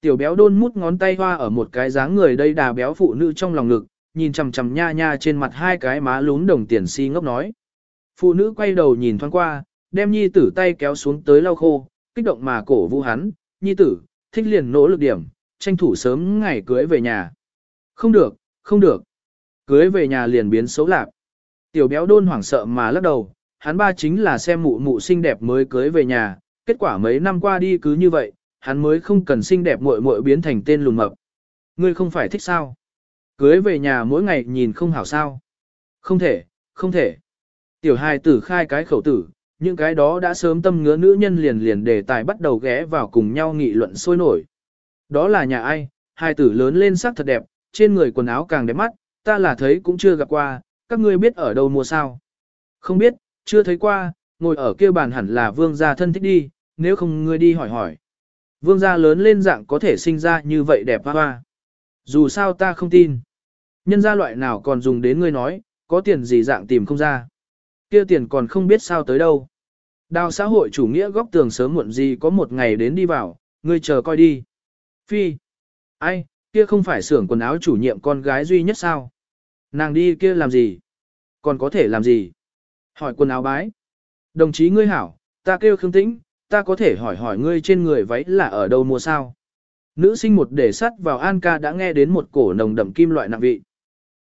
Tiểu béo đôn mút ngón tay hoa ở một cái dáng người đây đà béo phụ nữ trong lòng ngực, nhìn chằm chằm nha nha trên mặt hai cái má lún đồng tiền si ngốc nói. Phụ nữ quay đầu nhìn thoáng qua, đem nhi tử tay kéo xuống tới lau khô, kích động mà cổ vũ hắn, nhi tử, thích liền nỗ lực điểm, tranh thủ sớm ngày cưới về nhà. Không được, không được. Cưới về nhà liền biến xấu lạc. Tiểu béo đôn hoảng sợ mà lắc đầu, hắn ba chính là xem mụ mụ xinh đẹp mới cưới về nhà, kết quả mấy năm qua đi cứ như vậy, hắn mới không cần xinh đẹp muội muội biến thành tên lùn mập. Ngươi không phải thích sao? Cưới về nhà mỗi ngày nhìn không hảo sao? Không thể, không thể. Tiểu hài tử khai cái khẩu tử, những cái đó đã sớm tâm ngứa nữ nhân liền liền đề tài bắt đầu ghé vào cùng nhau nghị luận sôi nổi. Đó là nhà ai, hai tử lớn lên sắc thật đẹp, trên người quần áo càng đẹp mắt, ta là thấy cũng chưa gặp qua, các ngươi biết ở đâu mua sao. Không biết, chưa thấy qua, ngồi ở kia bàn hẳn là vương gia thân thích đi, nếu không ngươi đi hỏi hỏi. Vương gia lớn lên dạng có thể sinh ra như vậy đẹp hoa hoa. Dù sao ta không tin. Nhân gia loại nào còn dùng đến ngươi nói, có tiền gì dạng tìm không ra. Kia tiền còn không biết sao tới đâu. Đào xã hội chủ nghĩa góc tường sớm muộn gì có một ngày đến đi vào, ngươi chờ coi đi. Phi. Ai, kia không phải xưởng quần áo chủ nhiệm con gái duy nhất sao? Nàng đi kia làm gì? Còn có thể làm gì? Hỏi quần áo bái. Đồng chí ngươi hảo, ta kêu Khương Tĩnh, ta có thể hỏi hỏi ngươi trên người váy là ở đâu mua sao? Nữ sinh một để sắt vào An ca đã nghe đến một cổ nồng đậm kim loại nặng vị.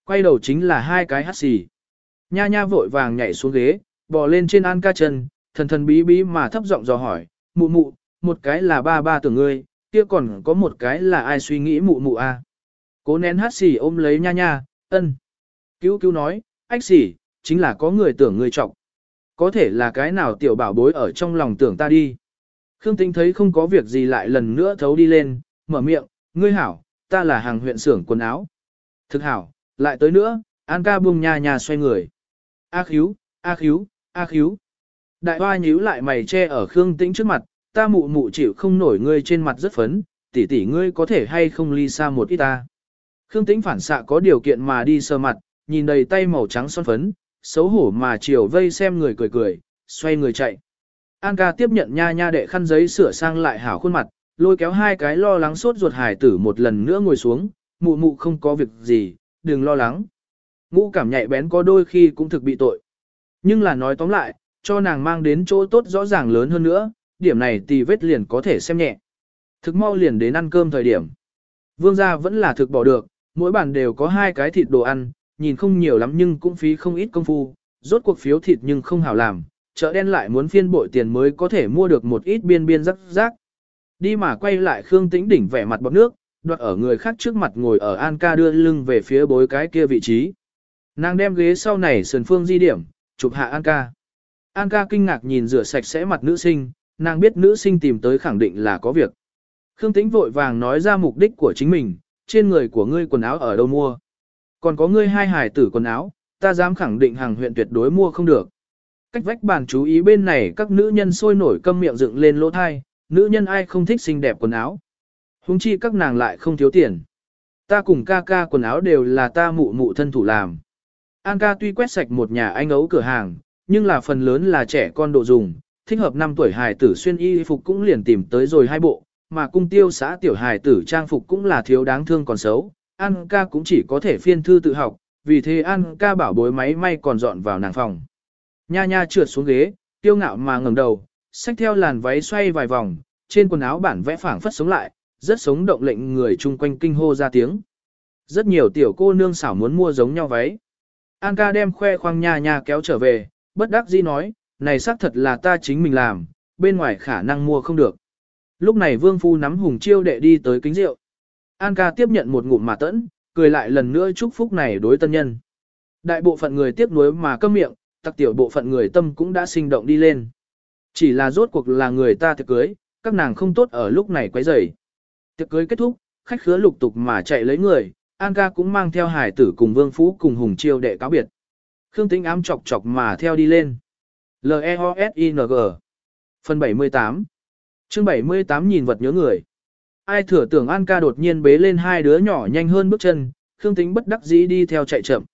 Quay đầu chính là hai cái hát xì. Nha nha vội vàng nhảy xuống ghế, bò lên trên An ca chân, thần thần bí bí mà thấp giọng dò hỏi, mụ mụ, một cái là ba ba tưởng ngươi, kia còn có một cái là ai suy nghĩ mụ mụ a. À? Cố nén hát xỉ ôm lấy nha nha, ân. Cứu cứu nói, ách xỉ, chính là có người tưởng người trọng. Có thể là cái nào tiểu bảo bối ở trong lòng tưởng ta đi. Khương Tĩnh thấy không có việc gì lại lần nữa thấu đi lên, mở miệng, ngươi hảo, ta là hàng huyện xưởng quần áo. Thực hảo, lại tới nữa, An ca buông nha nha xoay người. A khíu, a khíu, a khíu. Đại hoa nhíu lại mày che ở Khương Tĩnh trước mặt, ta mụ mụ chịu không nổi ngươi trên mặt rất phấn, tỷ tỷ ngươi có thể hay không ly xa một ít ta. Khương Tĩnh phản xạ có điều kiện mà đi sơ mặt, nhìn đầy tay màu trắng son phấn, xấu hổ mà chiều vây xem người cười cười, xoay người chạy. An ca tiếp nhận nha nha đệ khăn giấy sửa sang lại hảo khuôn mặt, lôi kéo hai cái lo lắng sốt ruột hải tử một lần nữa ngồi xuống, mụ mụ không có việc gì, đừng lo lắng. Ngũ cảm nhạy bén có đôi khi cũng thực bị tội. Nhưng là nói tóm lại, cho nàng mang đến chỗ tốt rõ ràng lớn hơn nữa, điểm này tì vết liền có thể xem nhẹ. Thực mau liền đến ăn cơm thời điểm. Vương gia vẫn là thực bỏ được, mỗi bàn đều có hai cái thịt đồ ăn, nhìn không nhiều lắm nhưng cũng phí không ít công phu, rốt cuộc phiếu thịt nhưng không hảo làm, chợ đen lại muốn phiên bội tiền mới có thể mua được một ít biên biên rắc rác. Đi mà quay lại Khương Tĩnh đỉnh vẻ mặt bọc nước, đoạt ở người khác trước mặt ngồi ở An ca đưa lưng về phía bối cái kia vị trí. Nàng đem ghế sau này sườn phương di điểm, chụp hạ An ca. An ca kinh ngạc nhìn rửa sạch sẽ mặt nữ sinh, nàng biết nữ sinh tìm tới khẳng định là có việc. Khương Tĩnh vội vàng nói ra mục đích của chính mình, trên người của ngươi quần áo ở đâu mua. Còn có ngươi hai hải tử quần áo, ta dám khẳng định hàng huyện tuyệt đối mua không được. Cách vách bàn chú ý bên này các nữ nhân sôi nổi câm miệng dựng lên lỗ thai, nữ nhân ai không thích xinh đẹp quần áo. Hùng chi các nàng lại không thiếu tiền. Ta cùng ca ca quần áo đều là ta mụ mụ thân thủ làm. An ca tuy quét sạch một nhà anh ấu cửa hàng, nhưng là phần lớn là trẻ con đồ dùng, thích hợp năm tuổi hài tử xuyên y phục cũng liền tìm tới rồi hai bộ, mà cung tiêu xã tiểu hài tử trang phục cũng là thiếu đáng thương còn xấu. An ca cũng chỉ có thể phiên thư tự học, vì thế An ca bảo bối máy may còn dọn vào nàng phòng. Nha nha trượt xuống ghế, tiêu ngạo mà ngẩng đầu, xách theo làn váy xoay vài vòng, trên quần áo bản vẽ phảng phất sống lại, rất sống động lệnh người chung quanh kinh hô ra tiếng. Rất nhiều tiểu cô nương xảo muốn mua giống nhau váy. An ca đem khoe khoang nha nha kéo trở về, bất đắc dĩ nói, này xác thật là ta chính mình làm, bên ngoài khả năng mua không được. Lúc này vương phu nắm hùng chiêu đệ đi tới kính rượu. An ca tiếp nhận một ngụm mà tẫn, cười lại lần nữa chúc phúc này đối tân nhân. Đại bộ phận người tiếp nối mà câm miệng, tặc tiểu bộ phận người tâm cũng đã sinh động đi lên. Chỉ là rốt cuộc là người ta thiệt cưới, các nàng không tốt ở lúc này quấy rầy. Tiệc cưới kết thúc, khách khứa lục tục mà chạy lấy người, An ca cũng mang theo hải tử cùng vương phú cùng hùng chiêu đệ cáo biệt. Khương Tĩnh ám chọc chọc mà theo đi lên. L-E-O-S-I-N-G Phần 78 chương 78 nhìn vật nhớ người. Ai thừa tưởng An ca đột nhiên bế lên hai đứa nhỏ nhanh hơn bước chân, Khương tính bất đắc dĩ đi theo chạy chậm.